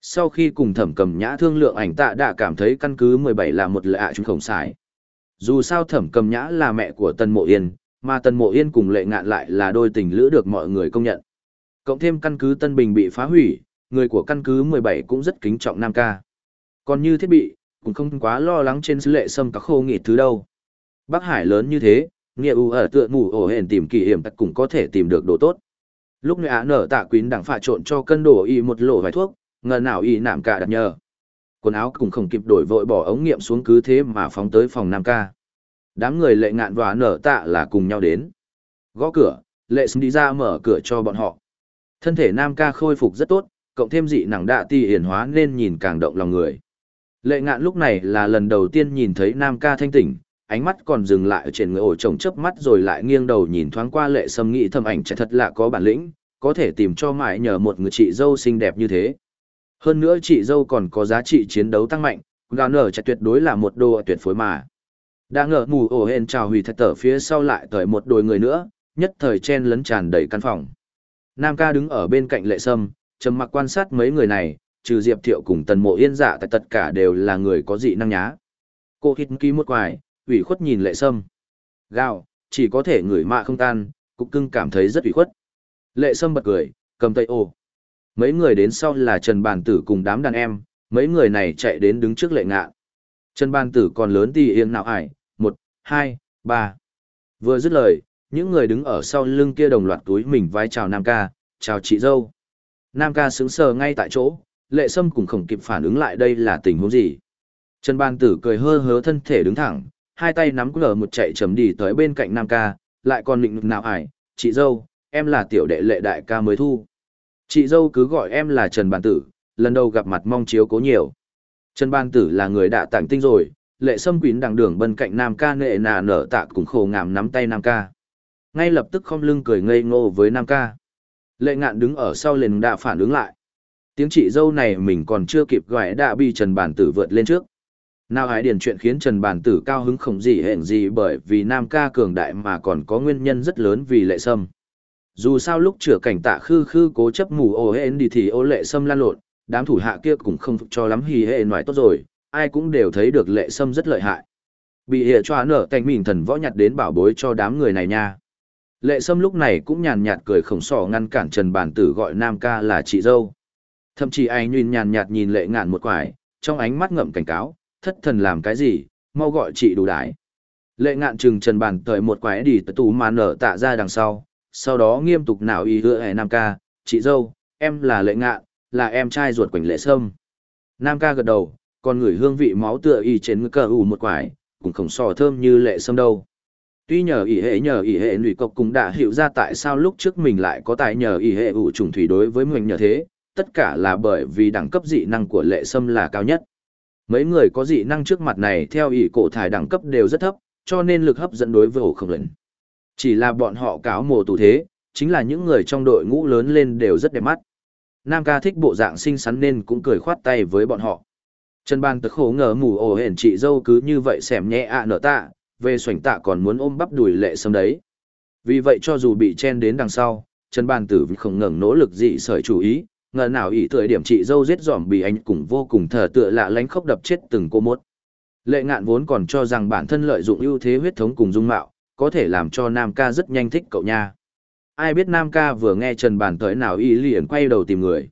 Sau khi cùng thẩm cầm nhã thương lượng ảnh tạ đã cảm thấy căn cứ 17 là một lệ ạ chúng khổng xài. Dù sao thẩm cầm nhã là mẹ của Tân Mộ Yên, mà Tân Mộ Yên cùng lệ ngạn lại là đôi tình lữ được mọi người công nhận. Cộng thêm căn cứ Tân Bình bị phá hủy, người của căn cứ 17 cũng rất kính trọng Nam ca. Còn như thiết bị, cũng không quá lo lắng trên sứ lệ sâm các khô nghịt thứ đâu. Bắc Hải lớn như thế, nghĩa ưu ở tựa ngủ ổ hển tìm kỳ hiểm tắc cũng có thể tìm được đồ tốt. Lúc này nở tạ quýn đang phạ trộn cho cân đổ y một lỗ vài thuốc ngờ nào y nạm cả đặt nhờ. Quần áo cũng không kịp đổi vội bỏ ống nghiệm xuống cứ thế mà phóng tới phòng nam ca. Đám người lệ ngạn và nở tạ là cùng nhau đến. Gõ cửa lệ xứng đi ra mở cửa cho bọn họ thân thể nam ca khôi phục rất tốt cộng thêm dị nặng đạ ti hiển hóa nên nhìn càng động lòng người lệ ngạn lúc này là lần đầu tiên nhìn thấy nam ca thanh tỉnh ánh mắt còn dừng lại ở trên người ổ chồng chớp mắt rồi lại nghiêng đầu nhìn thoáng qua lệ sâm nghĩ thâm ảnh chạy thật là có bản lĩnh, có thể tìm cho mãi nhờ một người chị dâu xinh đẹp như thế. Hơn nữa chị dâu còn có giá trị chiến đấu tăng mạnh, gà nở chạy tuyệt đối là một đồ tuyệt phối mà. Đã ngờ mù ổ hên chào hủy thật tở phía sau lại tới một đôi người nữa, nhất thời chen lấn tràn đầy căn phòng. Nam ca đứng ở bên cạnh lệ sâm, trầm mặc quan sát mấy người này, trừ Diệp Thiệu cùng Tần Mộ Yên dạ tại tất cả đều là người có dị năng nhá. Cô hít ký một quài, ủy khuất nhìn lệ sâm. gào, chỉ có thể người mạ không tan, cục cưng cảm thấy rất ủy khuất. Lệ sâm bật cười, cầm tay ô. Mấy người đến sau là Trần Bàn Tử cùng đám đàn em, mấy người này chạy đến đứng trước lệ ngạ. Trần Bàn Tử còn lớn tì yên nào ải, một, hai, ba. Vừa dứt lời, những người đứng ở sau lưng kia đồng loạt túi mình vai chào Nam ca, chào chị dâu. Nam ca sững sờ ngay tại chỗ, lệ sâm cũng không kịp phản ứng lại đây là tình huống gì. Trần Ban Tử cười hơ hớ thân thể đứng thẳng, hai tay nắm cờ một chạy chấm đi tới bên cạnh Nam ca, lại còn định nào ải, chị dâu, em là tiểu đệ lệ đại ca mới thu. Chị dâu cứ gọi em là Trần Ban Tử, lần đầu gặp mặt mong chiếu cố nhiều. Trần Ban Tử là người đã tảng tinh rồi, lệ sâm quýn đằng đường bên cạnh Nam ca nệ nà nở tạ cùng khổ ngàm nắm tay Nam ca. Ngay lập tức không lưng cười ngây ngô với Nam ca. Lệ ngạn đứng ở sau liền đã phản ứng lại. Tiếng chị dâu này mình còn chưa kịp gọi đã bị Trần Bản Tử vượt lên trước. Nào hãy điền chuyện khiến Trần Bản Tử cao hứng không gì hẹn gì bởi vì Nam ca cường đại mà còn có nguyên nhân rất lớn vì lệ sâm. Dù sao lúc chữa cảnh tạ khư khư cố chấp mù ô hên đi thì ô lệ sâm lan lộn, đám thủ hạ kia cũng không cho lắm hì hệ nói tốt rồi, ai cũng đều thấy được lệ sâm rất lợi hại. Bị hệ cho nở cạnh mình thần võ nhặt đến bảo bối cho đám người này nha. Lệ sâm lúc này cũng nhàn nhạt cười khổng sỏ ngăn cản Trần Bản Tử gọi Nam ca là chị dâu. Thậm chí anh nhìn nhàn nhạt nhìn lệ ngạn một quải, trong ánh mắt ngậm cảnh cáo, thất thần làm cái gì, mau gọi chị đủ đái. Lệ ngạn chừng Trần Bản Tử một quải đi tới tủ mà nở tạ ra đằng sau, sau đó nghiêm tục nào y hứa hề Nam ca, chị dâu, em là lệ ngạn, là em trai ruột quảnh lệ sâm. Nam ca gật đầu, còn ngửi hương vị máu tựa y trên cờ ủ một quải, cũng khổng sỏ thơm như lệ sâm đâu. Tuy nhờ ỷ hệ nhờ ỷ hệ lụy cộc cũng đã hiểu ra tại sao lúc trước mình lại có tài nhờ ỷ hệ ủ trùng thủy đối với mình nhờ thế, tất cả là bởi vì đẳng cấp dị năng của lệ sâm là cao nhất. Mấy người có dị năng trước mặt này theo ỷ cổ thải đẳng cấp đều rất thấp, cho nên lực hấp dẫn đối với ổ không lớn. Chỉ là bọn họ cáo mồ tù thế, chính là những người trong đội ngũ lớn lên đều rất đẹp mắt. Nam ca thích bộ dạng xinh xắn nên cũng cười khoát tay với bọn họ. Trần Ban tức khổ ngờ mù ổ hển chị dâu cứ như vậy xẻm nhẹ ạ nở tạ, về xoảnh tạ còn muốn ôm bắp đùi lệ sâm đấy. Vì vậy cho dù bị chen đến đằng sau, Trần Bàn Tử không ngừng nỗ lực dị sởi chú ý, ngờ nào ý thời điểm chị dâu giết giỏm bị anh cũng vô cùng thở tựa lạ lánh khóc đập chết từng cô mốt. Lệ ngạn vốn còn cho rằng bản thân lợi dụng ưu thế huyết thống cùng dung mạo, có thể làm cho Nam ca rất nhanh thích cậu nha. Ai biết Nam ca vừa nghe Trần Bàn tới nào y liền quay đầu tìm người.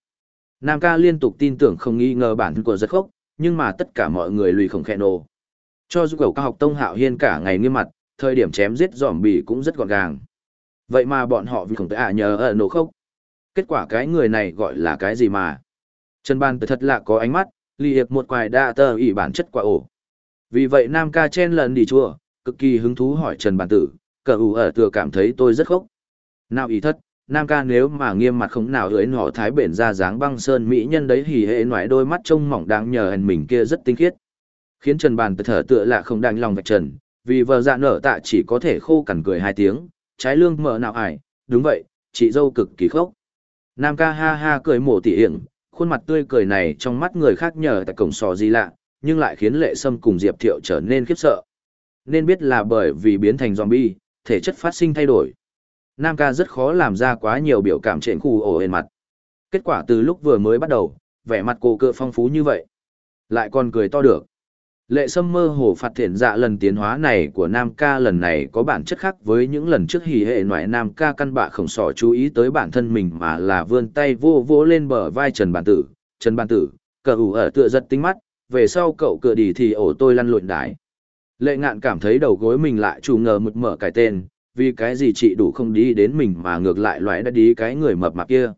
Nam ca liên tục tin tưởng không nghi ngờ bản thân của rất khóc, nhưng mà tất cả mọi người lùi không khẽ nổ. Cho dù cầu cao học tông hạo hiên cả ngày nghiêm mặt, thời điểm chém giết giòm bì cũng rất gọn gàng. Vậy mà bọn họ vì khổng tới à nhờ ở nổ khốc. Kết quả cái người này gọi là cái gì mà. Trần Ban thật lạ có ánh mắt, ly hiệp một quài đa tờ ỉ bản chất quả ổ. Vì vậy Nam ca chen lần đi chùa cực kỳ hứng thú hỏi Trần Bản Tử, cờ ủ ở tựa cảm thấy tôi rất khốc. Nào ý thất, Nam ca nếu mà nghiêm mặt không nào lưỡi họ thái bển ra dáng băng sơn mỹ nhân đấy hỉ hệ ngoại đôi mắt trông mỏng đáng nhờ hèn mình kia rất tinh khiết. Khiến Trần Bàn thở tựa là không đành lòng vạch trần, vì vợ dạ nở tạ chỉ có thể khô cằn cười hai tiếng, trái lương mở nào ải, đúng vậy, chị dâu cực kỳ khốc. Nam ca ha ha cười mổ tỉ hiểm, khuôn mặt tươi cười này trong mắt người khác nhờ tại cổng sò gì lạ, nhưng lại khiến lệ sâm cùng Diệp Thiệu trở nên khiếp sợ nên biết là bởi vì biến thành zombie, thể chất phát sinh thay đổi. Nam ca rất khó làm ra quá nhiều biểu cảm trên khu ổ hền mặt. Kết quả từ lúc vừa mới bắt đầu, vẻ mặt cô cựa phong phú như vậy. Lại còn cười to được. Lệ sâm mơ hồ phạt thiện dạ lần tiến hóa này của Nam ca lần này có bản chất khác với những lần trước hỉ hệ ngoại Nam ca căn bạ khổng sỏ chú ý tới bản thân mình mà là vươn tay vô vô lên bờ vai Trần Bản Tử. Trần Bản Tử, cờ ủ ở tựa giật tinh mắt, về sau cậu cựa đi thì ổ tôi lăn lộn đái. Lệ ngạn cảm thấy đầu gối mình lại chủ ngờ mực mở cái tên, vì cái gì chị đủ không đi đến mình mà ngược lại loại đã đi cái người mập mạp kia.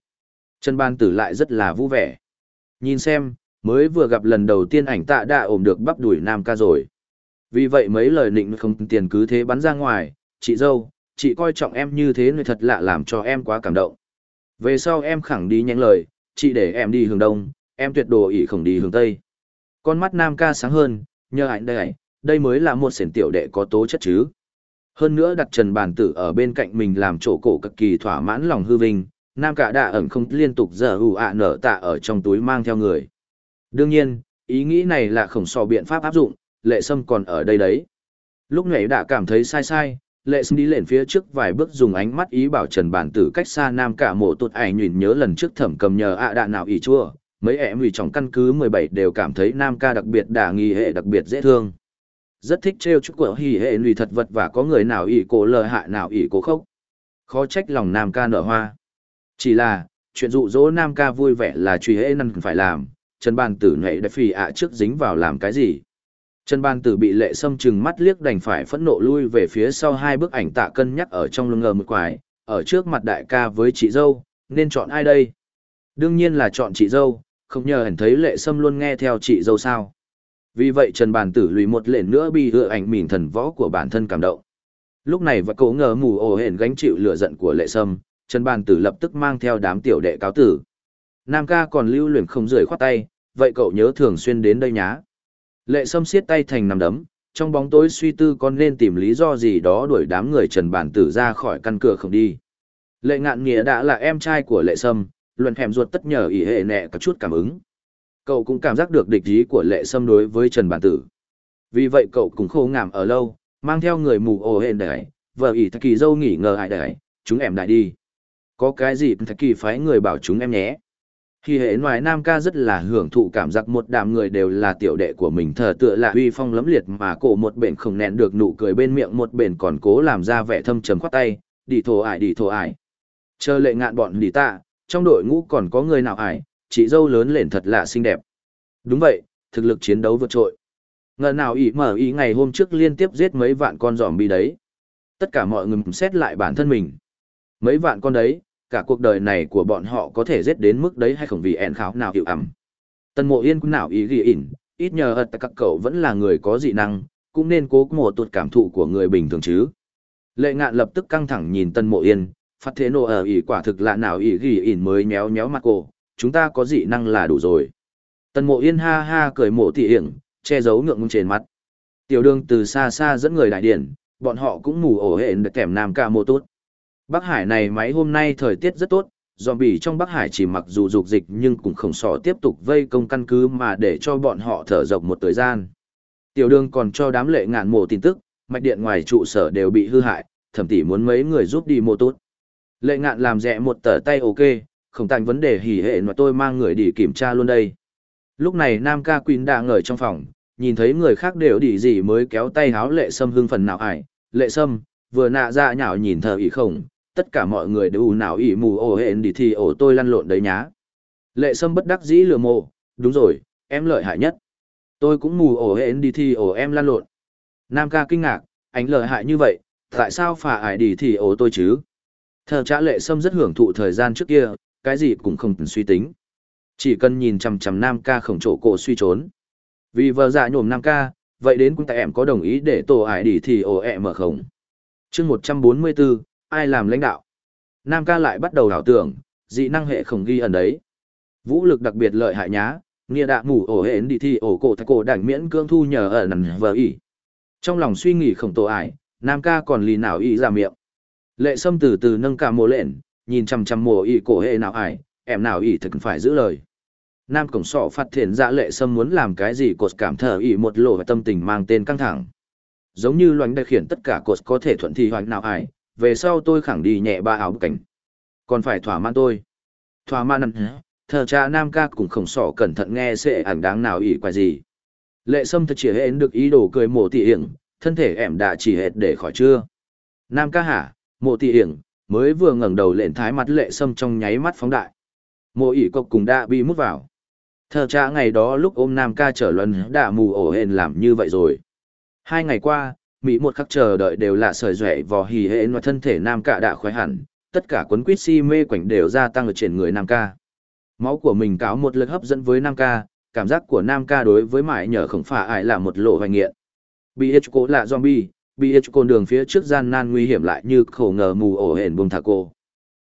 Trần ban tử lại rất là vui vẻ. Nhìn xem, mới vừa gặp lần đầu tiên ảnh tạ đã ổm được bắp đuổi nam ca rồi. Vì vậy mấy lời nịnh không tiền cứ thế bắn ra ngoài, chị dâu, chị coi trọng em như thế người thật lạ làm cho em quá cảm động. Về sau em khẳng đi nhanh lời, chị để em đi hướng đông, em tuyệt đồ ỉ không đi hướng tây. Con mắt nam ca sáng hơn, nhờ ảnh đây đây mới là một sển tiểu đệ có tố chất chứ. Hơn nữa đặt Trần Bản Tử ở bên cạnh mình làm chỗ cổ cực kỳ thỏa mãn lòng hư vinh, nam cả đạ ẩn không liên tục giờ hù ạ nở tạ ở trong túi mang theo người. Đương nhiên, ý nghĩ này là khổng sò biện pháp áp dụng, lệ sâm còn ở đây đấy. Lúc này đã cảm thấy sai sai, lệ sâm đi lên phía trước vài bước dùng ánh mắt ý bảo Trần Bản Tử cách xa nam cả mộ tụt ảnh nhìn nhớ lần trước thẩm cầm nhờ ạ đạ nào ý chua, mấy em vì trong căn cứ 17 đều cảm thấy nam ca đặc biệt đả nghi hệ đặc biệt dễ thương. Rất thích trêu chút của hỉ hệ lùi thật vật và có người nào ỷ cổ lợi hại nào ỷ cổ khốc. Khó trách lòng nam ca nở hoa. Chỉ là chuyện dụ dỗ nam ca vui vẻ là truy hệ năng phải làm trần bàn tử nhảy đại phì ạ trước dính vào làm cái gì trần bàn tử bị lệ sâm chừng mắt liếc đành phải phẫn nộ lui về phía sau hai bức ảnh tạ cân nhắc ở trong lưng ngờ một quái ở trước mặt đại ca với chị dâu nên chọn ai đây đương nhiên là chọn chị dâu không nhờ hẳn thấy lệ sâm luôn nghe theo chị dâu sao vì vậy Trần Bàn Tử lùi một lệ nữa bị hựa ảnh mỉn thần võ của bản thân cảm động. Lúc này và cố ngờ mù ổ hển gánh chịu lửa giận của lệ sâm, Trần Bàn Tử lập tức mang theo đám tiểu đệ cáo tử. Nam ca còn lưu luyện không rời khoát tay, vậy cậu nhớ thường xuyên đến đây nhá. Lệ sâm siết tay thành nằm đấm, trong bóng tối suy tư con nên tìm lý do gì đó đuổi đám người Trần Bản Tử ra khỏi căn cửa không đi. Lệ ngạn nghĩa đã là em trai của lệ sâm, luận hẻm ruột tất nhờ ỷ hệ nẹ có chút cảm ứng. Cậu cũng cảm giác được địch ý của lệ sâm đối với Trần Bản Tử. Vì vậy cậu cũng khô ngảm ở lâu, mang theo người mù ồ hên đấy, vợ ỷ thật kỳ dâu nghỉ ngờ hại đấy, chúng em đại đi. Có cái gì thật kỳ phái người bảo chúng em nhé. Khi hệ ngoài Nam ca rất là hưởng thụ cảm giác một đám người đều là tiểu đệ của mình thờ tựa là uy phong lấm liệt mà cổ một bền không nén được nụ cười bên miệng một bền còn cố làm ra vẻ thâm trầm khoát tay, đi thổ ải đi thổ ải. Chờ lệ ngạn bọn đi ta, trong đội ngũ còn có người nào ải, chị dâu lớn lên thật là xinh đẹp. Đúng vậy, thực lực chiến đấu vượt trội. Ngờ nào ý mở ý ngày hôm trước liên tiếp giết mấy vạn con giòm bi đấy. Tất cả mọi người xét lại bản thân mình. Mấy vạn con đấy, cả cuộc đời này của bọn họ có thể giết đến mức đấy hay không vì ẻn kháo nào hiệu ẩm. Tần mộ yên cũng nào ý ghi ỉn, ít nhờ ật các cậu vẫn là người có dị năng, cũng nên cố một tuột cảm thụ của người bình thường chứ. Lệ ngạn lập tức căng thẳng nhìn tần mộ yên, phát thế nộ ở ỉ quả thực là nào ỉ ghi ỉn mới nhéo nhéo mặt cô, chúng ta có dị năng là đủ rồi. Tần mộ yên ha ha cười mộ tỉ hiển, che giấu ngượng ngùng trên mặt. Tiểu đường từ xa xa dẫn người đại điển, bọn họ cũng mù ổ hện được kèm nam ca mô tốt. Bắc Hải này máy hôm nay thời tiết rất tốt, zombie trong Bắc Hải chỉ mặc dù dục dịch nhưng cũng không sợ tiếp tục vây công căn cứ mà để cho bọn họ thở dọc một thời gian. Tiểu đường còn cho đám lệ ngạn mộ tin tức, mạch điện ngoài trụ sở đều bị hư hại, thẩm tỷ muốn mấy người giúp đi mô tốt. Lệ ngạn làm rẻ một tờ tay ok, không thành vấn đề hỉ hệ mà tôi mang người đi kiểm tra luôn đây. Lúc này Nam ca Quỳnh đã ngồi trong phòng, nhìn thấy người khác đều đi gì mới kéo tay háo lệ sâm hưng phần nào ải. Lệ sâm, vừa nạ ra nhảo nhìn thờ ý khổng, tất cả mọi người đều nào ỉ mù ổ hẹn đi thì ổ tôi lăn lộn đấy nhá. Lệ sâm bất đắc dĩ lừa mộ, đúng rồi, em lợi hại nhất. Tôi cũng mù ổ hẹn đi thì ổ em lăn lộn. Nam ca kinh ngạc, anh lợi hại như vậy, tại sao phà ải đi thì ổ tôi chứ? Thờ trả lệ sâm rất hưởng thụ thời gian trước kia, cái gì cũng không cần suy tính. Chỉ cần nhìn chằm chằm Nam ca khổng trổ cổ suy trốn. Vì vợ dạ nhổm Nam ca, vậy đến cũng tại em có đồng ý để tổ ải đi thì ổ em mở khổng. chương 144, ai làm lãnh đạo. Nam ca lại bắt đầu đảo tưởng, dị năng hệ không ghi ẩn đấy. Vũ lực đặc biệt lợi hại nhá, nghĩa đạ mù ổ hệ đi thi ổ cổ thạch cổ đảnh miễn cưỡng thu nhờ ở nằm vờ ỉ. Trong lòng suy nghĩ khổng tổ ải, Nam ca còn lì nào ý ra miệng. Lệ sâm từ từ nâng ca mồ lện, nhìn chằm chằm mồ ỉ cổ hệ nào ải, em nào ỉ thực phải giữ lời. Nam cổng sọ phát thiện dạ lệ sâm muốn làm cái gì cột cảm thở ỉ một lộ tâm tình mang tên căng thẳng. Giống như loành đại khiển tất cả cột có thể thuận thì hoành nào ải, về sau tôi khẳng đi nhẹ ba áo cảnh. Còn phải thỏa mãn tôi. Thỏa mãn ăn thờ cha nam ca cũng khổng sỏ cẩn thận nghe sẽ ảnh đáng nào ỉ quài gì. Lệ sâm thật chỉ hẹn được ý đồ cười mổ tỉ hiển, thân thể em đã chỉ hệt để khỏi chưa. Nam ca hả, mộ tỉ hiển, mới vừa ngẩng đầu lên thái mặt lệ sâm trong nháy mắt phóng đại. Mộ ỉ cộc cùng đã bị mút vào. Thờ cha ngày đó lúc ôm nam ca trở luân đã mù ổ hên làm như vậy rồi. Hai ngày qua, Mỹ một khắc chờ đợi đều là sợi rẻ vò hì hệ và thân thể nam Cả đã khoái hẳn, tất cả quấn quýt si mê quảnh đều gia tăng ở trên người nam ca. Máu của mình cáo một lực hấp dẫn với nam ca, cảm giác của nam ca đối với mãi nhờ khổng phả ai là một lộ hoài nghiện. BH cố là zombie, BH côn đường phía trước gian nan nguy hiểm lại như khổ ngờ mù ổ hển buông thả cô.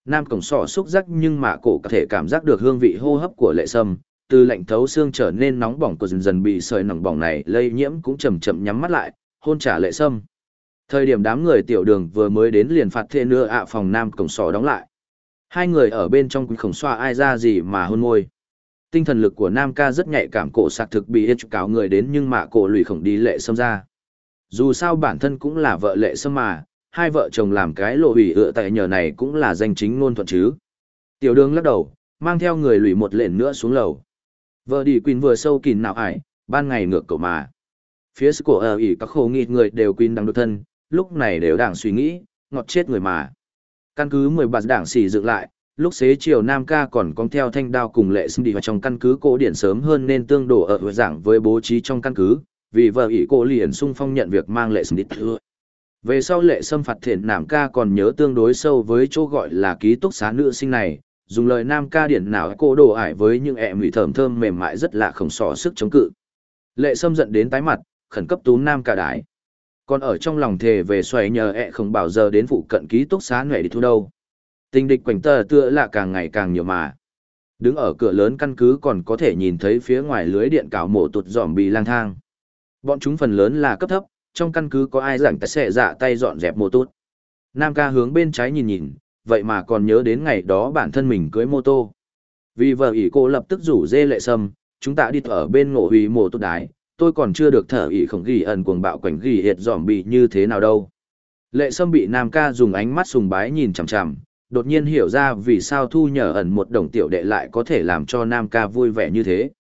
Nam cổng sỏ xúc giác nhưng mà cổ có thể cảm giác được hương vị hô hấp của lệ sâm, từ lạnh thấu xương trở nên nóng bỏng của dần dần bị sợi nóng bỏng này lây nhiễm cũng chậm chậm nhắm mắt lại, hôn trả lệ sâm. Thời điểm đám người tiểu đường vừa mới đến liền phạt thê nữa ạ phòng nam cổng sò đóng lại. Hai người ở bên trong cũng khổng xoa ai ra gì mà hôn môi. Tinh thần lực của nam ca rất nhạy cảm cổ sạc thực bị hết cáo người đến nhưng mà cổ lùi khổng đi lệ sâm ra. Dù sao bản thân cũng là vợ lệ sâm mà, hai vợ chồng làm cái lộ hủy ựa tại nhờ này cũng là danh chính ngôn thuận chứ. Tiểu đường lắc đầu, mang theo người lùi một lện nữa xuống lầu. Vợ đi quỳnh vừa sâu kín nào ải, ban ngày ngược cậu mà phía sức của ở ỉ các khổ nghịt người đều quên đang đột thân, lúc này đều đang suy nghĩ, ngọt chết người mà. Căn cứ mười bạt đảng xì dựng lại, lúc xế chiều nam ca còn con theo thanh đao cùng lệ xâm đi vào trong căn cứ, cổ điển sớm hơn nên tương đổ ở giảng với bố trí trong căn cứ, vì vợ ỉ cổ liền sung phong nhận việc mang lệ xâm đi thưa về sau lệ xâm phạt thiện nam ca còn nhớ tương đối sâu với chỗ gọi là ký túc xá nữ sinh này, dùng lời nam ca điển nào cô đồ ải với những ẹ mùi thơm thơm mềm mại rất là khổng sỏ sức chống cự. Lệ xâm giận đến tái mặt khẩn cấp túm nam ca đái. Còn ở trong lòng thề về xoay nhờ ẹ không bảo giờ đến phụ cận ký túc xá nhuệ đi thu đâu. Tình địch quảnh tờ tựa là càng ngày càng nhiều mà. Đứng ở cửa lớn căn cứ còn có thể nhìn thấy phía ngoài lưới điện cảo mổ tụt dòm bị lang thang. Bọn chúng phần lớn là cấp thấp, trong căn cứ có ai rảnh tay xẻ dạ tay dọn dẹp mô tốt. Nam ca hướng bên trái nhìn nhìn, vậy mà còn nhớ đến ngày đó bản thân mình cưới mô tô. Vì vợ ỷ cô lập tức rủ dê lệ sâm, chúng ta đi ở bên ngộ hủy mô tốt đái, tôi còn chưa được thở ỉ không ghi ẩn cuồng bạo quảnh ghi hiệt dòm bị như thế nào đâu. Lệ sâm bị Nam ca dùng ánh mắt sùng bái nhìn chằm chằm, đột nhiên hiểu ra vì sao thu nhờ ẩn một đồng tiểu đệ lại có thể làm cho Nam ca vui vẻ như thế.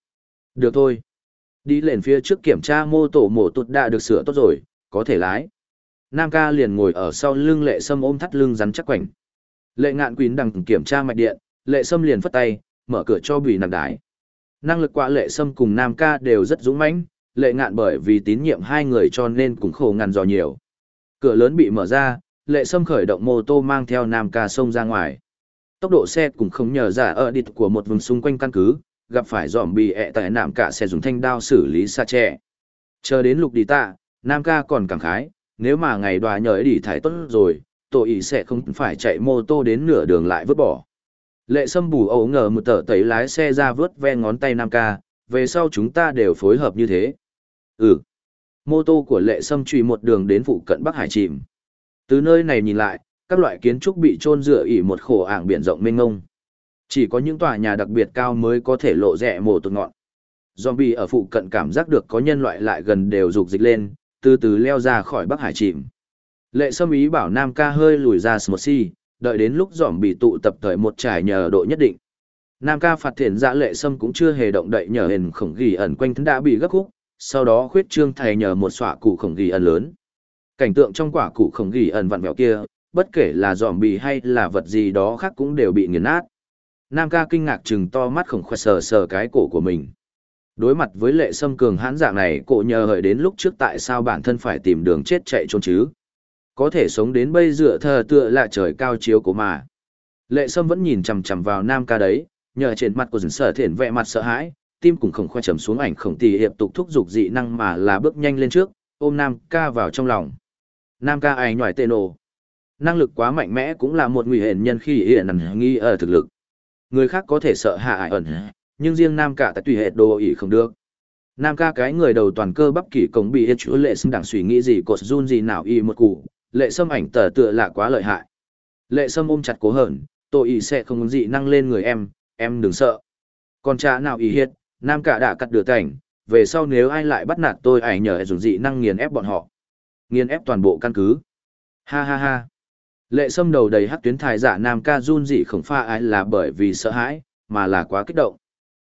Được thôi. Đi lên phía trước kiểm tra mô tổ mổ tụt đã được sửa tốt rồi, có thể lái. Nam ca liền ngồi ở sau lưng lệ sâm ôm thắt lưng rắn chắc quảnh. Lệ ngạn quýn đằng kiểm tra mạch điện, lệ sâm liền phất tay, mở cửa cho bùi nặng đái. Năng lực quả lệ sâm cùng Nam ca đều rất dũng mãnh, lệ ngạn bởi vì tín nhiệm hai người cho nên cũng khổ ngăn dò nhiều. Cửa lớn bị mở ra, lệ sâm khởi động mô tô mang theo Nam ca sông ra ngoài. Tốc độ xe cũng không nhờ giả ở địch của một vùng xung quanh căn cứ, gặp phải dòm bị ẹ tại nạm cả xe dùng thanh đao xử lý xa trẻ. Chờ đến lục đi tạ, Nam ca còn cảm khái, nếu mà ngày đoà nhờ đi thải tốt rồi, tội ý sẽ không phải chạy mô tô đến nửa đường lại vứt bỏ. Lệ sâm bù ấu ngờ một tờ tẩy lái xe ra vớt ve ngón tay Nam ca, về sau chúng ta đều phối hợp như thế. Ừ. Mô tô của lệ sâm truy một đường đến phụ cận Bắc Hải chìm. Từ nơi này nhìn lại, các loại kiến trúc bị trôn dựa ỉ một khổ ảng biển rộng mênh ngông. Chỉ có những tòa nhà đặc biệt cao mới có thể lộ rẽ mồ tột ngọn. Zombie ở phụ cận cảm giác được có nhân loại lại gần đều rục dịch lên, từ từ leo ra khỏi Bắc Hải chìm. Lệ Sâm ý bảo Nam ca hơi lùi ra Smossi, đợi đến lúc dòm bị tụ tập thời một trải nhờ độ nhất định. Nam ca phạt thiện dạ lệ Sâm cũng chưa hề động đậy nhờ hình khổng ghi ẩn quanh thân đã bị gấp khúc, sau đó khuyết trương thầy nhờ một xọa cụ khổng ghi ẩn lớn. Cảnh tượng trong quả cụ khổng ghi ẩn vặn vẹo kia, bất kể là giòm bị hay là vật gì đó khác cũng đều bị nghiền nát. Nam ca kinh ngạc chừng to mắt khổng khoe sờ sờ cái cổ của mình. Đối mặt với lệ sâm cường hãn dạng này cổ nhờ hợi đến lúc trước tại sao bản thân phải tìm đường chết chạy trốn chứ. Có thể sống đến bây dựa thờ tựa là trời cao chiếu của mà. Lệ sâm vẫn nhìn chằm chằm vào nam ca đấy, nhờ trên mặt của dần sở thiện vẹ mặt sợ hãi, tim cùng khổng khoa trầm xuống ảnh khổng tỷ hiệp tục thúc giục dị năng mà là bước nhanh lên trước, ôm nam ca vào trong lòng. Nam ca ai nhỏi tê nổ. Năng lực quá mạnh mẽ cũng là một nguy hiểm nhân khi hiện nằm nghi ở thực lực. Người khác có thể sợ hạ ải ẩn, nhưng riêng nam ca tại tùy hệ đồ ý không được. Nam ca cái người đầu toàn cơ bắp kỷ cống bị hết chữ lệ xâm đẳng suy nghĩ gì cột run gì nào y một củ, lệ sâm ảnh tờ tựa là quá lợi hại. Lệ sâm ôm chặt cố hờn, tôi y sẽ không dị năng lên người em, em đừng sợ. Còn cha nào y hiệt nam cả đã cắt được cảnh, về sau nếu ai lại bắt nạt tôi ảnh nhờ dùng dị năng nghiền ép bọn họ. Nghiền ép toàn bộ căn cứ. Ha ha ha. Lệ sâm đầu đầy hắc tuyến thải giả dạ nam ca run dị khổng pha ai là bởi vì sợ hãi, mà là quá kích động.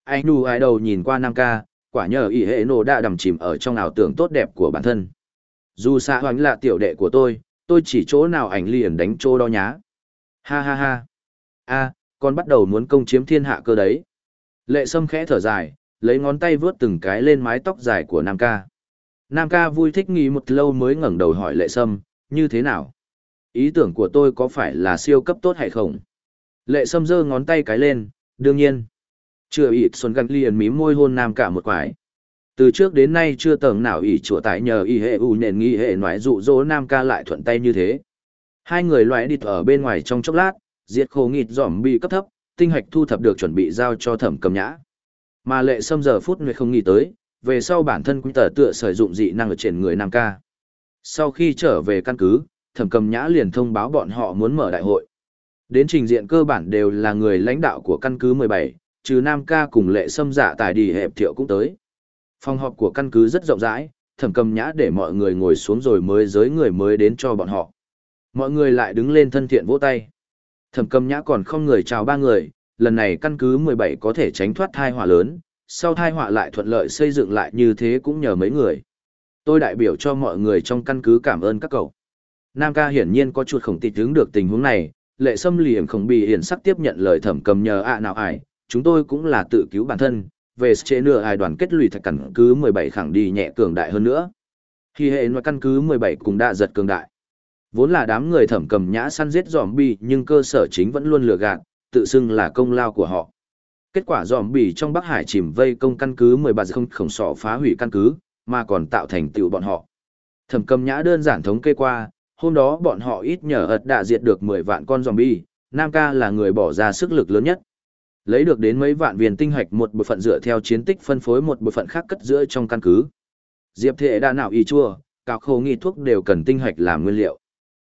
Anh nu ai đầu nhìn qua nam ca, quả nhờ ý hệ nổ đã đầm chìm ở trong ảo tưởng tốt đẹp của bản thân. Dù xa hoánh là tiểu đệ của tôi, tôi chỉ chỗ nào ảnh liền đánh chỗ đó nhá. Ha ha ha. a con bắt đầu muốn công chiếm thiên hạ cơ đấy. Lệ sâm khẽ thở dài, lấy ngón tay vướt từng cái lên mái tóc dài của nam ca. Nam ca vui thích nghĩ một lâu mới ngẩng đầu hỏi lệ sâm, như thế nào? Ý tưởng của tôi có phải là siêu cấp tốt hay không? Lệ sâm giơ ngón tay cái lên, đương nhiên. Chưa ít xuân gắn liền mím môi hôn nam Ca một quải. Từ trước đến nay chưa tầng nào ỷ chùa tại nhờ ý hệ u nền nghi hệ nói dụ dỗ nam ca lại thuận tay như thế. Hai người loại đi ở bên ngoài trong chốc lát, diệt khổ nghịt giỏm bị cấp thấp, tinh hạch thu thập được chuẩn bị giao cho thẩm cầm nhã. Mà lệ sâm giờ phút người không nghĩ tới, về sau bản thân cũng tờ tựa sử dụng dị năng ở trên người nam ca. Sau khi trở về căn cứ, thẩm cầm nhã liền thông báo bọn họ muốn mở đại hội. Đến trình diện cơ bản đều là người lãnh đạo của căn cứ 17, trừ Nam ca cùng lệ xâm giả tài đi hẹp thiệu cũng tới. Phòng họp của căn cứ rất rộng rãi, thẩm cầm nhã để mọi người ngồi xuống rồi mới giới người mới đến cho bọn họ. Mọi người lại đứng lên thân thiện vỗ tay. Thẩm cầm nhã còn không người chào ba người, lần này căn cứ 17 có thể tránh thoát thai họa lớn, sau thai họa lại thuận lợi xây dựng lại như thế cũng nhờ mấy người. Tôi đại biểu cho mọi người trong căn cứ cảm ơn các cậu. Nam ca hiển nhiên có chuột khổng tịt hướng được tình huống này, lệ xâm liềm không bị hiển sắc tiếp nhận lời thẩm cầm nhờ ạ nào ải, chúng tôi cũng là tự cứu bản thân, về chế nửa ai đoàn kết lùi thạch căn cứ 17 khẳng đi nhẹ cường đại hơn nữa. Khi hệ nói căn cứ 17 cũng đã giật cường đại. Vốn là đám người thẩm cầm nhã săn giết zombie nhưng cơ sở chính vẫn luôn lừa gạt, tự xưng là công lao của họ. Kết quả zombie trong Bắc Hải chìm vây công căn cứ 13 không khổng sọ phá hủy căn cứ, mà còn tạo thành tựu bọn họ. Thẩm cầm nhã đơn giản thống kê qua, hôm đó bọn họ ít nhờ ật đã diệt được 10 vạn con zombie, Nam ca là người bỏ ra sức lực lớn nhất. Lấy được đến mấy vạn viên tinh hạch một bộ phận dựa theo chiến tích phân phối một bộ phận khác cất giữa trong căn cứ. Diệp Thệ đã nào y chua, cao khô nghi thuốc đều cần tinh hạch làm nguyên liệu.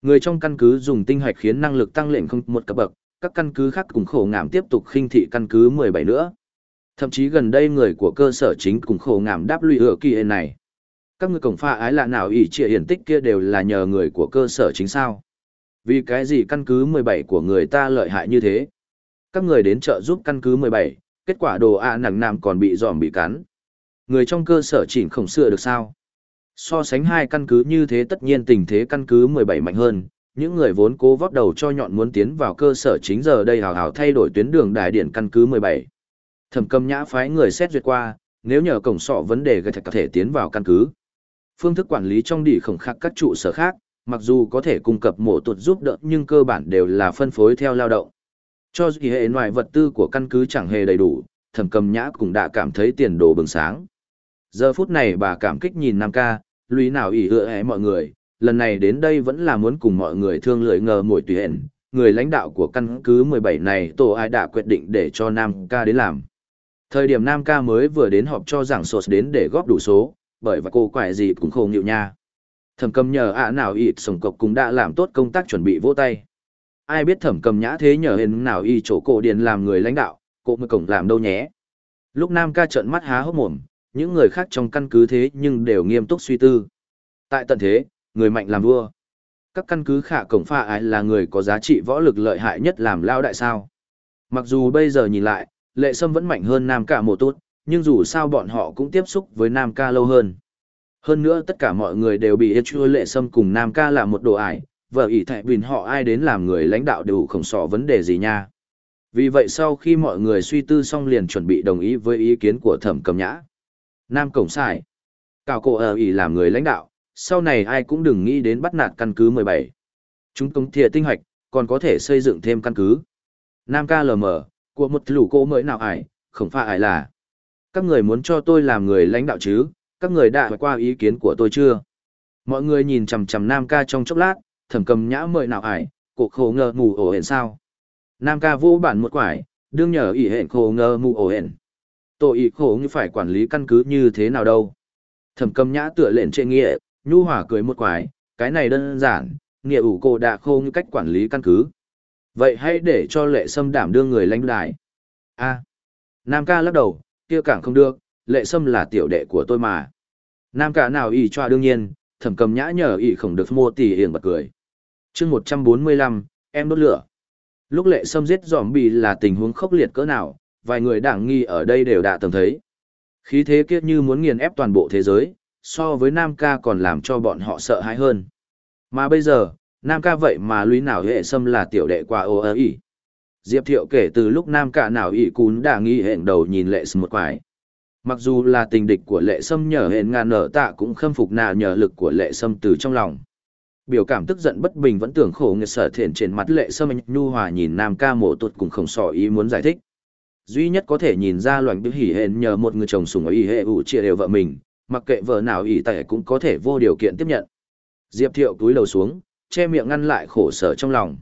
Người trong căn cứ dùng tinh hạch khiến năng lực tăng lên không một cấp bậc, các căn cứ khác cùng khổ ngảm tiếp tục khinh thị căn cứ 17 nữa. Thậm chí gần đây người của cơ sở chính cùng khổ ngảm đáp lụy ở kỳ này. Các người cổng pha ái lạ nào ỷ trịa hiển tích kia đều là nhờ người của cơ sở chính sao. Vì cái gì căn cứ 17 của người ta lợi hại như thế? Các người đến trợ giúp căn cứ 17, kết quả đồ ạ nặng nàm còn bị dòm bị cắn. Người trong cơ sở chỉnh khổng sửa được sao? So sánh hai căn cứ như thế tất nhiên tình thế căn cứ 17 mạnh hơn, những người vốn cố vót đầu cho nhọn muốn tiến vào cơ sở chính giờ đây hào hào thay đổi tuyến đường đài điện căn cứ 17. Thẩm cầm nhã phái người xét duyệt qua, nếu nhờ cổng sọ vấn đề gây có thể tiến vào căn cứ. Phương thức quản lý trong đỉ khổng khắc các trụ sở khác, mặc dù có thể cung cấp mổ tuột giúp đỡ nhưng cơ bản đều là phân phối theo lao động. Cho dù hệ ngoài vật tư của căn cứ chẳng hề đầy đủ, thẩm cầm nhã cũng đã cảm thấy tiền đồ bừng sáng. Giờ phút này bà cảm kích nhìn Nam ca, lùi nào ỉ hựa hẹ mọi người, lần này đến đây vẫn là muốn cùng mọi người thương lợi ngờ mùi tùy hẹn. Người lãnh đạo của căn cứ 17 này tổ ai đã quyết định để cho Nam ca đến làm. Thời điểm Nam ca mới vừa đến họp cho giảng sột đến để góp đủ số, bởi và cô quại gì cũng không nhịu nha. Thẩm cầm nhờ ạ nào ịt sổng cộc cũng đã làm tốt công tác chuẩn bị vỗ tay. Ai biết thẩm cầm nhã thế nhờ hên nào y chỗ cổ điền làm người lãnh đạo, cô mới cổng làm đâu nhé. Lúc Nam ca trợn mắt há hốc mồm, những người khác trong căn cứ thế nhưng đều nghiêm túc suy tư. Tại tận thế, người mạnh làm vua. Các căn cứ khả cổng pha ai là người có giá trị võ lực lợi hại nhất làm lao đại sao. Mặc dù bây giờ nhìn lại, lệ sâm vẫn mạnh hơn nam ca một tốt, nhưng dù sao bọn họ cũng tiếp xúc với nam ca lâu hơn. Hơn nữa tất cả mọi người đều bị chua lệ sâm cùng nam ca là một đồ ải, vợ ỷ thẻ bình họ ai đến làm người lãnh đạo đều không sỏ vấn đề gì nha. Vì vậy sau khi mọi người suy tư xong liền chuẩn bị đồng ý với ý kiến của thẩm cầm nhã. Nam Cổng Sải. Cào cổ ở ỷ làm người lãnh đạo, sau này ai cũng đừng nghĩ đến bắt nạt căn cứ 17. Chúng công thịa tinh hoạch, còn có thể xây dựng thêm căn cứ. Nam KLM, của một lũ cô mới nào ải, không phải ải là. Các người muốn cho tôi làm người lãnh đạo chứ, các người đã qua ý kiến của tôi chưa? Mọi người nhìn chằm chằm Nam ca trong chốc lát, thẩm cầm nhã mời nào ải, cổ khổ ngờ mù ổ hển sao. Nam ca vô bản một quải, đương nhờ ỷ hẹn khổ ngờ mù ổ hển. Tội ý khổ như phải quản lý căn cứ như thế nào đâu. Thẩm cầm nhã tựa lệnh trệ nghĩa, nhu hỏa cười một quái, cái này đơn giản, nghĩa ủ cô đã khô như cách quản lý căn cứ. Vậy hãy để cho lệ sâm đảm đương người lãnh đại. a Nam ca lắc đầu, kia càng không được, lệ sâm là tiểu đệ của tôi mà. Nam ca nào ý cho đương nhiên, thẩm cầm nhã nhờ ý không được mua tỷ hiền bật cười. chương 145, em đốt lửa. Lúc lệ sâm giết giòm bì là tình huống khốc liệt cỡ nào, vài người đảng nghi ở đây đều đã từng thấy. Khí thế kiếp như muốn nghiền ép toàn bộ thế giới, so với Nam ca còn làm cho bọn họ sợ hãi hơn. Mà bây giờ, Nam ca vậy mà lũy nào hệ xâm là tiểu đệ qua ô ơ ý. Diệp Thiệu kể từ lúc Nam ca nào ý cún đã nghi hẹn đầu nhìn lệ sâm một quái. Mặc dù là tình địch của lệ sâm nhờ hẹn ngàn nở tạ cũng khâm phục nào nhờ lực của lệ sâm từ trong lòng. Biểu cảm tức giận bất bình vẫn tưởng khổ nghệt sở thiện trên mặt lệ sâm nhu hòa nhìn Nam ca mổ tuột cũng không sỏ ý muốn giải thích duy nhất có thể nhìn ra loành đức hỉ hẹn nhờ một người chồng sùng ở y hệ ủ chia đều vợ mình, mặc kệ vợ nào ỷ tệ cũng có thể vô điều kiện tiếp nhận. Diệp thiệu túi lầu xuống, che miệng ngăn lại khổ sở trong lòng.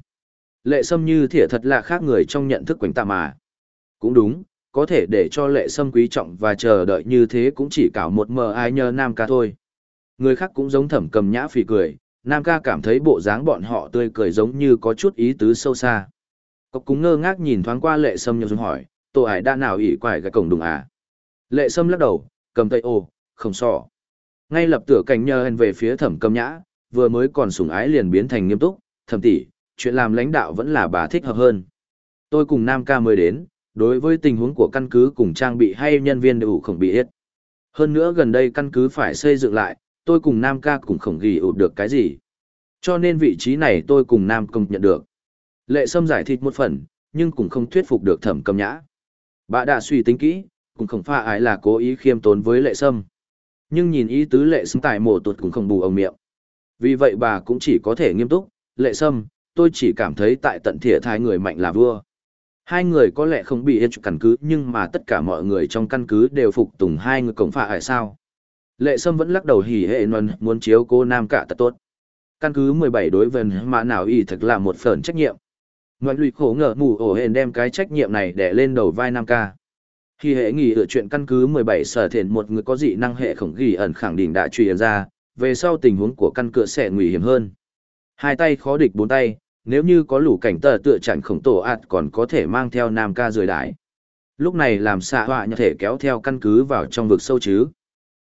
Lệ sâm như thỉa thật là khác người trong nhận thức quánh tạ mà. Cũng đúng, có thể để cho lệ sâm quý trọng và chờ đợi như thế cũng chỉ cả một mờ ai nhờ nam ca thôi. Người khác cũng giống thẩm cầm nhã phì cười, nam ca cảm thấy bộ dáng bọn họ tươi cười giống như có chút ý tứ sâu xa. Cọc cúng ngơ ngác nhìn thoáng qua lệ sâm nhờ dùng hỏi tổ ải đã nào ỉ quải cái cổng đùng à. Lệ sâm lắc đầu, cầm tay ô, không sọ. Ngay lập tửa cảnh nhờ hèn về phía thẩm cầm nhã, vừa mới còn sủng ái liền biến thành nghiêm túc, thẩm tỷ, chuyện làm lãnh đạo vẫn là bà thích hợp hơn. Tôi cùng Nam ca mới đến, đối với tình huống của căn cứ cùng trang bị hay nhân viên đều không bị hết. Hơn nữa gần đây căn cứ phải xây dựng lại, tôi cùng Nam ca cũng không ghi ụt được cái gì. Cho nên vị trí này tôi cùng Nam công nhận được. Lệ Sâm giải thích một phần, nhưng cũng không thuyết phục được thẩm cầm nhã. Bà đã suy tính kỹ, cũng không pha ái là cố ý khiêm tốn với lệ sâm. Nhưng nhìn ý tứ lệ sâm tại mộ tuột cũng không bù ông miệng. Vì vậy bà cũng chỉ có thể nghiêm túc, lệ sâm, tôi chỉ cảm thấy tại tận thiệt thai người mạnh là vua. Hai người có lẽ không bị yên căn cứ nhưng mà tất cả mọi người trong căn cứ đều phục tùng hai người cổng pha ải sao. Lệ Sâm vẫn lắc đầu hỉ hệ nôn muốn chiếu cô nam cả tật tốt. Căn cứ 17 đối với mà nào y thật là một phần trách nhiệm. Ngoại lụy khổ ngờ mù ổ hển đem cái trách nhiệm này để lên đầu vai nam ca. Khi hệ nghỉ ở chuyện căn cứ 17 sở thiện một người có dị năng hệ khổng ghi ẩn khẳng định đã truyền ra, về sau tình huống của căn cửa sẽ nguy hiểm hơn. Hai tay khó địch bốn tay, nếu như có lũ cảnh tờ tựa chặn khổng tổ ạt còn có thể mang theo nam ca rời đái. Lúc này làm xạ họa như thể kéo theo căn cứ vào trong vực sâu chứ.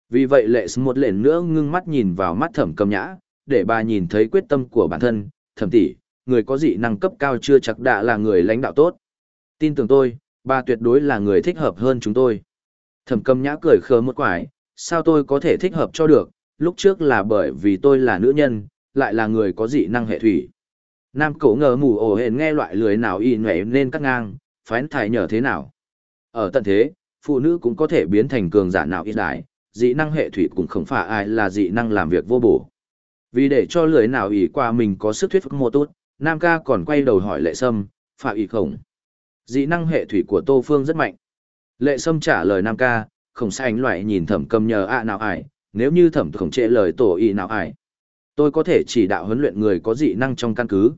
Vì vậy lệ một lệnh nữa ngưng mắt nhìn vào mắt thẩm cầm nhã, để bà nhìn thấy quyết tâm của bản thân, thẩm tỷ, người có dị năng cấp cao chưa chắc đã là người lãnh đạo tốt. Tin tưởng tôi, bà tuyệt đối là người thích hợp hơn chúng tôi. Thẩm cầm nhã cười khờ một quải, sao tôi có thể thích hợp cho được, lúc trước là bởi vì tôi là nữ nhân, lại là người có dị năng hệ thủy. Nam cổ ngờ mù ổ hền nghe loại lưới nào y nhảy nên cắt ngang, phán thải nhờ thế nào. Ở tận thế, phụ nữ cũng có thể biến thành cường giả nào ít đại, dị năng hệ thủy cũng không phải ai là dị năng làm việc vô bổ. Vì để cho lưới nào ý qua mình có sức thuyết phục mô tốt, Nam ca còn quay đầu hỏi lệ sâm, phạm ý khổng. Dị năng hệ thủy của Tô Phương rất mạnh. Lệ sâm trả lời Nam ca, không sai ánh loại nhìn thẩm cầm nhờ ạ nào ải, nếu như thẩm khổng trệ lời tổ y nào ải. Tôi có thể chỉ đạo huấn luyện người có dị năng trong căn cứ.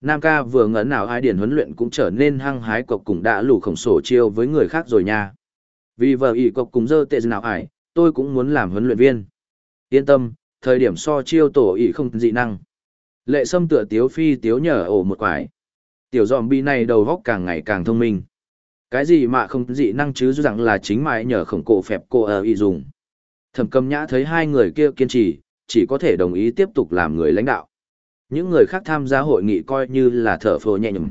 Nam ca vừa ngấn nào ai điển huấn luyện cũng trở nên hăng hái cộc cùng đã lù khổng sổ chiêu với người khác rồi nha. Vì vợ ý cộc cùng dơ tệ nào ải, tôi cũng muốn làm huấn luyện viên. Yên tâm, thời điểm so chiêu tổ ý không dị năng. Lệ sâm tựa tiếu phi tiếu nhở ổ một quải. Tiểu dòm bi này đầu góc càng ngày càng thông minh. Cái gì mà không dị năng chứ rằng là chính mãi nhờ khổng cổ phẹp cô ở y dùng. Thẩm cầm nhã thấy hai người kia kiên trì, chỉ có thể đồng ý tiếp tục làm người lãnh đạo. Những người khác tham gia hội nghị coi như là thở phồ nhẹ nhõm.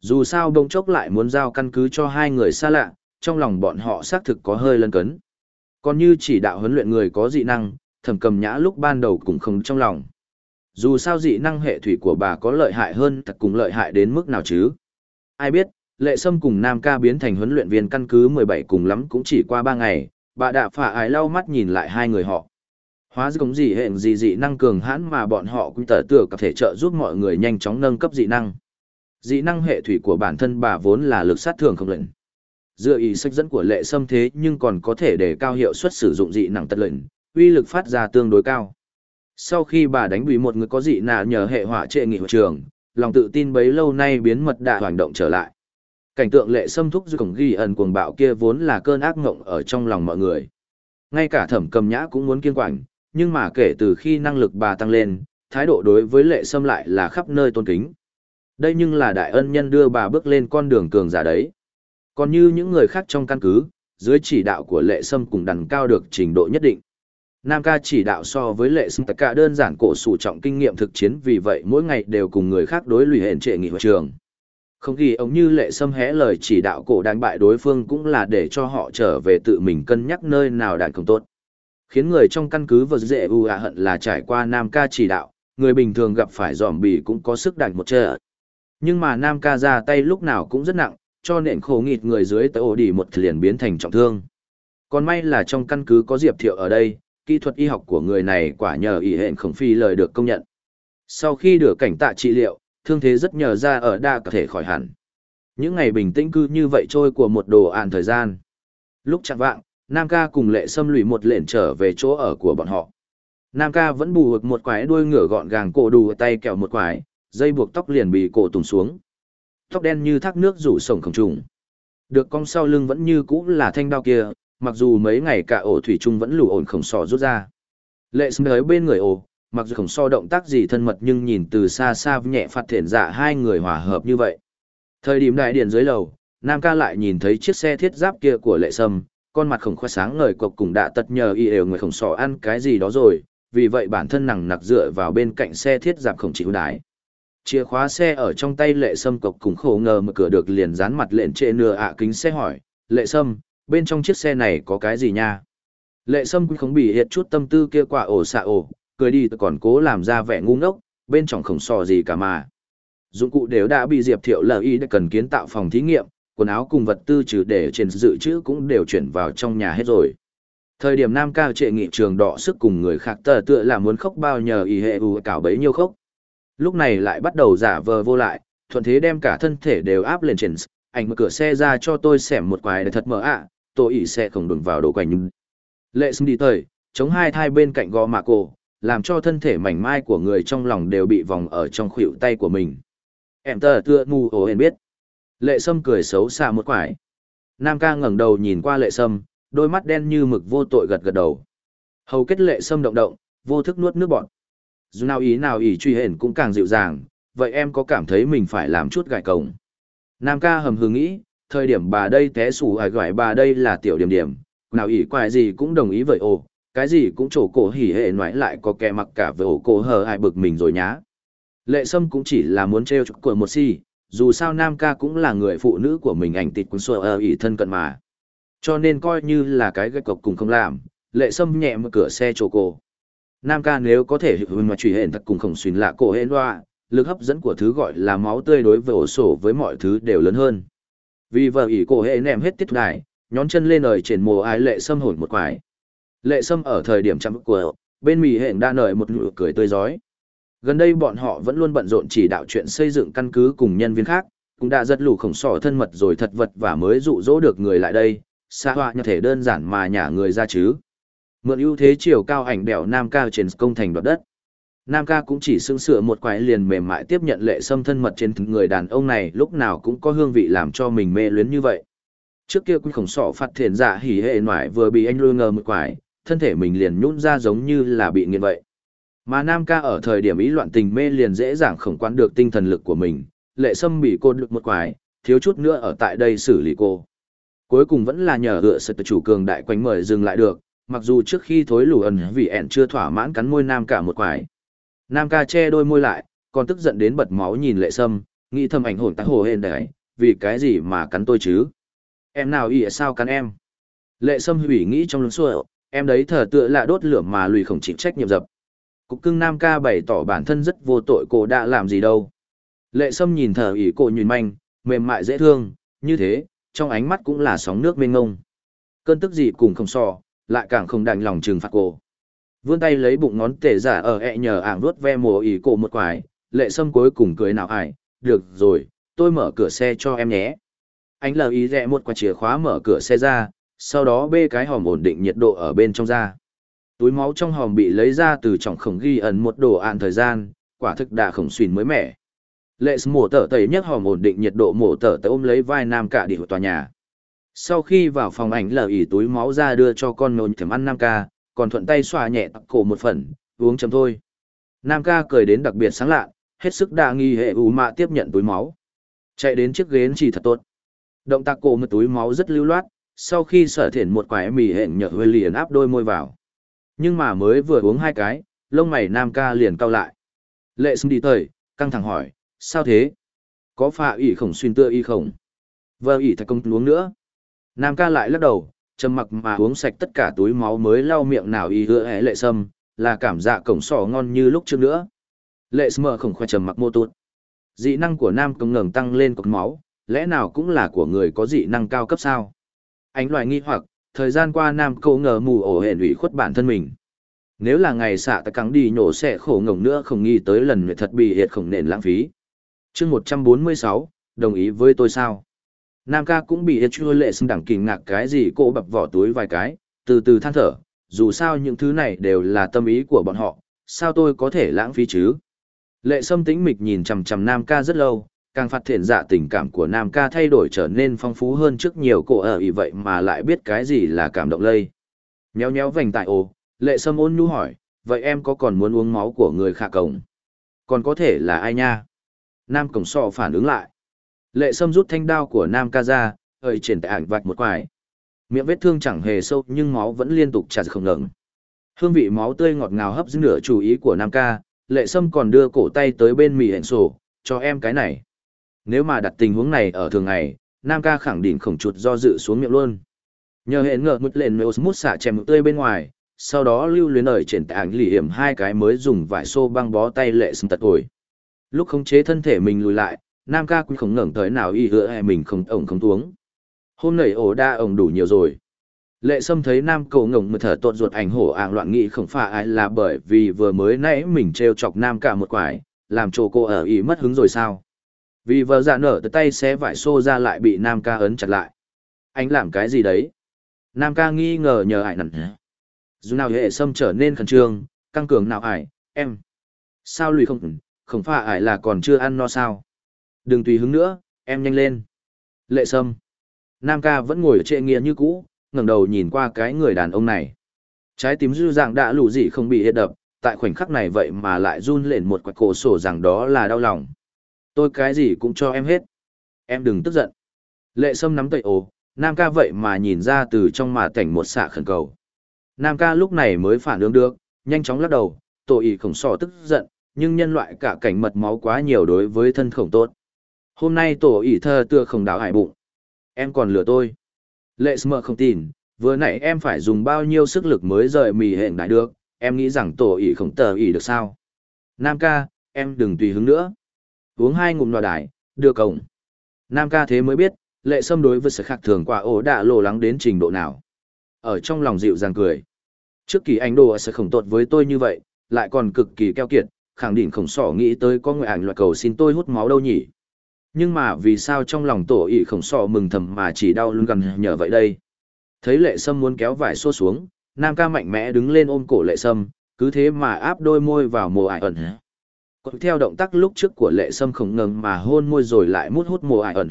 Dù sao đông chốc lại muốn giao căn cứ cho hai người xa lạ, trong lòng bọn họ xác thực có hơi lân cấn. Còn như chỉ đạo huấn luyện người có dị năng, thẩm cầm nhã lúc ban đầu cũng không trong lòng. Dù sao dị năng hệ thủy của bà có lợi hại hơn thật cùng lợi hại đến mức nào chứ. Ai biết, lệ sâm cùng nam ca biến thành huấn luyện viên căn cứ 17 cùng lắm cũng chỉ qua 3 ngày, bà đã phả ái lau mắt nhìn lại hai người họ. Hóa giống gì hẹn gì dị năng cường hãn mà bọn họ cũng tờ tựa có thể trợ giúp mọi người nhanh chóng nâng cấp dị năng. Dị năng hệ thủy của bản thân bà vốn là lực sát thường không lệnh. Dựa ý sách dẫn của lệ sâm thế nhưng còn có thể để cao hiệu suất sử dụng dị năng tật lệnh, uy lực phát ra tương đối cao. Sau khi bà đánh bị một người có dị nạ nhờ hệ hỏa trệ nghị hội trường, lòng tự tin bấy lâu nay biến mật đã hoành động trở lại. Cảnh tượng lệ sâm thúc dưới cổng ghi ẩn cuồng bạo kia vốn là cơn ác ngộng ở trong lòng mọi người. Ngay cả thẩm cầm nhã cũng muốn kiên quản, nhưng mà kể từ khi năng lực bà tăng lên, thái độ đối với lệ sâm lại là khắp nơi tôn kính. Đây nhưng là đại ân nhân đưa bà bước lên con đường cường giả đấy. Còn như những người khác trong căn cứ, dưới chỉ đạo của lệ sâm cùng đằng cao được trình độ nhất định. Nam ca chỉ đạo so với lệ sâm tất cả đơn giản cổ sủ trọng kinh nghiệm thực chiến vì vậy mỗi ngày đều cùng người khác đối lùi hẹn trệ nghị hội trường. Không ghi ông như lệ sâm hé lời chỉ đạo cổ đánh bại đối phương cũng là để cho họ trở về tự mình cân nhắc nơi nào đàn công tốt. Khiến người trong căn cứ vật dễ u à hận là trải qua Nam ca chỉ đạo, người bình thường gặp phải giòm bì cũng có sức đánh một trợ. Nhưng mà Nam ca ra tay lúc nào cũng rất nặng, cho nện khổ nghịt người dưới tới ổ đi một liền biến thành trọng thương. Còn may là trong căn cứ có Diệp Thiệu ở đây, kỹ thuật y học của người này quả nhờ ý hẹn khổng phi lời được công nhận. Sau khi được cảnh tạ trị liệu, thương thế rất nhờ ra ở đa có thể khỏi hẳn. Những ngày bình tĩnh cư như vậy trôi của một đồ ạn thời gian. Lúc chẳng vạng, Nam ca cùng lệ xâm lụy một lệnh trở về chỗ ở của bọn họ. Nam ca vẫn bù hực một quái đuôi ngửa gọn gàng cổ đù tay kẹo một quái, dây buộc tóc liền bị cổ tùng xuống. Tóc đen như thác nước rủ sổng khổng trùng. Được cong sau lưng vẫn như cũ là thanh đao kia, mặc dù mấy ngày cả ổ thủy trung vẫn lù ổn khổng sò rút ra. Lệ xâm tới bên người ổ, mặc dù khổng so động tác gì thân mật nhưng nhìn từ xa xa nhẹ phạt thiện dạ hai người hòa hợp như vậy. Thời điểm đại điện dưới lầu, Nam ca lại nhìn thấy chiếc xe thiết giáp kia của lệ sâm, con mặt khổng khoe sáng ngời cộc cùng đã tật nhờ y đều người khổng sò ăn cái gì đó rồi, vì vậy bản thân nặng nặc dựa vào bên cạnh xe thiết giáp khổng chịu đái. Chìa khóa xe ở trong tay lệ sâm cộc cùng khổ ngờ mở cửa được liền dán mặt lện trệ nửa ạ kính xe hỏi, lệ sâm, bên trong chiếc xe này có cái gì nha? Lệ sâm cũng không bị hiệt chút tâm tư kia quả ổ xạ ổ, cười đi còn cố làm ra vẻ ngu ngốc, bên trong khổng sò gì cả mà. Dụng cụ đều đã bị Diệp Thiệu lợi ý đã cần kiến tạo phòng thí nghiệm, quần áo cùng vật tư trừ để trên dự trữ cũng đều chuyển vào trong nhà hết rồi. Thời điểm Nam Cao trệ nghị trường đỏ sức cùng người khác tờ tựa là muốn khóc bao nhờ ý hệ ù cảo bấy nhiêu khóc. Lúc này lại bắt đầu giả vờ vô lại, thuận thế đem cả thân thể đều áp lên trên ảnh mở cửa xe ra cho tôi xẻm một quái để thật mở ạ, tôi ý sẽ không đụng vào đồ quanh. Lệ xưng đi tời, chống hai thai bên cạnh gò mạ cổ, làm cho thân thể mảnh mai của người trong lòng đều bị vòng ở trong khuỷu tay của mình. Em tờ tựa mù ổ hên biết. Lệ Sâm cười xấu xa một quải. Nam ca ngẩng đầu nhìn qua Lệ Sâm, đôi mắt đen như mực vô tội gật gật đầu. Hầu kết Lệ Sâm động động, vô thức nuốt nước bọt. Dù nào ý nào ý truy hển cũng càng dịu dàng, vậy em có cảm thấy mình phải làm chút gài cổng. Nam ca hầm hừ nghĩ, thời điểm bà đây té xù ải gọi bà đây là tiểu điểm điểm, nào ỷ quài gì cũng đồng ý vậy ồ, cái gì cũng chỗ cổ hỉ hệ ngoại lại có kẻ mặc cả với ổ cổ hờ ai bực mình rồi nhá. Lệ Sâm cũng chỉ là muốn trêu chọc của một si, dù sao Nam ca cũng là người phụ nữ của mình ảnh tịt quân sợ ở ỷ thân cận mà. Cho nên coi như là cái gạch cọc cùng không làm, Lệ Sâm nhẹ mở cửa xe chỗ cổ. Nam ca nếu có thể hiệu mà truy hển thật cùng khổng xuyên lạ cổ hên loa, lực hấp dẫn của thứ gọi là máu tươi đối với ổ sổ với mọi thứ đều lớn hơn. Vì vợ ỷ cổ hệ ném hết tiết đài, nhón chân lên ời trên mồ ai lệ sâm hồn một quải. Lệ sâm ở thời điểm chăm của, bên mì hẹn đã nở một nụ cười tươi giói. Gần đây bọn họ vẫn luôn bận rộn chỉ đạo chuyện xây dựng căn cứ cùng nhân viên khác, cũng đã rất lù khổng sỏ thân mật rồi thật vật và mới dụ dỗ được người lại đây, xa hoa như thể đơn giản mà nhả người ra chứ. Mượn ưu thế chiều cao ảnh đèo Nam Cao trên công thành đoạt đất. Nam ca cũng chỉ xưng sửa một quái liền mềm mại tiếp nhận lệ sâm thân mật trên người đàn ông này lúc nào cũng có hương vị làm cho mình mê luyến như vậy. Trước kia quy khổng sọ phát thiền dạ hỉ hệ ngoại vừa bị anh lôi ngờ một quái, thân thể mình liền nhún ra giống như là bị nghiện vậy. Mà Nam ca ở thời điểm ý loạn tình mê liền dễ dàng khổng quán được tinh thần lực của mình, lệ sâm bị cô được một quái, thiếu chút nữa ở tại đây xử lý cô. Cuối cùng vẫn là nhờ gựa sự chủ cường đại quánh mời dừng lại được, mặc dù trước khi thối lù ẩn vì ẹn chưa thỏa mãn cắn môi Nam cả một quái. Nam ca che đôi môi lại, còn tức giận đến bật máu nhìn lệ sâm, nghĩ thầm ảnh hồn tác hồ hên đấy, vì cái gì mà cắn tôi chứ? Em nào ỉa sao cắn em? Lệ sâm hủy nghĩ trong lưng xuôi, em đấy thở tựa là đốt lửa mà lùi khổng chịu trách nhiệm dập. Cục cưng Nam ca bày tỏ bản thân rất vô tội cô đã làm gì đâu. Lệ sâm nhìn thở ỉ cô nhìn manh, mềm mại dễ thương, như thế, trong ánh mắt cũng là sóng nước mênh ngông. Cơn tức gì cùng không so, lại càng không đành lòng trừng phạt cô vươn tay lấy bụng ngón tể giả ở ẹ nhờ ảng vuốt ve mồ ỉ cổ một quải, lệ sâm cuối cùng cười nào ải, được rồi, tôi mở cửa xe cho em nhé. Anh lờ ý rẽ một quả chìa khóa mở cửa xe ra, sau đó bê cái hòm ổn định nhiệt độ ở bên trong ra. Túi máu trong hòm bị lấy ra từ trong khổng ghi ẩn một đồ ạn thời gian, quả thực đã khổng xuyên mới mẻ. Lệ mổ tở tẩy nhấc hòm ổn định nhiệt độ mổ tở tẩy ôm lấy vai nam cả địa tòa nhà. Sau khi vào phòng ảnh lờ ỉ túi máu ra đưa cho con nôn thèm ăn nam ca còn thuận tay xoa nhẹ tặc cổ một phần, uống chấm thôi. Nam ca cười đến đặc biệt sáng lạ, hết sức đa nghi hệ ủ mạ tiếp nhận túi máu. Chạy đến chiếc ghế chỉ thật tốt. Động tác cổ một túi máu rất lưu loát, sau khi sở thiển một quả mì hẹn nhở hơi liền áp đôi môi vào. Nhưng mà mới vừa uống hai cái, lông mày Nam ca liền cau lại. Lệ xung đi tời, căng thẳng hỏi, sao thế? Có phạ ỉ khổng xuyên tựa y khổng? Vợ ỉ thật công uống nữa. Nam ca lại lắc đầu, trầm mặc mà uống sạch tất cả túi máu mới lau miệng nào y hứa hé lệ sâm, là cảm dạ cổng sỏ ngon như lúc trước nữa. Lệ sâm không khoe trầm mặc mô tụt. Dị năng của nam công ngừng tăng lên cột máu, lẽ nào cũng là của người có dị năng cao cấp sao? Ánh loài nghi hoặc, thời gian qua nam câu ngờ mù ổ hển ủy khuất bản thân mình. Nếu là ngày xạ ta cắn đi nhổ sẽ khổ ngổng nữa không nghĩ tới lần nguyện thật bị hiệt khổng nền lãng phí. chương 146, đồng ý với tôi sao? Nam ca cũng bị hết chua lệ xưng đẳng kinh ngạc cái gì cô bập vỏ túi vài cái, từ từ than thở, dù sao những thứ này đều là tâm ý của bọn họ, sao tôi có thể lãng phí chứ? Lệ sâm tĩnh mịch nhìn chằm chằm Nam ca rất lâu, càng phát hiện dạ tình cảm của Nam ca thay đổi trở nên phong phú hơn trước nhiều cô ở ý vậy mà lại biết cái gì là cảm động lây. Nhéo nhéo vành tại ồ, lệ sâm ôn nhu hỏi, vậy em có còn muốn uống máu của người khả cổng? Còn có thể là ai nha? Nam cổng sọ phản ứng lại. Lệ Sâm rút thanh đao của Nam ca ra, ơi triển tại ảnh vạch một quải. Miệng vết thương chẳng hề sâu nhưng máu vẫn liên tục chảy không ngừng. Hương vị máu tươi ngọt ngào hấp dẫn nửa chú ý của Nam ca, Lệ Sâm còn đưa cổ tay tới bên mì hẹn sổ, cho em cái này. Nếu mà đặt tình huống này ở thường ngày, Nam ca khẳng định khổng chuột do dự xuống miệng luôn. Nhờ hẹn ngờ mứt lên mèo mút xả chèm tươi bên ngoài, sau đó lưu luyến ởi triển tảng ảnh lì hiểm hai cái mới dùng vải xô băng bó tay Lệ Sâm tật ổi. Lúc khống chế thân thể mình lùi lại, nam ca cũng không ngẩng tới nào y hứa hay mình không ổng không tuống. Hôm nay ổ đa ổng đủ nhiều rồi. Lệ Sâm thấy nam cầu ngổng mượt thở tuột ruột ảnh hổ ạng loạn nghị không phải ai là bởi vì vừa mới nãy mình treo chọc nam cả một quải, làm chỗ cô ở ý mất hứng rồi sao. Vì vợ dạ nở tới tay xé vải xô ra lại bị nam ca ấn chặt lại. Anh làm cái gì đấy? Nam ca nghi ngờ nhờ ải nặn dù nào hệ sâm trở nên khẩn trương căng cường nào ải em sao lùi không không phải ải là còn chưa ăn no sao đừng tùy hứng nữa, em nhanh lên. Lệ sâm. Nam ca vẫn ngồi ở trệ nghĩa như cũ, ngẩng đầu nhìn qua cái người đàn ông này. Trái tim dư dạng đã lù gì không bị hết đập, tại khoảnh khắc này vậy mà lại run lên một quạch cổ sổ rằng đó là đau lòng. Tôi cái gì cũng cho em hết. Em đừng tức giận. Lệ sâm nắm tay, ồ, nam ca vậy mà nhìn ra từ trong mà cảnh một xạ khẩn cầu. Nam ca lúc này mới phản ứng được, nhanh chóng lắc đầu tội ý khổng sò tức giận, nhưng nhân loại cả cảnh mật máu quá nhiều đối với thân khổng tốt hôm nay tổ ỷ thơ tựa không đảo hải bụng. Em còn lừa tôi. Lệ sâm không tin, vừa nãy em phải dùng bao nhiêu sức lực mới rời mì hẹn đại được, em nghĩ rằng tổ ỷ không tờ ỷ được sao? Nam ca, em đừng tùy hứng nữa. Uống hai ngụm nọ đài, đưa cổng. Nam ca thế mới biết, lệ sâm đối với sự khác thường quả ổ đã lộ lắng đến trình độ nào. Ở trong lòng dịu dàng cười. Trước kỳ anh đồ sẽ khổng tốt với tôi như vậy, lại còn cực kỳ keo kiệt, khẳng định khổng sỏ nghĩ tới có người ảnh loại cầu xin tôi hút máu đâu nhỉ nhưng mà vì sao trong lòng tổ ỵ khổng sọ mừng thầm mà chỉ đau lưng gần nhờ vậy đây? Thấy lệ sâm muốn kéo vải xô xuống, nam ca mạnh mẽ đứng lên ôm cổ lệ sâm, cứ thế mà áp đôi môi vào mồ ải ẩn. Còn theo động tác lúc trước của lệ sâm không ngừng mà hôn môi rồi lại mút hút mồ ải ẩn.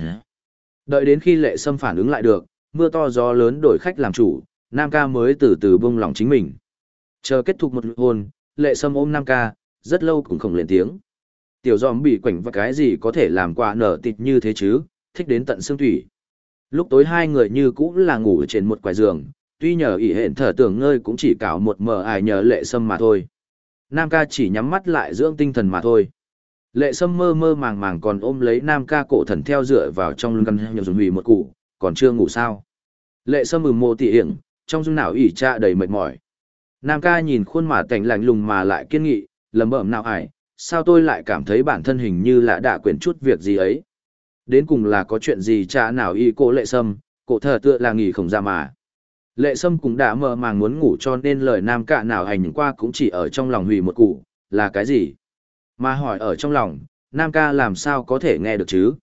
Đợi đến khi lệ sâm phản ứng lại được, mưa to gió lớn đổi khách làm chủ, nam ca mới từ từ buông lòng chính mình. Chờ kết thúc một hôn lệ sâm ôm nam ca, rất lâu cũng không lên tiếng tiểu dòm bị quảnh và cái gì có thể làm quả nở tịt như thế chứ, thích đến tận xương thủy. Lúc tối hai người như cũng là ngủ trên một quài giường, tuy nhờ ỉ hển thở tưởng ngơi cũng chỉ cào một mờ ải nhờ lệ sâm mà thôi. Nam ca chỉ nhắm mắt lại dưỡng tinh thần mà thôi. Lệ sâm mơ mơ màng màng còn ôm lấy nam ca cổ thần theo dựa vào trong lưng căn nhờ dùng hủy một cụ, còn chưa ngủ sao? Lệ sâm ừm mô tỉ hiển trong dung não ỉ cha đầy mệt mỏi. Nam ca nhìn khuôn mặt cảnh lạnh lùng mà lại kiên nghị lầm bẩm nào ải sao tôi lại cảm thấy bản thân hình như là đã quyển chút việc gì ấy? Đến cùng là có chuyện gì cha nào y cô lệ sâm, cổ thờ tựa là nghỉ không ra mà. Lệ sâm cũng đã mơ màng muốn ngủ cho nên lời nam cạ nào hành qua cũng chỉ ở trong lòng hủy một cụ, là cái gì? Mà hỏi ở trong lòng, nam ca làm sao có thể nghe được chứ?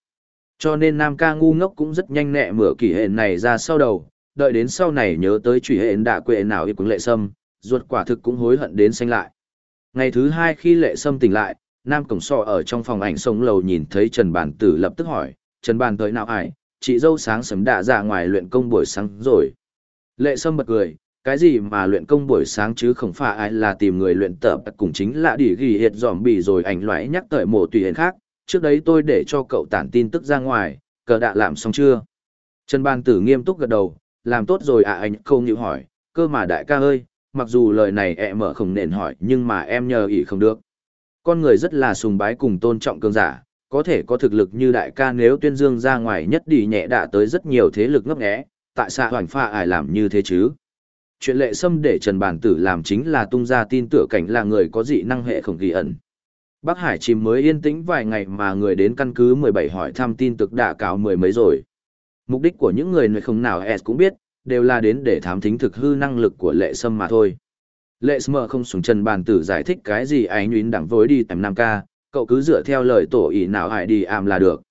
Cho nên nam ca ngu ngốc cũng rất nhanh nẹ mửa kỷ hệ này ra sau đầu, đợi đến sau này nhớ tới chủy hệ đã quệ nào y cũng lệ sâm, ruột quả thực cũng hối hận đến xanh lại ngày thứ hai khi lệ sâm tỉnh lại, nam cổng sọ ở trong phòng ảnh sống lầu nhìn thấy trần bản tử lập tức hỏi, trần bàn tới nào ải chị dâu sáng sớm đã ra ngoài luyện công buổi sáng rồi. Lệ sâm bật cười, cái gì mà luyện công buổi sáng chứ? Không phải ai là tìm người luyện tập, cùng chính là đi ghi hiệt dòm bì rồi ảnh loại nhắc tới mổ tùy hến khác. Trước đấy tôi để cho cậu tản tin tức ra ngoài, cờ đã làm xong chưa? Trần bàn tử nghiêm túc gật đầu, làm tốt rồi à anh không nhịu hỏi. Cơ mà đại ca ơi mặc dù lời này ẹ mở không nền hỏi nhưng mà em nhờ ỷ không được. Con người rất là sùng bái cùng tôn trọng cường giả, có thể có thực lực như đại ca nếu tuyên dương ra ngoài nhất đi nhẹ đã tới rất nhiều thế lực ngấp nghé, tại sao hoành pha ải làm như thế chứ? Chuyện lệ xâm để trần bản tử làm chính là tung ra tin tưởng cảnh là người có dị năng hệ khổng kỳ ẩn. Bắc hải chìm mới yên tĩnh vài ngày mà người đến căn cứ 17 hỏi thăm tin tức đã cáo mười mấy rồi. Mục đích của những người nơi không nào, s cũng biết đều là đến để thám thính thực hư năng lực của lệ sâm mà thôi lệ sâm không xuống chân bàn tử giải thích cái gì ánh nhuyến đẳng vối đi tầm nam ca cậu cứ dựa theo lời tổ ý nào hải đi ảm là được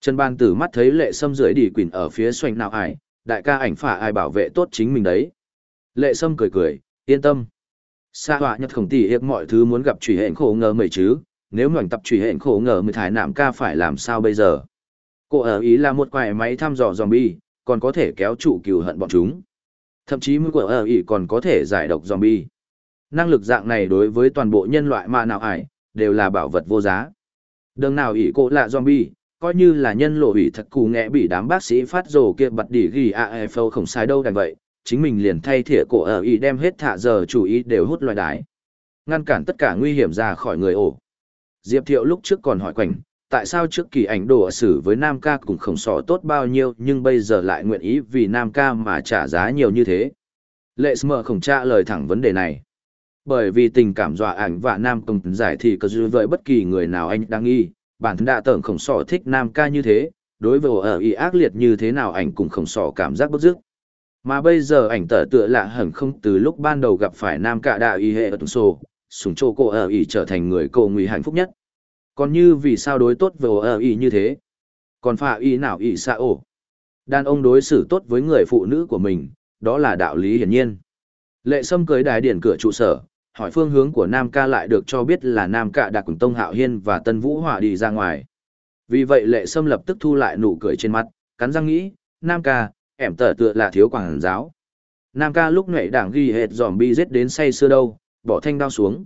chân bàn tử mắt thấy lệ sâm rưỡi đi quỳnh ở phía xoành nào hải đại ca ảnh phả ai bảo vệ tốt chính mình đấy Lệ Sâm cười cười, yên tâm. Sa họa nhất khổng tỷ hiệp mọi thứ muốn gặp trùy hẹn khổ ngờ mày chứ, nếu ngoảnh tập trùy hẹn khổ ngờ mới thải nạm ca phải làm sao bây giờ. Cô ở ý là một quài máy thăm dò zombie, còn có thể kéo trụ cừu hận bọn chúng. Thậm chí mũi của ở ỉ còn có thể giải độc zombie. Năng lực dạng này đối với toàn bộ nhân loại mà nào ải, đều là bảo vật vô giá. Đường nào ỉ cô là zombie, coi như là nhân lộ ỉ thật cù nghẽ bị đám bác sĩ phát rồ kia bật đỉ ghi AFO e không sai đâu đành vậy, chính mình liền thay thỉa cổ ở ỉ đem hết thả giờ chủ ý đều hút loài đái. Ngăn cản tất cả nguy hiểm ra khỏi người ổ. Diệp Thiệu lúc trước còn hỏi quảnh, tại sao trước kỳ ảnh đồ xử với Nam ca cũng không sỏ tốt bao nhiêu nhưng bây giờ lại nguyện ý vì Nam ca mà trả giá nhiều như thế. Lệ Smờ không trả lời thẳng vấn đề này. Bởi vì tình cảm dọa ảnh và Nam công giải thì cơ dư với bất kỳ người nào anh đang nghi, bản thân đã tưởng khổng sỏ thích Nam ca như thế, đối với ở ý ác liệt như thế nào ảnh cũng khổng sỏ cảm giác bất dứt. Mà bây giờ ảnh tở tựa lạ hẳn không từ lúc ban đầu gặp phải nam Ca đạo y hệ ở tùng sô, sùng chô cô ở ý trở thành người cô nguy hạnh phúc nhất. Còn như vì sao đối tốt với ở ý như thế? Còn phạ ý nào y xa ổ? Đàn ông đối xử tốt với người phụ nữ của mình, đó là đạo lý hiển nhiên. Lệ Sâm cưới đài điển cửa trụ sở, hỏi phương hướng của Nam Ca lại được cho biết là Nam Ca đã cùng Tông Hạo Hiên và Tân Vũ Hỏa đi ra ngoài. Vì vậy Lệ Sâm lập tức thu lại nụ cười trên mặt, cắn răng nghĩ, Nam Ca, ẻm tở tựa là thiếu quảng giáo. Nam Ca lúc nãy đảng ghi hệt giòm bi giết đến say xưa đâu, bỏ thanh đao xuống.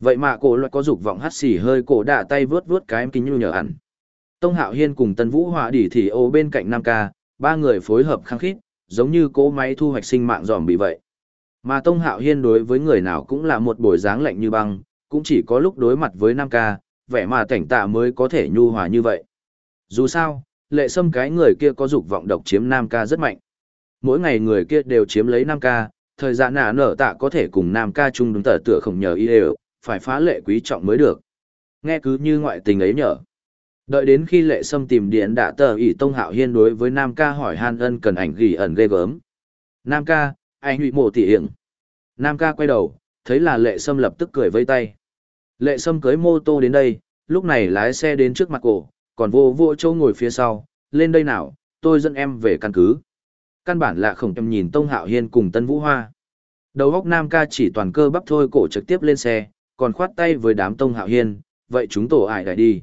Vậy mà cổ loại có dục vọng hắt xì hơi cổ đạ tay vớt vớt cái em kính như nhờ ẩn. Tông Hạo Hiên cùng Tân Vũ họa đỉ thì ô bên cạnh Nam Ca, ba người phối hợp khăng khít, giống như cỗ máy thu hoạch sinh mạng dòm bị vậy. Mà Tông Hạo Hiên đối với người nào cũng là một buổi dáng lạnh như băng, cũng chỉ có lúc đối mặt với Nam Ca, vẻ mà cảnh tạ mới có thể nhu hòa như vậy. Dù sao, lệ sâm cái người kia có dục vọng độc chiếm Nam Ca rất mạnh. Mỗi ngày người kia đều chiếm lấy Nam Ca, thời gian nả nở tạ có thể cùng Nam Ca chung đứng tờ tựa không nhờ y đều, phải phá lệ quý trọng mới được. Nghe cứ như ngoại tình ấy nhở. Đợi đến khi lệ sâm tìm điện đã tờ ỷ Tông Hạo Hiên đối với Nam Ca hỏi han ân cần ảnh ghi ẩn ghê gớm. Nam Ca, anh hụy mộ tỉ hiện. Nam ca quay đầu, thấy là lệ sâm lập tức cười vây tay. Lệ sâm cưới mô tô đến đây, lúc này lái xe đến trước mặt cổ, còn vô vô châu ngồi phía sau, lên đây nào, tôi dẫn em về căn cứ. Căn bản là không em nhìn Tông Hạo Hiên cùng Tân Vũ Hoa. Đầu góc Nam ca chỉ toàn cơ bắp thôi cổ trực tiếp lên xe, còn khoát tay với đám Tông Hạo Hiên, vậy chúng tổ ải đại đi.